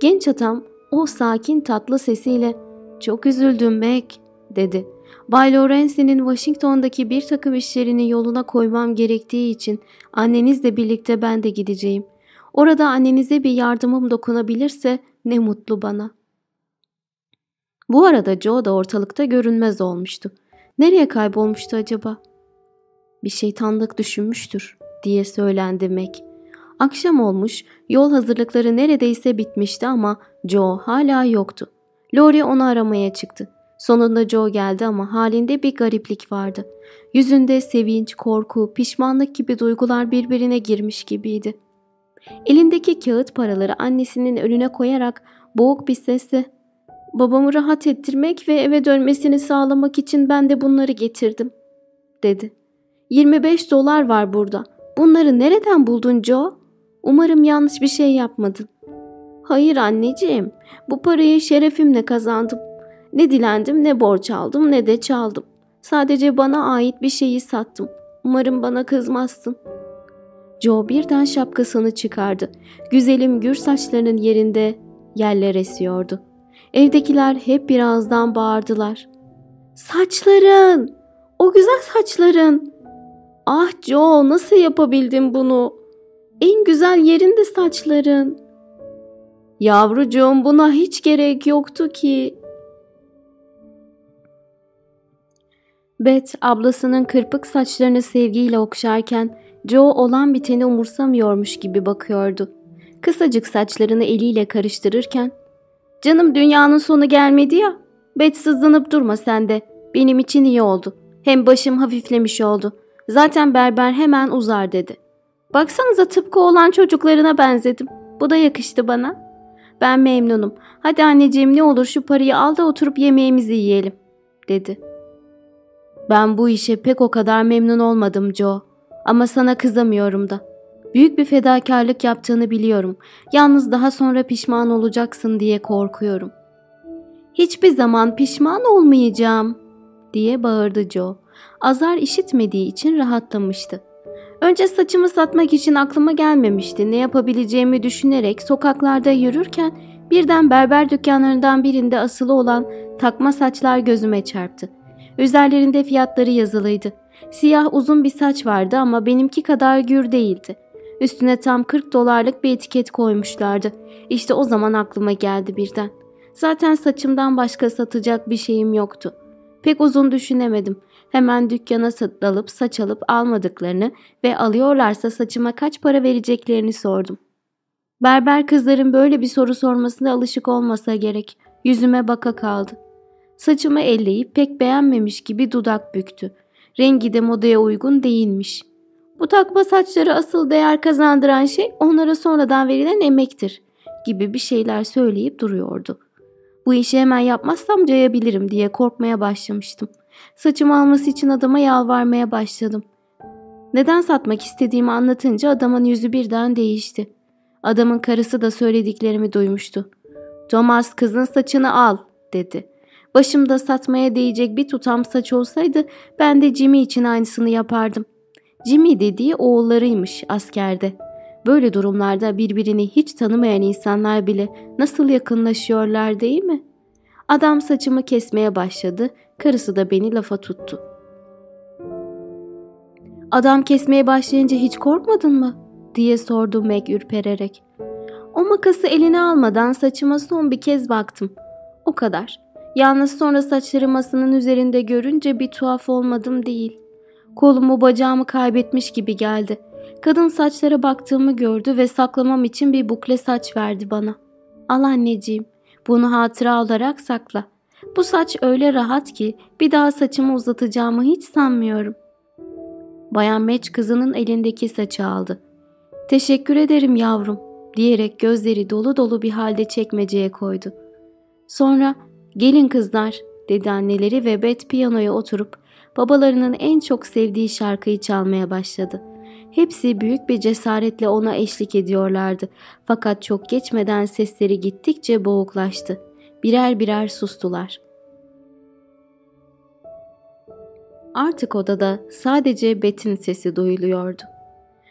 Genç adam o sakin tatlı sesiyle ''Çok üzüldüm Meg'' dedi. Bay Lawrence'nin Washington'daki bir takım işlerini yoluna koymam gerektiği için annenizle birlikte ben de gideceğim. Orada annenize bir yardımım dokunabilirse ne mutlu bana. Bu arada Joe da ortalıkta görünmez olmuştu. Nereye kaybolmuştu acaba? Bir şeytanlık düşünmüştür diye söylendi Meg. Akşam olmuş, yol hazırlıkları neredeyse bitmişti ama Joe hala yoktu. Lori onu aramaya çıktı. Sonunda Joe geldi ama halinde bir gariplik vardı. Yüzünde sevinç, korku, pişmanlık gibi duygular birbirine girmiş gibiydi. Elindeki kağıt paraları annesinin önüne koyarak boğuk bir sesle ''Babamı rahat ettirmek ve eve dönmesini sağlamak için ben de bunları getirdim.'' dedi. ''25 dolar var burada. Bunları nereden buldun Joe? Umarım yanlış bir şey yapmadın. Hayır anneciğim. Bu parayı şerefimle kazandım. Ne dilendim ne borç aldım ne de çaldım. Sadece bana ait bir şeyi sattım. Umarım bana kızmazsın. Joe birden şapkasını çıkardı. Güzelim gür saçlarının yerinde yerler esiyordu. Evdekiler hep birazdan bağırdılar. Saçların! O güzel saçların! Ah Joe nasıl yapabildin bunu? En güzel yerinde saçların. Yavrucuğum buna hiç gerek yoktu ki. Beth ablasının kırpık saçlarını sevgiyle okşarken Joe olan biteni umursamıyormuş gibi bakıyordu. Kısacık saçlarını eliyle karıştırırken ''Canım dünyanın sonu gelmedi ya. Beth sızlanıp durma sen de. Benim için iyi oldu. Hem başım hafiflemiş oldu. Zaten berber hemen uzar dedi. Baksanıza tıpkı olan çocuklarına benzedim. Bu da yakıştı bana. Ben memnunum. Hadi anneciğim ne olur şu parayı al da oturup yemeğimizi yiyelim dedi. Ben bu işe pek o kadar memnun olmadım Joe. Ama sana kızamıyorum da. Büyük bir fedakarlık yaptığını biliyorum. Yalnız daha sonra pişman olacaksın diye korkuyorum. Hiçbir zaman pişman olmayacağım diye bağırdı Joe. Azar işitmediği için rahatlamıştı. Önce saçımı satmak için aklıma gelmemişti. Ne yapabileceğimi düşünerek sokaklarda yürürken birden berber dükkanlarından birinde asılı olan takma saçlar gözüme çarptı. Üzerlerinde fiyatları yazılıydı. Siyah uzun bir saç vardı ama benimki kadar gür değildi. Üstüne tam 40 dolarlık bir etiket koymuşlardı. İşte o zaman aklıma geldi birden. Zaten saçımdan başka satacak bir şeyim yoktu. Pek uzun düşünemedim. Hemen dükkana dalıp saç alıp almadıklarını ve alıyorlarsa saçıma kaç para vereceklerini sordum. Berber kızların böyle bir soru sormasına alışık olmasa gerek. Yüzüme baka kaldı. Saçımı elleyip pek beğenmemiş gibi dudak büktü. Rengi de modaya uygun değilmiş. Bu takma saçları asıl değer kazandıran şey onlara sonradan verilen emektir gibi bir şeyler söyleyip duruyordu. Bu işi hemen yapmazsam cayabilirim diye korkmaya başlamıştım. Saçımı alması için adama yalvarmaya başladım. Neden satmak istediğimi anlatınca adamın yüzü birden değişti. Adamın karısı da söylediklerimi duymuştu. Thomas kızın saçını al dedi. Başımda satmaya değecek bir tutam saç olsaydı ben de Jimmy için aynısını yapardım. Jimmy dediği oğullarıymış askerde. Böyle durumlarda birbirini hiç tanımayan insanlar bile nasıl yakınlaşıyorlar değil mi? Adam saçımı kesmeye başladı, karısı da beni lafa tuttu. Adam kesmeye başlayınca hiç korkmadın mı? diye sordu Meg ürpererek. O makası eline almadan saçıma son bir kez baktım. O kadar. Yalnız sonra saçları masanın üzerinde görünce bir tuhaf olmadım değil. Kolumu bacağımı kaybetmiş gibi geldi. Kadın saçlara baktığımı gördü ve saklamam için bir bukle saç verdi bana. Al anneciğim, bunu hatıra olarak sakla. Bu saç öyle rahat ki bir daha saçımı uzatacağımı hiç sanmıyorum. Bayan Meç kızının elindeki saçı aldı. Teşekkür ederim yavrum diyerek gözleri dolu dolu bir halde çekmeceye koydu. Sonra gelin kızlar dedi anneleri ve Beth piyanoya oturup babalarının en çok sevdiği şarkıyı çalmaya başladı. Hepsi büyük bir cesaretle ona eşlik ediyorlardı. Fakat çok geçmeden sesleri gittikçe boğuklaştı. Birer birer sustular. Artık odada sadece Bet'in sesi duyuluyordu.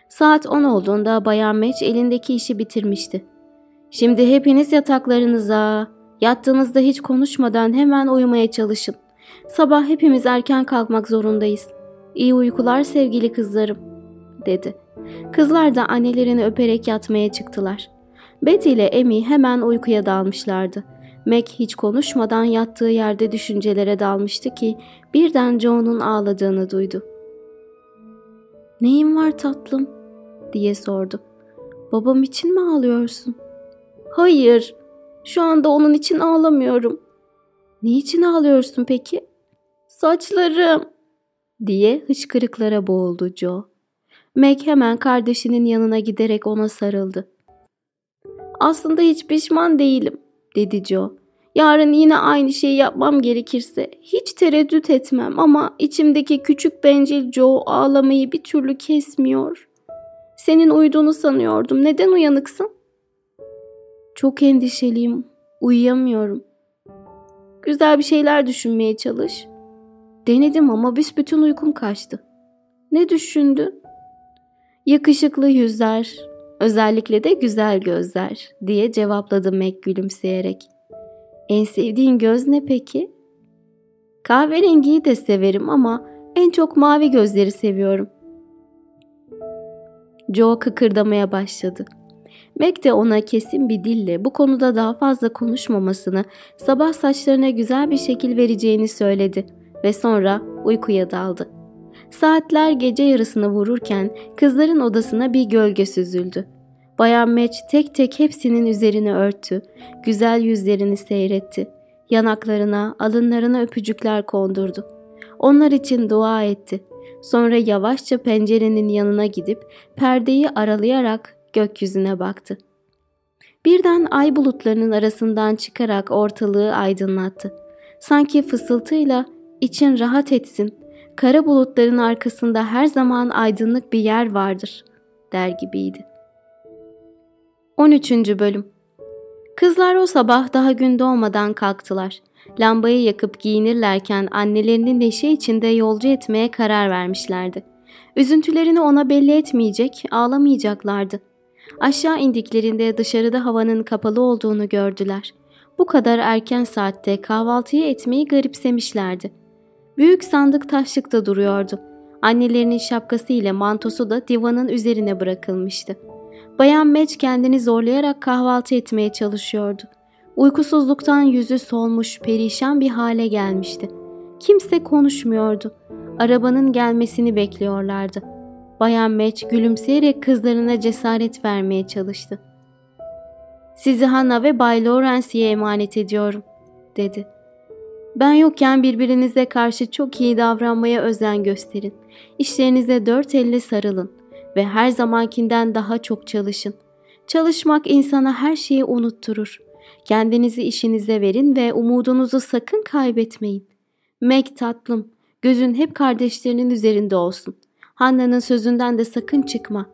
Saat 10 olduğunda Bayan Meç elindeki işi bitirmişti. Şimdi hepiniz yataklarınıza, yattığınızda hiç konuşmadan hemen uyumaya çalışın. Sabah hepimiz erken kalkmak zorundayız. İyi uykular sevgili kızlarım, dedi. Kızlar da annelerini öperek yatmaya çıktılar. Betty ile Amy hemen uykuya dalmışlardı. Meg hiç konuşmadan yattığı yerde düşüncelere dalmıştı ki birden John'un ağladığını duydu. ''Neyin var tatlım?'' diye sordu. ''Babam için mi ağlıyorsun?'' ''Hayır, şu anda onun için ağlamıyorum.'' ''Ne için ağlıyorsun peki?'' ''Saçlarım!'' diye hıçkırıklara boğuldu Joe. Meg hemen kardeşinin yanına giderek ona sarıldı. ''Aslında hiç pişman değilim.'' dedi Joe. Yarın yine aynı şeyi yapmam gerekirse hiç tereddüt etmem ama içimdeki küçük bencil Joe ağlamayı bir türlü kesmiyor. Senin uyuduğunu sanıyordum. Neden uyanıksın? Çok endişeliyim. Uyuyamıyorum. Güzel bir şeyler düşünmeye çalış. Denedim ama büsbütün uykum kaçtı. Ne düşündün? Yakışıklı yüzler, özellikle de güzel gözler diye cevapladı Meg gülümseyerek. En sevdiğin göz ne peki? Kahverengiyi de severim ama en çok mavi gözleri seviyorum. Joe kıkırdamaya başladı. Meg de ona kesin bir dille bu konuda daha fazla konuşmamasını, sabah saçlarına güzel bir şekil vereceğini söyledi ve sonra uykuya daldı. Saatler gece yarısını vururken kızların odasına bir gölge süzüldü. Bayan Meç tek tek hepsinin üzerine örttü, güzel yüzlerini seyretti. Yanaklarına, alınlarına öpücükler kondurdu. Onlar için dua etti. Sonra yavaşça pencerenin yanına gidip perdeyi aralayarak gökyüzüne baktı. Birden ay bulutlarının arasından çıkarak ortalığı aydınlattı. Sanki fısıltıyla için rahat etsin, kara bulutların arkasında her zaman aydınlık bir yer vardır der gibiydi. 13. Bölüm Kızlar o sabah daha gün doğmadan kalktılar. Lambayı yakıp giyinirlerken annelerini neşe içinde yolcu etmeye karar vermişlerdi. Üzüntülerini ona belli etmeyecek, ağlamayacaklardı. Aşağı indiklerinde dışarıda havanın kapalı olduğunu gördüler. Bu kadar erken saatte kahvaltıyı etmeyi garipsemişlerdi. Büyük sandık taşlıkta duruyordu. Annelerinin şapkası ile mantosu da divanın üzerine bırakılmıştı. Bayan Meç kendini zorlayarak kahvaltı etmeye çalışıyordu. Uykusuzluktan yüzü solmuş, perişan bir hale gelmişti. Kimse konuşmuyordu. Arabanın gelmesini bekliyorlardı. Bayan Meç gülümseyerek kızlarına cesaret vermeye çalıştı. Sizi Hannah ve Bay Lawrence'ye emanet ediyorum, dedi. Ben yokken birbirinize karşı çok iyi davranmaya özen gösterin. İşlerinize dört elle sarılın ve her zamankinden daha çok çalışın. Çalışmak insana her şeyi unutturur. Kendinizi işinize verin ve umudunuzu sakın kaybetmeyin. Meg tatlım, gözün hep kardeşlerinin üzerinde olsun. Hanna'nın sözünden de sakın çıkma.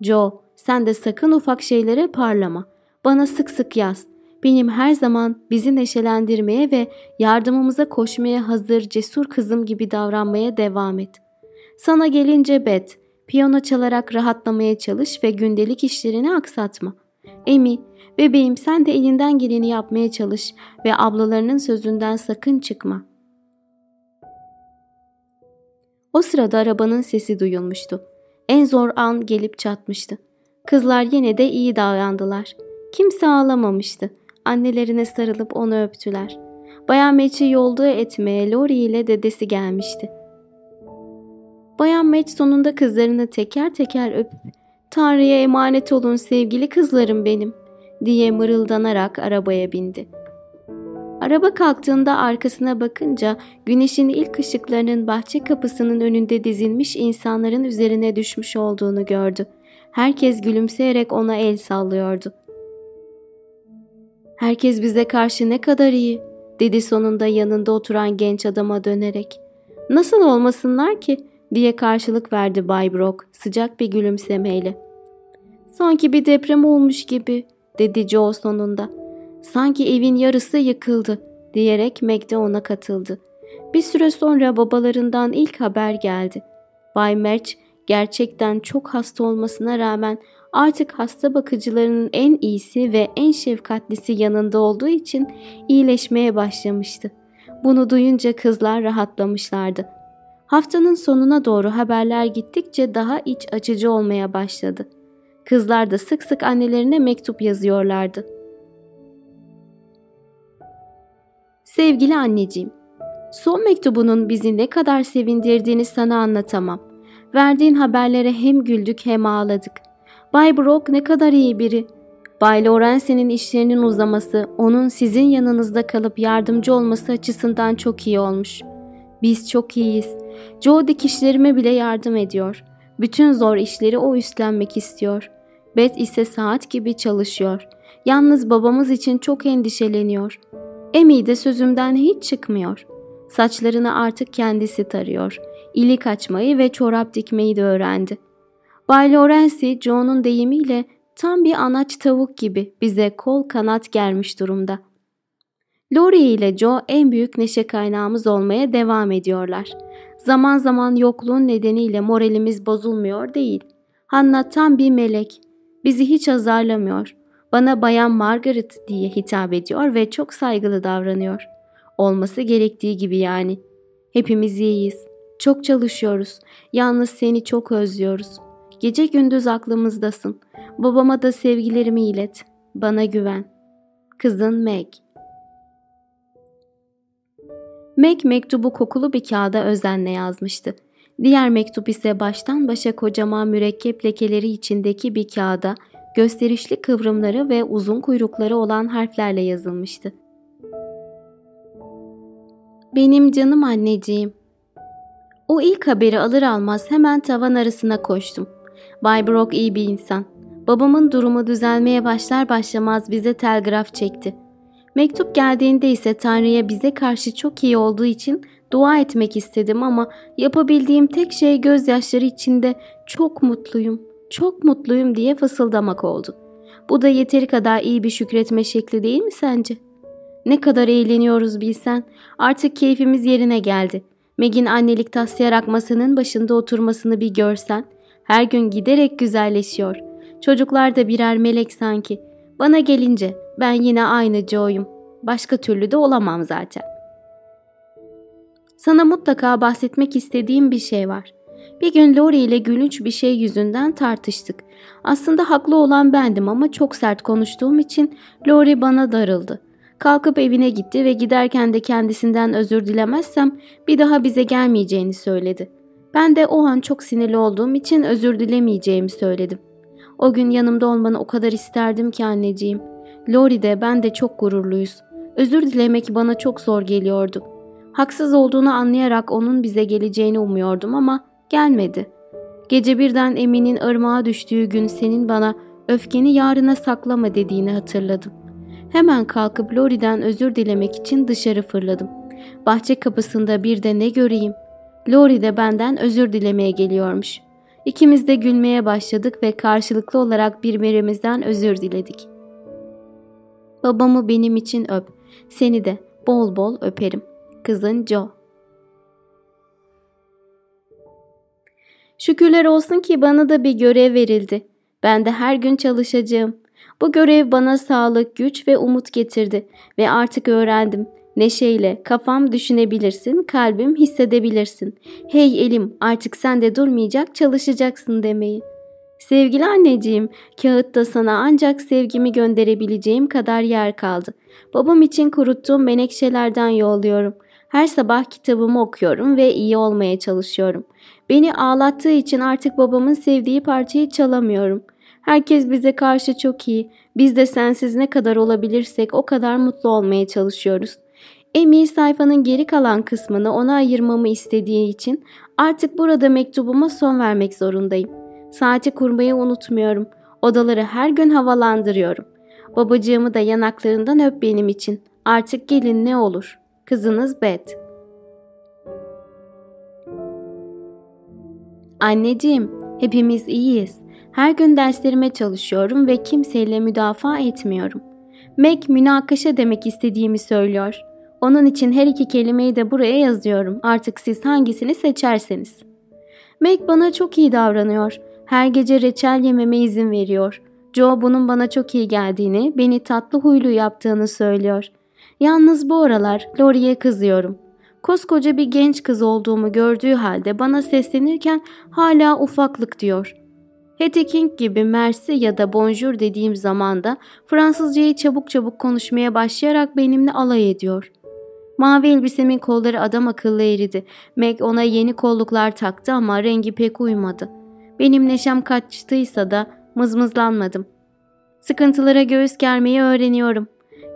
Joe, sen de sakın ufak şeylere parlama. Bana sık sık yaz. Benim her zaman bizi neşelendirmeye ve yardımımıza koşmaya hazır cesur kızım gibi davranmaya devam et. Sana gelince Bet, piyano çalarak rahatlamaya çalış ve gündelik işlerini aksatma. Emi, bebeğim sen de elinden geleni yapmaya çalış ve ablalarının sözünden sakın çıkma. O sırada arabanın sesi duyulmuştu. En zor an gelip çatmıştı. Kızlar yine de iyi davrandılar. Kimse ağlamamıştı. Annelerine sarılıp onu öptüler. Bayan Meç'i yolda etmeye Lori ile dedesi gelmişti. Bayan Meç sonunda kızlarını teker teker öpüp ''Tanrı'ya emanet olun sevgili kızlarım benim'' diye mırıldanarak arabaya bindi. Araba kalktığında arkasına bakınca güneşin ilk ışıklarının bahçe kapısının önünde dizilmiş insanların üzerine düşmüş olduğunu gördü. Herkes gülümseyerek ona el sallıyordu. Herkes bize karşı ne kadar iyi, dedi sonunda yanında oturan genç adama dönerek. Nasıl olmasınlar ki, diye karşılık verdi Bay Brock sıcak bir gülümsemeyle. Sanki bir deprem olmuş gibi, dedi Joe sonunda. Sanki evin yarısı yıkıldı, diyerek Meg de ona katıldı. Bir süre sonra babalarından ilk haber geldi. Bay Merch gerçekten çok hasta olmasına rağmen artık hasta bakıcılarının en iyisi ve en şefkatlisi yanında olduğu için iyileşmeye başlamıştı. Bunu duyunca kızlar rahatlamışlardı. Haftanın sonuna doğru haberler gittikçe daha iç açıcı olmaya başladı. Kızlar da sık sık annelerine mektup yazıyorlardı. Sevgili anneciğim, son mektubunun bizi ne kadar sevindirdiğini sana anlatamam. Verdiğin haberlere hem güldük hem ağladık. Bay Brock ne kadar iyi biri. Bay Lawrence'nin işlerinin uzaması, onun sizin yanınızda kalıp yardımcı olması açısından çok iyi olmuş. Biz çok iyiyiz. Joe dikişlerime bile yardım ediyor. Bütün zor işleri o üstlenmek istiyor. Beth ise saat gibi çalışıyor. Yalnız babamız için çok endişeleniyor. Emi de sözümden hiç çıkmıyor. Saçlarını artık kendisi tarıyor. İlik açmayı ve çorap dikmeyi de öğrendi. Bay Lorenzi, Joe'nun deyimiyle tam bir anaç tavuk gibi bize kol kanat germiş durumda. Lori ile Joe en büyük neşe kaynağımız olmaya devam ediyorlar. Zaman zaman yokluğun nedeniyle moralimiz bozulmuyor değil. Hanna tam bir melek. Bizi hiç azarlamıyor. Bana Bayan Margaret diye hitap ediyor ve çok saygılı davranıyor. Olması gerektiği gibi yani. Hepimiz iyiyiz. Çok çalışıyoruz. Yalnız seni çok özlüyoruz. Gece gündüz aklımızdasın. Babama da sevgilerimi ilet. Bana güven. Kızın Meg. Meg mektubu kokulu bir kağıda özenle yazmıştı. Diğer mektup ise baştan başa kocaman mürekkep lekeleri içindeki bir kağıda gösterişli kıvrımları ve uzun kuyrukları olan harflerle yazılmıştı. Benim canım anneciğim. O ilk haberi alır almaz hemen tavan arasına koştum. Bay Brock iyi bir insan. Babamın durumu düzelmeye başlar başlamaz bize telgraf çekti. Mektup geldiğinde ise Tanrı'ya bize karşı çok iyi olduğu için dua etmek istedim ama yapabildiğim tek şey gözyaşları içinde çok mutluyum, çok mutluyum diye fısıldamak oldu. Bu da yeteri kadar iyi bir şükretme şekli değil mi sence? Ne kadar eğleniyoruz bilsen. Artık keyfimiz yerine geldi. Meg'in annelik taslayarak masanın başında oturmasını bir görsen. Her gün giderek güzelleşiyor. Çocuklar da birer melek sanki. Bana gelince ben yine aynı Joe'yum. Başka türlü de olamam zaten. Sana mutlaka bahsetmek istediğim bir şey var. Bir gün Lori ile gülünç bir şey yüzünden tartıştık. Aslında haklı olan bendim ama çok sert konuştuğum için Lori bana darıldı. Kalkıp evine gitti ve giderken de kendisinden özür dilemezsem bir daha bize gelmeyeceğini söyledi. Ben de o an çok sinirli olduğum için özür dilemeyeceğimi söyledim. O gün yanımda olmanı o kadar isterdim ki anneciğim. Lori de ben de çok gururluyuz. Özür dilemek bana çok zor geliyordu. Haksız olduğunu anlayarak onun bize geleceğini umuyordum ama gelmedi. Gece birden Emin'in ırmağa düştüğü gün senin bana öfkeni yarına saklama dediğini hatırladım. Hemen kalkıp Lori'den özür dilemek için dışarı fırladım. Bahçe kapısında bir de ne göreyim. Lori de benden özür dilemeye geliyormuş. İkimiz de gülmeye başladık ve karşılıklı olarak birbirimizden özür diledik. Babamı benim için öp. Seni de bol bol öperim. Kızın Joe. Şükürler olsun ki bana da bir görev verildi. Ben de her gün çalışacağım. Bu görev bana sağlık, güç ve umut getirdi ve artık öğrendim. Neşeyle kafam düşünebilirsin, kalbim hissedebilirsin. Hey elim artık sen de durmayacak çalışacaksın demeyi. Sevgili anneciğim, kağıtta sana ancak sevgimi gönderebileceğim kadar yer kaldı. Babam için kuruttuğum menekşelerden yolluyorum. Her sabah kitabımı okuyorum ve iyi olmaya çalışıyorum. Beni ağlattığı için artık babamın sevdiği parçayı çalamıyorum. Herkes bize karşı çok iyi. Biz de sensiz ne kadar olabilirsek o kadar mutlu olmaya çalışıyoruz. Emi sayfanın geri kalan kısmını ona ayırmamı istediği için artık burada mektubuma son vermek zorundayım. Saati kurmayı unutmuyorum. Odaları her gün havalandırıyorum. Babacığımı da yanaklarından öp benim için. Artık gelin ne olur. Kızınız Beth. Anneciğim, hepimiz iyiyiz. Her gün derslerime çalışıyorum ve kimseyle müdafaa etmiyorum. Meg münakaşa demek istediğimi söylüyor. Onun için her iki kelimeyi de buraya yazıyorum. Artık siz hangisini seçerseniz. Meg bana çok iyi davranıyor. Her gece reçel yememe izin veriyor. Joe bunun bana çok iyi geldiğini, beni tatlı huylu yaptığını söylüyor. Yalnız bu aralar Lori'ye kızıyorum. Koskoca bir genç kız olduğumu gördüğü halde bana seslenirken hala ufaklık diyor. Hetty gibi merci ya da bonjour dediğim zaman da Fransızcayı çabuk çabuk konuşmaya başlayarak benimle alay ediyor. Mavi elbisemin kolları adam akıllı eridi. Meg ona yeni kolluklar taktı ama rengi pek uymadı. Benim neşem kaçtıysa da mızmızlanmadım. Sıkıntılara göğüs germeyi öğreniyorum.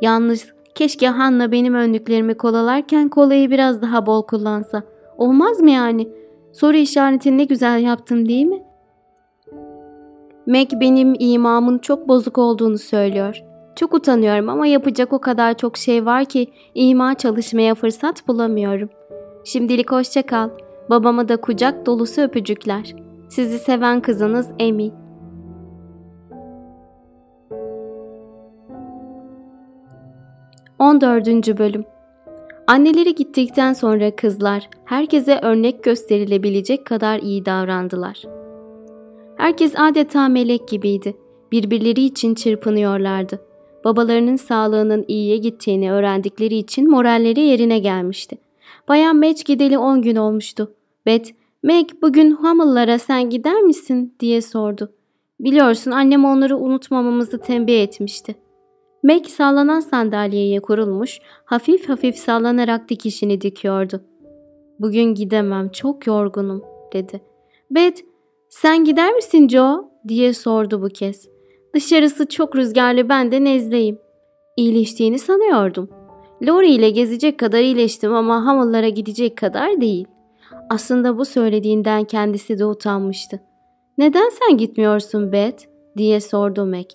Yalnız keşke Hanna benim önlüklerimi kolalarken kolayı biraz daha bol kullansa. Olmaz mı yani? Soru işaretini ne güzel yaptım değil mi? Meg benim imamın çok bozuk olduğunu söylüyor. Çok utanıyorum ama yapacak o kadar çok şey var ki ima çalışmaya fırsat bulamıyorum. Şimdilik hoşça kal. Babama da kucak dolusu öpücükler. Sizi seven kızınız Amy. On dördüncü Bölüm Anneleri gittikten sonra kızlar herkese örnek gösterilebilecek kadar iyi davrandılar. Herkes adeta melek gibiydi. Birbirleri için çırpınıyorlardı. Babalarının sağlığının iyiye gittiğini öğrendikleri için moralleri yerine gelmişti. Bayan Madge gideli 10 gün olmuştu. Beth, Meg bugün Hamil'lara sen gider misin diye sordu. Biliyorsun annem onları unutmamamızı tembih etmişti. Meg sallanan sandalyeye kurulmuş, hafif hafif sallanarak dikişini dikiyordu. Bugün gidemem, çok yorgunum, dedi. Beth, sen gider misin Joe? diye sordu bu kez. Dışarısı çok rüzgarlı ben de nezleyim. İyileştiğini sanıyordum. Lori ile gezecek kadar iyileştim ama Hamil'lara gidecek kadar değil. Aslında bu söylediğinden kendisi de utanmıştı. Neden sen gitmiyorsun Beth? diye sordu Meg.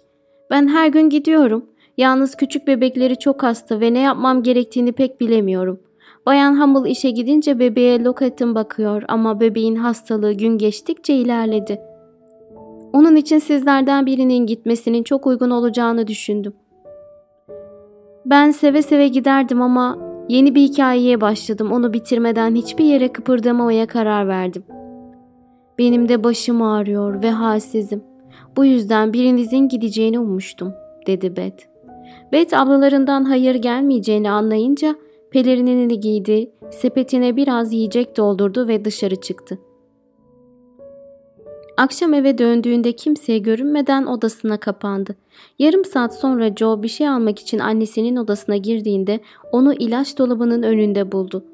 Ben her gün gidiyorum. Yalnız küçük bebekleri çok hasta ve ne yapmam gerektiğini pek bilemiyorum. Bayan Hamil işe gidince bebeğe Locket'in bakıyor ama bebeğin hastalığı gün geçtikçe ilerledi. Onun için sizlerden birinin gitmesinin çok uygun olacağını düşündüm. Ben seve seve giderdim ama yeni bir hikayeye başladım. Onu bitirmeden hiçbir yere kıpırdamamaya karar verdim. Benim de başım ağrıyor ve halsizim. Bu yüzden birinizin gideceğini ummuştum, dedi Beth. Beth ablalarından hayır gelmeyeceğini anlayınca pelerinini giydi, sepetine biraz yiyecek doldurdu ve dışarı çıktı. Akşam eve döndüğünde kimseye görünmeden odasına kapandı. Yarım saat sonra Joe bir şey almak için annesinin odasına girdiğinde onu ilaç dolabının önünde buldu.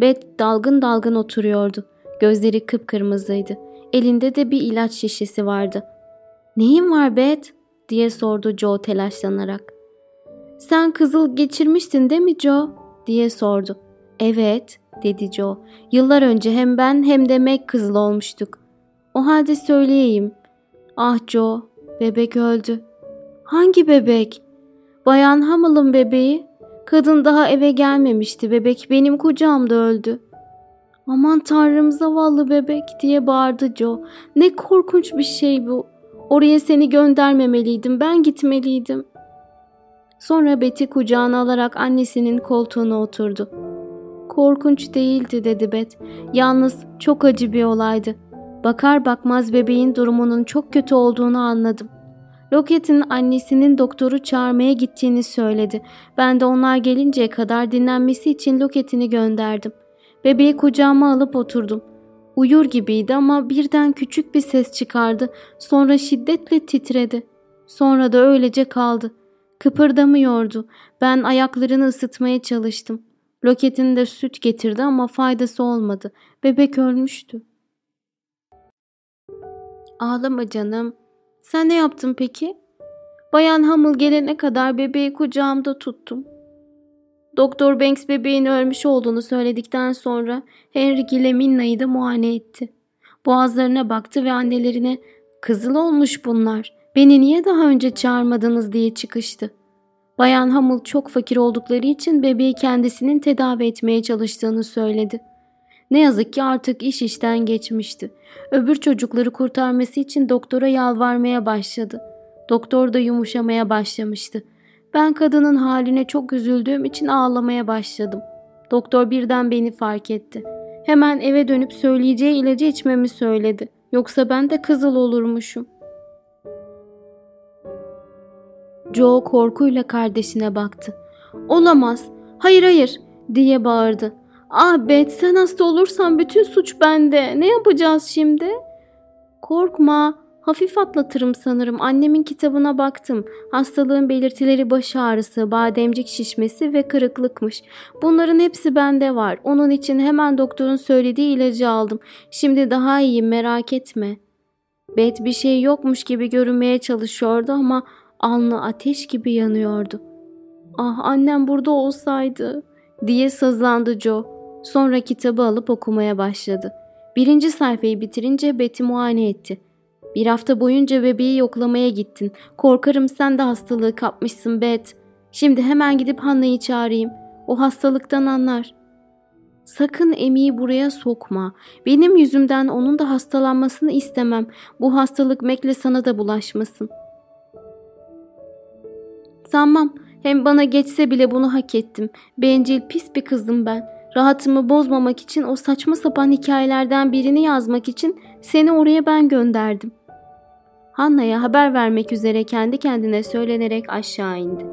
Beth dalgın dalgın oturuyordu. Gözleri kıpkırmızıydı. Elinde de bir ilaç şişesi vardı. ''Neyin var Beth?'' diye sordu Joe telaşlanarak. ''Sen kızıl geçirmiştin değil mi Joe?'' diye sordu. ''Evet'' dedi Joe. ''Yıllar önce hem ben hem de Meg kızıl olmuştuk.'' O halde söyleyeyim. Ah Joe, bebek öldü. Hangi bebek? Bayan Hamil'ın bebeği. Kadın daha eve gelmemişti. Bebek benim kucağımda öldü. Aman tanrım zavallı bebek diye bağırdı Joe. Ne korkunç bir şey bu. Oraya seni göndermemeliydim. Ben gitmeliydim. Sonra Betty kucağına alarak annesinin koltuğuna oturdu. Korkunç değildi dedi Bet. Yalnız çok acı bir olaydı. Bakar bakmaz bebeğin durumunun çok kötü olduğunu anladım. Loket'in annesinin doktoru çağırmaya gittiğini söyledi. Ben de onlar gelinceye kadar dinlenmesi için Loket'ini gönderdim. Bebeği kucağıma alıp oturdum. Uyur gibiydi ama birden küçük bir ses çıkardı. Sonra şiddetle titredi. Sonra da öylece kaldı. Kıpırdamıyordu. Ben ayaklarını ısıtmaya çalıştım. Loket'in de süt getirdi ama faydası olmadı. Bebek ölmüştü. Ağlama canım. Sen ne yaptın peki? Bayan Hamıl gelene kadar bebeği kucağımda tuttum. Doktor Banks bebeğin ölmüş olduğunu söyledikten sonra Henry ile Minna'yı da muayene etti. Boğazlarına baktı ve annelerine kızıl olmuş bunlar. Beni niye daha önce çağırmadınız diye çıkıştı. Bayan Hamıl çok fakir oldukları için bebeği kendisinin tedavi etmeye çalıştığını söyledi. Ne yazık ki artık iş işten geçmişti. Öbür çocukları kurtarması için doktora yalvarmaya başladı. Doktor da yumuşamaya başlamıştı. Ben kadının haline çok üzüldüğüm için ağlamaya başladım. Doktor birden beni fark etti. Hemen eve dönüp söyleyeceği ilacı içmemi söyledi. Yoksa ben de kızıl olurmuşum. Joe korkuyla kardeşine baktı. Olamaz, hayır hayır diye bağırdı. Ah Bet sen hasta olursan bütün suç bende. Ne yapacağız şimdi? Korkma. Hafif atlatırım sanırım. Annemin kitabına baktım. Hastalığın belirtileri baş ağrısı, bademcik şişmesi ve kırıklıkmış. Bunların hepsi bende var. Onun için hemen doktorun söylediği ilacı aldım. Şimdi daha iyiyim merak etme. Bet bir şey yokmuş gibi görünmeye çalışıyordu ama alnı ateş gibi yanıyordu. Ah annem burada olsaydı diye sızlandı Joe. Sonra kitabı alıp okumaya başladı. Birinci sayfayı bitirince Betty muayene etti. Bir hafta boyunca bebeği yoklamaya gittin. Korkarım sen de hastalığı kapmışsın Bet. Şimdi hemen gidip Hanna'yı çağırayım. O hastalıktan anlar. Sakın Emi'yi buraya sokma. Benim yüzümden onun da hastalanmasını istemem. Bu hastalık Mek'le sana da bulaşmasın. Sanmam. Hem bana geçse bile bunu hak ettim. Bencil pis bir kızdım ben. Rahatımı bozmamak için o saçma sapan hikayelerden birini yazmak için seni oraya ben gönderdim. Hanna'ya haber vermek üzere kendi kendine söylenerek aşağı indi.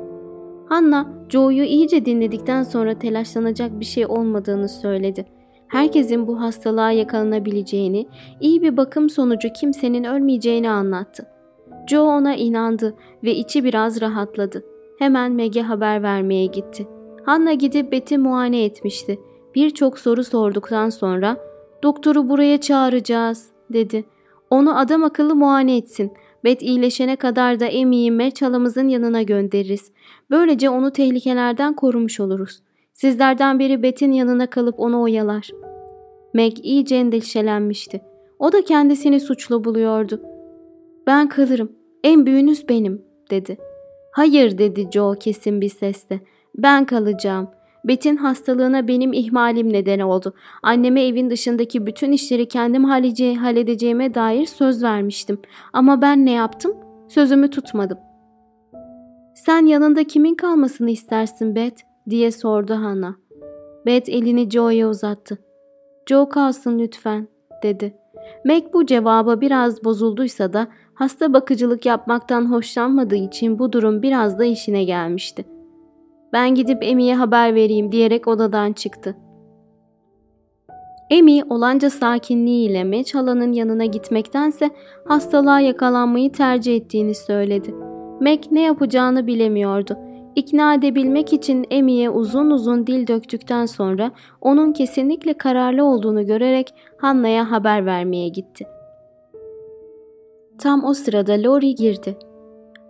Hanna, Joe'yu iyice dinledikten sonra telaşlanacak bir şey olmadığını söyledi. Herkesin bu hastalığa yakalanabileceğini, iyi bir bakım sonucu kimsenin ölmeyeceğini anlattı. Joe ona inandı ve içi biraz rahatladı. Hemen Meg'e haber vermeye gitti. Hanna gidip Beth'i muayene etmişti. Birçok soru sorduktan sonra ''Doktoru buraya çağıracağız.'' dedi. ''Onu adam akıllı muayene etsin. Beth iyileşene kadar da Emmy'yi Merch halamızın yanına göndeririz. Böylece onu tehlikelerden korumuş oluruz. Sizlerden biri Beth'in yanına kalıp onu oyalar.'' Meg iyice endişelenmişti. O da kendisini suçlu buluyordu. ''Ben kalırım. En büyüğünüz benim.'' dedi. ''Hayır'' dedi Joe kesin bir sesle. ''Ben kalacağım.'' Bet'in hastalığına benim ihmalim neden oldu. Anneme evin dışındaki bütün işleri kendim halledeceğime dair söz vermiştim. Ama ben ne yaptım? Sözümü tutmadım. Sen yanında kimin kalmasını istersin Bet? diye sordu Hannah. Bet elini Joe'ya uzattı. Joe kalsın lütfen dedi. Meg bu cevaba biraz bozulduysa da hasta bakıcılık yapmaktan hoşlanmadığı için bu durum biraz da işine gelmişti. Ben gidip Emi'ye haber vereyim diyerek odadan çıktı. Emi olanca sakinliğiyle Meç halanın yanına gitmektense hastalığa yakalanmayı tercih ettiğini söyledi. Mac ne yapacağını bilemiyordu. İkna edebilmek için Emi'ye uzun uzun dil döktükten sonra onun kesinlikle kararlı olduğunu görerek Hanna'ya haber vermeye gitti. Tam o sırada Lori girdi.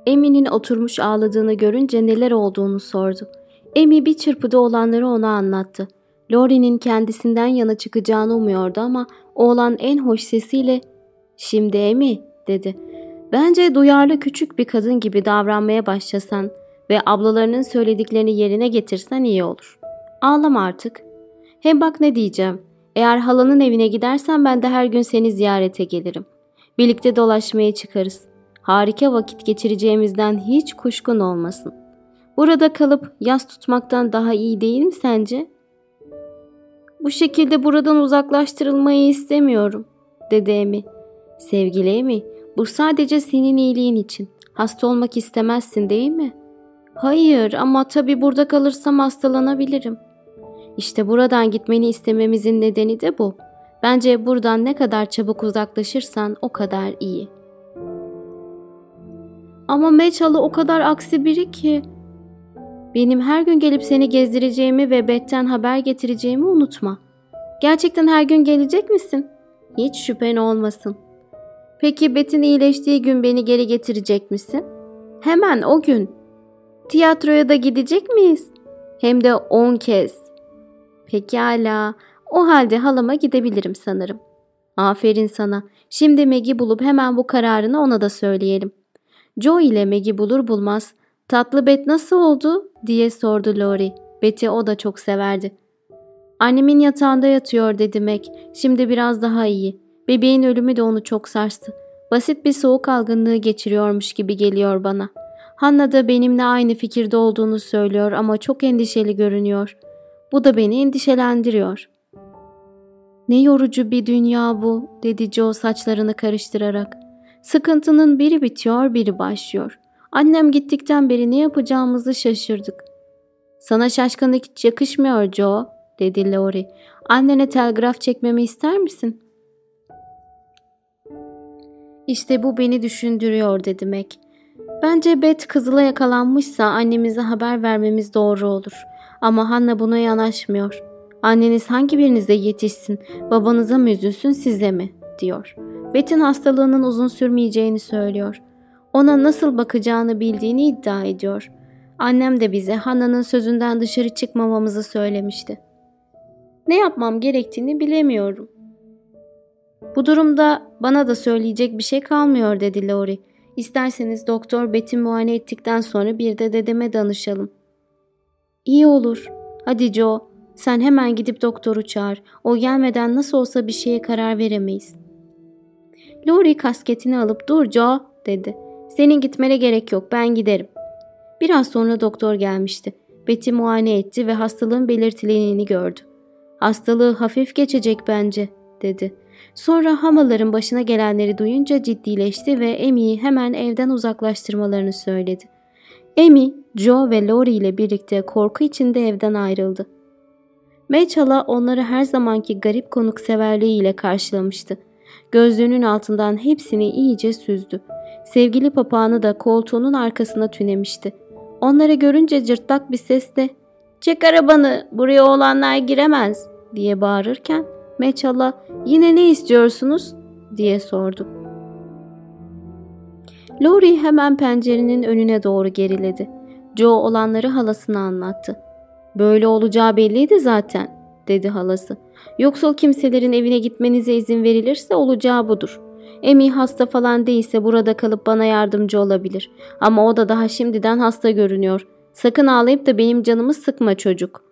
Emi'nin oturmuş ağladığını görünce neler olduğunu sordu. Emi bir çırpıda olanları ona anlattı. Lori'nin kendisinden yana çıkacağını umuyordu ama oğlan en hoş sesiyle ''Şimdi Emi'' dedi. ''Bence duyarlı küçük bir kadın gibi davranmaya başlasan ve ablalarının söylediklerini yerine getirsen iyi olur. Ağlama artık. Hem bak ne diyeceğim. Eğer halanın evine gidersen ben de her gün seni ziyarete gelirim. Birlikte dolaşmaya çıkarız. Harika vakit geçireceğimizden hiç kuşkun olmasın. Burada kalıp yas tutmaktan daha iyi değil mi sence? Bu şekilde buradan uzaklaştırılmayı istemiyorum, dedi Emi. Sevgili Emi, bu sadece senin iyiliğin için. Hasta olmak istemezsin değil mi? Hayır ama tabii burada kalırsam hastalanabilirim. İşte buradan gitmeni istememizin nedeni de bu. Bence buradan ne kadar çabuk uzaklaşırsan o kadar iyi. Ama Meçalı o kadar aksi biri ki. Benim her gün gelip seni gezdireceğimi ve Bet'ten haber getireceğimi unutma. Gerçekten her gün gelecek misin? Hiç şüphen olmasın. Peki Bet'in iyileştiği gün beni geri getirecek misin? Hemen o gün. Tiyatroya da gidecek miyiz? Hem de on kez. Pekala. O halde halama gidebilirim sanırım. Aferin sana. Şimdi Meg'i bulup hemen bu kararını ona da söyleyelim. Joe ile Meg'i bulur bulmaz ''Tatlı Bet nasıl oldu?'' diye sordu Lori. Betty o da çok severdi. ''Annemin yatağında yatıyor'' dedi Meg. ''Şimdi biraz daha iyi. Bebeğin ölümü de onu çok sarstı. Basit bir soğuk algınlığı geçiriyormuş gibi geliyor bana. Hanna da benimle aynı fikirde olduğunu söylüyor ama çok endişeli görünüyor. Bu da beni endişelendiriyor.'' ''Ne yorucu bir dünya bu'' dedi Joe saçlarını karıştırarak. ''Sıkıntının biri bitiyor, biri başlıyor. Annem gittikten beri ne yapacağımızı şaşırdık. Sana şaşkınlık hiç yakışmıyor Joe, dedi Lori. Annene telgraf çekmemi ister misin? İşte bu beni düşündürüyor dedi Mac. Bence Bet kızıla yakalanmışsa annemize haber vermemiz doğru olur. Ama Hanna buna yanaşmıyor. Anneniz hangi birinize yetişsin, babanıza mı üzülsün size mi? diyor. Bet'in hastalığının uzun sürmeyeceğini söylüyor ona nasıl bakacağını bildiğini iddia ediyor. Annem de bize Hanna'nın sözünden dışarı çıkmamamızı söylemişti. Ne yapmam gerektiğini bilemiyorum. Bu durumda bana da söyleyecek bir şey kalmıyor dedi Lori. İsterseniz doktor Bet'i muayene ettikten sonra bir de dedeme danışalım. İyi olur. Hadi Joe, Sen hemen gidip doktoru çağır. O gelmeden nasıl olsa bir şeye karar veremeyiz. Lori kasketini alıp dur Joe dedi. Senin gitmene gerek yok ben giderim. Biraz sonra doktor gelmişti. Betty muayene etti ve hastalığın belirtilerini gördü. Hastalığı hafif geçecek bence dedi. Sonra hamaların başına gelenleri duyunca ciddileşti ve Amy'yi hemen evden uzaklaştırmalarını söyledi. Amy, Joe ve Lori ile birlikte korku içinde evden ayrıldı. Maychala onları her zamanki garip konukseverliğiyle karşılamıştı. Gözlüğünün altından hepsini iyice süzdü. Sevgili papağanı da koltuğunun arkasına tünemişti. Onları görünce cırtlak bir sesle ''Çek arabanı, buraya olanlar giremez.'' diye bağırırken Meçhala ''Yine ne istiyorsunuz?'' diye sordu. Lori hemen pencerenin önüne doğru geriledi. Joe olanları halasına anlattı. Böyle olacağı belliydi zaten, dedi halası. Yoksul kimselerin evine gitmenize izin verilirse olacağı budur. Emi hasta falan değilse burada kalıp bana yardımcı olabilir. Ama o da daha şimdiden hasta görünüyor. Sakın ağlayıp da benim canımı sıkma çocuk.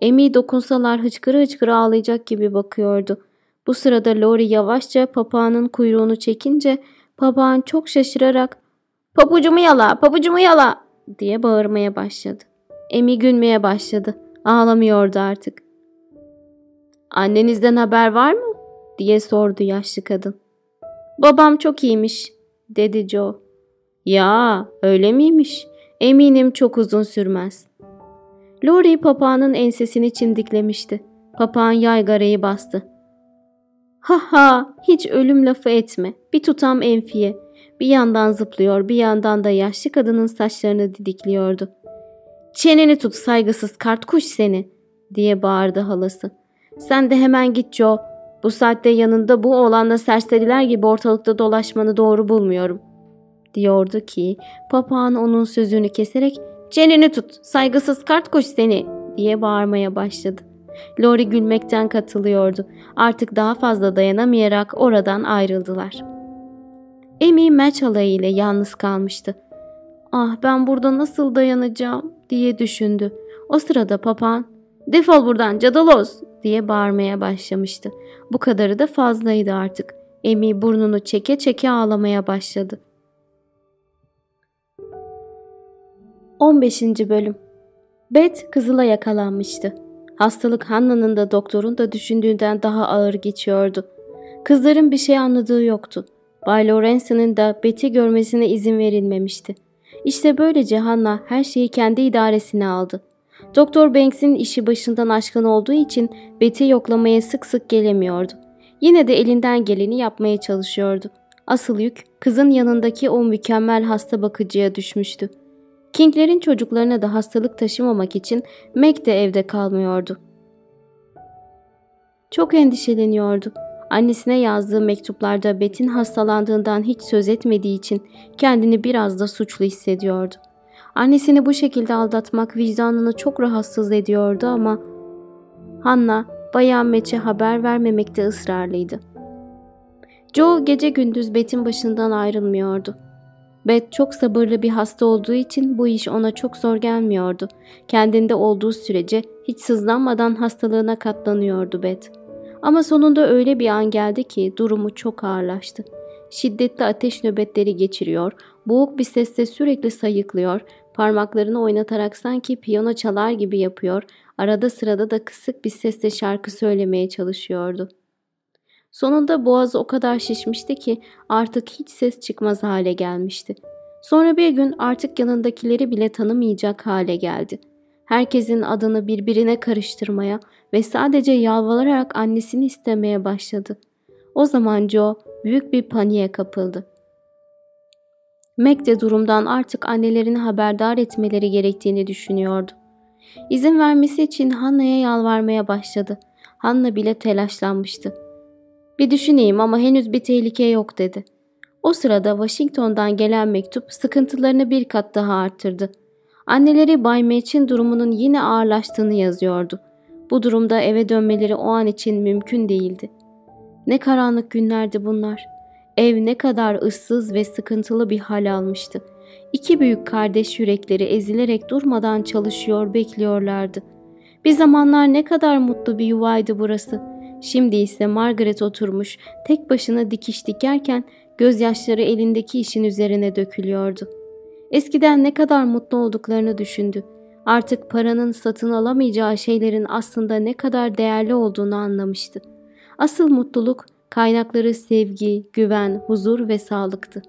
Emi dokunsalar hıçkırı hıçkırı ağlayacak gibi bakıyordu. Bu sırada Lori yavaşça papağanın kuyruğunu çekince papağan çok şaşırarak ''Papucumu yala, papucumu yala!'' diye bağırmaya başladı. Emi gülmeye başladı. Ağlamıyordu artık. ''Annenizden haber var mı?'' diye sordu yaşlı kadın. ''Babam çok iyiymiş.'' dedi Joe. ''Ya öyle miymiş? Eminim çok uzun sürmez.'' Lori papağanın ensesini çimdiklemişti. Papağan yaygarayı bastı. Ha ha hiç ölüm lafı etme. Bir tutam enfiye. Bir yandan zıplıyor bir yandan da yaşlı kadının saçlarını didikliyordu. Çeneni tut saygısız kart kuş seni diye bağırdı halası. Sen de hemen git Joe. Bu saatte yanında bu oğlanla serseriler gibi ortalıkta dolaşmanı doğru bulmuyorum. Diyordu ki papağan onun sözünü keserek çeneni tut saygısız kart kuş seni diye bağırmaya başladı. Lori gülmekten katılıyordu. Artık daha fazla dayanamayarak oradan ayrıldılar. Amy Match ile yalnız kalmıştı. Ah ben burada nasıl dayanacağım diye düşündü. O sırada papağan defol buradan cadaloz diye bağırmaya başlamıştı. Bu kadarı da fazlaydı artık. Amy burnunu çeke çeke ağlamaya başladı. 15. Bölüm Beth kızıla yakalanmıştı. Hastalık Hanna'nın da doktorun da düşündüğünden daha ağır geçiyordu. Kızların bir şey anladığı yoktu. Bay Lawrence'ın da Beth'i görmesine izin verilmemişti. İşte böylece Hanna her şeyi kendi idaresine aldı. Doktor Banks'in işi başından aşkın olduğu için Beth'i yoklamaya sık sık gelemiyordu. Yine de elinden geleni yapmaya çalışıyordu. Asıl yük kızın yanındaki o mükemmel hasta bakıcıya düşmüştü. King'lerin çocuklarına da hastalık taşımamak için Meg de evde kalmıyordu. Çok endişeleniyordu. Annesine yazdığı mektuplarda Bet'in hastalandığından hiç söz etmediği için kendini biraz da suçlu hissediyordu. Annesini bu şekilde aldatmak vicdanını çok rahatsız ediyordu ama Hanna Bayan Meç'e haber vermemekte ısrarlıydı. Joe gece gündüz Bet'in başından ayrılmıyordu. Bet çok sabırlı bir hasta olduğu için bu iş ona çok zor gelmiyordu. Kendinde olduğu sürece hiç sızlanmadan hastalığına katlanıyordu Bet. Ama sonunda öyle bir an geldi ki durumu çok ağırlaştı. Şiddetli ateş nöbetleri geçiriyor, boğuk bir sesle sürekli sayıklıyor, parmaklarını oynatarak sanki piyano çalar gibi yapıyor, arada sırada da kısık bir sesle şarkı söylemeye çalışıyordu. Sonunda boğazı o kadar şişmişti ki artık hiç ses çıkmaz hale gelmişti. Sonra bir gün artık yanındakileri bile tanımayacak hale geldi. Herkesin adını birbirine karıştırmaya ve sadece yalvararak annesini istemeye başladı. O zaman Joe büyük bir paniğe kapıldı. Meg de durumdan artık annelerini haberdar etmeleri gerektiğini düşünüyordu. İzin vermesi için Hanna'ya yalvarmaya başladı. Hanna bile telaşlanmıştı. Bir düşüneyim ama henüz bir tehlike yok dedi. O sırada Washington'dan gelen mektup sıkıntılarını bir kat daha arttırdı. Anneleri Bay Match'in durumunun yine ağırlaştığını yazıyordu. Bu durumda eve dönmeleri o an için mümkün değildi. Ne karanlık günlerdi bunlar. Ev ne kadar ıssız ve sıkıntılı bir hal almıştı. İki büyük kardeş yürekleri ezilerek durmadan çalışıyor, bekliyorlardı. Bir zamanlar ne kadar mutlu bir yuvaydı burası. Şimdi ise Margaret oturmuş, tek başına dikiş dikerken gözyaşları elindeki işin üzerine dökülüyordu. Eskiden ne kadar mutlu olduklarını düşündü. Artık paranın satın alamayacağı şeylerin aslında ne kadar değerli olduğunu anlamıştı. Asıl mutluluk kaynakları sevgi, güven, huzur ve sağlıktı.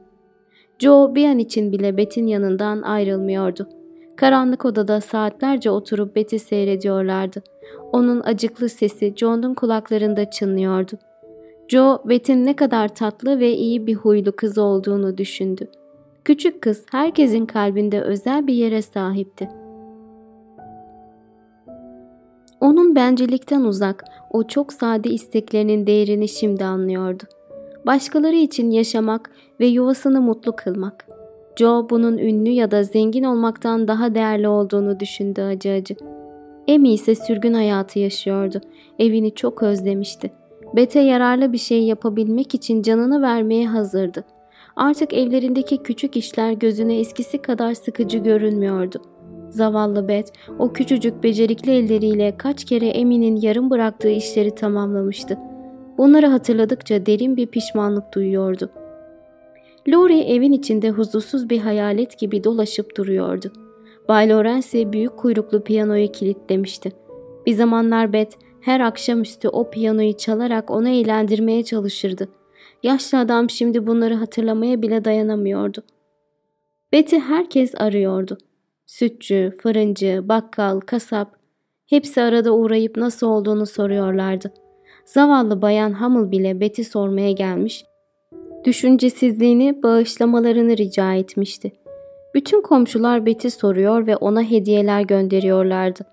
Joe bir an için bile Bet'in yanından ayrılmıyordu. Karanlık odada saatlerce oturup Bet'i seyrediyorlardı. Onun acıklı sesi John'un kulaklarında çınlıyordu. Joe, Bet'in ne kadar tatlı ve iyi bir huylu kız olduğunu düşündü. Küçük kız herkesin kalbinde özel bir yere sahipti. Onun bencillikten uzak, o çok sade isteklerinin değerini şimdi anlıyordu. Başkaları için yaşamak ve yuvasını mutlu kılmak. Joe bunun ünlü ya da zengin olmaktan daha değerli olduğunu düşündü acı acı. Amy ise sürgün hayatı yaşıyordu. Evini çok özlemişti. Bete yararlı bir şey yapabilmek için canını vermeye hazırdı. Artık evlerindeki küçük işler gözüne eskisi kadar sıkıcı görünmüyordu. Zavallı Bet o küçücük becerikli elleriyle kaç kere Emi'nin yarım bıraktığı işleri tamamlamıştı. Bunları hatırladıkça derin bir pişmanlık duyuyordu. Lori evin içinde huzursuz bir hayalet gibi dolaşıp duruyordu. Bay Lorenzi büyük kuyruklu piyanoyu kilitlemişti. Bir zamanlar Bet her akşamüstü o piyanoyu çalarak onu eğlendirmeye çalışırdı. Yaşlı adam şimdi bunları hatırlamaya bile dayanamıyordu. Bet'i herkes arıyordu. Sütçü, fırıncı, bakkal, kasap hepsi arada uğrayıp nasıl olduğunu soruyorlardı. Zavallı bayan Hamıl bile Bet'i sormaya gelmiş, düşüncesizliğini bağışlamalarını rica etmişti. Bütün komşular Bet'i soruyor ve ona hediyeler gönderiyorlardı.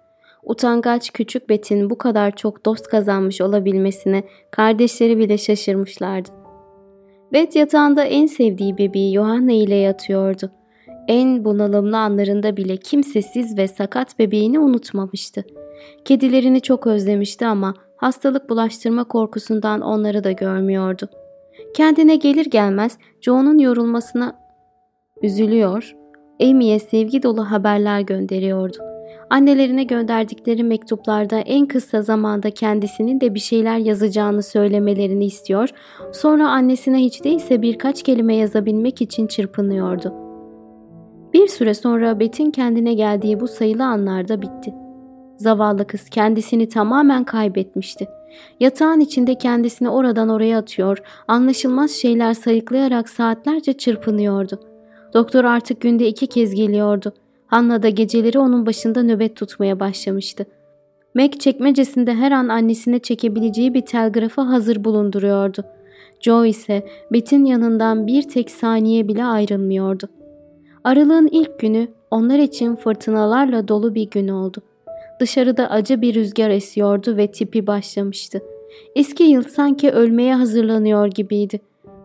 Utangaç küçük Bet'in bu kadar çok dost kazanmış olabilmesine kardeşleri bile şaşırmışlardı. Bet yatağında en sevdiği bebeği Johanna ile yatıyordu. En bunalımlı anlarında bile kimsesiz ve sakat bebeğini unutmamıştı. Kedilerini çok özlemişti ama hastalık bulaştırma korkusundan onları da görmüyordu. Kendine gelir gelmez Joe'nun yorulmasına üzülüyor, Amy'ye sevgi dolu haberler gönderiyordu. Annelerine gönderdikleri mektuplarda en kısa zamanda kendisinin de bir şeyler yazacağını söylemelerini istiyor, sonra annesine hiç değilse birkaç kelime yazabilmek için çırpınıyordu. Bir süre sonra Bet'in kendine geldiği bu sayılı anlarda bitti. Zavallı kız kendisini tamamen kaybetmişti. Yatağın içinde kendisini oradan oraya atıyor, anlaşılmaz şeyler sayıklayarak saatlerce çırpınıyordu. Doktor artık günde iki kez geliyordu. Hanna da geceleri onun başında nöbet tutmaya başlamıştı. Meg çekmecesinde her an annesine çekebileceği bir telgrafı hazır bulunduruyordu. Joe ise Bet'in yanından bir tek saniye bile ayrılmıyordu. Aralığın ilk günü onlar için fırtınalarla dolu bir gün oldu. Dışarıda acı bir rüzgar esiyordu ve tipi başlamıştı. Eski yıl sanki ölmeye hazırlanıyor gibiydi.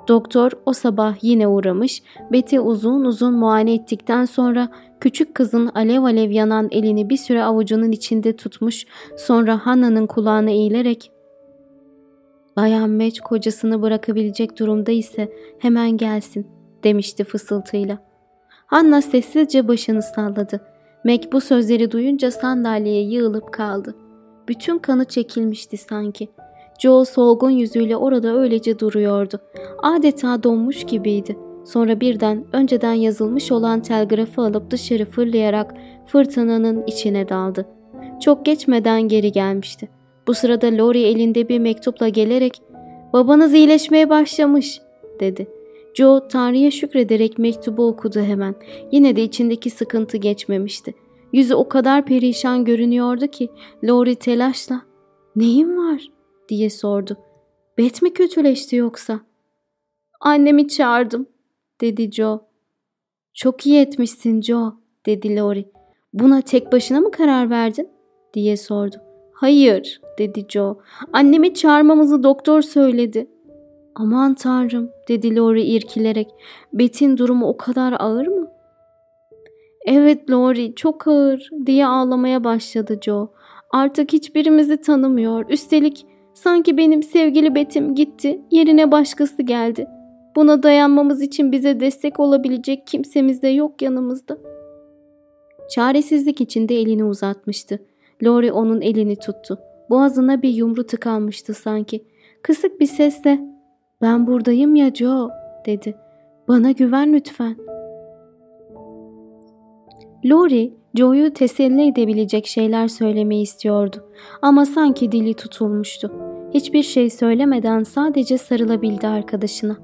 Doktor o sabah yine uğramış, Betty uzun uzun muayene ettikten sonra küçük kızın alev alev yanan elini bir süre avucunun içinde tutmuş, sonra Hanna'nın kulağına eğilerek ''Bayan Meç kocasını bırakabilecek durumda ise hemen gelsin.'' demişti fısıltıyla. Hanna sessizce başını salladı. Meg bu sözleri duyunca sandalyeye yığılıp kaldı. Bütün kanı çekilmişti sanki. Joe solgun yüzüyle orada öylece duruyordu. Adeta donmuş gibiydi. Sonra birden önceden yazılmış olan telgrafı alıp dışarı fırlayarak fırtınanın içine daldı. Çok geçmeden geri gelmişti. Bu sırada Lori elinde bir mektupla gelerek ''Babanız iyileşmeye başlamış.'' dedi. Joe Tanrı'ya şükrederek mektubu okudu hemen. Yine de içindeki sıkıntı geçmemişti. Yüzü o kadar perişan görünüyordu ki Lori telaşla ''Neyin var?'' diye sordu. Bet mi kötüleşti yoksa? Annemi çağırdım dedi Joe. Çok iyi etmişsin Joe dedi Lori. Buna tek başına mı karar verdin? diye sordu. Hayır dedi Joe. Annemi çağırmamızı doktor söyledi. Aman tanrım dedi Lori irkilerek. Bet'in durumu o kadar ağır mı? Evet Lori çok ağır diye ağlamaya başladı Joe. Artık hiçbirimizi tanımıyor. Üstelik Sanki benim sevgili Betim gitti, yerine başkası geldi. Buna dayanmamız için bize destek olabilecek kimsemiz de yok yanımızda. Çaresizlik içinde elini uzatmıştı. Lori onun elini tuttu. Boğazına bir yumru tıkanmıştı sanki. Kısık bir sesle ''Ben buradayım ya Joe'' dedi. ''Bana güven lütfen.'' Lori, Joe'yu teselli edebilecek şeyler söylemeyi istiyordu. Ama sanki dili tutulmuştu. Hiçbir şey söylemeden sadece sarılabildi arkadaşına.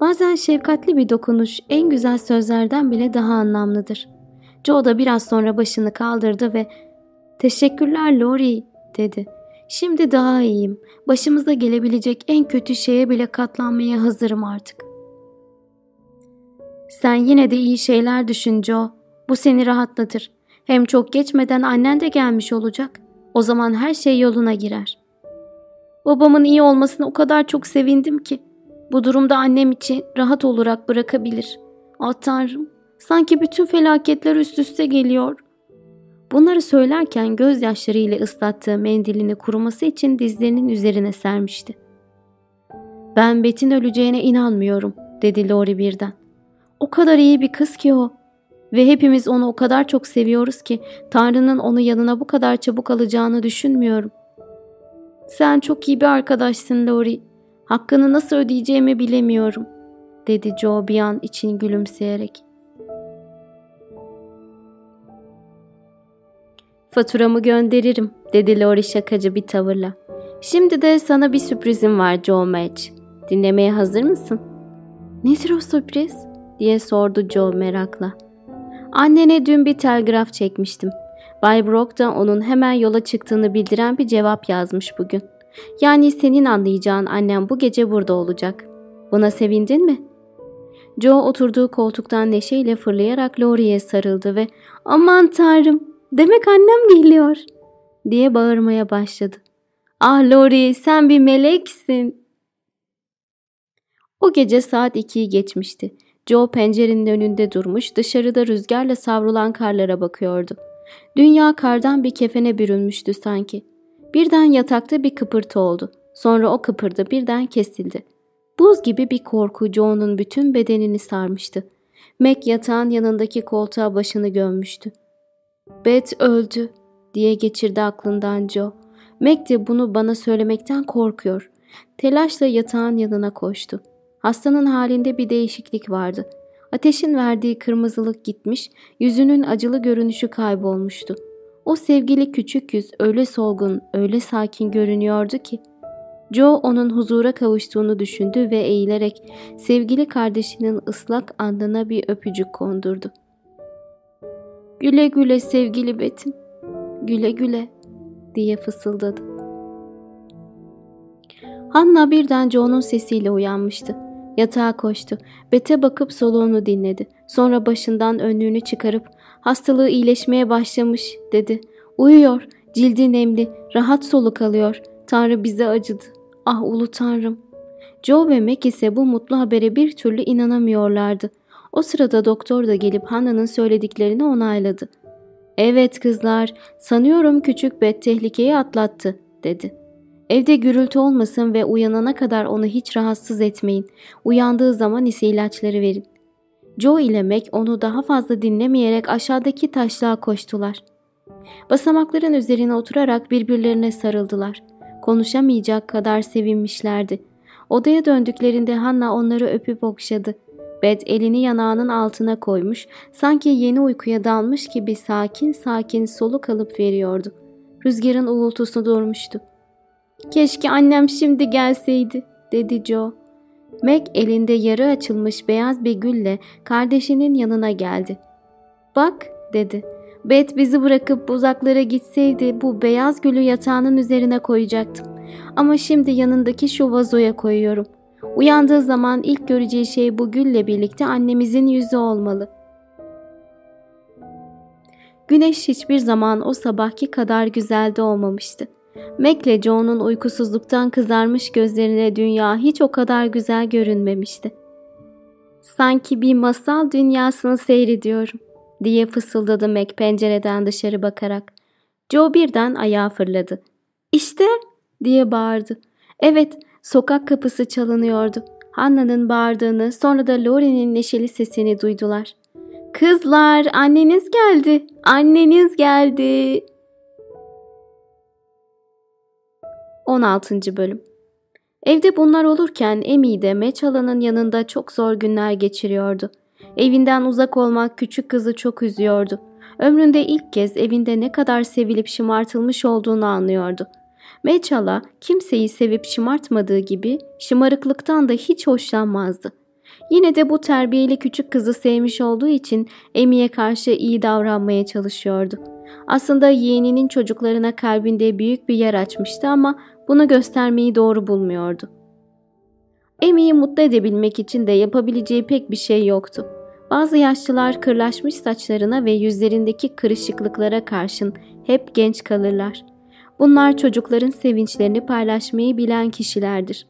Bazen şefkatli bir dokunuş en güzel sözlerden bile daha anlamlıdır. Joe da biraz sonra başını kaldırdı ve ''Teşekkürler Lori'' dedi. ''Şimdi daha iyiyim. Başımıza gelebilecek en kötü şeye bile katlanmaya hazırım artık.'' ''Sen yine de iyi şeyler düşün Joe. Bu seni rahatlatır. Hem çok geçmeden annen de gelmiş olacak. O zaman her şey yoluna girer.'' Babamın iyi olmasına o kadar çok sevindim ki. Bu durumda annem için rahat olarak bırakabilir. Ah tanrım, sanki bütün felaketler üst üste geliyor. Bunları söylerken gözyaşlarıyla ıslattığı mendilini kuruması için dizlerinin üzerine sermişti. Ben Bet'in öleceğine inanmıyorum, dedi Lori birden. O kadar iyi bir kız ki o. Ve hepimiz onu o kadar çok seviyoruz ki Tanrı'nın onu yanına bu kadar çabuk alacağını düşünmüyorum. Sen çok iyi bir arkadaşsın Lori. Hakkını nasıl ödeyeceğimi bilemiyorum, dedi Joe bir an için gülümseyerek. Faturamı gönderirim, dedi Lori şakacı bir tavırla. Şimdi de sana bir sürprizim var Joe Match. Dinlemeye hazır mısın? Nedir o sürpriz? diye sordu Joe merakla. Annene dün bir telgraf çekmiştim. Bay Brock da onun hemen yola çıktığını bildiren bir cevap yazmış bugün. Yani senin anlayacağın annem bu gece burada olacak. Buna sevindin mi? Joe oturduğu koltuktan neşeyle fırlayarak Laurie'ye sarıldı ve ''Aman tanrım, demek annem geliyor.'' diye bağırmaya başladı. ''Ah Laurie, sen bir meleksin.'' O gece saat 2'yi geçmişti. Joe pencerenin önünde durmuş, dışarıda rüzgarla savrulan karlara bakıyordu. Dünya kardan bir kefene bürünmüştü sanki. Birden yatakta bir kıpırtı oldu. Sonra o kıpırdı birden kesildi. Buz gibi bir korku Joe'nun bütün bedenini sarmıştı. Mac yatağın yanındaki koltuğa başını gömmüştü. Beth öldü diye geçirdi aklından Joe. Mac de bunu bana söylemekten korkuyor. Telaşla yatağın yanına koştu. Hastanın halinde bir değişiklik vardı. Ateşin verdiği kırmızılık gitmiş, yüzünün acılı görünüşü kaybolmuştu. O sevgili küçük yüz öyle solgun, öyle sakin görünüyordu ki. Joe onun huzura kavuştuğunu düşündü ve eğilerek sevgili kardeşinin ıslak alnına bir öpücük kondurdu. Güle güle sevgili Betim, güle güle diye fısıldadı. Hanna birden Joe'nun sesiyle uyanmıştı. Yatağa koştu. Bete bakıp soluğunu dinledi. Sonra başından önlüğünü çıkarıp hastalığı iyileşmeye başlamış dedi. Uyuyor. Cildi nemli. Rahat soluk alıyor. Tanrı bize acıdı. Ah ulu tanrım. Joe ve Mac ise bu mutlu habere bir türlü inanamıyorlardı. O sırada doktor da gelip Hannah'nın söylediklerini onayladı. Evet kızlar, sanıyorum küçük Bet tehlikeyi atlattı, dedi. Evde gürültü olmasın ve uyanana kadar onu hiç rahatsız etmeyin. Uyandığı zaman ise ilaçları verin. Joe ile Mac onu daha fazla dinlemeyerek aşağıdaki taşlığa koştular. Basamakların üzerine oturarak birbirlerine sarıldılar. Konuşamayacak kadar sevinmişlerdi. Odaya döndüklerinde Hanna onları öpüp okşadı. Bed elini yanağının altına koymuş, sanki yeni uykuya dalmış gibi sakin sakin soluk alıp veriyordu. Rüzgarın uğultusu durmuştu. Keşke annem şimdi gelseydi, dedi Joe. Meg elinde yarı açılmış beyaz bir gülle kardeşinin yanına geldi. Bak, dedi. Bet bizi bırakıp uzaklara gitseydi bu beyaz gülü yatağının üzerine koyacaktım. Ama şimdi yanındaki şu vazoya koyuyorum. Uyandığı zaman ilk göreceği şey bu gülle birlikte annemizin yüzü olmalı. Güneş hiçbir zaman o sabahki kadar güzelde olmamıştı. Mac ile Joe'nun uykusuzluktan kızarmış gözlerine dünya hiç o kadar güzel görünmemişti. Sanki bir masal dünyasını seyrediyorum diye fısıldadı Mac pencereden dışarı bakarak. Joe birden ayağa fırladı. İşte diye bağırdı. Evet sokak kapısı çalınıyordu. Hanna'nın bağırdığını sonra da Laurie'nin neşeli sesini duydular. Kızlar anneniz geldi. Anneniz geldi. 16. Bölüm Evde bunlar olurken Emi de Meçhala'nın yanında çok zor günler geçiriyordu. Evinden uzak olmak küçük kızı çok üzüyordu. Ömründe ilk kez evinde ne kadar sevilip şımartılmış olduğunu anlıyordu. Meçhala kimseyi sevip şımartmadığı gibi şımarıklıktan da hiç hoşlanmazdı. Yine de bu terbiyeli küçük kızı sevmiş olduğu için Emi'ye karşı iyi davranmaya çalışıyordu. Aslında yeğeninin çocuklarına kalbinde büyük bir yer açmıştı ama bunu göstermeyi doğru bulmuyordu. Emi'yi mutlu edebilmek için de yapabileceği pek bir şey yoktu. Bazı yaşlılar kırlaşmış saçlarına ve yüzlerindeki kırışıklıklara karşın hep genç kalırlar. Bunlar çocukların sevinçlerini paylaşmayı bilen kişilerdir.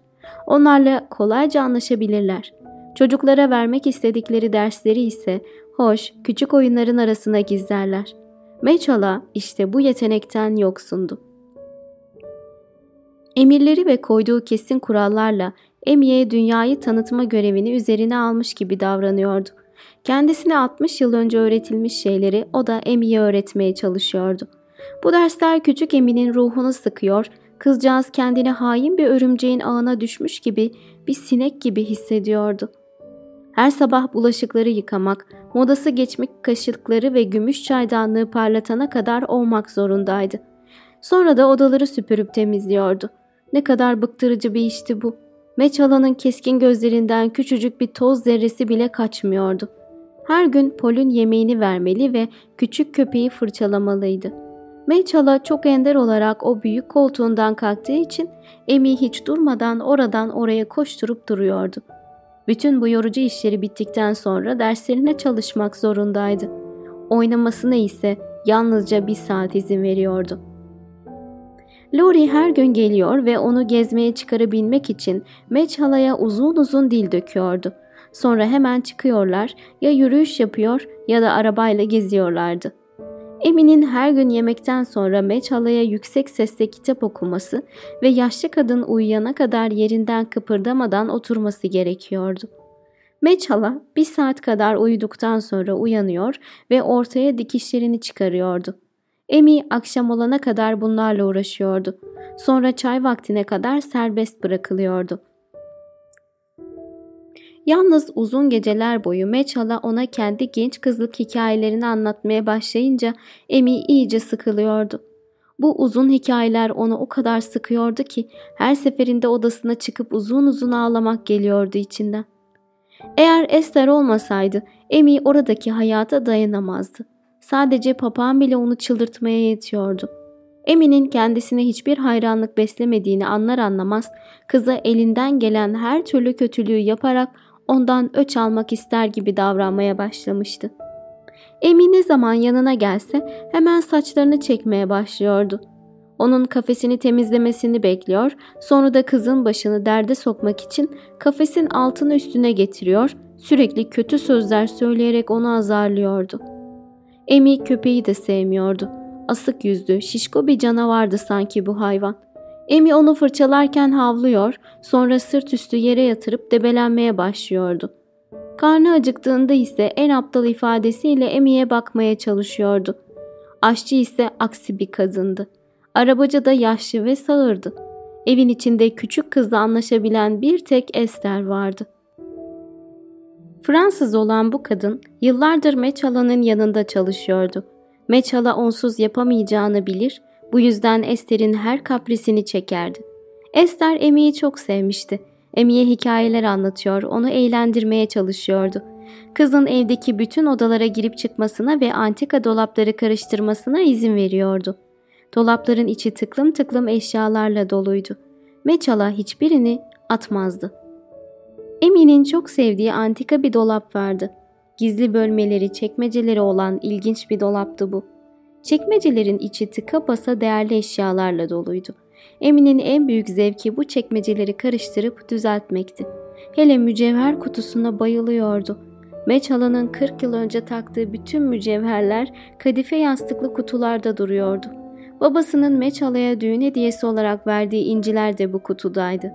Onlarla kolayca anlaşabilirler. Çocuklara vermek istedikleri dersleri ise hoş, küçük oyunların arasına gizlerler. Meçhala işte bu yetenekten yoksundu. Emirleri ve koyduğu kesin kurallarla Emi'ye dünyayı tanıtma görevini üzerine almış gibi davranıyordu. Kendisine 60 yıl önce öğretilmiş şeyleri o da Emi'ye öğretmeye çalışıyordu. Bu dersler küçük Emi'nin ruhunu sıkıyor, kızcağız kendini hain bir örümceğin ağına düşmüş gibi bir sinek gibi hissediyordu. Her sabah bulaşıkları yıkamak, modası geçmiş kaşıkları ve gümüş çaydanlığı parlatana kadar olmak zorundaydı. Sonra da odaları süpürüp temizliyordu. Ne kadar bıktırıcı bir işti bu. Meçhala'nın keskin gözlerinden küçücük bir toz zerresi bile kaçmıyordu. Her gün Pol'ün yemeğini vermeli ve küçük köpeği fırçalamalıydı. Meçhala çok ender olarak o büyük koltuğundan kalktığı için Emi hiç durmadan oradan oraya koşturup duruyordu. Bütün bu yorucu işleri bittikten sonra derslerine çalışmak zorundaydı. Oynamasına ise yalnızca bir saat izin veriyordu. Lori her gün geliyor ve onu gezmeye çıkarabilmek için Meçhala'ya uzun uzun dil döküyordu. Sonra hemen çıkıyorlar ya yürüyüş yapıyor ya da arabayla geziyorlardı. Emin'in her gün yemekten sonra Meçhala'ya yüksek sesle kitap okuması ve yaşlı kadın uyuyana kadar yerinden kıpırdamadan oturması gerekiyordu. Meçhala bir saat kadar uyuduktan sonra uyanıyor ve ortaya dikişlerini çıkarıyordu. Emi akşam olana kadar bunlarla uğraşıyordu. Sonra çay vaktine kadar serbest bırakılıyordu. Yalnız uzun geceler boyu Meçhala ona kendi genç kızlık hikayelerini anlatmaya başlayınca Emi iyice sıkılıyordu. Bu uzun hikayeler onu o kadar sıkıyordu ki her seferinde odasına çıkıp uzun uzun ağlamak geliyordu içinden. Eğer Esther olmasaydı Emi oradaki hayata dayanamazdı. Sadece papağan bile onu çıldırtmaya yetiyordu. Emi'nin kendisine hiçbir hayranlık beslemediğini anlar anlamaz kıza elinden gelen her türlü kötülüğü yaparak ondan öç almak ister gibi davranmaya başlamıştı. Emi ne zaman yanına gelse hemen saçlarını çekmeye başlıyordu. Onun kafesini temizlemesini bekliyor, sonra da kızın başını derde sokmak için kafesin altını üstüne getiriyor, sürekli kötü sözler söyleyerek onu azarlıyordu. Emi köpeği de sevmiyordu. Asık yüzlü, şişko bir canavardı sanki bu hayvan. Emi onu fırçalarken havlıyor, sonra sırt üstü yere yatırıp debelenmeye başlıyordu. Karnı acıktığında ise en aptal ifadesiyle Emi'ye bakmaya çalışıyordu. Aşçı ise aksi bir kadındı. Arabacı da yaşlı ve sağırdı. Evin içinde küçük kızla anlaşabilen bir tek Esther vardı. Fransız olan bu kadın yıllardır Meçhala'nın yanında çalışıyordu. Meçhala onsuz yapamayacağını bilir, bu yüzden Esther'in her kaprisini çekerdi. Esther Emi'yi çok sevmişti. Emi'ye hikayeler anlatıyor, onu eğlendirmeye çalışıyordu. Kızın evdeki bütün odalara girip çıkmasına ve antika dolapları karıştırmasına izin veriyordu. Dolapların içi tıklım tıklım eşyalarla doluydu. Meçhala hiçbirini atmazdı. Emi'nin çok sevdiği antika bir dolap vardı. Gizli bölmeleri, çekmeceleri olan ilginç bir dolaptı bu. Çekmecelerin içi tıka basa değerli eşyalarla doluydu. Emin'in en büyük zevki bu çekmeceleri karıştırıp düzeltmekti. Hele mücevher kutusuna bayılıyordu. Meçhala'nın 40 yıl önce taktığı bütün mücevherler kadife yastıklı kutularda duruyordu. Babasının Meçhala'ya düğün hediyesi olarak verdiği inciler de bu kutudaydı.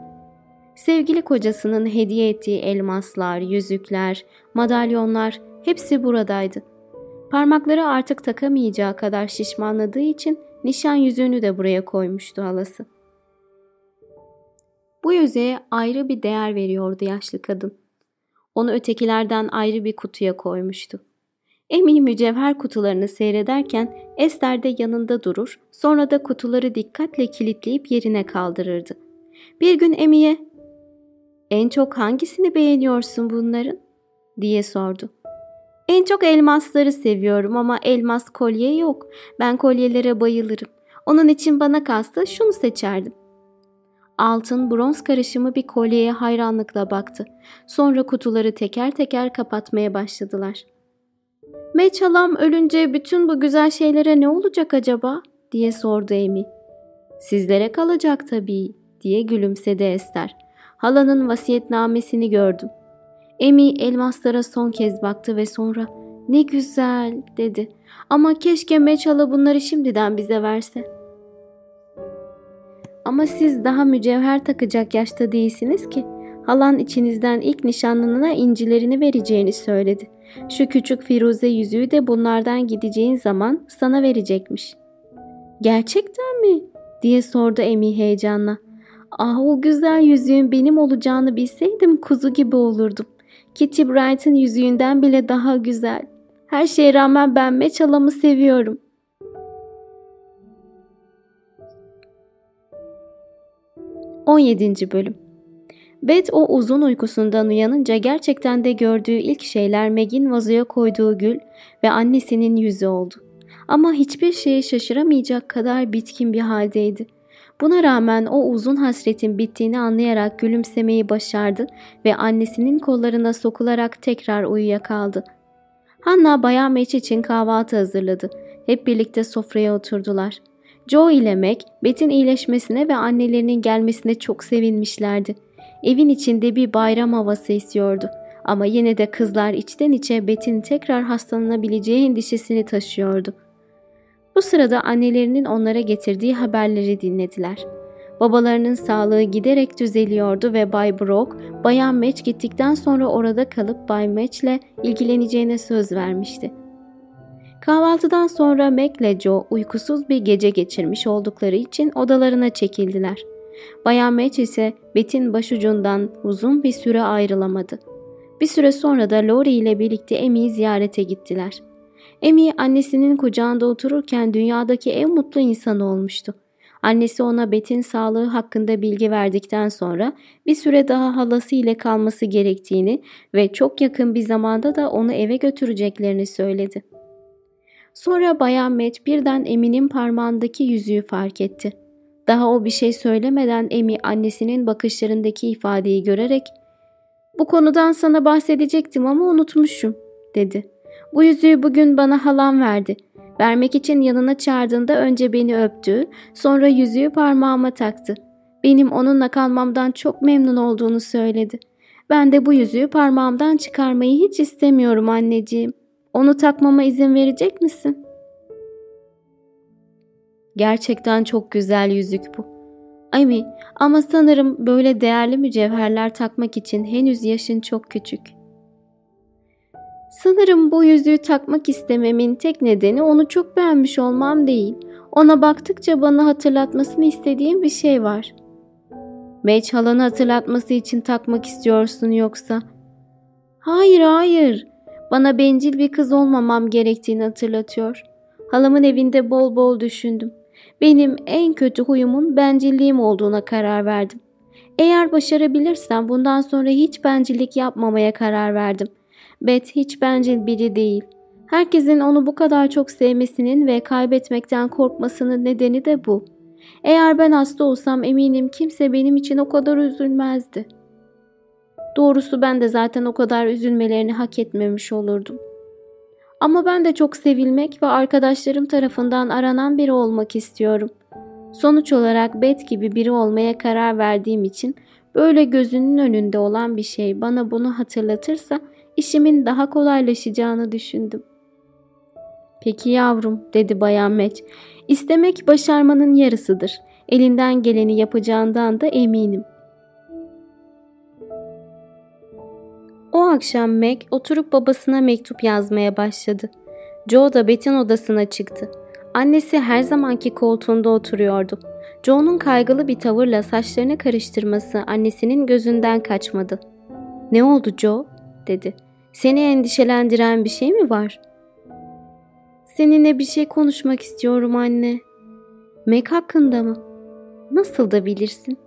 Sevgili kocasının hediye ettiği elmaslar, yüzükler, madalyonlar hepsi buradaydı. Parmakları artık takamayacağı kadar şişmanladığı için nişan yüzüğünü de buraya koymuştu halası. Bu yüzeye ayrı bir değer veriyordu yaşlı kadın. Onu ötekilerden ayrı bir kutuya koymuştu. Emi mücevher kutularını seyrederken Esther de yanında durur, sonra da kutuları dikkatle kilitleyip yerine kaldırırdı. Bir gün Emi'ye ''En çok hangisini beğeniyorsun bunların?'' diye sordu. ''En çok elmasları seviyorum ama elmas kolye yok. Ben kolyelere bayılırım. Onun için bana kalsa şunu seçerdim.'' Altın bronz karışımı bir kolyeye hayranlıkla baktı. Sonra kutuları teker teker kapatmaya başladılar. Meç halam ölünce bütün bu güzel şeylere ne olacak acaba? diye sordu Amy. Sizlere kalacak tabii diye gülümsedi Esther. Halanın vasiyetnamesini gördüm. Amy elmaslara son kez baktı ve sonra ne güzel dedi. Ama keşke Meçhala bunları şimdiden bize verse. Ama siz daha mücevher takacak yaşta değilsiniz ki. Halan içinizden ilk nişanlına incilerini vereceğini söyledi. Şu küçük Firuze yüzüğü de bunlardan gideceğin zaman sana verecekmiş. Gerçekten mi? diye sordu Emi heyecanla. Ah o güzel yüzüğün benim olacağını bilseydim kuzu gibi olurdum. Kitty Bright'ın yüzüğünden bile daha güzel. Her şeye rağmen ben Meçalam'ı seviyorum. 17. Bölüm Beth o uzun uykusundan uyanınca gerçekten de gördüğü ilk şeyler Meg'in vazoya koyduğu gül ve annesinin yüzü oldu. Ama hiçbir şeye şaşıramayacak kadar bitkin bir haldeydi. Buna rağmen o uzun hasretin bittiğini anlayarak gülümsemeyi başardı ve annesinin kollarına sokularak tekrar uyuyakaldı. Hanna Bayan Meç için kahvaltı hazırladı. Hep birlikte sofraya oturdular. Joe ile Meg, Beth'in iyileşmesine ve annelerinin gelmesine çok sevinmişlerdi. Evin içinde bir bayram havası esiyordu. Ama yine de kızlar içten içe Beth'in tekrar hastalanabileceği endişesini taşıyordu. Bu sırada annelerinin onlara getirdiği haberleri dinlediler. Babalarının sağlığı giderek düzeliyordu ve Bay Brock, Bayan Match gittikten sonra orada kalıp Bay Match'le ilgileneceğine söz vermişti. Kahvaltıdan sonra Meg ile Joe uykusuz bir gece geçirmiş oldukları için odalarına çekildiler. Bayan Match ise Bet'in başucundan uzun bir süre ayrılamadı. Bir süre sonra da Lori ile birlikte Emmy'yi ziyarete gittiler. Emmy annesinin kucağında otururken dünyadaki en mutlu insan olmuştu. Annesi ona Bet'in sağlığı hakkında bilgi verdikten sonra bir süre daha halası ile kalması gerektiğini ve çok yakın bir zamanda da onu eve götüreceklerini söyledi. Sonra Bayan Met birden Emin'in parmağındaki yüzüğü fark etti. Daha o bir şey söylemeden Emi annesinin bakışlarındaki ifadeyi görerek ''Bu konudan sana bahsedecektim ama unutmuşum.'' dedi. ''Bu yüzüğü bugün bana halam verdi. Vermek için yanına çağırdığında önce beni öptü, sonra yüzüğü parmağıma taktı. Benim onunla kalmamdan çok memnun olduğunu söyledi. Ben de bu yüzüğü parmağımdan çıkarmayı hiç istemiyorum anneciğim.'' Onu takmama izin verecek misin? Gerçekten çok güzel yüzük bu. Amy ama sanırım böyle değerli mücevherler takmak için henüz yaşın çok küçük. Sanırım bu yüzüğü takmak istememin tek nedeni onu çok beğenmiş olmam değil. Ona baktıkça bana hatırlatmasını istediğim bir şey var. Meç halanı hatırlatması için takmak istiyorsun yoksa? Hayır hayır. Bana bencil bir kız olmamam gerektiğini hatırlatıyor. Halamın evinde bol bol düşündüm. Benim en kötü huyumun bencilliğim olduğuna karar verdim. Eğer başarabilirsem bundan sonra hiç bencillik yapmamaya karar verdim. Beth hiç bencil biri değil. Herkesin onu bu kadar çok sevmesinin ve kaybetmekten korkmasının nedeni de bu. Eğer ben hasta olsam eminim kimse benim için o kadar üzülmezdi.'' Doğrusu ben de zaten o kadar üzülmelerini hak etmemiş olurdum. Ama ben de çok sevilmek ve arkadaşlarım tarafından aranan biri olmak istiyorum. Sonuç olarak Bet gibi biri olmaya karar verdiğim için böyle gözünün önünde olan bir şey bana bunu hatırlatırsa işimin daha kolaylaşacağını düşündüm. Peki yavrum dedi Bayan Meç. İstemek başarmanın yarısıdır. Elinden geleni yapacağından da eminim. O akşam Meg oturup babasına mektup yazmaya başladı. Joe da Beth'in odasına çıktı. Annesi her zamanki koltuğunda oturuyordu. Joe'nun kaygılı bir tavırla saçlarını karıştırması annesinin gözünden kaçmadı. ''Ne oldu Joe?'' Dedi. ''Seni endişelendiren bir şey mi var?'' ''Seninle bir şey konuşmak istiyorum anne.'' ''Meg hakkında mı?'' ''Nasıl da bilirsin?''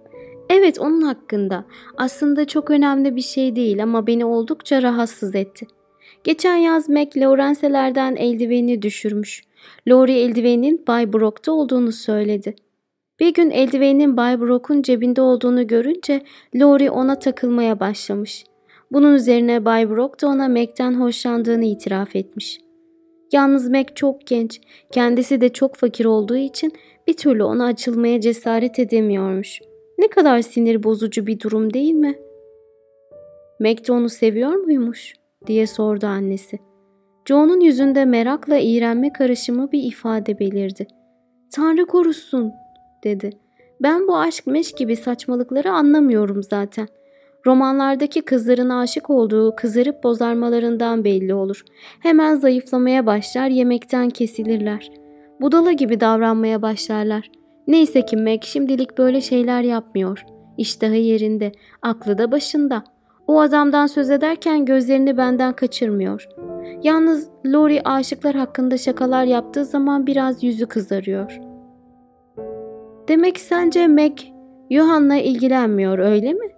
''Evet onun hakkında. Aslında çok önemli bir şey değil ama beni oldukça rahatsız etti.'' Geçen yaz Meg Lawrence'lerden eldivenini düşürmüş. Laurie eldivenin Bay Brock'ta olduğunu söyledi. Bir gün eldivenin Bay Brock'un cebinde olduğunu görünce Laurie ona takılmaya başlamış. Bunun üzerine Bay Brock da ona Meg'den hoşlandığını itiraf etmiş. Yalnız Meg çok genç, kendisi de çok fakir olduğu için bir türlü ona açılmaya cesaret edemiyormuş. Ne kadar sinir bozucu bir durum değil mi? Meg de onu seviyor muymuş? diye sordu annesi. Joe'nun yüzünde merakla iğrenme karışımı bir ifade belirdi. Tanrı korusun dedi. Ben bu aşk meş gibi saçmalıkları anlamıyorum zaten. Romanlardaki kızların aşık olduğu kızarıp bozarmalarından belli olur. Hemen zayıflamaya başlar, yemekten kesilirler. Budala gibi davranmaya başlarlar. Neyse ki Meg şimdilik böyle şeyler yapmıyor. İştahı yerinde, aklı da başında. O adamdan söz ederken gözlerini benden kaçırmıyor. Yalnız Lori aşıklar hakkında şakalar yaptığı zaman biraz yüzü kızarıyor. Demek sence Meg Johan'la ilgilenmiyor öyle mi?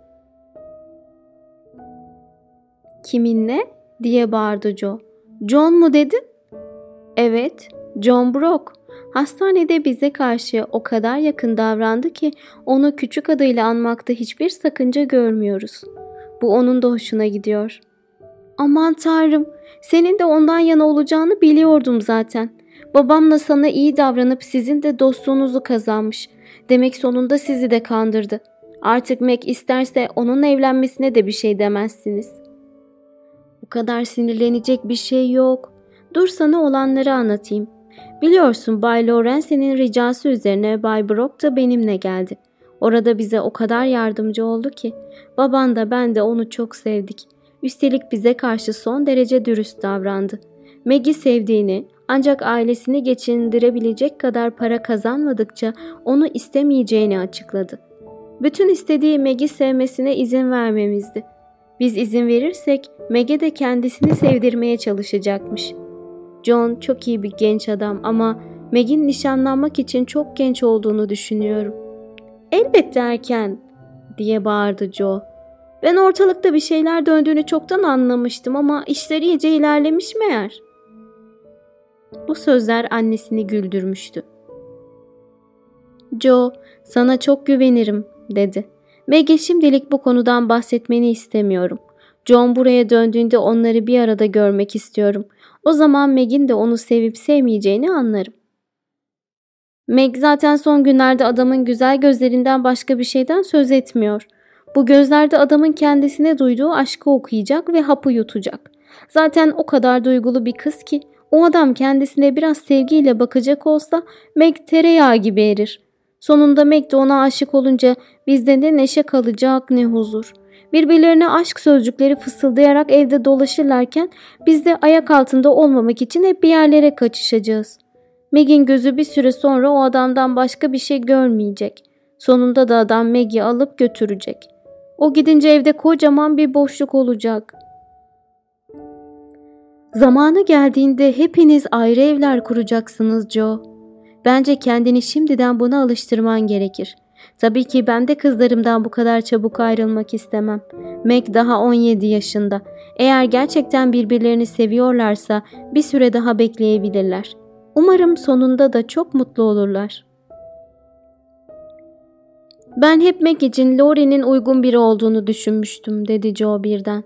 Kiminle? diye bağırdı Joe. John mu dedin? Evet, John Brock. Hastanede bize karşı o kadar yakın davrandı ki onu küçük adıyla anmakta hiçbir sakınca görmüyoruz. Bu onun da hoşuna gidiyor. Aman tanrım, senin de ondan yana olacağını biliyordum zaten. Babamla sana iyi davranıp sizin de dostluğunuzu kazanmış. Demek sonunda sizi de kandırdı. Artık Mac isterse onun evlenmesine de bir şey demezsiniz. Kadar sinirlenecek bir şey yok. Dur sana olanları anlatayım. Biliyorsun Bay Lawrence'nin ricası üzerine Bay Brock da benimle geldi. Orada bize o kadar yardımcı oldu ki. Baban da ben de onu çok sevdik. Üstelik bize karşı son derece dürüst davrandı. Meg'i sevdiğini, ancak ailesini geçindirebilecek kadar para kazanmadıkça onu istemeyeceğini açıkladı. Bütün istediği Meg'i sevmesine izin vermemizdi. Biz izin verirsek Meg'e de kendisini sevdirmeye çalışacakmış. John çok iyi bir genç adam ama Meg'in nişanlanmak için çok genç olduğunu düşünüyorum. Elbette erken diye bağırdı Joe. Ben ortalıkta bir şeyler döndüğünü çoktan anlamıştım ama işler iyice ilerlemiş meğer.'' Bu sözler annesini güldürmüştü. Joe, sana çok güvenirim, dedi. Maggie şimdilik bu konudan bahsetmeni istemiyorum. John buraya döndüğünde onları bir arada görmek istiyorum. O zaman Meg'in de onu sevip sevmeyeceğini anlarım. Meg zaten son günlerde adamın güzel gözlerinden başka bir şeyden söz etmiyor. Bu gözlerde adamın kendisine duyduğu aşkı okuyacak ve hapı yutacak. Zaten o kadar duygulu bir kız ki o adam kendisine biraz sevgiyle bakacak olsa Meg tereyağı gibi erir. Sonunda Meg de ona aşık olunca bizde ne neşe kalacak ne huzur. Birbirlerine aşk sözcükleri fısıldayarak evde dolaşırlarken biz de ayak altında olmamak için hep bir yerlere kaçışacağız. Meg'in gözü bir süre sonra o adamdan başka bir şey görmeyecek. Sonunda da adam Meg'i alıp götürecek. O gidince evde kocaman bir boşluk olacak. Zamanı geldiğinde hepiniz ayrı evler kuracaksınız Joe. Bence kendini şimdiden buna alıştırman gerekir. Tabii ki ben de kızlarımdan bu kadar çabuk ayrılmak istemem. Meg daha 17 yaşında. Eğer gerçekten birbirlerini seviyorlarsa bir süre daha bekleyebilirler. Umarım sonunda da çok mutlu olurlar. Ben hep Meg için Laurie'nin uygun biri olduğunu düşünmüştüm dedi Joe birden.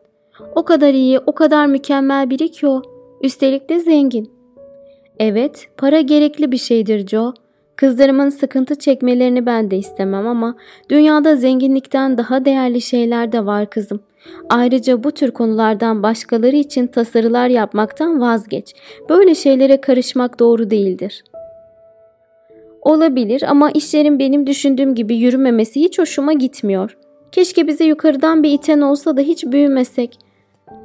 O kadar iyi, o kadar mükemmel biri ki o. Üstelik de zengin. Evet, para gerekli bir şeydir Joe. Kızlarımın sıkıntı çekmelerini ben de istemem ama dünyada zenginlikten daha değerli şeyler de var kızım. Ayrıca bu tür konulardan başkaları için tasarılar yapmaktan vazgeç. Böyle şeylere karışmak doğru değildir. Olabilir ama işlerin benim düşündüğüm gibi yürümemesi hiç hoşuma gitmiyor. Keşke bize yukarıdan bir iten olsa da hiç büyümesek.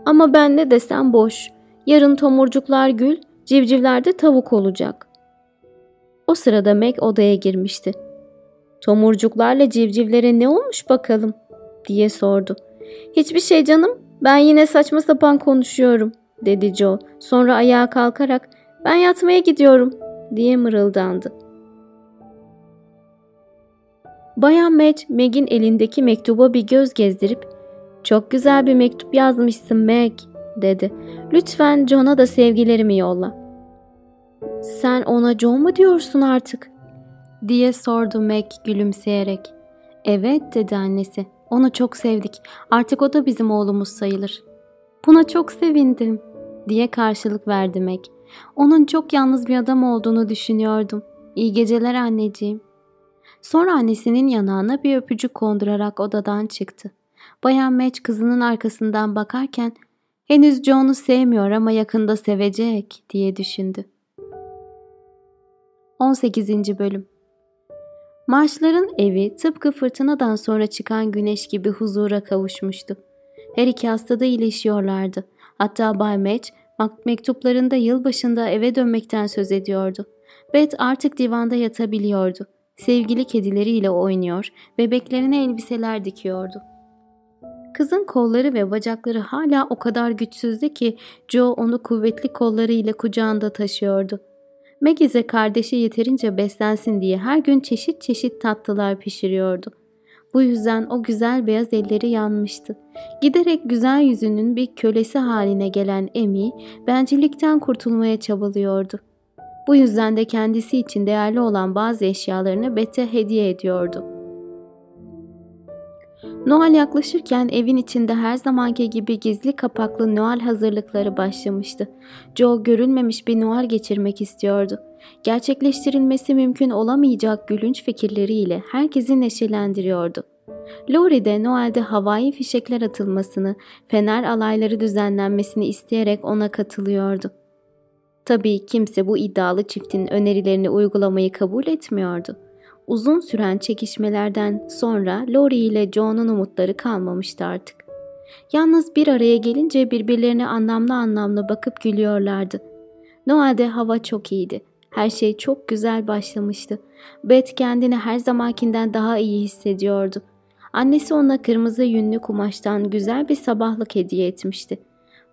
Ama ben ne desem boş. Yarın tomurcuklar gül, civcivler de tavuk olacak. O sırada Meg odaya girmişti. Tomurcuklarla civcivlere ne olmuş bakalım diye sordu. Hiçbir şey canım ben yine saçma sapan konuşuyorum dedi Joe. Sonra ayağa kalkarak ben yatmaya gidiyorum diye mırıldandı. Bayan Madge, Meg'in elindeki mektuba bir göz gezdirip ''Çok güzel bir mektup yazmışsın Meg'' dedi. ''Lütfen John'a da sevgilerimi yolla.'' ''Sen ona John mu diyorsun artık?'' diye sordu Meg gülümseyerek. ''Evet'' dedi annesi. ''Onu çok sevdik. Artık o da bizim oğlumuz sayılır.'' ''Buna çok sevindim.'' diye karşılık verdi Meg. ''Onun çok yalnız bir adam olduğunu düşünüyordum. İyi geceler anneciğim.'' Sonra annesinin yanağına bir öpücük kondurarak odadan çıktı. Bayan Match kızının arkasından bakarken henüz John'u sevmiyor ama yakında sevecek diye düşündü. 18. Bölüm Marşların evi tıpkı fırtınadan sonra çıkan güneş gibi huzura kavuşmuştu. Her iki hasta da iyileşiyorlardı. Hatta Bay Match mektuplarında yılbaşında eve dönmekten söz ediyordu. Beth artık divanda yatabiliyordu sevgili kedileriyle oynuyor, bebeklerine elbiseler dikiyordu. Kızın kolları ve bacakları hala o kadar güçsüzdü ki Joe onu kuvvetli kollarıyla kucağında taşıyordu. Meg kardeşi yeterince beslensin diye her gün çeşit çeşit tatlılar pişiriyordu. Bu yüzden o güzel beyaz elleri yanmıştı. Giderek güzel yüzünün bir kölesi haline gelen Emi, bencillikten kurtulmaya çabalıyordu. Bu yüzden de kendisi için değerli olan bazı eşyalarını Beth'e hediye ediyordu. Noel yaklaşırken evin içinde her zamanki gibi gizli kapaklı Noel hazırlıkları başlamıştı. Joe görülmemiş bir Noel geçirmek istiyordu. Gerçekleştirilmesi mümkün olamayacak gülünç fikirleriyle herkesi neşelendiriyordu. Lori de Noel'de havai fişekler atılmasını, fener alayları düzenlenmesini isteyerek ona katılıyordu. Tabii kimse bu iddialı çiftin önerilerini uygulamayı kabul etmiyordu. Uzun süren çekişmelerden sonra Lori ile John'un umutları kalmamıştı artık. Yalnız bir araya gelince birbirlerine anlamlı anlamlı bakıp gülüyorlardı. Noel'de hava çok iyiydi. Her şey çok güzel başlamıştı. Beth kendini her zamankinden daha iyi hissediyordu. Annesi ona kırmızı yünlü kumaştan güzel bir sabahlık hediye etmişti.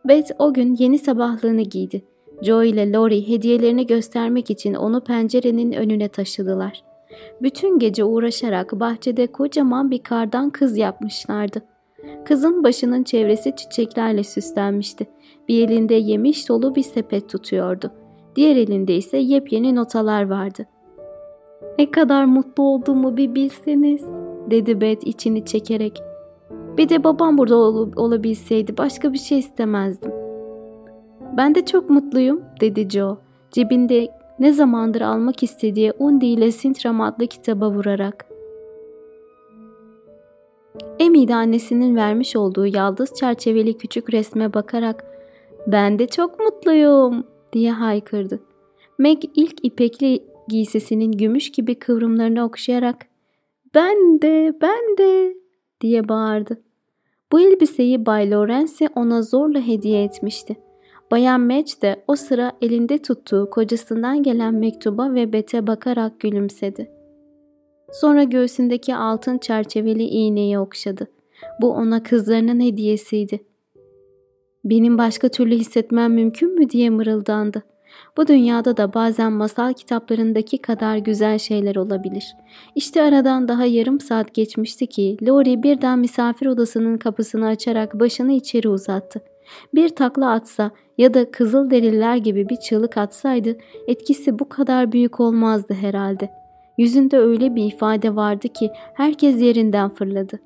Beth o gün yeni sabahlığını giydi. Joe ile Lori hediyelerini göstermek için onu pencerenin önüne taşıdılar. Bütün gece uğraşarak bahçede kocaman bir kardan kız yapmışlardı. Kızın başının çevresi çiçeklerle süslenmişti. Bir elinde yemiş dolu bir sepet tutuyordu. Diğer elinde ise yepyeni notalar vardı. Ne kadar mutlu olduğumu bir bilseniz, dedi Beth içini çekerek. Bir de babam burada ol- olabilseydi başka bir şey istemezdim. Ben de çok mutluyum dedi Joe. Cebinde ne zamandır almak istediği Undi ile Sintram adlı kitaba vurarak. De annesinin vermiş olduğu yaldız çerçeveli küçük resme bakarak ''Ben de çok mutluyum'' diye haykırdı. Meg ilk ipekli giysisinin gümüş gibi kıvrımlarını okşayarak ''Ben de, ben de'' diye bağırdı. Bu elbiseyi Bay Lawrence ona zorla hediye etmişti. Bayan Madge de o sıra elinde tuttuğu kocasından gelen mektuba ve Bete bakarak gülümsedi. Sonra göğsündeki altın çerçeveli iğneyi okşadı. Bu ona kızlarının hediyesiydi. Benim başka türlü hissetmem mümkün mü diye mırıldandı. Bu dünyada da bazen masal kitaplarındaki kadar güzel şeyler olabilir. İşte aradan daha yarım saat geçmişti ki Lori birden misafir odasının kapısını açarak başını içeri uzattı. Bir takla atsa ya da kızıl deriler gibi bir çığlık atsaydı etkisi bu kadar büyük olmazdı herhalde. Yüzünde öyle bir ifade vardı ki herkes yerinden fırladı.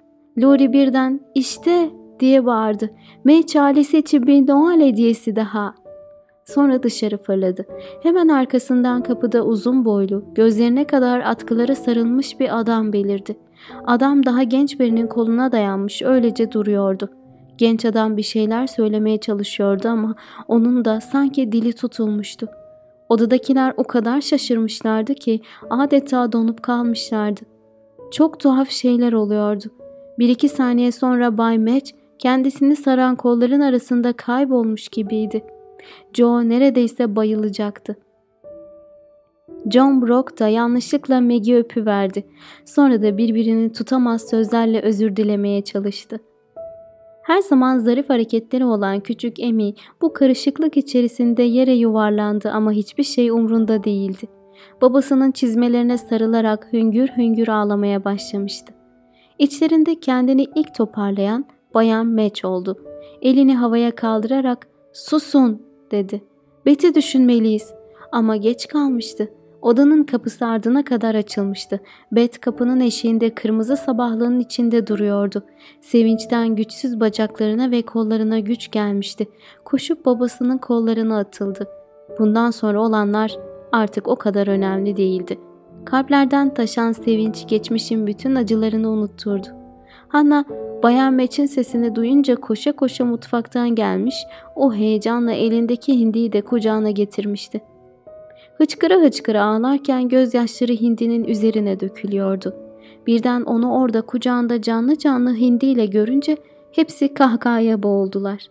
Lori birden işte diye bağırdı. Meçalesi için bir Noel hediyesi daha. Sonra dışarı fırladı. Hemen arkasından kapıda uzun boylu, gözlerine kadar atkılara sarılmış bir adam belirdi. Adam daha genç birinin koluna dayanmış öylece duruyordu. Genç adam bir şeyler söylemeye çalışıyordu ama onun da sanki dili tutulmuştu. Odadakiler o kadar şaşırmışlardı ki adeta donup kalmışlardı. Çok tuhaf şeyler oluyordu. Bir iki saniye sonra Bay Match kendisini saran kolların arasında kaybolmuş gibiydi. Joe neredeyse bayılacaktı. John Brock da yanlışlıkla Maggie öpüverdi. Sonra da birbirini tutamaz sözlerle özür dilemeye çalıştı. Her zaman zarif hareketleri olan küçük Emi bu karışıklık içerisinde yere yuvarlandı ama hiçbir şey umrunda değildi. Babasının çizmelerine sarılarak hüngür hüngür ağlamaya başlamıştı. İçlerinde kendini ilk toparlayan Bayan Meç oldu. Elini havaya kaldırarak ''Susun'' dedi. ''Bet'i düşünmeliyiz.'' Ama geç kalmıştı. Odanın kapısı ardına kadar açılmıştı. Bet kapının eşiğinde kırmızı sabahlığın içinde duruyordu. Sevinçten güçsüz bacaklarına ve kollarına güç gelmişti. Koşup babasının kollarına atıldı. Bundan sonra olanlar artık o kadar önemli değildi. Kalplerden taşan sevinç geçmişin bütün acılarını unutturdu. Hanna Bayan Meç'in sesini duyunca koşa koşa mutfaktan gelmiş, o heyecanla elindeki hindiyi de kucağına getirmişti. Hıçkıra hıçkıra ağlarken gözyaşları hindinin üzerine dökülüyordu. Birden onu orada kucağında canlı canlı hindiyle görünce hepsi kahkahaya boğuldular.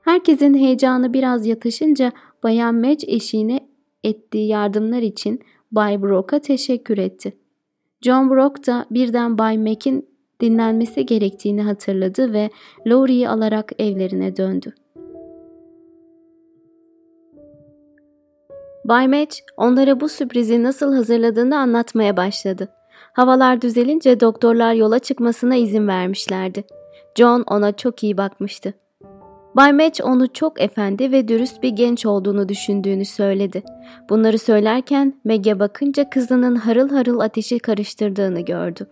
Herkesin heyecanı biraz yatışınca Bayan Mec eşiğine ettiği yardımlar için Bay Brock'a teşekkür etti. John Brock da birden Bay Mac'in dinlenmesi gerektiğini hatırladı ve Laurie'yi alarak evlerine döndü. Bay Match onlara bu sürprizi nasıl hazırladığını anlatmaya başladı. Havalar düzelince doktorlar yola çıkmasına izin vermişlerdi. John ona çok iyi bakmıştı. Bay Match onu çok efendi ve dürüst bir genç olduğunu düşündüğünü söyledi. Bunları söylerken Meg'e bakınca kızının harıl harıl ateşi karıştırdığını gördü.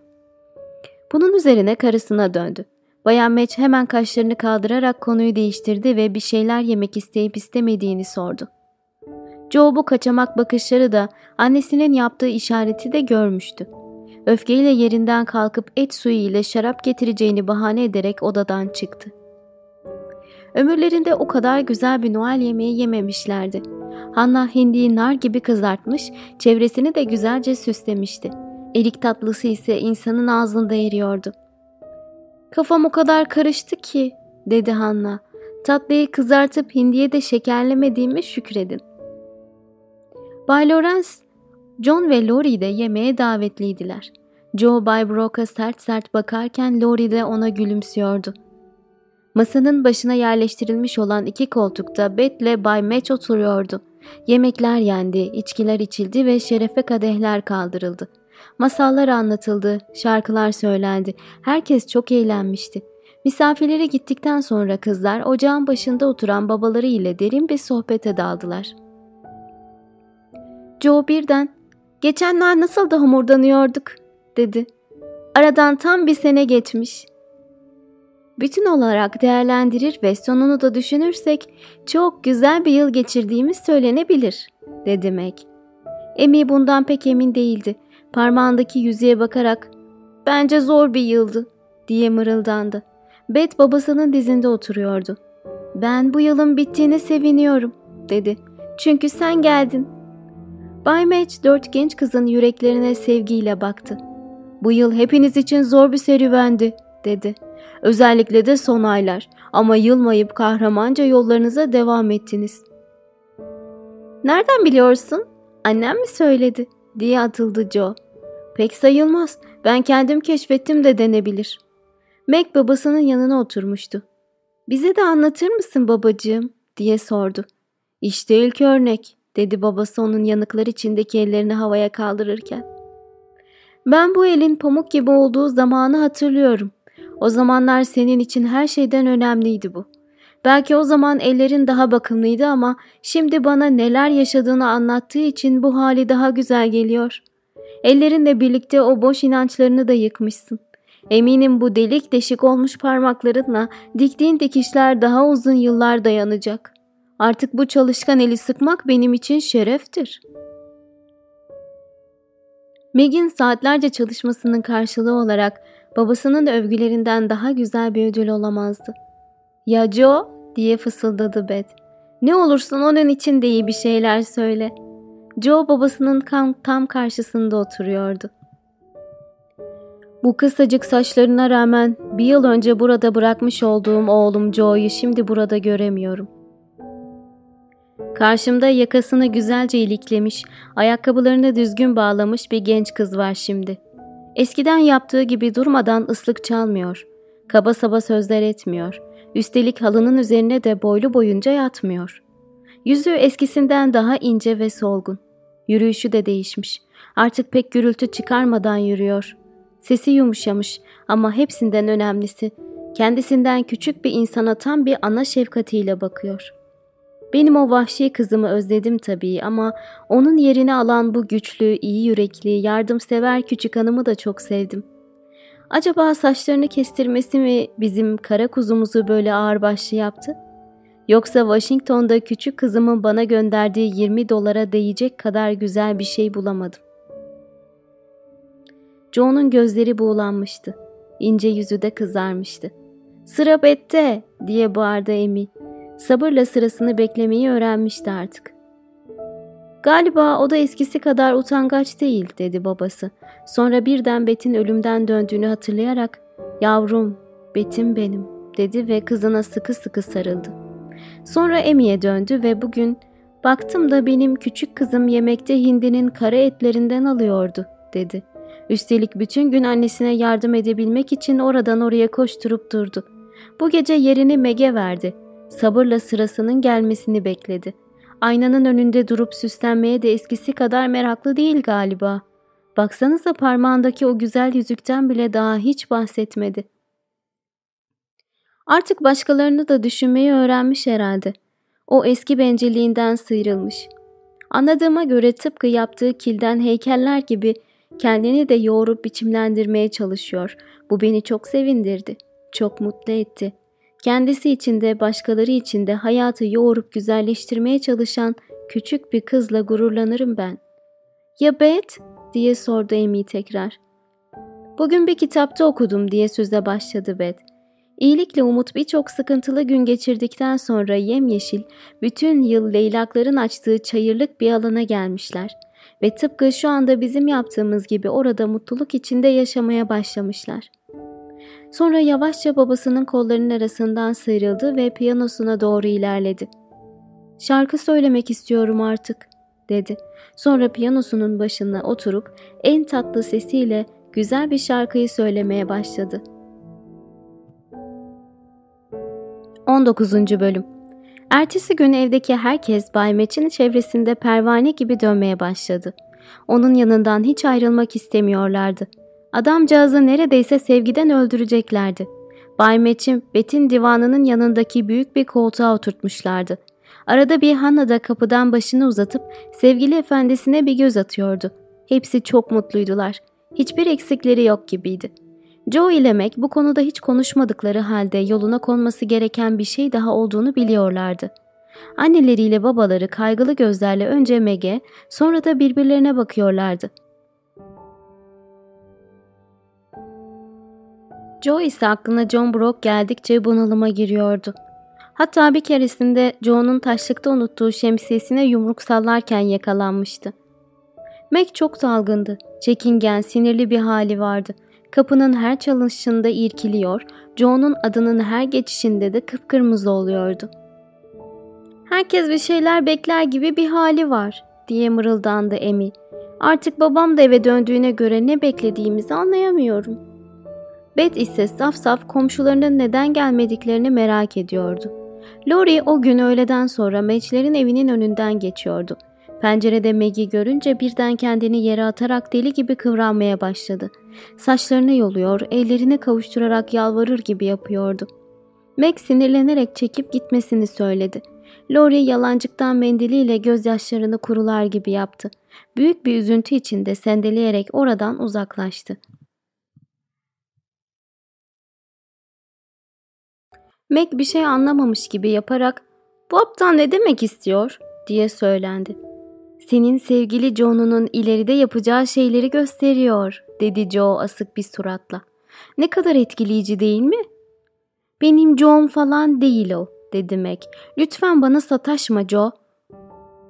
Bunun üzerine karısına döndü. Bayan Match hemen kaşlarını kaldırarak konuyu değiştirdi ve bir şeyler yemek isteyip istemediğini sordu. Joe bu kaçamak bakışları da annesinin yaptığı işareti de görmüştü. Öfkeyle yerinden kalkıp et suyu ile şarap getireceğini bahane ederek odadan çıktı. Ömürlerinde o kadar güzel bir Noel yemeği yememişlerdi. Hanna hindiyi nar gibi kızartmış, çevresini de güzelce süslemişti. Erik tatlısı ise insanın ağzında eriyordu. Kafam o kadar karıştı ki, dedi Hanna. Tatlıyı kızartıp hindiye de şekerlemediğime şükredin. Bay Lawrence, John ve Lori de yemeğe davetliydiler. Joe Bay Brock'a sert sert bakarken Lori de ona gülümsüyordu. Masanın başına yerleştirilmiş olan iki koltukta Beth ile Bay Match oturuyordu. Yemekler yendi, içkiler içildi ve şerefe kadehler kaldırıldı. Masallar anlatıldı, şarkılar söylendi. Herkes çok eğlenmişti. Misafirleri gittikten sonra kızlar ocağın başında oturan babaları ile derin bir sohbete daldılar. Joe birden ''Geçenler nasıl da homurdanıyorduk'' dedi. Aradan tam bir sene geçmiş. Bütün olarak değerlendirir ve sonunu da düşünürsek çok güzel bir yıl geçirdiğimiz söylenebilir, dedi Meg. Emi bundan pek emin değildi. Parmağındaki yüzüğe bakarak bence zor bir yıldı diye mırıldandı. Bet babasının dizinde oturuyordu. Ben bu yılın bittiğine seviniyorum dedi. Çünkü sen geldin. Bay Match dört genç kızın yüreklerine sevgiyle baktı. Bu yıl hepiniz için zor bir serüvendi dedi. Özellikle de son aylar ama yılmayıp kahramanca yollarınıza devam ettiniz. Nereden biliyorsun? Annem mi söyledi? diye atıldı Joe. Pek sayılmaz. Ben kendim keşfettim de denebilir. Meg babasının yanına oturmuştu. Bize de anlatır mısın babacığım? diye sordu. İşte ilk örnek dedi babası onun yanıklar içindeki ellerini havaya kaldırırken. Ben bu elin pamuk gibi olduğu zamanı hatırlıyorum. O zamanlar senin için her şeyden önemliydi bu. Belki o zaman ellerin daha bakımlıydı ama şimdi bana neler yaşadığını anlattığı için bu hali daha güzel geliyor. Ellerinle birlikte o boş inançlarını da yıkmışsın. Eminim bu delik deşik olmuş parmaklarınla diktiğin dikişler daha uzun yıllar dayanacak. Artık bu çalışkan eli sıkmak benim için şereftir. Meg'in saatlerce çalışmasının karşılığı olarak babasının övgülerinden daha güzel bir ödül olamazdı. Ya Joe diye fısıldadı Beth. Ne olursun onun için de iyi bir şeyler söyle. Joe babasının tam, karşısında oturuyordu. Bu kısacık saçlarına rağmen bir yıl önce burada bırakmış olduğum oğlum Joe'yu şimdi burada göremiyorum. Karşımda yakasını güzelce iliklemiş, ayakkabılarını düzgün bağlamış bir genç kız var şimdi. Eskiden yaptığı gibi durmadan ıslık çalmıyor. Kaba saba sözler etmiyor. Üstelik halının üzerine de boylu boyunca yatmıyor. Yüzü eskisinden daha ince ve solgun. Yürüyüşü de değişmiş. Artık pek gürültü çıkarmadan yürüyor. Sesi yumuşamış ama hepsinden önemlisi kendisinden küçük bir insana tam bir ana şefkatiyle bakıyor. Benim o vahşi kızımı özledim tabii ama onun yerini alan bu güçlü, iyi yürekli, yardımsever küçük hanımı da çok sevdim. Acaba saçlarını kestirmesi mi bizim kara kuzumuzu böyle ağırbaşlı yaptı? Yoksa Washington'da küçük kızımın bana gönderdiği 20 dolara değecek kadar güzel bir şey bulamadım. Joe'nun gözleri buğulanmıştı. İnce yüzü de kızarmıştı. ''Sıra Bette!'' diye bağırdı Amy. Sabırla sırasını beklemeyi öğrenmişti artık. Galiba o da eskisi kadar utangaç değil dedi babası. Sonra birden Bet'in ölümden döndüğünü hatırlayarak yavrum Bet'im benim dedi ve kızına sıkı sıkı sarıldı. Sonra Emi'ye döndü ve bugün baktım da benim küçük kızım yemekte hindinin kara etlerinden alıyordu dedi. Üstelik bütün gün annesine yardım edebilmek için oradan oraya koşturup durdu. Bu gece yerini Meg'e verdi. Sabırla sırasının gelmesini bekledi. Aynanın önünde durup süslenmeye de eskisi kadar meraklı değil galiba. Baksanıza parmağındaki o güzel yüzükten bile daha hiç bahsetmedi. Artık başkalarını da düşünmeyi öğrenmiş herhalde. O eski bencilliğinden sıyrılmış. Anladığıma göre tıpkı yaptığı kilden heykeller gibi kendini de yoğurup biçimlendirmeye çalışıyor. Bu beni çok sevindirdi. Çok mutlu etti. Kendisi için de başkaları için de hayatı yoğurup güzelleştirmeye çalışan küçük bir kızla gururlanırım ben. Ya Bet? diye sordu Amy tekrar. Bugün bir kitapta okudum diye söze başladı Bet. İyilikle Umut birçok sıkıntılı gün geçirdikten sonra yemyeşil, bütün yıl leylakların açtığı çayırlık bir alana gelmişler. Ve tıpkı şu anda bizim yaptığımız gibi orada mutluluk içinde yaşamaya başlamışlar.'' Sonra yavaşça babasının kollarının arasından sıyrıldı ve piyanosuna doğru ilerledi. Şarkı söylemek istiyorum artık, dedi. Sonra piyanosunun başına oturup en tatlı sesiyle güzel bir şarkıyı söylemeye başladı. 19. Bölüm Ertesi gün evdeki herkes Bay Meç'in çevresinde pervane gibi dönmeye başladı. Onun yanından hiç ayrılmak istemiyorlardı. Adamcağızı neredeyse sevgiden öldüreceklerdi. Bay Meçim, Bet'in divanının yanındaki büyük bir koltuğa oturtmuşlardı. Arada bir Hanna da kapıdan başını uzatıp sevgili efendisine bir göz atıyordu. Hepsi çok mutluydular. Hiçbir eksikleri yok gibiydi. Joe ile Meg bu konuda hiç konuşmadıkları halde yoluna konması gereken bir şey daha olduğunu biliyorlardı. Anneleriyle babaları kaygılı gözlerle önce Meg'e sonra da birbirlerine bakıyorlardı. Joe ise aklına John Brock geldikçe bunalıma giriyordu. Hatta bir keresinde Joe'nun taşlıkta unuttuğu şemsiyesine yumruk sallarken yakalanmıştı. Meg çok dalgındı. Çekingen, sinirli bir hali vardı. Kapının her çalışında irkiliyor, Joe'nun adının her geçişinde de kıpkırmızı oluyordu. Herkes bir şeyler bekler gibi bir hali var, diye mırıldandı Emi. Artık babam da eve döndüğüne göre ne beklediğimizi anlayamıyorum.'' Beth ise saf saf komşularının neden gelmediklerini merak ediyordu. Lori o gün öğleden sonra Meçlerin evinin önünden geçiyordu. Pencerede Maggie görünce birden kendini yere atarak deli gibi kıvranmaya başladı. Saçlarını yoluyor, ellerini kavuşturarak yalvarır gibi yapıyordu. Meg sinirlenerek çekip gitmesini söyledi. Lori yalancıktan mendiliyle gözyaşlarını kurular gibi yaptı. Büyük bir üzüntü içinde sendeleyerek oradan uzaklaştı. Meg bir şey anlamamış gibi yaparak ''Bu aptal ne demek istiyor?'' diye söylendi. ''Senin sevgili John'unun ileride yapacağı şeyleri gösteriyor.'' dedi Joe asık bir suratla. ''Ne kadar etkileyici değil mi?'' ''Benim John falan değil o.'' dedi Meg. ''Lütfen bana sataşma Joe.''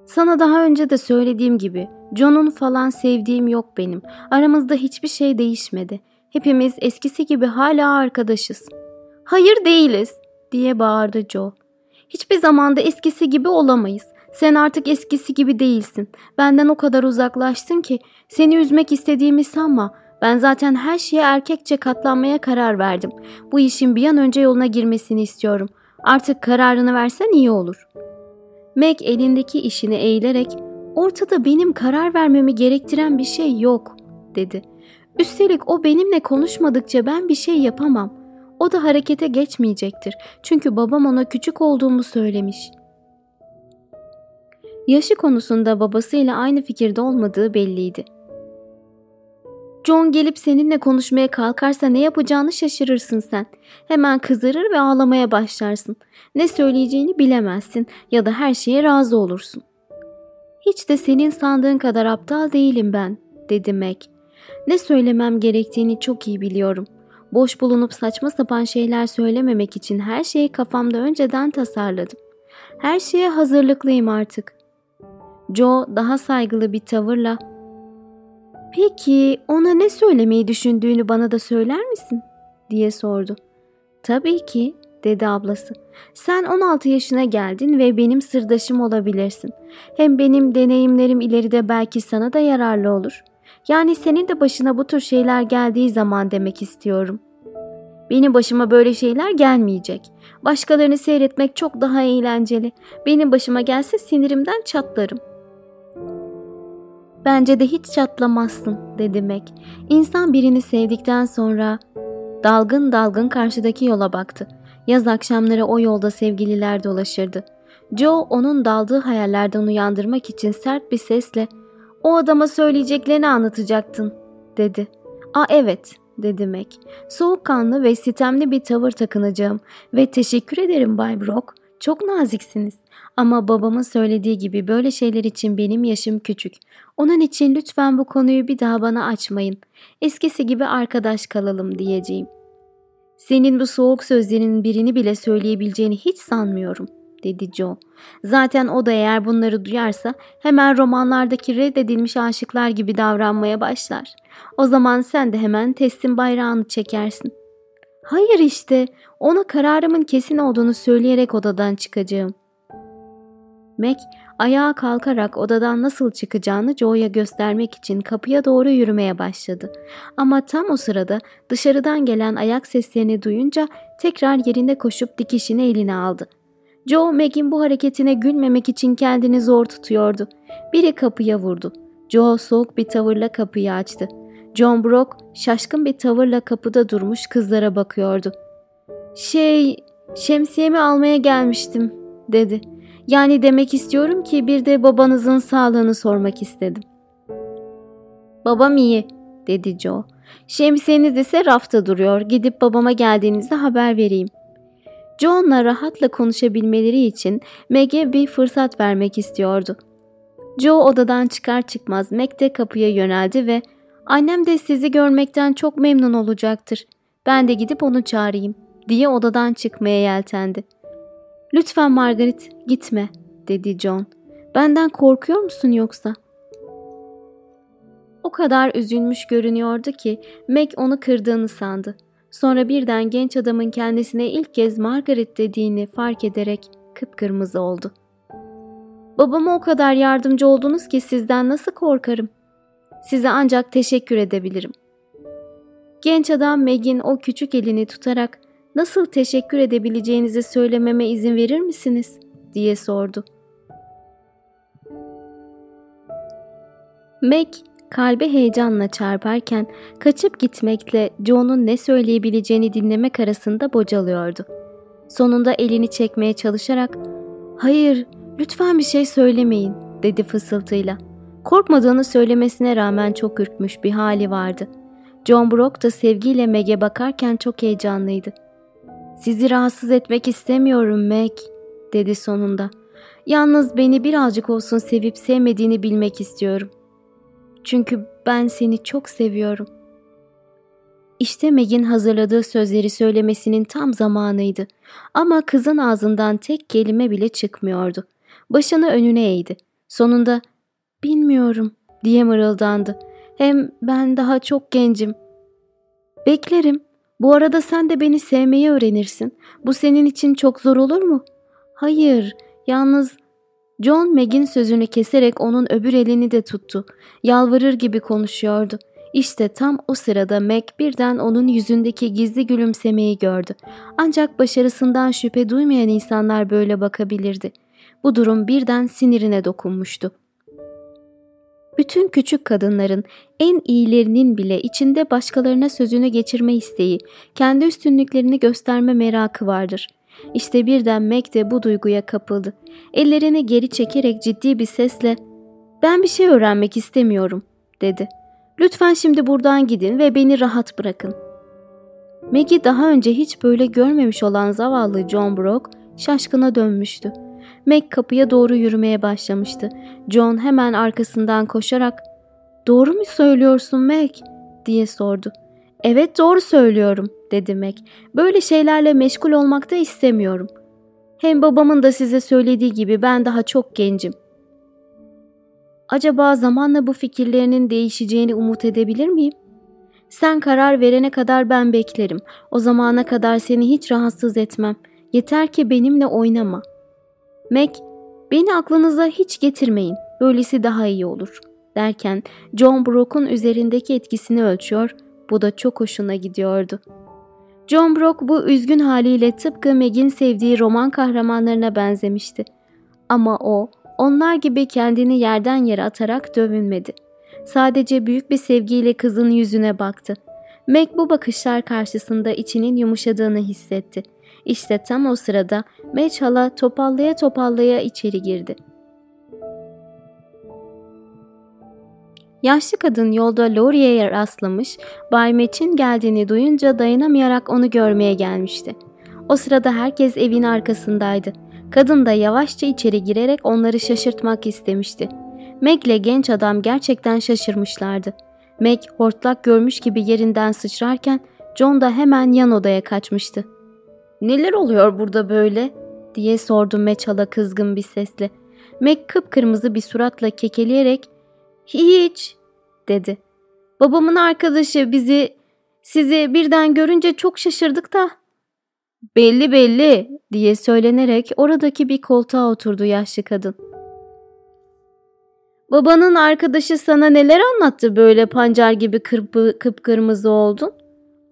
Sana daha önce de söylediğim gibi John'un falan sevdiğim yok benim. Aramızda hiçbir şey değişmedi. Hepimiz eskisi gibi hala arkadaşız. Hayır değiliz diye bağırdı Joe. Hiçbir zamanda eskisi gibi olamayız. Sen artık eskisi gibi değilsin. Benden o kadar uzaklaştın ki seni üzmek istediğimi sanma. Ben zaten her şeye erkekçe katlanmaya karar verdim. Bu işin bir an önce yoluna girmesini istiyorum. Artık kararını versen iyi olur. Meg elindeki işini eğilerek ortada benim karar vermemi gerektiren bir şey yok dedi. Üstelik o benimle konuşmadıkça ben bir şey yapamam. O da harekete geçmeyecektir. Çünkü babam ona küçük olduğumu söylemiş. Yaşı konusunda babasıyla aynı fikirde olmadığı belliydi. John gelip seninle konuşmaya kalkarsa ne yapacağını şaşırırsın sen. Hemen kızarır ve ağlamaya başlarsın. Ne söyleyeceğini bilemezsin ya da her şeye razı olursun. Hiç de senin sandığın kadar aptal değilim ben, dedi Meg. Ne söylemem gerektiğini çok iyi biliyorum. Boş bulunup saçma sapan şeyler söylememek için her şeyi kafamda önceden tasarladım. Her şeye hazırlıklıyım artık. Joe daha saygılı bir tavırla Peki ona ne söylemeyi düşündüğünü bana da söyler misin? diye sordu. Tabii ki dedi ablası. Sen 16 yaşına geldin ve benim sırdaşım olabilirsin. Hem benim deneyimlerim ileride belki sana da yararlı olur. Yani senin de başına bu tür şeyler geldiği zaman demek istiyorum. Benim başıma böyle şeyler gelmeyecek. Başkalarını seyretmek çok daha eğlenceli. Benim başıma gelse sinirimden çatlarım. Bence de hiç çatlamazsın dedi Mac. İnsan birini sevdikten sonra dalgın dalgın karşıdaki yola baktı. Yaz akşamları o yolda sevgililer dolaşırdı. Joe onun daldığı hayallerden uyandırmak için sert bir sesle ''O adama söyleyeceklerini anlatacaktın.'' dedi. ''Aa evet.'' dedi Mac. ''Soğukkanlı ve sitemli bir tavır takınacağım ve teşekkür ederim Bay Brock. Çok naziksiniz. Ama babamın söylediği gibi böyle şeyler için benim yaşım küçük. Onun için lütfen bu konuyu bir daha bana açmayın. Eskisi gibi arkadaş kalalım diyeceğim. Senin bu soğuk sözlerinin birini bile söyleyebileceğini hiç sanmıyorum, dedi Joe. Zaten o da eğer bunları duyarsa hemen romanlardaki reddedilmiş aşıklar gibi davranmaya başlar. O zaman sen de hemen teslim bayrağını çekersin. Hayır işte, ona kararımın kesin olduğunu söyleyerek odadan çıkacağım. Mac ayağa kalkarak odadan nasıl çıkacağını Joe'ya göstermek için kapıya doğru yürümeye başladı. Ama tam o sırada dışarıdan gelen ayak seslerini duyunca tekrar yerinde koşup dikişini eline aldı. Joe Meg'in bu hareketine gülmemek için kendini zor tutuyordu. Biri kapıya vurdu. Joe soğuk bir tavırla kapıyı açtı. John Brock şaşkın bir tavırla kapıda durmuş kızlara bakıyordu. Şey, şemsiyemi almaya gelmiştim, dedi. Yani demek istiyorum ki bir de babanızın sağlığını sormak istedim. Babam iyi, dedi Joe. Şemsiyeniz ise rafta duruyor. Gidip babama geldiğinizde haber vereyim. John'la rahatla konuşabilmeleri için Meg'e bir fırsat vermek istiyordu. Joe odadan çıkar çıkmaz Meg de kapıya yöneldi ve ''Annem de sizi görmekten çok memnun olacaktır. Ben de gidip onu çağırayım.'' diye odadan çıkmaya yeltendi. Lütfen Margaret gitme dedi John. Benden korkuyor musun yoksa? O kadar üzülmüş görünüyordu ki Meg onu kırdığını sandı. Sonra birden genç adamın kendisine ilk kez Margaret dediğini fark ederek kıpkırmızı oldu. Babama o kadar yardımcı oldunuz ki sizden nasıl korkarım? Size ancak teşekkür edebilirim. Genç adam Meg'in o küçük elini tutarak nasıl teşekkür edebileceğinizi söylememe izin verir misiniz? diye sordu. Meg kalbi heyecanla çarparken kaçıp gitmekle John'un ne söyleyebileceğini dinlemek arasında bocalıyordu. Sonunda elini çekmeye çalışarak ''Hayır, lütfen bir şey söylemeyin.'' dedi fısıltıyla. Korkmadığını söylemesine rağmen çok ürkmüş bir hali vardı. John Brock da sevgiyle Meg'e bakarken çok heyecanlıydı. Sizi rahatsız etmek istemiyorum Meg, dedi sonunda. Yalnız beni birazcık olsun sevip sevmediğini bilmek istiyorum. Çünkü ben seni çok seviyorum. İşte Meg'in hazırladığı sözleri söylemesinin tam zamanıydı. Ama kızın ağzından tek kelime bile çıkmıyordu. Başını önüne eğdi. Sonunda bilmiyorum diye mırıldandı. Hem ben daha çok gencim. Beklerim bu arada sen de beni sevmeyi öğrenirsin. Bu senin için çok zor olur mu? Hayır, yalnız John Meg'in sözünü keserek onun öbür elini de tuttu. Yalvarır gibi konuşuyordu. İşte tam o sırada Meg birden onun yüzündeki gizli gülümsemeyi gördü. Ancak başarısından şüphe duymayan insanlar böyle bakabilirdi. Bu durum birden sinirine dokunmuştu. Bütün küçük kadınların en iyilerinin bile içinde başkalarına sözünü geçirme isteği, kendi üstünlüklerini gösterme merakı vardır. İşte birden Meg de bu duyguya kapıldı. Ellerini geri çekerek ciddi bir sesle ''Ben bir şey öğrenmek istemiyorum.'' dedi. ''Lütfen şimdi buradan gidin ve beni rahat bırakın.'' Maggie daha önce hiç böyle görmemiş olan zavallı John Brock şaşkına dönmüştü. Meg kapıya doğru yürümeye başlamıştı. John hemen arkasından koşarak ''Doğru mu söylüyorsun Meg?'' diye sordu. ''Evet doğru söylüyorum.'' Meg. ''Böyle şeylerle meşgul olmak da istemiyorum. Hem babamın da size söylediği gibi ben daha çok gencim. Acaba zamanla bu fikirlerinin değişeceğini umut edebilir miyim? Sen karar verene kadar ben beklerim. O zamana kadar seni hiç rahatsız etmem. Yeter ki benimle oynama.'' Meg, beni aklınıza hiç getirmeyin, böylesi daha iyi olur derken John Brock'un üzerindeki etkisini ölçüyor, bu da çok hoşuna gidiyordu. John Brock bu üzgün haliyle tıpkı Meg'in sevdiği roman kahramanlarına benzemişti. Ama o, onlar gibi kendini yerden yere atarak dövünmedi. Sadece büyük bir sevgiyle kızın yüzüne baktı. Meg bu bakışlar karşısında içinin yumuşadığını hissetti. İşte tam o sırada Meç hala topallaya topallaya içeri girdi. Yaşlı kadın yolda Laurie'ye rastlamış, Bay Meç'in geldiğini duyunca dayanamayarak onu görmeye gelmişti. O sırada herkes evin arkasındaydı. Kadın da yavaşça içeri girerek onları şaşırtmak istemişti. Meg ile genç adam gerçekten şaşırmışlardı. Meg hortlak görmüş gibi yerinden sıçrarken John da hemen yan odaya kaçmıştı. ''Neler oluyor burada böyle?'' diye sordu Meçhal'a kızgın bir sesle. Meg kıpkırmızı bir suratla kekeleyerek ''Hiç'' dedi. ''Babamın arkadaşı bizi, sizi birden görünce çok şaşırdık da.'' ''Belli belli'' diye söylenerek oradaki bir koltuğa oturdu yaşlı kadın. Babanın arkadaşı sana neler anlattı böyle pancar gibi kırpı, kıpkırmızı oldun?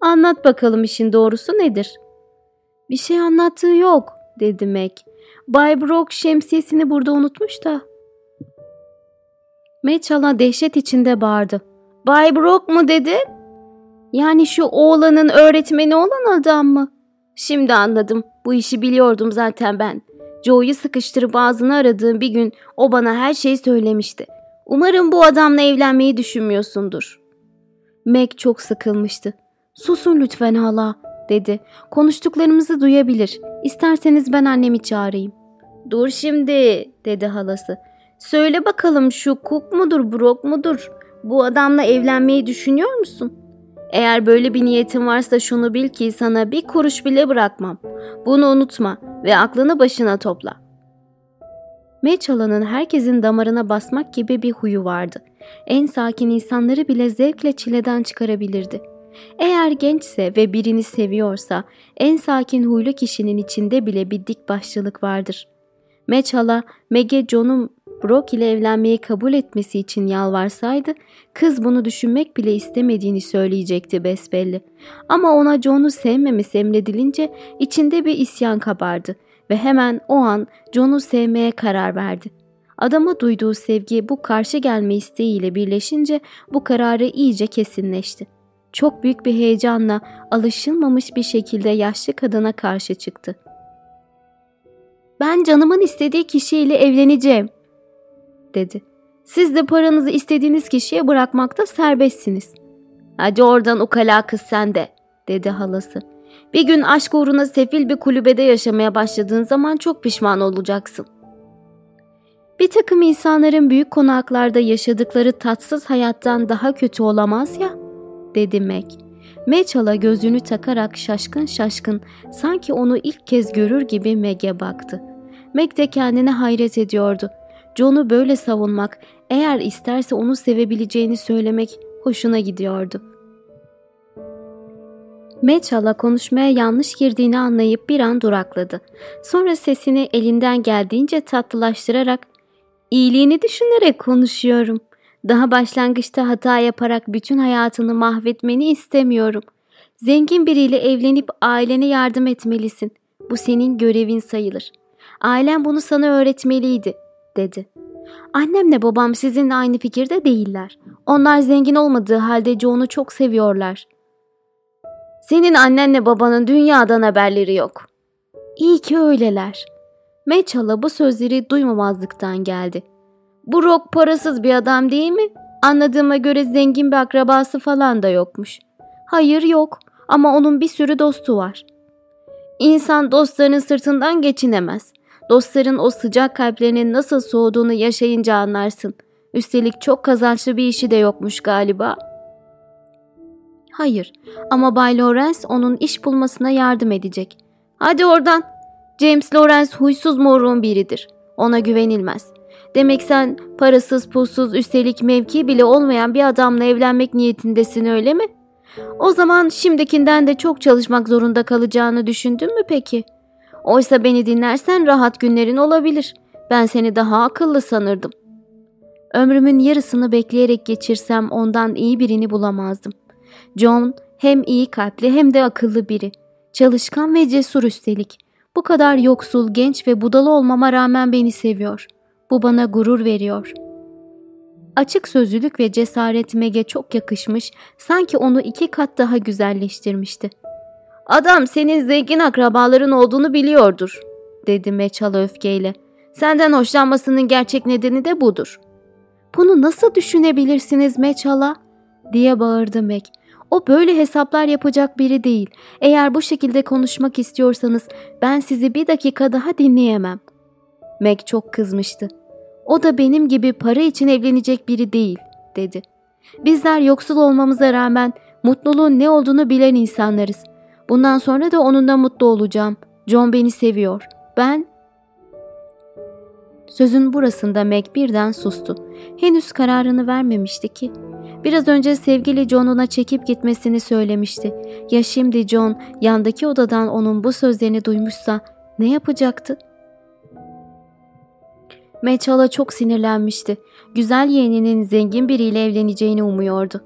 Anlat bakalım işin doğrusu nedir? Bir şey anlattığı yok dedi Mac. Bay Brock şemsiyesini burada unutmuş da. Meçhal'a dehşet içinde bağırdı. Bay Brock mu dedi? Yani şu oğlanın öğretmeni olan adam mı? Şimdi anladım. Bu işi biliyordum zaten ben. Joe'yu sıkıştırıp ağzını aradığım bir gün o bana her şeyi söylemişti. Umarım bu adamla evlenmeyi düşünmüyorsundur. Meg çok sıkılmıştı. Susun lütfen hala dedi. Konuştuklarımızı duyabilir. İsterseniz ben annemi çağırayım. Dur şimdi dedi halası. Söyle bakalım şu Cook mudur Brock mudur? Bu adamla evlenmeyi düşünüyor musun? Eğer böyle bir niyetin varsa şunu bil ki sana bir kuruş bile bırakmam. Bunu unutma ve aklını başına topla. Meçhala'nın herkesin damarına basmak gibi bir huyu vardı. En sakin insanları bile zevkle çileden çıkarabilirdi. Eğer gençse ve birini seviyorsa en sakin huylu kişinin içinde bile bir dik başlılık vardır. Meçhala Meg'e John'un Brock ile evlenmeyi kabul etmesi için yalvarsaydı kız bunu düşünmek bile istemediğini söyleyecekti besbelli. Ama ona John'u sevmemesi emredilince içinde bir isyan kabardı ve hemen o an John'u sevmeye karar verdi. Adama duyduğu sevgi bu karşı gelme isteğiyle birleşince bu kararı iyice kesinleşti çok büyük bir heyecanla alışılmamış bir şekilde yaşlı kadına karşı çıktı. Ben canımın istediği kişiyle evleneceğim, dedi. Siz de paranızı istediğiniz kişiye bırakmakta serbestsiniz. Hadi oradan ukala kız sen de, dedi halası. Bir gün aşk uğruna sefil bir kulübede yaşamaya başladığın zaman çok pişman olacaksın. Bir takım insanların büyük konaklarda yaşadıkları tatsız hayattan daha kötü olamaz ya dedi Meg. Meçhal'a gözünü takarak şaşkın şaşkın sanki onu ilk kez görür gibi Meg'e baktı. Meg de kendine hayret ediyordu. John'u böyle savunmak, eğer isterse onu sevebileceğini söylemek hoşuna gidiyordu. Meçhal'a konuşmaya yanlış girdiğini anlayıp bir an durakladı. Sonra sesini elinden geldiğince tatlılaştırarak iyiliğini düşünerek konuşuyorum. Daha başlangıçta hata yaparak bütün hayatını mahvetmeni istemiyorum. Zengin biriyle evlenip ailene yardım etmelisin. Bu senin görevin sayılır. Ailem bunu sana öğretmeliydi, dedi. Annemle babam sizinle aynı fikirde değiller. Onlar zengin olmadığı halde John'u çok seviyorlar. Senin annenle babanın dünyadan haberleri yok. İyi ki öyleler. Meçhala bu sözleri duymamazlıktan geldi. Bu Rock parasız bir adam değil mi? Anladığıma göre zengin bir akrabası falan da yokmuş. Hayır yok ama onun bir sürü dostu var. İnsan dostlarının sırtından geçinemez. Dostların o sıcak kalplerinin nasıl soğuduğunu yaşayınca anlarsın. Üstelik çok kazançlı bir işi de yokmuş galiba. Hayır ama Bay Lawrence onun iş bulmasına yardım edecek. Hadi oradan. James Lawrence huysuz morun biridir. Ona güvenilmez. Demek sen parasız pulsuz üstelik mevki bile olmayan bir adamla evlenmek niyetindesin öyle mi? O zaman şimdikinden de çok çalışmak zorunda kalacağını düşündün mü peki? Oysa beni dinlersen rahat günlerin olabilir. Ben seni daha akıllı sanırdım. Ömrümün yarısını bekleyerek geçirsem ondan iyi birini bulamazdım. John hem iyi kalpli hem de akıllı biri. Çalışkan ve cesur üstelik. Bu kadar yoksul, genç ve budalı olmama rağmen beni seviyor. Bu bana gurur veriyor. Açık sözlülük ve cesaret Meg'e çok yakışmış, sanki onu iki kat daha güzelleştirmişti. Adam senin zengin akrabaların olduğunu biliyordur, dedi Meçal öfkeyle. Senden hoşlanmasının gerçek nedeni de budur. Bunu nasıl düşünebilirsiniz Meçal'a? diye bağırdı Meg. O böyle hesaplar yapacak biri değil. Eğer bu şekilde konuşmak istiyorsanız ben sizi bir dakika daha dinleyemem. Meg çok kızmıştı. O da benim gibi para için evlenecek biri değil, dedi. Bizler yoksul olmamıza rağmen mutluluğun ne olduğunu bilen insanlarız. Bundan sonra da onunla mutlu olacağım. John beni seviyor. Ben... Sözün burasında Meg birden sustu. Henüz kararını vermemişti ki. Biraz önce sevgili John ona çekip gitmesini söylemişti. Ya şimdi John yandaki odadan onun bu sözlerini duymuşsa ne yapacaktı? Meçhala çok sinirlenmişti. Güzel yeğeninin zengin biriyle evleneceğini umuyordu.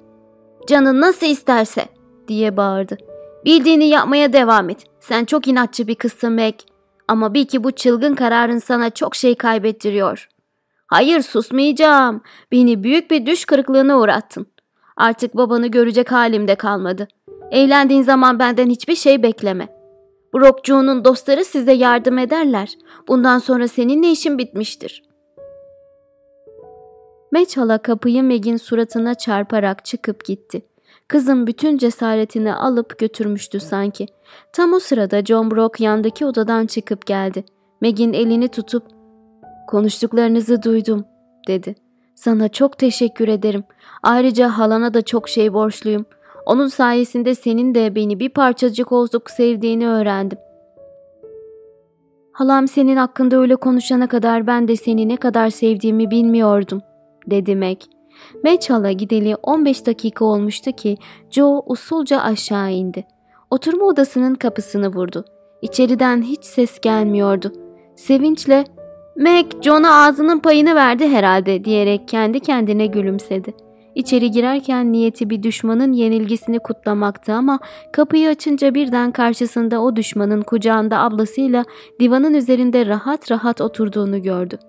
''Canın nasıl isterse'' diye bağırdı. ''Bildiğini yapmaya devam et. Sen çok inatçı bir kızsın Meg. Ama bil ki bu çılgın kararın sana çok şey kaybettiriyor.'' Hayır susmayacağım. Beni büyük bir düş kırıklığına uğrattın. Artık babanı görecek halim de kalmadı. Evlendiğin zaman benden hiçbir şey bekleme. Brockcuğunun dostları size yardım ederler. Bundan sonra seninle işin bitmiştir. Meçhala kapıyı Meg'in suratına çarparak çıkıp gitti. Kızın bütün cesaretini alıp götürmüştü sanki. Tam o sırada John Brock yandaki odadan çıkıp geldi. Meg'in elini tutup ''Konuştuklarınızı duydum.'' dedi. ''Sana çok teşekkür ederim. Ayrıca halana da çok şey borçluyum. Onun sayesinde senin de beni bir parçacık olsuk sevdiğini öğrendim. Halam senin hakkında öyle konuşana kadar ben de seni ne kadar sevdiğimi bilmiyordum, dedi Meg. Meçhal'a gideli 15 dakika olmuştu ki Joe usulca aşağı indi. Oturma odasının kapısını vurdu. İçeriden hiç ses gelmiyordu. Sevinçle ''Meg, John'a ağzının payını verdi herhalde.'' diyerek kendi kendine gülümsedi. İçeri girerken niyeti bir düşmanın yenilgisini kutlamaktı ama kapıyı açınca birden karşısında o düşmanın kucağında ablasıyla divanın üzerinde rahat rahat oturduğunu gördü.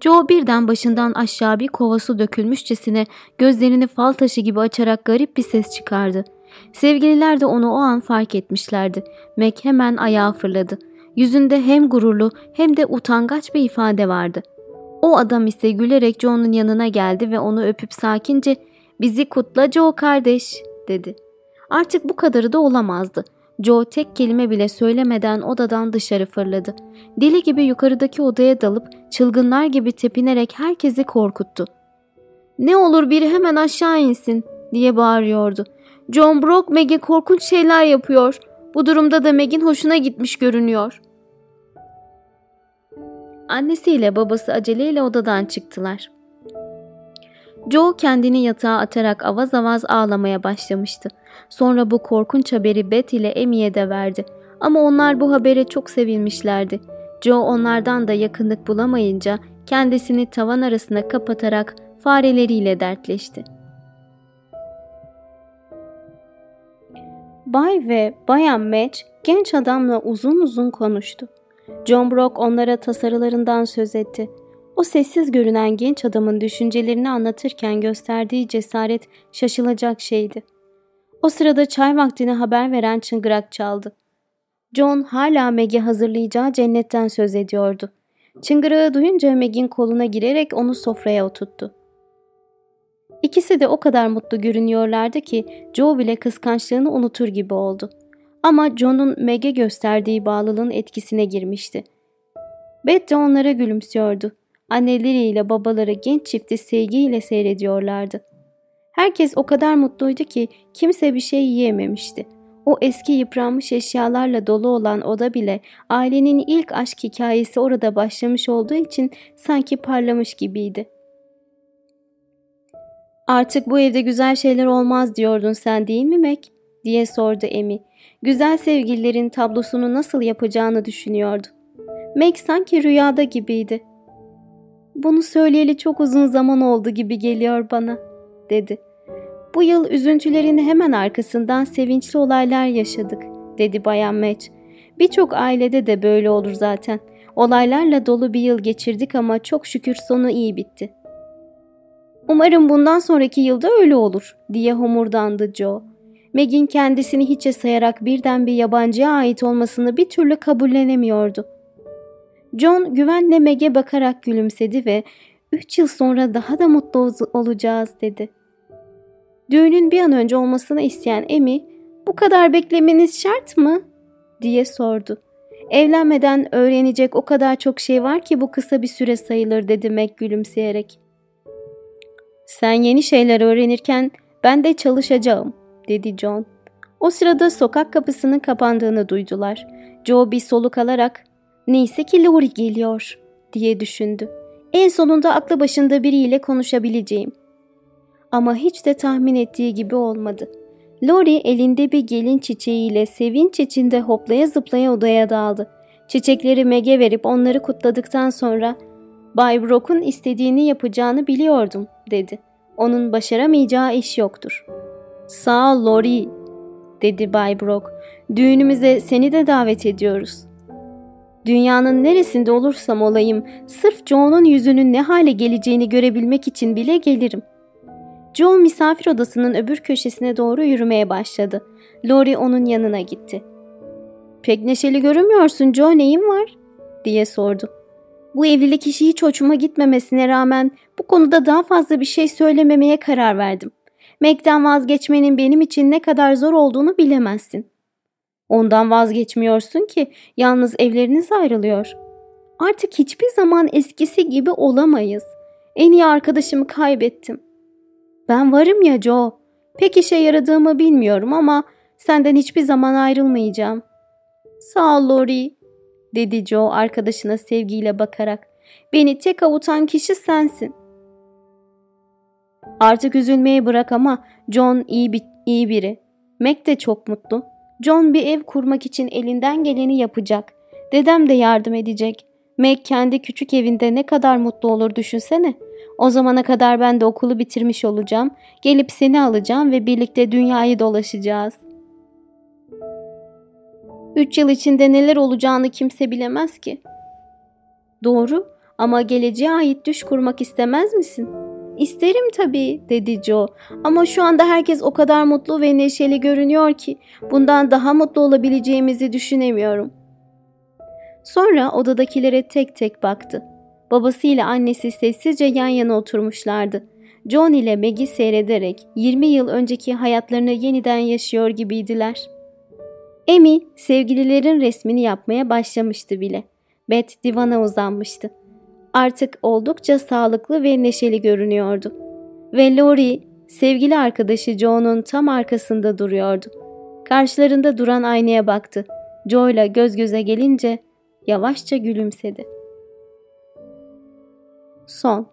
Joe birden başından aşağı bir kova su dökülmüşçesine gözlerini fal taşı gibi açarak garip bir ses çıkardı. Sevgililer de onu o an fark etmişlerdi. Mac hemen ayağa fırladı. Yüzünde hem gururlu hem de utangaç bir ifade vardı. O adam ise gülerek Joe'nun yanına geldi ve onu öpüp sakince ''Bizi kutla Joe kardeş'' dedi. Artık bu kadarı da olamazdı. Joe tek kelime bile söylemeden odadan dışarı fırladı. Deli gibi yukarıdaki odaya dalıp çılgınlar gibi tepinerek herkesi korkuttu. ''Ne olur biri hemen aşağı insin'' diye bağırıyordu. John Brock Meg'e korkunç şeyler yapıyor. Bu durumda da Meg'in hoşuna gitmiş görünüyor. Annesiyle babası aceleyle odadan çıktılar. Joe kendini yatağa atarak avaz avaz ağlamaya başlamıştı. Sonra bu korkunç haberi Beth ile Emmy'ye de verdi. Ama onlar bu habere çok sevinmişlerdi. Joe onlardan da yakınlık bulamayınca kendisini tavan arasına kapatarak fareleriyle dertleşti. Bay ve Bayan Match genç adamla uzun uzun konuştu. John Brock onlara tasarılarından söz etti. O sessiz görünen genç adamın düşüncelerini anlatırken gösterdiği cesaret şaşılacak şeydi. O sırada çay vaktini haber veren çıngırak çaldı. John hala Meg'i hazırlayacağı cennetten söz ediyordu. Çıngırağı duyunca Meg'in koluna girerek onu sofraya oturttu. İkisi de o kadar mutlu görünüyorlardı ki Joe bile kıskançlığını unutur gibi oldu. Ama John'un Meg'e gösterdiği bağlılığın etkisine girmişti. Beth de onlara gülümsüyordu. Anneleriyle babaları genç çifti sevgiyle seyrediyorlardı. Herkes o kadar mutluydu ki kimse bir şey yiyememişti. O eski yıpranmış eşyalarla dolu olan oda bile ailenin ilk aşk hikayesi orada başlamış olduğu için sanki parlamış gibiydi. Artık bu evde güzel şeyler olmaz diyordun sen değil mi Mac? diye sordu Emi. Güzel sevgililerin tablosunu nasıl yapacağını düşünüyordu. Mac sanki rüyada gibiydi. Bunu söyleyeli çok uzun zaman oldu gibi geliyor bana, dedi. Bu yıl üzüntülerin hemen arkasından sevinçli olaylar yaşadık, dedi Bayan Match. Birçok ailede de böyle olur zaten. Olaylarla dolu bir yıl geçirdik ama çok şükür sonu iyi bitti. Umarım bundan sonraki yılda öyle olur, diye homurdandı Joe. Meg'in kendisini hiçe sayarak birden bir yabancıya ait olmasını bir türlü kabullenemiyordu. John güvenle Meg'e bakarak gülümsedi ve ''Üç yıl sonra daha da mutlu olacağız.'' dedi. Düğünün bir an önce olmasını isteyen Emi, ''Bu kadar beklemeniz şart mı?'' diye sordu. ''Evlenmeden öğrenecek o kadar çok şey var ki bu kısa bir süre sayılır.'' dedi Meg gülümseyerek. ''Sen yeni şeyler öğrenirken ben de çalışacağım.'' dedi John. O sırada sokak kapısının kapandığını duydular. Joe bir soluk alarak ''Neyse ki Lori geliyor.'' diye düşündü. En sonunda aklı başında biriyle konuşabileceğim. Ama hiç de tahmin ettiği gibi olmadı. Lori elinde bir gelin çiçeğiyle sevinç içinde hoplaya zıplaya odaya daldı. Çiçekleri Meg'e verip onları kutladıktan sonra ''Bay Brock'un istediğini yapacağını biliyordum.'' dedi. ''Onun başaramayacağı iş yoktur.'' ''Sağ ol Lori'' dedi Bay Brock. ''Düğünümüze seni de davet ediyoruz.'' Dünyanın neresinde olursam olayım, sırf Joe'nun yüzünün ne hale geleceğini görebilmek için bile gelirim. Joe misafir odasının öbür köşesine doğru yürümeye başladı. Lori onun yanına gitti. ''Pek neşeli görünmüyorsun Joe, neyin var?'' diye sordu. Bu evlilik işi hiç hoşuma gitmemesine rağmen bu konuda daha fazla bir şey söylememeye karar verdim. Meg'den vazgeçmenin benim için ne kadar zor olduğunu bilemezsin. Ondan vazgeçmiyorsun ki yalnız evleriniz ayrılıyor. Artık hiçbir zaman eskisi gibi olamayız. En iyi arkadaşımı kaybettim. Ben varım ya Joe. Pek işe yaradığımı bilmiyorum ama senden hiçbir zaman ayrılmayacağım. Sağ ol Lori, dedi Joe arkadaşına sevgiyle bakarak. Beni tek avutan kişi sensin. Artık üzülmeyi bırak ama John iyi, bir, iyi biri. Mac de çok mutlu. John bir ev kurmak için elinden geleni yapacak. Dedem de yardım edecek. Meg kendi küçük evinde ne kadar mutlu olur düşünsene. O zamana kadar ben de okulu bitirmiş olacağım. Gelip seni alacağım ve birlikte dünyayı dolaşacağız. Üç yıl içinde neler olacağını kimse bilemez ki. Doğru ama geleceğe ait düş kurmak istemez misin?'' İsterim tabii dedi Joe ama şu anda herkes o kadar mutlu ve neşeli görünüyor ki bundan daha mutlu olabileceğimizi düşünemiyorum. Sonra odadakilere tek tek baktı. Babası ile annesi sessizce yan yana oturmuşlardı. John ile Maggie seyrederek 20 yıl önceki hayatlarını yeniden yaşıyor gibiydiler. Amy sevgililerin resmini yapmaya başlamıştı bile. Beth divana uzanmıştı artık oldukça sağlıklı ve neşeli görünüyordu. Ve Lori, sevgili arkadaşı Joe'nun tam arkasında duruyordu. Karşılarında duran aynaya baktı. Joe ile göz göze gelince yavaşça gülümsedi. Son